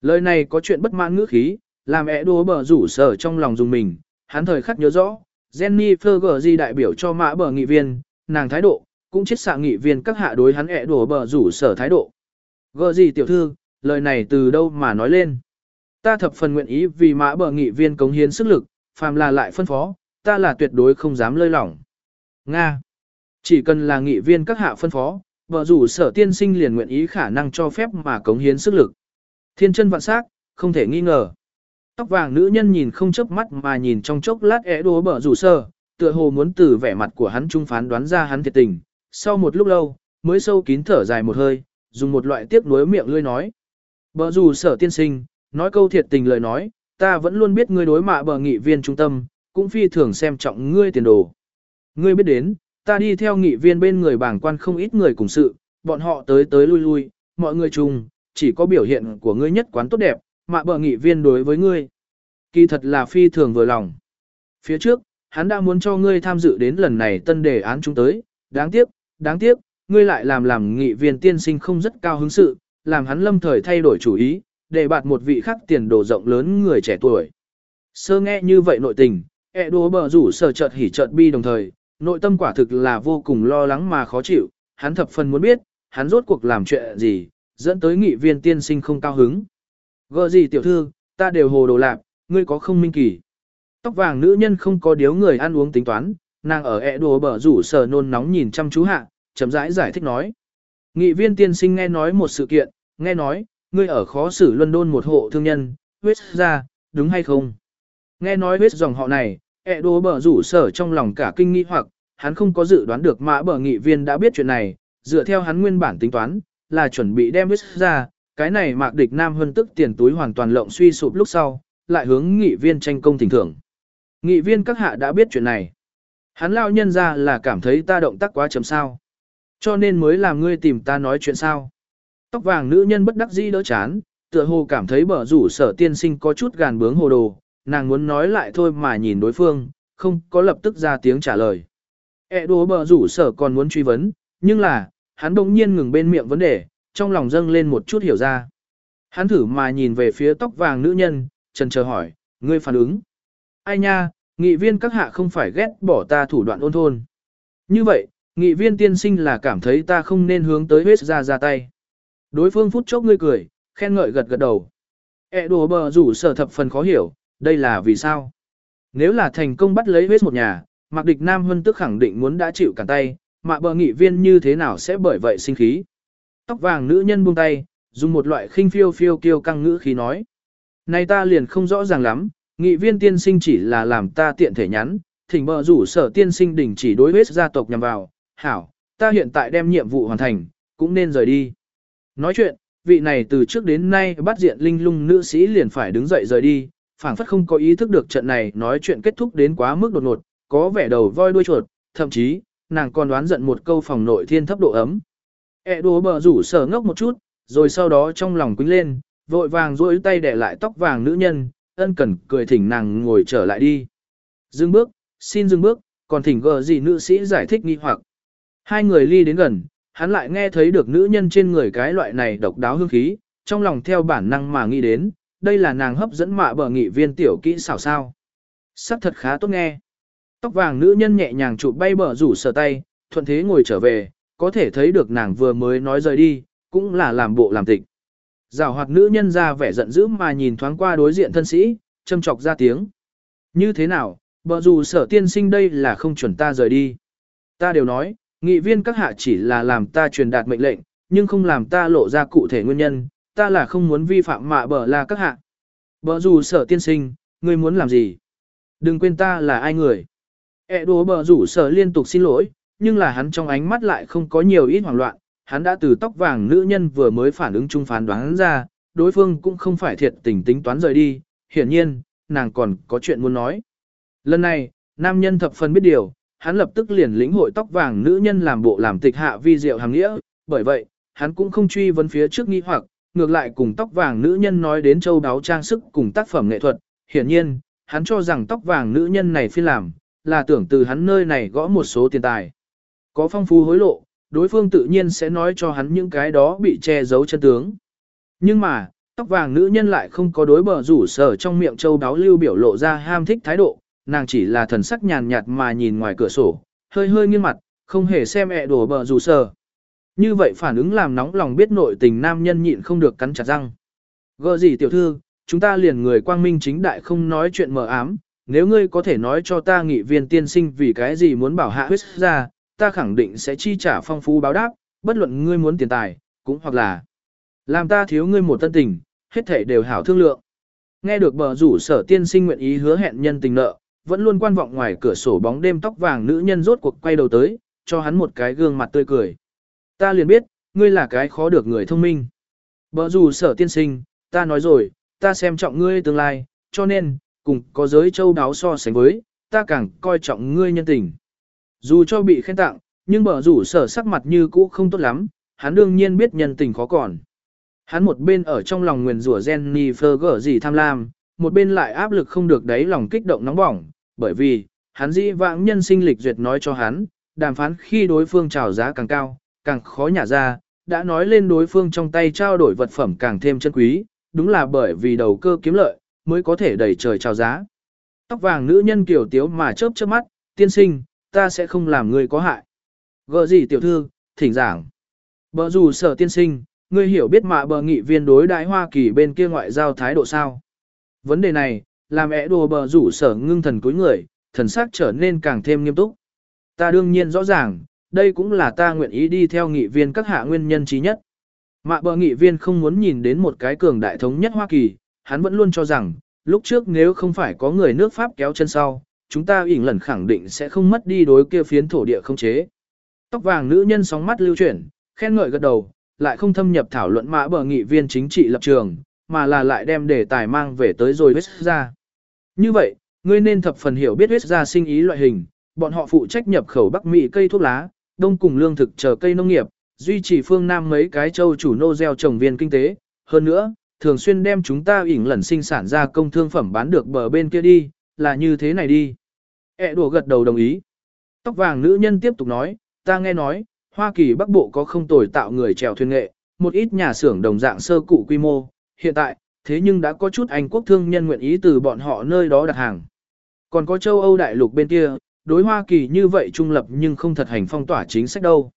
Lời này có chuyện bất mãn ngữ khí, làm ẻ đố bờ rủ sở trong lòng dùng mình, hắn thời khắc nhớ rõ, Jenny Fergusi đại biểu cho mã bờ nghị viên, nàng thái độ, cũng chết xạ nghị viên các hạ đối hắn ẻ đùa bờ rủ sở thái độ. Gờ gì tiểu thư, lời này từ đâu mà nói lên. Ta thập phần nguyện ý vì mã bờ nghị viên cống hiến sức lực, phàm là lại phân phó, ta là tuyệt đối không dám lơi lỏng. Nga. Chỉ cần là nghị viên các hạ phân phó, vợ rủ sở tiên sinh liền nguyện ý khả năng cho phép mà cống hiến sức lực. Thiên chân vạn sắc, không thể nghi ngờ. Tóc vàng nữ nhân nhìn không chớp mắt mà nhìn trong chốc lát é đố bờ rủ sở, tựa hồ muốn từ vẻ mặt của hắn trung phán đoán ra hắn thiệt tình. Sau một lúc lâu, mới sâu kín thở dài một hơi, dùng một loại tiếc nuối miệng lươi nói. Bờ rủ sở tiên sinh, nói câu thiệt tình lời nói, ta vẫn luôn biết ngươi đối mạ bờ nghị viên trung tâm, cũng phi thường xem trọng ngươi tiền đồ. Ngươi biết đến, ta đi theo nghị viên bên người bảng quan không ít người cùng sự, bọn họ tới tới lui lui, mọi người chung, chỉ có biểu hiện của ngươi nhất quán tốt đẹp, mà bờ nghị viên đối với ngươi. Kỳ thật là phi thường vừa lòng. Phía trước, hắn đã muốn cho ngươi tham dự đến lần này tân đề án chúng tới, đáng tiếc, đáng tiếc, ngươi lại làm làm nghị viên tiên sinh không rất cao hứng sự, làm hắn lâm thời thay đổi chủ ý, để bạt một vị khác tiền đồ rộng lớn người trẻ tuổi. Sơ nghe như vậy nội tình, e đùa bờ rủ sở chợt hỉ chợt bi đồng thời, nội tâm quả thực là vô cùng lo lắng mà khó chịu, hắn thập phần muốn biết, hắn rốt cuộc làm chuyện gì, dẫn tới nghị viên tiên sinh không cao hứng. Gờ gì tiểu thư, ta đều hồ đồ lạc, ngươi có không minh kỳ. Tóc vàng nữ nhân không có điếu người ăn uống tính toán, nàng ở ẹ đồ bờ rủ sở nôn nóng nhìn chăm chú hạ, chậm rãi giải thích nói. Nghị viên tiên sinh nghe nói một sự kiện, nghe nói, ngươi ở khó xử luân đôn một hộ thương nhân, huyết ra, đúng hay không? Nghe nói huyết dòng họ này, E đồ bờ rủ sở trong lòng cả kinh nghi hoặc, hắn không có dự đoán được mã bờ nghị viên đã biết chuyện này, dựa theo hắn nguyên bản tính toán, là chuẩn bị đem huyết ra, cái này mạc địch nam hơn tức tiền túi hoàn toàn lộng suy sụp lúc sau, lại hướng nghị viên tranh công thỉnh thưởng. Nghị viên các hạ đã biết chuyện này. Hắn lao nhân ra là cảm thấy ta động tác quá chậm sao. Cho nên mới làm ngươi tìm ta nói chuyện sao. Tóc vàng nữ nhân bất đắc dĩ đỡ chán, tựa hồ cảm thấy bở rủ sở tiên sinh có chút gàn bướng hồ đồ, nàng muốn nói lại thôi mà nhìn đối phương, không có lập tức ra tiếng trả lời. E đố bờ rủ sở còn muốn truy vấn, nhưng là, hắn đồng nhiên ngừng bên miệng vấn đề, trong lòng dâng lên một chút hiểu ra. Hắn thử mà nhìn về phía tóc vàng nữ nhân, trần chờ hỏi, ngươi phản ứng. Ai nha, nghị viên các hạ không phải ghét bỏ ta thủ đoạn ôn thôn. Như vậy, nghị viên tiên sinh là cảm thấy ta không nên hướng tới huyết ra ra tay. Đối phương phút chốc ngươi cười, khen ngợi gật gật đầu. E đồ bờ rủ sở thập phần khó hiểu, đây là vì sao? Nếu là thành công bắt lấy huyết một nhà, Mạc Địch Nam Hân tức khẳng định muốn đã chịu cả tay, mà bờ nghị viên như thế nào sẽ bởi vậy sinh khí. Tóc vàng nữ nhân buông tay, dùng một loại khinh phiêu phiêu kiêu căng ngữ khí nói. Này ta liền không rõ ràng lắm, nghị viên tiên sinh chỉ là làm ta tiện thể nhắn, thỉnh bờ rủ sở tiên sinh đỉnh chỉ đối huyết gia tộc nhằm vào, hảo, ta hiện tại đem nhiệm vụ hoàn thành, cũng nên rời đi. Nói chuyện, vị này từ trước đến nay bắt diện linh lung nữ sĩ liền phải đứng dậy rời đi, phảng phất không có ý thức được trận này nói chuyện kết thúc đến quá mức đột ngột, có vẻ đầu voi đuôi chuột, thậm chí, nàng còn đoán giận một câu phòng nội thiên thấp độ ấm. E đùa bờ rủ sở ngốc một chút, rồi sau đó trong lòng quýnh lên, vội vàng duỗi tay để lại tóc vàng nữ nhân, ân cần cười thỉnh nàng ngồi trở lại đi. Dừng bước, xin dừng bước, còn thỉnh gờ gì nữ sĩ giải thích nghi hoặc. Hai người ly đến gần, hắn lại nghe thấy được nữ nhân trên người cái loại này độc đáo hương khí, trong lòng theo bản năng mà nghĩ đến, đây là nàng hấp dẫn mạ bờ nghị viên tiểu kỹ xảo sao. Sắc thật khá tốt nghe. Tóc vàng nữ nhân nhẹ nhàng chụp bay bờ rủ sờ tay, thuận thế ngồi trở về, có thể thấy được nàng vừa mới nói rời đi, cũng là làm bộ làm tịch. Giảo hoạt nữ nhân ra vẻ giận dữ mà nhìn thoáng qua đối diện thân sĩ, châm chọc ra tiếng. Như thế nào, bờ rủ sở tiên sinh đây là không chuẩn ta rời đi. Ta đều nói, nghị viên các hạ chỉ là làm ta truyền đạt mệnh lệnh, nhưng không làm ta lộ ra cụ thể nguyên nhân, ta là không muốn vi phạm mạ bờ là các hạ. Bờ rủ sở tiên sinh, ngươi muốn làm gì? Đừng quên ta là ai người. E đố bờ rủ sở liên tục xin lỗi, nhưng là hắn trong ánh mắt lại không có nhiều ít hoảng loạn, hắn đã từ tóc vàng nữ nhân vừa mới phản ứng chung phán đoán ra, đối phương cũng không phải thiệt tình tính toán rời đi, hiển nhiên, nàng còn có chuyện muốn nói. Lần này, nam nhân thập phần biết điều, hắn lập tức liền lĩnh hội tóc vàng nữ nhân làm bộ làm tịch hạ vi diệu hàng nghĩa, bởi vậy, hắn cũng không truy vấn phía trước nghi hoặc, ngược lại cùng tóc vàng nữ nhân nói đến châu đáo trang sức cùng tác phẩm nghệ thuật, hiển nhiên, hắn cho rằng tóc vàng nữ nhân này phi làm, là tưởng từ hắn nơi này gõ một số tiền tài. Có phong phú hối lộ, đối phương tự nhiên sẽ nói cho hắn những cái đó bị che giấu chân tướng. Nhưng mà, tóc vàng nữ nhân lại không có đối bờ rủ sở trong miệng châu đáo lưu biểu lộ ra ham thích thái độ, nàng chỉ là thần sắc nhàn nhạt mà nhìn ngoài cửa sổ, hơi hơi nghiêng mặt, không hề xem ẹ đổ bờ rủ sở. Như vậy phản ứng làm nóng lòng biết nội tình nam nhân nhịn không được cắn chặt răng. Gơ gì tiểu thư, chúng ta liền người quang minh chính đại không nói chuyện mờ ám, nếu ngươi có thể nói cho ta nghị viên tiên sinh vì cái gì muốn bảo hạ huyết ra, ta khẳng định sẽ chi trả phong phú báo đáp, bất luận ngươi muốn tiền tài, cũng hoặc là làm ta thiếu ngươi một tân tình, hết thể đều hảo thương lượng. Nghe được bờ rủ sở tiên sinh nguyện ý hứa hẹn nhân tình nợ, vẫn luôn quan vọng ngoài cửa sổ bóng đêm tóc vàng nữ nhân rốt cuộc quay đầu tới, cho hắn một cái gương mặt tươi cười. Ta liền biết, ngươi là cái khó được người thông minh. Bở dù sở tiên sinh, ta nói rồi, ta xem trọng ngươi tương lai, cho nên, cùng có giới châu đáo so sánh với, ta càng coi trọng ngươi nhân tình. Dù cho bị khen tặng, nhưng bở rủ sở sắc mặt như cũ không tốt lắm, hắn đương nhiên biết nhân tình khó còn. Hắn một bên ở trong lòng nguyền rủa Jennifer Ferger gì tham lam, một bên lại áp lực không được đáy lòng kích động nóng bỏng, bởi vì, hắn dĩ vãng nhân sinh lịch duyệt nói cho hắn, đàm phán khi đối phương trào giá càng cao, càng khó nhả ra, đã nói lên đối phương trong tay trao đổi vật phẩm càng thêm chân quý, đúng là bởi vì đầu cơ kiếm lợi, mới có thể đẩy trời trao giá. Tóc vàng nữ nhân kiểu tiếu mà chớp chớp mắt, tiên sinh, ta sẽ không làm người có hại. Gỡ gì tiểu thư, thỉnh giảng. Bờ dù sở tiên sinh, ngươi hiểu biết mạ bờ nghị viên đối đại Hoa Kỳ bên kia ngoại giao thái độ sao? Vấn đề này, làm ẻ đồ bờ rủ sở ngưng thần cuối người, thần sắc trở nên càng thêm nghiêm túc. Ta đương nhiên rõ ràng, đây cũng là ta nguyện ý đi theo nghị viên các hạ nguyên nhân trí nhất. Mạ bờ nghị viên không muốn nhìn đến một cái cường đại thống nhất Hoa Kỳ, hắn vẫn luôn cho rằng, lúc trước nếu không phải có người nước Pháp kéo chân sau, chúng ta ỉn lần khẳng định sẽ không mất đi đối kia phiến thổ địa không chế. Tóc vàng nữ nhân sóng mắt lưu chuyển, khen ngợi gật đầu, lại không thâm nhập thảo luận mã bờ nghị viên chính trị lập trường, mà là lại đem đề tài mang về tới rồi huyết ra. Như vậy, ngươi nên thập phần hiểu biết huyết ra sinh ý loại hình, bọn họ phụ trách nhập khẩu Bắc Mỹ cây thuốc lá, đông cùng lương thực chờ cây nông nghiệp, duy trì phương Nam mấy cái châu chủ nô gieo trồng viên kinh tế. Hơn nữa, thường xuyên đem chúng ta ỉn lẩn sinh sản ra công thương phẩm bán được bờ bên kia đi, là như thế này đi. E đùa gật đầu đồng ý. Tóc vàng nữ nhân tiếp tục nói, ta nghe nói, Hoa Kỳ Bắc Bộ có không tồi tạo người trèo thuyền nghệ, một ít nhà xưởng đồng dạng sơ cụ quy mô, hiện tại, thế nhưng đã có chút Anh quốc thương nhân nguyện ý từ bọn họ nơi đó đặt hàng. Còn có châu Âu đại lục bên kia, đối Hoa Kỳ như vậy trung lập nhưng không thật hành phong tỏa chính sách đâu.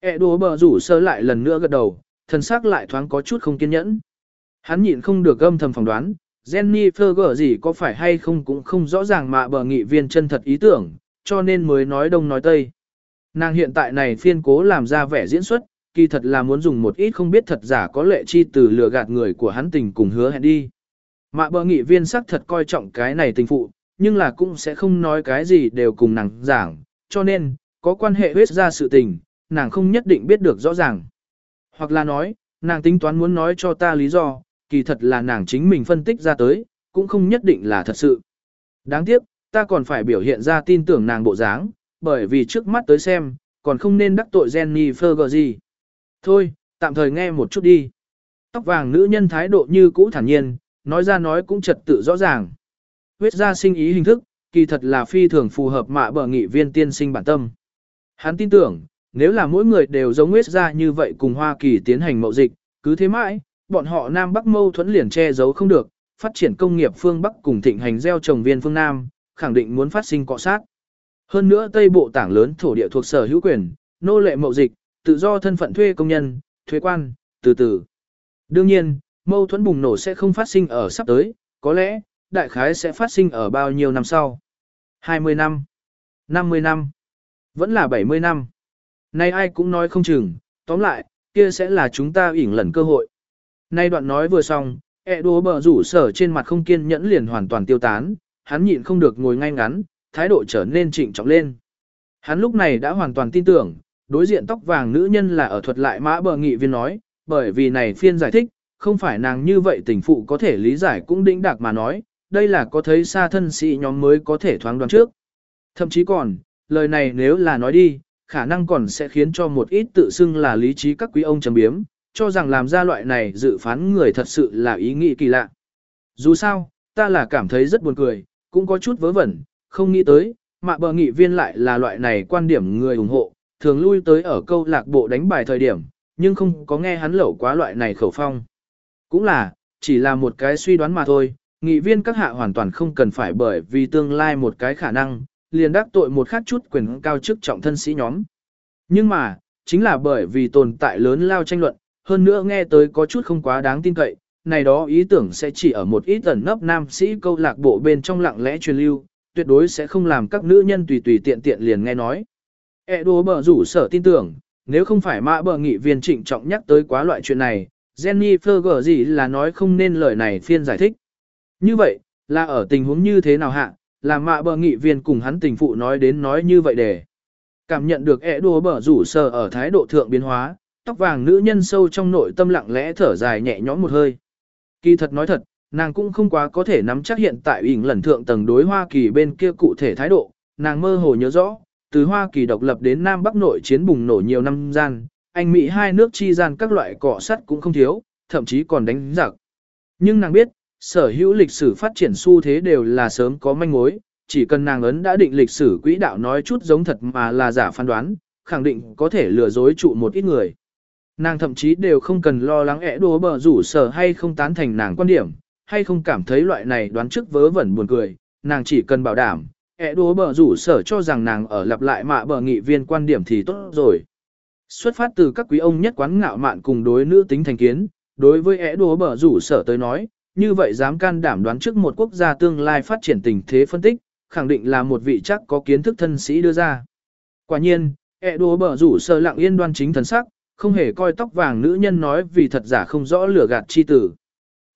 E đùa bờ rủ sơ lại lần nữa gật đầu, thần sắc lại thoáng có chút không kiên nhẫn. Hắn nhịn không được âm thầm phỏng đoán, Jenny Ferger gì có phải hay không cũng không rõ ràng mà bờ nghị viên chân thật ý tưởng, cho nên mới nói đông nói tây. Nàng hiện tại này phiên cố làm ra vẻ diễn xuất, kỳ thật là muốn dùng một ít không biết thật giả có lệ chi từ lừa gạt người của hắn tình cùng hứa hẹn đi. Mạ bờ nghị viên sắc thật coi trọng cái này tình phụ, nhưng là cũng sẽ không nói cái gì đều cùng nàng giảng, cho nên, có quan hệ huyết ra sự tình, nàng không nhất định biết được rõ ràng. Hoặc là nói, nàng tính toán muốn nói cho ta lý do, kỳ thật là nàng chính mình phân tích ra tới, cũng không nhất định là thật sự. Đáng tiếc, ta còn phải biểu hiện ra tin tưởng nàng bộ dáng, bởi vì trước mắt tới xem, còn không nên đắc tội Jenny Fergie. Thôi, tạm thời nghe một chút đi. Tóc vàng nữ nhân thái độ như cũ thản nhiên, nói ra nói cũng trật tự rõ ràng. Huyết ra sinh ý hình thức, kỳ thật là phi thường phù hợp mạ bờ nghị viên tiên sinh bản tâm. Hắn tin tưởng, nếu là mỗi người đều giống huyết ra như vậy cùng Hoa Kỳ tiến hành mậu dịch, cứ thế mãi, bọn họ Nam Bắc mâu thuẫn liền che giấu không được, phát triển công nghiệp phương Bắc cùng thịnh hành gieo trồng viên phương Nam, khẳng định muốn phát sinh cọ sát. Hơn nữa Tây Bộ tảng lớn thổ địa thuộc sở hữu quyền, nô lệ mậu dịch, tự do thân phận thuê công nhân, thuế quan, từ từ. Đương nhiên, mâu thuẫn bùng nổ sẽ không phát sinh ở sắp tới, có lẽ, đại khái sẽ phát sinh ở bao nhiêu năm sau. 20 năm, 50 năm, vẫn là 70 năm. Nay ai cũng nói không chừng, tóm lại, kia sẽ là chúng ta ỉn lần cơ hội. Nay đoạn nói vừa xong, ẹ đố bờ rủ sở trên mặt không kiên nhẫn liền hoàn toàn tiêu tán, hắn nhịn không được ngồi ngay ngắn, thái độ trở nên trịnh trọng lên. Hắn lúc này đã hoàn toàn tin tưởng, đối diện tóc vàng nữ nhân là ở thuật lại mã bờ nghị viên nói, bởi vì này phiên giải thích, không phải nàng như vậy tình phụ có thể lý giải cũng đĩnh đạc mà nói, đây là có thấy xa thân sĩ nhóm mới có thể thoáng đoán trước. Thậm chí còn, lời này nếu là nói đi, khả năng còn sẽ khiến cho một ít tự xưng là lý trí các quý ông chấm biếm, cho rằng làm ra loại này dự phán người thật sự là ý nghĩ kỳ lạ. Dù sao, ta là cảm thấy rất buồn cười, cũng có chút vớ vẩn, không nghĩ tới, mạ bờ nghị viên lại là loại này quan điểm người ủng hộ, thường lui tới ở câu lạc bộ đánh bài thời điểm, nhưng không có nghe hắn lẩu quá loại này khẩu phong. Cũng là, chỉ là một cái suy đoán mà thôi, nghị viên các hạ hoàn toàn không cần phải bởi vì tương lai một cái khả năng, liền đắc tội một khác chút quyền cao chức trọng thân sĩ nhóm. Nhưng mà, chính là bởi vì tồn tại lớn lao tranh luận, hơn nữa nghe tới có chút không quá đáng tin cậy, này đó ý tưởng sẽ chỉ ở một ít ẩn nấp nam sĩ câu lạc bộ bên trong lặng lẽ truyền lưu, tuyệt đối sẽ không làm các nữ nhân tùy tùy tiện tiện liền nghe nói. E đồ bờ rủ sở tin tưởng, nếu không phải mã bờ nghị viên trịnh trọng nhắc tới quá loại chuyện này, Jenny Ferger gì là nói không nên lời này phiên giải thích. Như vậy, là ở tình huống như thế nào hạ, là mạ bờ nghị viên cùng hắn tình phụ nói đến nói như vậy để. Cảm nhận được ẻ đùa bờ rủ sờ ở thái độ thượng biến hóa, tóc vàng nữ nhân sâu trong nội tâm lặng lẽ thở dài nhẹ nhõm một hơi. Kỳ thật nói thật, nàng cũng không quá có thể nắm chắc hiện tại ỉn lần thượng tầng đối Hoa Kỳ bên kia cụ thể thái độ, nàng mơ hồ nhớ rõ, từ Hoa Kỳ độc lập đến Nam Bắc nội chiến bùng nổ nhiều năm gian, anh Mỹ hai nước chi gian các loại cọ sắt cũng không thiếu, thậm chí còn đánh giặc. Nhưng nàng biết, sở hữu lịch sử phát triển xu thế đều là sớm có manh mối, chỉ cần nàng ấn đã định lịch sử quỹ đạo nói chút giống thật mà là giả phán đoán, khẳng định có thể lừa dối trụ một ít người. Nàng thậm chí đều không cần lo lắng ẻ đùa bờ rủ sở hay không tán thành nàng quan điểm, hay không cảm thấy loại này đoán trước vớ vẩn buồn cười, nàng chỉ cần bảo đảm, ẻ đùa bờ rủ sở cho rằng nàng ở lặp lại mạ bờ nghị viên quan điểm thì tốt rồi. Xuất phát từ các quý ông nhất quán ngạo mạn cùng đối nữ tính thành kiến, đối với ẻ đùa bờ rủ sở tới nói, như vậy dám can đảm đoán trước một quốc gia tương lai phát triển tình thế phân tích, khẳng định là một vị chắc có kiến thức thân sĩ đưa ra. Quả nhiên, ẹ đùa bở rủ sơ lặng yên đoan chính thần sắc, không hề coi tóc vàng nữ nhân nói vì thật giả không rõ lửa gạt chi tử.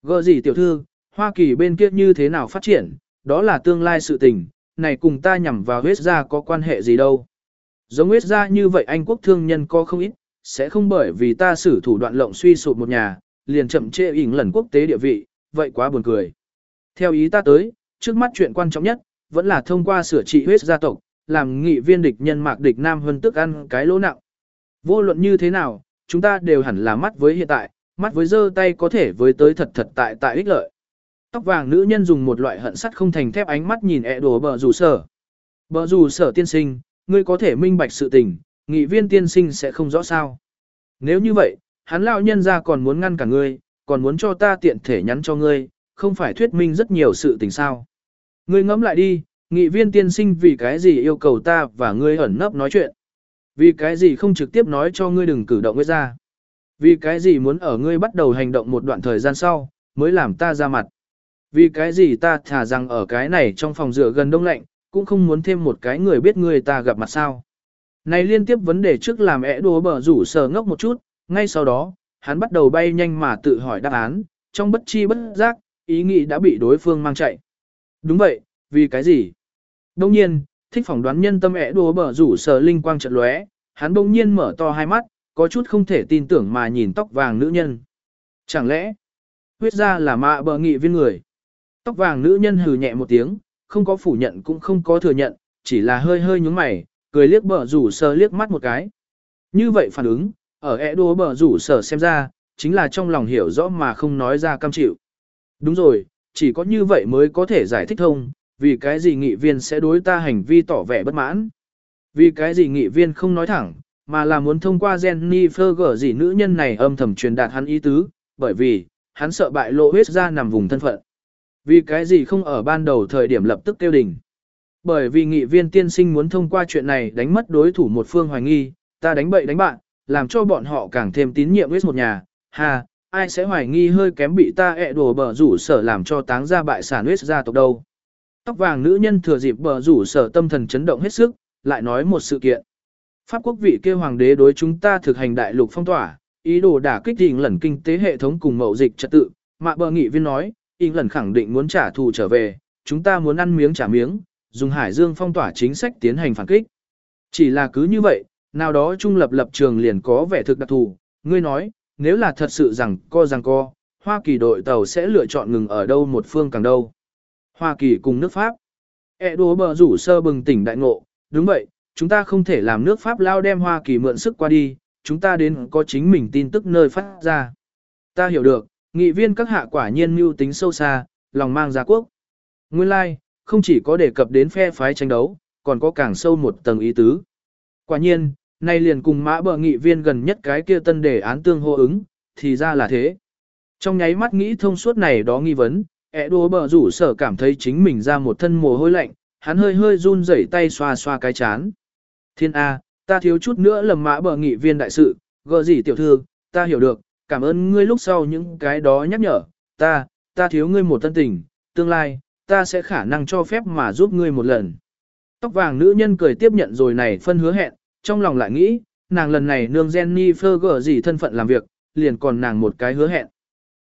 Gỡ gì tiểu thư, Hoa Kỳ bên kia như thế nào phát triển, đó là tương lai sự tình, này cùng ta nhằm vào huyết gia có quan hệ gì đâu. Giống huyết gia như vậy Anh quốc thương nhân có không ít, sẽ không bởi vì ta xử thủ đoạn lộng suy sụp một nhà, liền chậm trễ ỉn lần quốc tế địa vị, vậy quá buồn cười. Theo ý ta tới, trước mắt chuyện quan trọng nhất, vẫn là thông qua sửa trị huyết gia tộc, làm nghị viên địch nhân mạc địch nam hơn tức ăn cái lỗ nặng. Vô luận như thế nào, chúng ta đều hẳn là mắt với hiện tại, mắt với giơ tay có thể với tới thật thật tại tại ích lợi. Tóc vàng nữ nhân dùng một loại hận sắt không thành thép ánh mắt nhìn ẹ đổ bờ rủ sở. Bờ rủ sở tiên sinh, ngươi có thể minh bạch sự tình, nghị viên tiên sinh sẽ không rõ sao. Nếu như vậy, hắn lão nhân ra còn muốn ngăn cả ngươi, còn muốn cho ta tiện thể nhắn cho ngươi, không phải thuyết minh rất nhiều sự tình sao. Ngươi ngẫm lại đi, nghị viên tiên sinh vì cái gì yêu cầu ta và ngươi ẩn nấp nói chuyện. Vì cái gì không trực tiếp nói cho ngươi đừng cử động với ra. Vì cái gì muốn ở ngươi bắt đầu hành động một đoạn thời gian sau, mới làm ta ra mặt. Vì cái gì ta thả rằng ở cái này trong phòng rửa gần đông lạnh, cũng không muốn thêm một cái người biết ngươi ta gặp mặt sao. Này liên tiếp vấn đề trước làm ẻ đùa bờ rủ sờ ngốc một chút, ngay sau đó, hắn bắt đầu bay nhanh mà tự hỏi đáp án, trong bất chi bất giác, ý nghĩ đã bị đối phương mang chạy. Đúng vậy, vì cái gì? Đông nhiên, thích phỏng đoán nhân tâm ẻ đùa bở rủ sờ linh quang trận lóe, hắn bỗng nhiên mở to hai mắt, có chút không thể tin tưởng mà nhìn tóc vàng nữ nhân. Chẳng lẽ, huyết ra là mạ bờ nghị viên người? Tóc vàng nữ nhân hừ nhẹ một tiếng, không có phủ nhận cũng không có thừa nhận, chỉ là hơi hơi nhúng mày, cười liếc bờ rủ sờ liếc mắt một cái. Như vậy phản ứng, ở e đùa bờ rủ sở xem ra, chính là trong lòng hiểu rõ mà không nói ra cam chịu. Đúng rồi, chỉ có như vậy mới có thể giải thích thông, vì cái gì nghị viên sẽ đối ta hành vi tỏ vẻ bất mãn. Vì cái gì nghị viên không nói thẳng, mà là muốn thông qua Jennifer gở gì nữ nhân này âm thầm truyền đạt hắn ý tứ, bởi vì, hắn sợ bại lộ huyết ra nằm vùng thân phận. Vì cái gì không ở ban đầu thời điểm lập tức kêu đỉnh. Bởi vì nghị viên tiên sinh muốn thông qua chuyện này đánh mất đối thủ một phương hoài nghi, ta đánh bậy đánh bạn, làm cho bọn họ càng thêm tín nhiệm huyết một nhà. Ha, ai sẽ hoài nghi hơi kém bị ta ẹ đùa bờ rủ sở làm cho táng ra bại sản huyết gia tộc đâu. Tóc vàng nữ nhân thừa dịp bờ rủ sở tâm thần chấn động hết sức, lại nói một sự kiện. Pháp quốc vị kêu hoàng đế đối chúng ta thực hành đại lục phong tỏa, ý đồ đả kích hình lẩn kinh tế hệ thống cùng mậu dịch trật tự, mạ bờ nghị viên nói, hình lẩn khẳng định muốn trả thù trở về, chúng ta muốn ăn miếng trả miếng, dùng hải dương phong tỏa chính sách tiến hành phản kích. Chỉ là cứ như vậy, nào đó trung lập lập trường liền có vẻ thực đặc thù, ngươi nói, nếu là thật sự rằng co rằng co, Hoa Kỳ đội tàu sẽ lựa chọn ngừng ở đâu một phương càng đâu. Hoa Kỳ cùng nước Pháp. E đố bờ rủ sơ bừng tỉnh đại ngộ, đúng vậy, chúng ta không thể làm nước Pháp lao đem Hoa Kỳ mượn sức qua đi, chúng ta đến có chính mình tin tức nơi phát ra. Ta hiểu được, nghị viên các hạ quả nhiên mưu tính sâu xa, lòng mang gia quốc. Nguyên lai, like, không chỉ có đề cập đến phe phái tranh đấu, còn có càng sâu một tầng ý tứ. Quả nhiên, nay liền cùng mã bờ nghị viên gần nhất cái kia tân đề án tương hô ứng, thì ra là thế. Trong nháy mắt nghĩ thông suốt này đó nghi vấn, ẹ đùa bờ rủ sở cảm thấy chính mình ra một thân mồ hôi lạnh, hắn hơi hơi run rẩy tay xoa xoa cái chán. Thiên A, ta thiếu chút nữa lầm mã bờ nghị viên đại sự, gờ gì tiểu thư, ta hiểu được, cảm ơn ngươi lúc sau những cái đó nhắc nhở, ta, ta thiếu ngươi một thân tình, tương lai, ta sẽ khả năng cho phép mà giúp ngươi một lần. Tóc vàng nữ nhân cười tiếp nhận rồi này phân hứa hẹn, trong lòng lại nghĩ, nàng lần này nương Jenny Ferger gì thân phận làm việc, liền còn nàng một cái hứa hẹn.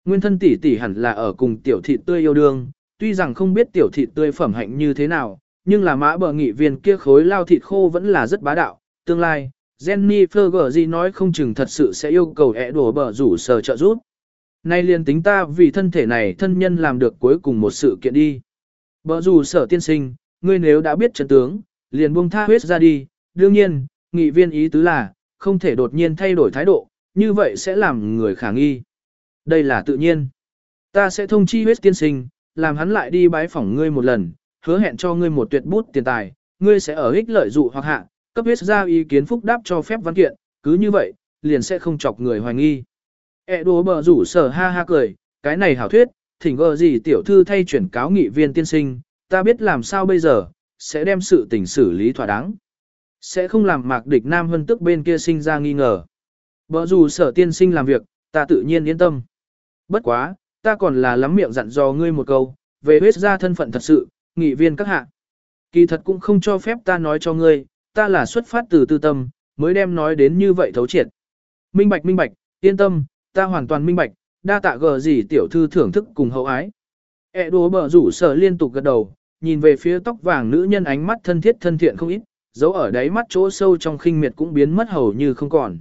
Nguyên thân tỷ tỷ hẳn là ở cùng tiểu thị tươi yêu đương, tuy rằng không biết tiểu thị tươi phẩm hạnh như thế nào, nhưng là mã bờ nghị viên kia khối lao thịt khô vẫn là rất bá đạo, tương lai, Jenny Ferger gì nói không chừng thật sự sẽ yêu cầu ẹ đổ bờ rủ sở trợ giúp. Nay liền tính ta vì thân thể này thân nhân làm được cuối cùng một sự kiện đi. Bờ rủ sở tiên sinh, ngươi nếu đã biết trận tướng, liền buông tha huyết ra đi, đương nhiên, nghị viên ý tứ là, không thể đột nhiên thay đổi thái độ, như vậy sẽ làm người khả nghi. Đây là tự nhiên. Ta sẽ thông chi huyết tiên sinh, làm hắn lại đi bái phỏng ngươi một lần, hứa hẹn cho ngươi một tuyệt bút tiền tài, ngươi sẽ ở ích lợi dụ hoặc hạ, cấp huyết ra ý kiến phúc đáp cho phép văn kiện, cứ như vậy, liền sẽ không chọc người hoài nghi. E đố bờ rủ sở ha ha cười, cái này hảo thuyết, thỉnh gờ gì tiểu thư thay chuyển cáo nghị viên tiên sinh, ta biết làm sao bây giờ, sẽ đem sự tình xử lý thỏa đáng. Sẽ không làm mạc địch nam hân tức bên kia sinh ra nghi ngờ. Bở dù sở tiên sinh làm việc, ta tự nhiên yên tâm. Bất quá, ta còn là lắm miệng dặn dò ngươi một câu, về huyết ra thân phận thật sự, nghị viên các hạ. Kỳ thật cũng không cho phép ta nói cho ngươi, ta là xuất phát từ tư tâm, mới đem nói đến như vậy thấu triệt. Minh bạch minh bạch, yên tâm, ta hoàn toàn minh bạch, đa tạ gờ gì tiểu thư thưởng thức cùng hậu ái. E đố bờ rủ sở liên tục gật đầu, nhìn về phía tóc vàng nữ nhân ánh mắt thân thiết thân thiện không ít, dấu ở đáy mắt chỗ sâu trong khinh miệt cũng biến mất hầu như không còn.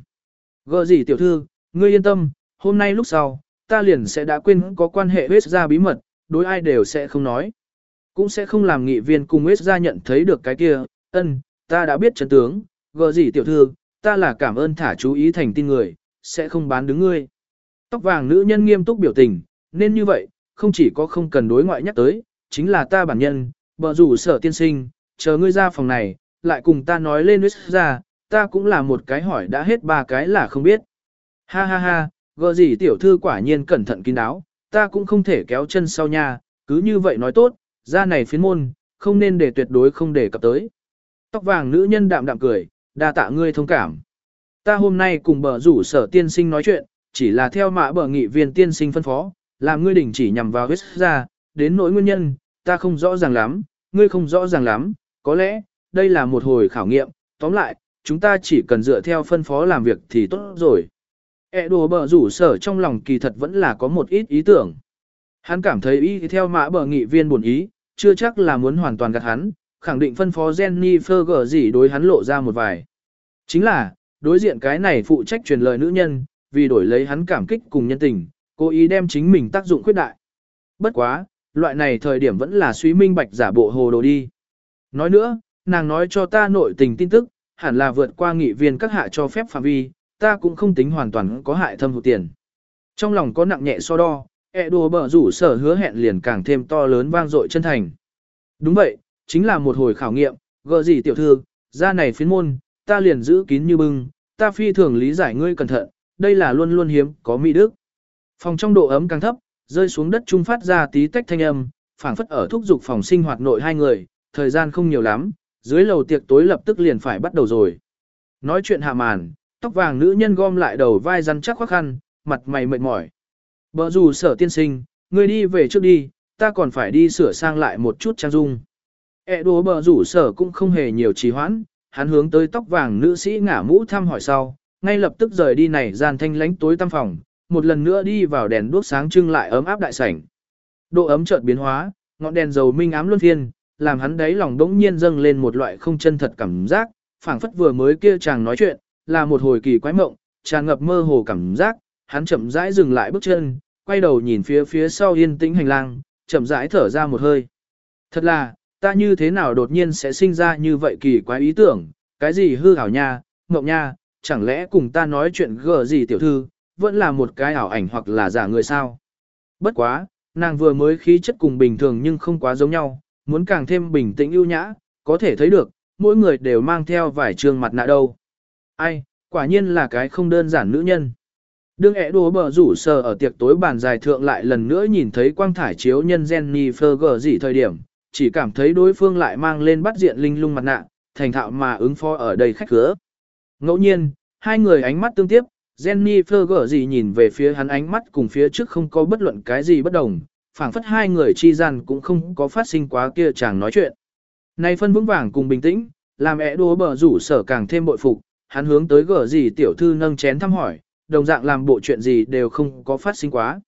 Gờ gì tiểu thư, ngươi yên tâm, hôm nay lúc sau, ta liền sẽ đã quên có quan hệ huyết ra bí mật, đối ai đều sẽ không nói. Cũng sẽ không làm nghị viên cùng huyết ra nhận thấy được cái kia, ân, ta đã biết chân tướng, gờ gì tiểu thư, ta là cảm ơn thả chú ý thành tin người, sẽ không bán đứng ngươi. Tóc vàng nữ nhân nghiêm túc biểu tình, nên như vậy, không chỉ có không cần đối ngoại nhắc tới, chính là ta bản nhân, bờ rủ sở tiên sinh, chờ ngươi ra phòng này, lại cùng ta nói lên huyết ra, ta cũng là một cái hỏi đã hết ba cái là không biết. Ha ha ha, gờ gì tiểu thư quả nhiên cẩn thận kín đáo, ta cũng không thể kéo chân sau nhà, cứ như vậy nói tốt, ra này phiến môn, không nên để tuyệt đối không để cập tới. Tóc vàng nữ nhân đạm đạm cười, đa tạ ngươi thông cảm. Ta hôm nay cùng bờ rủ sở tiên sinh nói chuyện, chỉ là theo mã bờ nghị viên tiên sinh phân phó, làm ngươi đình chỉ nhằm vào huyết ra, đến nỗi nguyên nhân, ta không rõ ràng lắm, ngươi không rõ ràng lắm, có lẽ, đây là một hồi khảo nghiệm, tóm lại, chúng ta chỉ cần dựa theo phân phó làm việc thì tốt rồi. E đồ bờ rủ sở trong lòng kỳ thật vẫn là có một ít ý tưởng. Hắn cảm thấy ý theo mã bờ nghị viên buồn ý, chưa chắc là muốn hoàn toàn gạt hắn, khẳng định phân phó Jennifer Ferger gì đối hắn lộ ra một vài. Chính là, đối diện cái này phụ trách truyền lời nữ nhân, vì đổi lấy hắn cảm kích cùng nhân tình, cố ý đem chính mình tác dụng khuyết đại. Bất quá, loại này thời điểm vẫn là suy minh bạch giả bộ hồ đồ đi. Nói nữa, nàng nói cho ta nội tình tin tức, hẳn là vượt qua nghị viên các hạ cho phép phạm vi, ta cũng không tính hoàn toàn có hại thâm hụt tiền. Trong lòng có nặng nhẹ so đo, ẹ đùa bở rủ sở hứa hẹn liền càng thêm to lớn vang dội chân thành. Đúng vậy, chính là một hồi khảo nghiệm, gỡ gì tiểu thư, ra này phiến môn, ta liền giữ kín như bưng, ta phi thường lý giải ngươi cẩn thận, đây là luôn luôn hiếm, có mỹ đức. Phòng trong độ ấm càng thấp, rơi xuống đất trung phát ra tí tách thanh âm, phảng phất ở thúc dục phòng sinh hoạt nội hai người, thời gian không nhiều lắm, dưới lầu tiệc tối lập tức liền phải bắt đầu rồi. Nói chuyện hạ màn, tóc vàng nữ nhân gom lại đầu vai rắn chắc khó khăn, mặt mày mệt mỏi. Bờ dù sở tiên sinh, ngươi đi về trước đi, ta còn phải đi sửa sang lại một chút trang dung. E đố bờ rủ sở cũng không hề nhiều trì hoãn, hắn hướng tới tóc vàng nữ sĩ ngả mũ thăm hỏi sau, ngay lập tức rời đi này gian thanh lánh tối tăm phòng, một lần nữa đi vào đèn đuốc sáng trưng lại ấm áp đại sảnh. Độ ấm chợt biến hóa, ngọn đèn dầu minh ám luân phiên, làm hắn đáy lòng đống nhiên dâng lên một loại không chân thật cảm giác, phảng phất vừa mới kia chàng nói chuyện, là một hồi kỳ quái mộng, tràn ngập mơ hồ cảm giác, hắn chậm rãi dừng lại bước chân, quay đầu nhìn phía phía sau yên tĩnh hành lang, chậm rãi thở ra một hơi. Thật là, ta như thế nào đột nhiên sẽ sinh ra như vậy kỳ quái ý tưởng, cái gì hư ảo nha, mộng nha, chẳng lẽ cùng ta nói chuyện gở gì tiểu thư, vẫn là một cái ảo ảnh hoặc là giả người sao. Bất quá, nàng vừa mới khí chất cùng bình thường nhưng không quá giống nhau, muốn càng thêm bình tĩnh ưu nhã, có thể thấy được, mỗi người đều mang theo vài trường mặt nạ đâu. Ai, quả nhiên là cái không đơn giản nữ nhân. Đương ẻ đùa bờ rủ sờ ở tiệc tối bàn dài thượng lại lần nữa nhìn thấy quang thải chiếu nhân Jenny Ferger gì thời điểm, chỉ cảm thấy đối phương lại mang lên bắt diện linh lung mặt nạ, thành thạo mà ứng phó ở đây khách cửa. Ngẫu nhiên, hai người ánh mắt tương tiếp, Jenny Ferger gì nhìn về phía hắn ánh mắt cùng phía trước không có bất luận cái gì bất đồng, phảng phất hai người chi gian cũng không có phát sinh quá kia chàng nói chuyện. Nay phân vững vàng cùng bình tĩnh, làm ẻ đố bờ rủ sở càng thêm bội phục, hắn hướng tới gở gì tiểu thư nâng chén thăm hỏi, đồng dạng làm bộ chuyện gì đều không có phát sinh quá.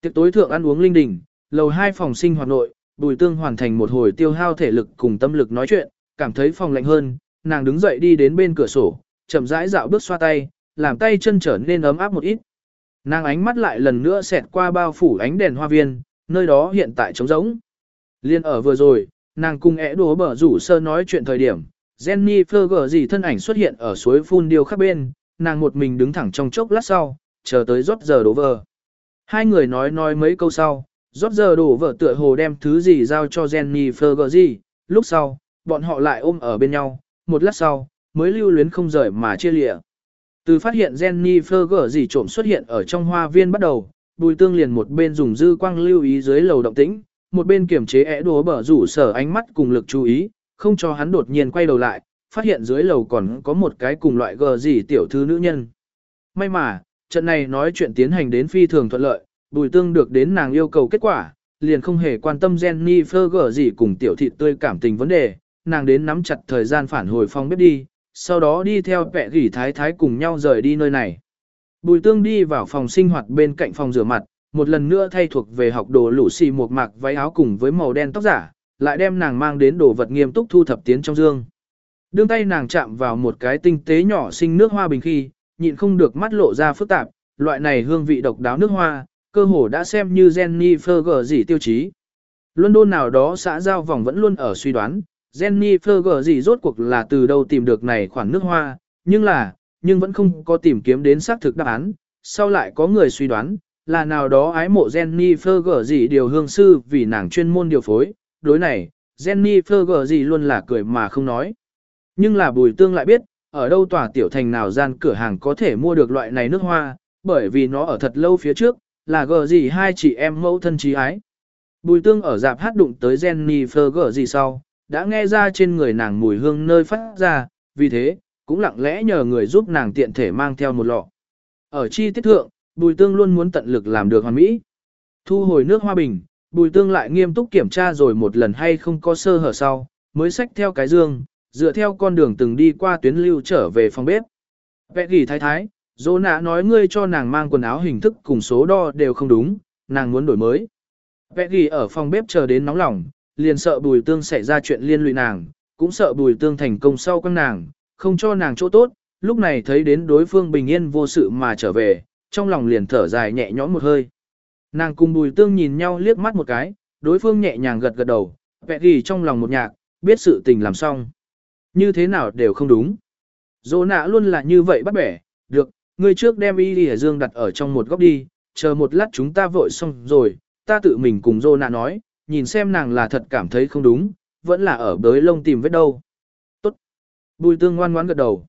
Tiệc tối thượng ăn uống linh đình, lầu hai phòng sinh hoạt nội, bùi tương hoàn thành một hồi tiêu hao thể lực cùng tâm lực nói chuyện, cảm thấy phòng lạnh hơn, nàng đứng dậy đi đến bên cửa sổ, chậm rãi dạo bước xoa tay, làm tay chân trở nên ấm áp một ít. Nàng ánh mắt lại lần nữa xẹt qua bao phủ ánh đèn hoa viên, nơi đó hiện tại trống rỗng. Liên ở vừa rồi, nàng cùng ẻ đố bở rủ sơ nói chuyện thời điểm, Jenny Ferger gì thân ảnh xuất hiện ở suối phun điêu khác bên, nàng một mình đứng thẳng trong chốc lát sau, chờ tới rót giờ đổ vờ. Hai người nói nói mấy câu sau, rót giờ đổ vờ tựa hồ đem thứ gì giao cho Jenny Ferger gì, lúc sau, bọn họ lại ôm ở bên nhau, một lát sau, mới lưu luyến không rời mà chia lịa. Từ phát hiện Jenny Ferger gì trộm xuất hiện ở trong hoa viên bắt đầu, bùi tương liền một bên dùng dư quang lưu ý dưới lầu động tĩnh, một bên kiểm chế ẻ đùa bở rủ sở ánh mắt cùng lực chú ý, không cho hắn đột nhiên quay đầu lại, phát hiện dưới lầu còn có một cái cùng loại gờ gì tiểu thư nữ nhân. May mà, trận này nói chuyện tiến hành đến phi thường thuận lợi, bùi tương được đến nàng yêu cầu kết quả, liền không hề quan tâm Jennifer gờ gì cùng tiểu thị tươi cảm tình vấn đề, nàng đến nắm chặt thời gian phản hồi phong bếp đi, sau đó đi theo vẹ gỉ thái thái cùng nhau rời đi nơi này. Bùi tương đi vào phòng sinh hoạt bên cạnh phòng rửa mặt, một lần nữa thay thuộc về học đồ lũ xì một mặc váy áo cùng với màu đen tóc giả, lại đem nàng mang đến đồ vật nghiêm túc thu thập tiến trong dương. Đương tay nàng chạm vào một cái tinh tế nhỏ sinh nước hoa bình khi, nhịn không được mắt lộ ra phức tạp, loại này hương vị độc đáo nước hoa, cơ hồ đã xem như Jennifer G gì tiêu chí. London nào đó xã giao vòng vẫn luôn ở suy đoán, Jennifer G gì rốt cuộc là từ đâu tìm được này khoản nước hoa, nhưng là, nhưng vẫn không có tìm kiếm đến xác thực đáp án. Sau lại có người suy đoán, là nào đó ái mộ Jennifer gở gì điều hương sư vì nàng chuyên môn điều phối, đối này, Jennifer gở gì luôn là cười mà không nói. Nhưng là bùi tương lại biết, ở đâu tòa tiểu thành nào gian cửa hàng có thể mua được loại này nước hoa, bởi vì nó ở thật lâu phía trước, là gờ gì hai chị em mẫu thân trí ái. Bùi tương ở dạp hát đụng tới Jennifer gở gì sau, đã nghe ra trên người nàng mùi hương nơi phát ra, vì thế, cũng lặng lẽ nhờ người giúp nàng tiện thể mang theo một lọ. Ở chi tiết thượng, bùi tương luôn muốn tận lực làm được hoàn mỹ. Thu hồi nước hoa bình, bùi tương lại nghiêm túc kiểm tra rồi một lần hay không có sơ hở sau, mới xách theo cái dương, dựa theo con đường từng đi qua tuyến lưu trở về phòng bếp. Vẽ gỉ thái thái, dỗ nã nói ngươi cho nàng mang quần áo hình thức cùng số đo đều không đúng, nàng muốn đổi mới. Vẽ gỉ ở phòng bếp chờ đến nóng lòng, liền sợ bùi tương xảy ra chuyện liên lụy nàng, cũng sợ bùi tương thành công sau quăng nàng, không cho nàng chỗ tốt, lúc này thấy đến đối phương bình yên vô sự mà trở về, trong lòng liền thở dài nhẹ nhõm một hơi. Nàng cùng bùi tương nhìn nhau liếc mắt một cái, đối phương nhẹ nhàng gật gật đầu, vẹ ghi trong lòng một nhạc, biết sự tình làm xong. Như thế nào đều không đúng. Dô nạ luôn là như vậy bắt bẻ, được, ngươi trước đem y đi dương đặt ở trong một góc đi, chờ một lát chúng ta vội xong rồi, ta tự mình cùng dô nạ nói, nhìn xem nàng là thật cảm thấy không đúng, vẫn là ở bới lông tìm vết đâu. Bùi tương ngoan ngoãn gật đầu.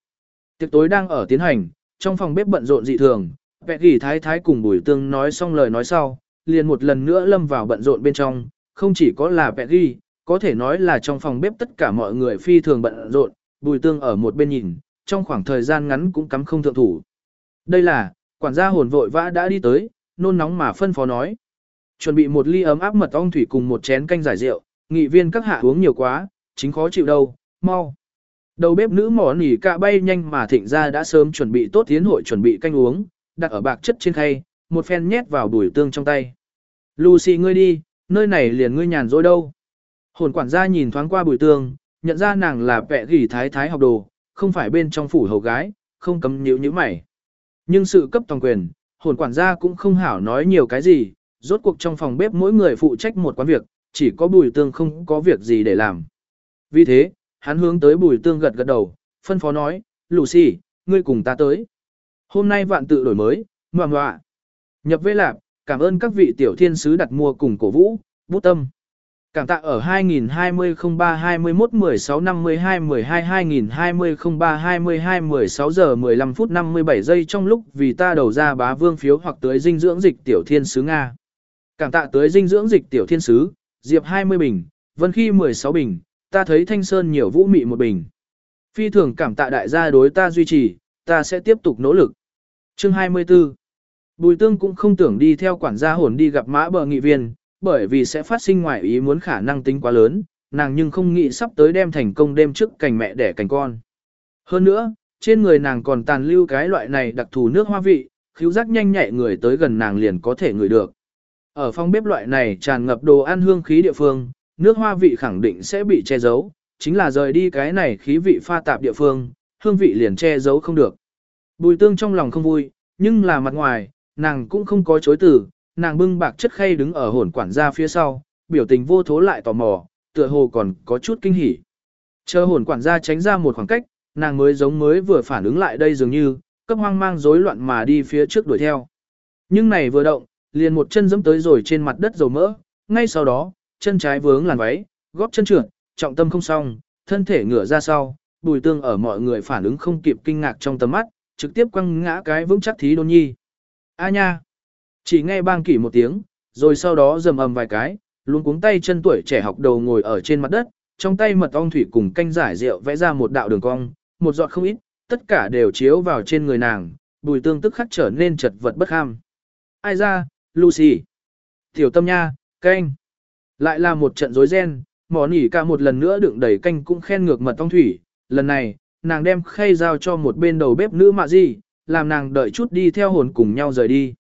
Tiệc tối đang ở tiến hành, trong phòng bếp bận rộn dị thường, vẹ gỉ thái thái cùng bùi tương nói xong lời nói sau, liền một lần nữa lâm vào bận rộn bên trong, không chỉ có là vẹ gỉ, có thể nói là trong phòng bếp tất cả mọi người phi thường bận rộn, bùi tương ở một bên nhìn, trong khoảng thời gian ngắn cũng cắm không thượng thủ. Đây là, quản gia hồn vội vã đã đi tới, nôn nóng mà phân phó nói. Chuẩn bị một ly ấm áp mật ong thủy cùng một chén canh giải rượu, nghị viên các hạ uống nhiều quá, chính khó chịu đâu, mau. Đầu bếp nữ mỏ nỉ cạ bay nhanh mà thịnh ra đã sớm chuẩn bị tốt tiến hội chuẩn bị canh uống, đặt ở bạc chất trên khay, một phen nhét vào bùi tương trong tay. Lucy ngươi đi, nơi này liền ngươi nhàn rỗi đâu. Hồn quản gia nhìn thoáng qua bùi tương, nhận ra nàng là vẹ gỉ thái thái học đồ, không phải bên trong phủ hầu gái, không cấm nhíu như mày. Nhưng sự cấp toàn quyền, hồn quản gia cũng không hảo nói nhiều cái gì, rốt cuộc trong phòng bếp mỗi người phụ trách một quán việc, chỉ có bùi tương không có việc gì để làm. Vì thế, hắn hướng tới bùi tương gật gật đầu, phân phó nói, Lucy, ngươi cùng ta tới. Hôm nay vạn tự đổi mới, ngoà ngoạ. Nhập vê lạc, cảm ơn các vị tiểu thiên sứ đặt mua cùng cổ vũ, bút tâm. Cảm tạ ở 2020 03 21 16 52 12 2020 03 22 16 giờ 15 phút 57 giây trong lúc vì ta đầu ra bá vương phiếu hoặc tới dinh dưỡng dịch tiểu thiên sứ Nga. Cảm tạ tới dinh dưỡng dịch tiểu thiên sứ, Diệp 20 bình, Vân Khi 16 bình, ta thấy Thanh Sơn nhiều vũ mị một bình. Phi thường cảm tạ đại gia đối ta duy trì, ta sẽ tiếp tục nỗ lực. Chương 24 Bùi tương cũng không tưởng đi theo quản gia hồn đi gặp mã bờ nghị viên, bởi vì sẽ phát sinh ngoại ý muốn khả năng tính quá lớn, nàng nhưng không nghĩ sắp tới đem thành công đêm trước cành mẹ đẻ cành con. Hơn nữa, trên người nàng còn tàn lưu cái loại này đặc thù nước hoa vị, khiếu giác nhanh nhạy người tới gần nàng liền có thể ngửi được. Ở phòng bếp loại này tràn ngập đồ ăn hương khí địa phương, nước hoa vị khẳng định sẽ bị che giấu, chính là rời đi cái này khí vị pha tạp địa phương, hương vị liền che giấu không được. Bùi tương trong lòng không vui, nhưng là mặt ngoài, nàng cũng không có chối từ, nàng bưng bạc chất khay đứng ở hồn quản gia phía sau, biểu tình vô thố lại tò mò, tựa hồ còn có chút kinh hỉ. Chờ hồn quản gia tránh ra một khoảng cách, nàng mới giống mới vừa phản ứng lại đây dường như, cấp hoang mang rối loạn mà đi phía trước đuổi theo. Nhưng này vừa động, liền một chân giẫm tới rồi trên mặt đất dầu mỡ, ngay sau đó, chân trái vướng làn váy, góp chân trượt, trọng tâm không xong, thân thể ngửa ra sau, bùi tương ở mọi người phản ứng không kịp kinh ngạc trong tầm mắt, trực tiếp quăng ngã cái vững chắc thí đôn nhi. A nha! Chỉ nghe bang kỷ một tiếng, rồi sau đó rầm ầm vài cái, luôn cuống tay chân tuổi trẻ học đầu ngồi ở trên mặt đất, trong tay mật ong thủy cùng canh giải rượu vẽ ra một đạo đường cong, một giọt không ít, tất cả đều chiếu vào trên người nàng, bùi tương tức khắc trở nên chật vật bất ham. Ai ra, Lucy. Tiểu tâm nha, canh. Lại là một trận rối ren, mỏ nỉ cả một lần nữa đựng đầy canh cũng khen ngược mật ong thủy. Lần này, nàng đem khay giao cho một bên đầu bếp nữ mạ gì, làm nàng đợi chút đi theo hồn cùng nhau rời đi.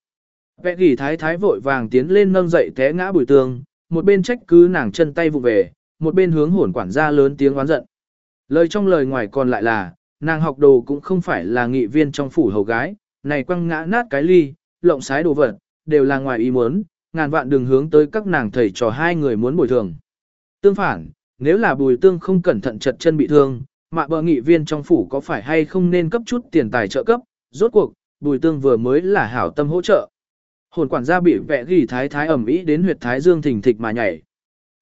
Vẽ gỉ thái thái vội vàng tiến lên nâng dậy té ngã bùi tường, một bên trách cứ nàng chân tay vụ về, một bên hướng hồn quản gia lớn tiếng oán giận. Lời trong lời ngoài còn lại là, nàng học đồ cũng không phải là nghị viên trong phủ hầu gái, này quăng ngã nát cái ly, lộng sái đồ vật, đều là ngoài ý muốn, ngàn vạn đường hướng tới các nàng thầy trò hai người muốn bồi thường. Tương phản, nếu là bùi tương không cẩn thận chật chân bị thương, mạ bờ nghị viên trong phủ có phải hay không nên cấp chút tiền tài trợ cấp, rốt cuộc, bùi tương vừa mới là hảo tâm hỗ trợ. Hồn quản gia bị vẽ ghi thái thái ẩm ý đến huyệt thái dương thình thịch mà nhảy.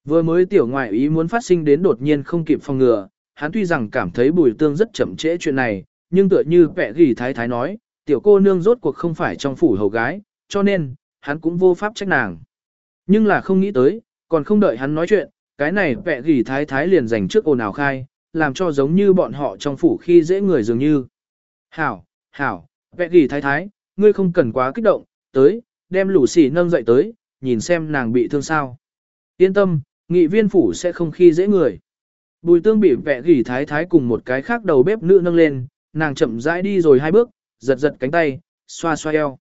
Vừa mới tiểu ngoại ý muốn phát sinh đến đột nhiên không kịp phòng ngừa, hắn tuy rằng cảm thấy bùi tương rất chậm trễ chuyện này, nhưng tựa như vẽ ghi thái thái nói, tiểu cô nương rốt cuộc không phải trong phủ hầu gái, cho nên, hắn cũng vô pháp trách nàng. Nhưng là không nghĩ tới, còn không đợi hắn nói chuyện, cái này vẹ gỉ thái thái liền dành trước ồn ào khai, làm cho giống như bọn họ trong phủ khi dễ người dường như. Hảo, hảo, vẹ gỉ thái thái, ngươi không cần quá kích động, tới, đem lũ xỉ nâng dậy tới, nhìn xem nàng bị thương sao. Yên tâm, nghị viên phủ sẽ không khi dễ người. Bùi tương bị vẹ gỉ thái thái cùng một cái khác đầu bếp nữ nâng lên, nàng chậm rãi đi rồi hai bước, giật giật cánh tay, xoa xoa eo.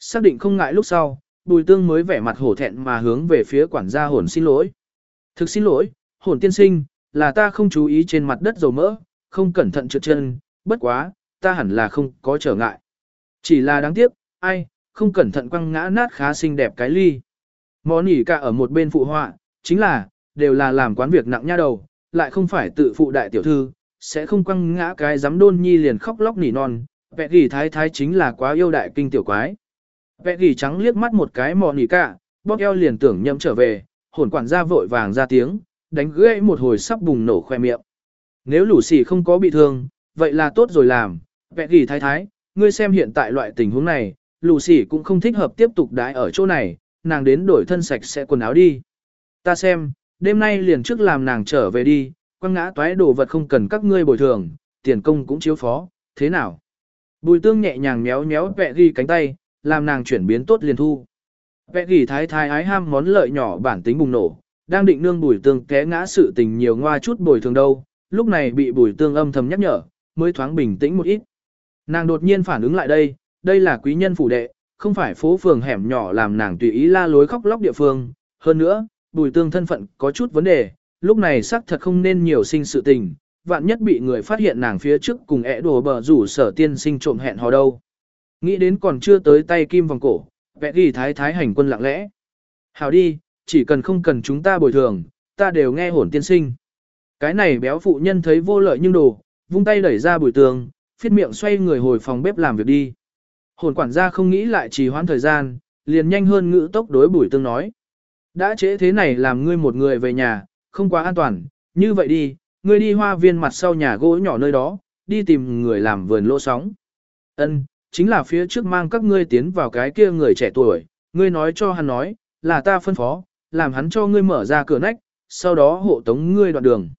Xác định không ngại lúc sau, bùi tương mới vẻ mặt hổ thẹn mà hướng về phía quản gia hồn xin lỗi. Thực xin lỗi, hồn tiên sinh, là ta không chú ý trên mặt đất dầu mỡ, không cẩn thận trượt chân, bất quá, ta hẳn là không có trở ngại. Chỉ là đáng tiếc, ai, không cẩn thận quăng ngã nát khá xinh đẹp cái ly. Món nỉ cả ở một bên phụ họa, chính là, đều là làm quán việc nặng nha đầu, lại không phải tự phụ đại tiểu thư, sẽ không quăng ngã cái giám đôn nhi liền khóc lóc nỉ non, vẻ gỉ thái thái chính là quá yêu đại kinh tiểu quái. Vẽ ghi trắng liếc mắt một cái mò nỉ cả, bóp eo liền tưởng nhậm trở về, hồn quản gia vội vàng ra tiếng, đánh gãy một hồi sắp bùng nổ khoe miệng. Nếu lũ xỉ không có bị thương, vậy là tốt rồi làm, vẽ ghi thái thái, ngươi xem hiện tại loại tình huống này, lũ xỉ cũng không thích hợp tiếp tục đái ở chỗ này, nàng đến đổi thân sạch sẽ quần áo đi. Ta xem, đêm nay liền trước làm nàng trở về đi, quăng ngã toái đồ vật không cần các ngươi bồi thường, tiền công cũng chiếu phó, thế nào? Bùi tương nhẹ nhàng méo méo vẹ ghi cánh tay, làm nàng chuyển biến tốt liền thu. Vẽ gỉ thái thái ái ham món lợi nhỏ bản tính bùng nổ, đang định nương bùi tương té ngã sự tình nhiều ngoa chút bồi thường đâu, lúc này bị bùi tương âm thầm nhắc nhở, mới thoáng bình tĩnh một ít. Nàng đột nhiên phản ứng lại đây, đây là quý nhân phủ đệ, không phải phố phường hẻm nhỏ làm nàng tùy ý la lối khóc lóc địa phương. Hơn nữa, bùi tương thân phận có chút vấn đề, lúc này xác thật không nên nhiều sinh sự tình, vạn nhất bị người phát hiện nàng phía trước cùng ẻ đồ bờ rủ sở tiên sinh trộm hẹn hò đâu. Nghĩ đến còn chưa tới tay kim vòng cổ, vẽ ghi thái thái hành quân lặng lẽ. Hào đi, chỉ cần không cần chúng ta bồi thường, ta đều nghe hổn tiên sinh. Cái này béo phụ nhân thấy vô lợi nhưng đồ, vung tay đẩy ra bùi tường, phiết miệng xoay người hồi phòng bếp làm việc đi. Hồn quản gia không nghĩ lại trì hoãn thời gian, liền nhanh hơn ngữ tốc đối bùi tương nói. Đã trễ thế này làm ngươi một người về nhà, không quá an toàn, như vậy đi, ngươi đi hoa viên mặt sau nhà gỗ nhỏ nơi đó, đi tìm người làm vườn lỗ sóng. Ân, chính là phía trước mang các ngươi tiến vào cái kia người trẻ tuổi, ngươi nói cho hắn nói, là ta phân phó, làm hắn cho ngươi mở ra cửa nách, sau đó hộ tống ngươi đoạn đường.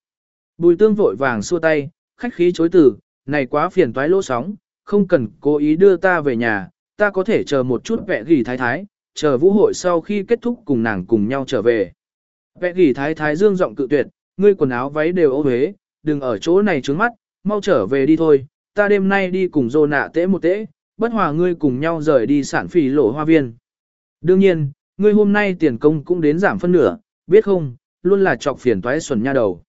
Bùi tương vội vàng xua tay, khách khí chối từ, này quá phiền toái lỗ sóng, không cần cố ý đưa ta về nhà, ta có thể chờ một chút vẹ gỉ thái thái, chờ vũ hội sau khi kết thúc cùng nàng cùng nhau trở về. Vẹ gỉ thái thái dương giọng cự tuyệt, ngươi quần áo váy đều ô huế, đừng ở chỗ này trướng mắt, mau trở về đi thôi, ta đêm nay đi cùng dô nạ tễ một tễ, bất hòa ngươi cùng nhau rời đi sản phỉ lộ hoa viên. Đương nhiên, ngươi hôm nay tiền công cũng đến giảm phân nửa, biết không, luôn là trọc phiền toái xuẩn nha đầu.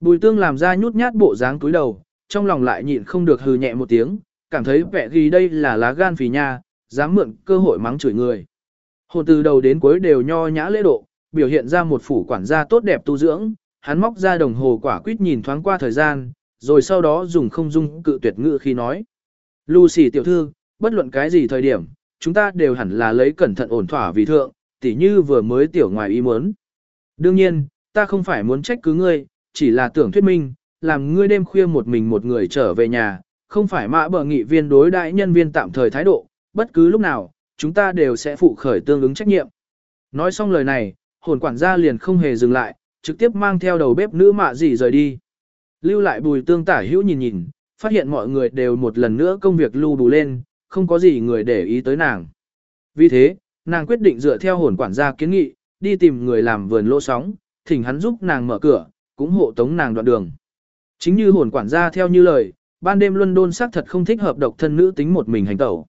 Bùi tương làm ra nhút nhát bộ dáng túi đầu, trong lòng lại nhịn không được hừ nhẹ một tiếng, cảm thấy vẻ ghi đây là lá gan phì nha, dám mượn cơ hội mắng chửi người. Hồn từ đầu đến cuối đều nho nhã lễ độ, biểu hiện ra một phủ quản gia tốt đẹp tu dưỡng, hắn móc ra đồng hồ quả quýt nhìn thoáng qua thời gian, rồi sau đó dùng không dung cự tuyệt ngữ khi nói. Lucy tiểu thư, bất luận cái gì thời điểm, chúng ta đều hẳn là lấy cẩn thận ổn thỏa vì thượng, tỉ như vừa mới tiểu ngoài ý muốn. Đương nhiên, ta không phải muốn trách cứ ngươi, chỉ là tưởng thuyết minh, làm ngươi đêm khuya một mình một người trở về nhà, không phải mã bờ nghị viên đối đại nhân viên tạm thời thái độ, bất cứ lúc nào, chúng ta đều sẽ phụ khởi tương ứng trách nhiệm. Nói xong lời này, hồn quản gia liền không hề dừng lại, trực tiếp mang theo đầu bếp nữ mạ gì rời đi. Lưu lại bùi tương tả hữu nhìn nhìn, phát hiện mọi người đều một lần nữa công việc lưu bù lên, không có gì người để ý tới nàng. Vì thế, nàng quyết định dựa theo hồn quản gia kiến nghị, đi tìm người làm vườn lỗ sóng, thỉnh hắn giúp nàng mở cửa, cũng hộ tống nàng đoạn đường. Chính như hồn quản gia theo như lời, ban đêm London xác thật không thích hợp độc thân nữ tính một mình hành tẩu.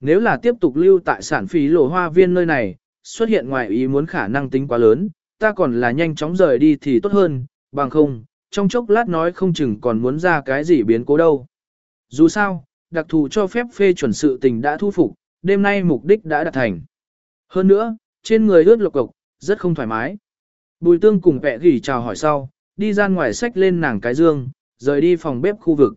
Nếu là tiếp tục lưu tại sản phí lỗ hoa viên nơi này, xuất hiện ngoài ý muốn khả năng tính quá lớn, ta còn là nhanh chóng rời đi thì tốt hơn, bằng không, trong chốc lát nói không chừng còn muốn ra cái gì biến cố đâu. Dù sao, đặc thù cho phép phê chuẩn sự tình đã thu phục, đêm nay mục đích đã đạt thành. Hơn nữa, trên người ướt lộc cộc, rất không thoải mái. Bùi tương cùng vẹ gỉ chào hỏi sau, đi ra ngoài sách lên nàng cái dương, rời đi phòng bếp khu vực.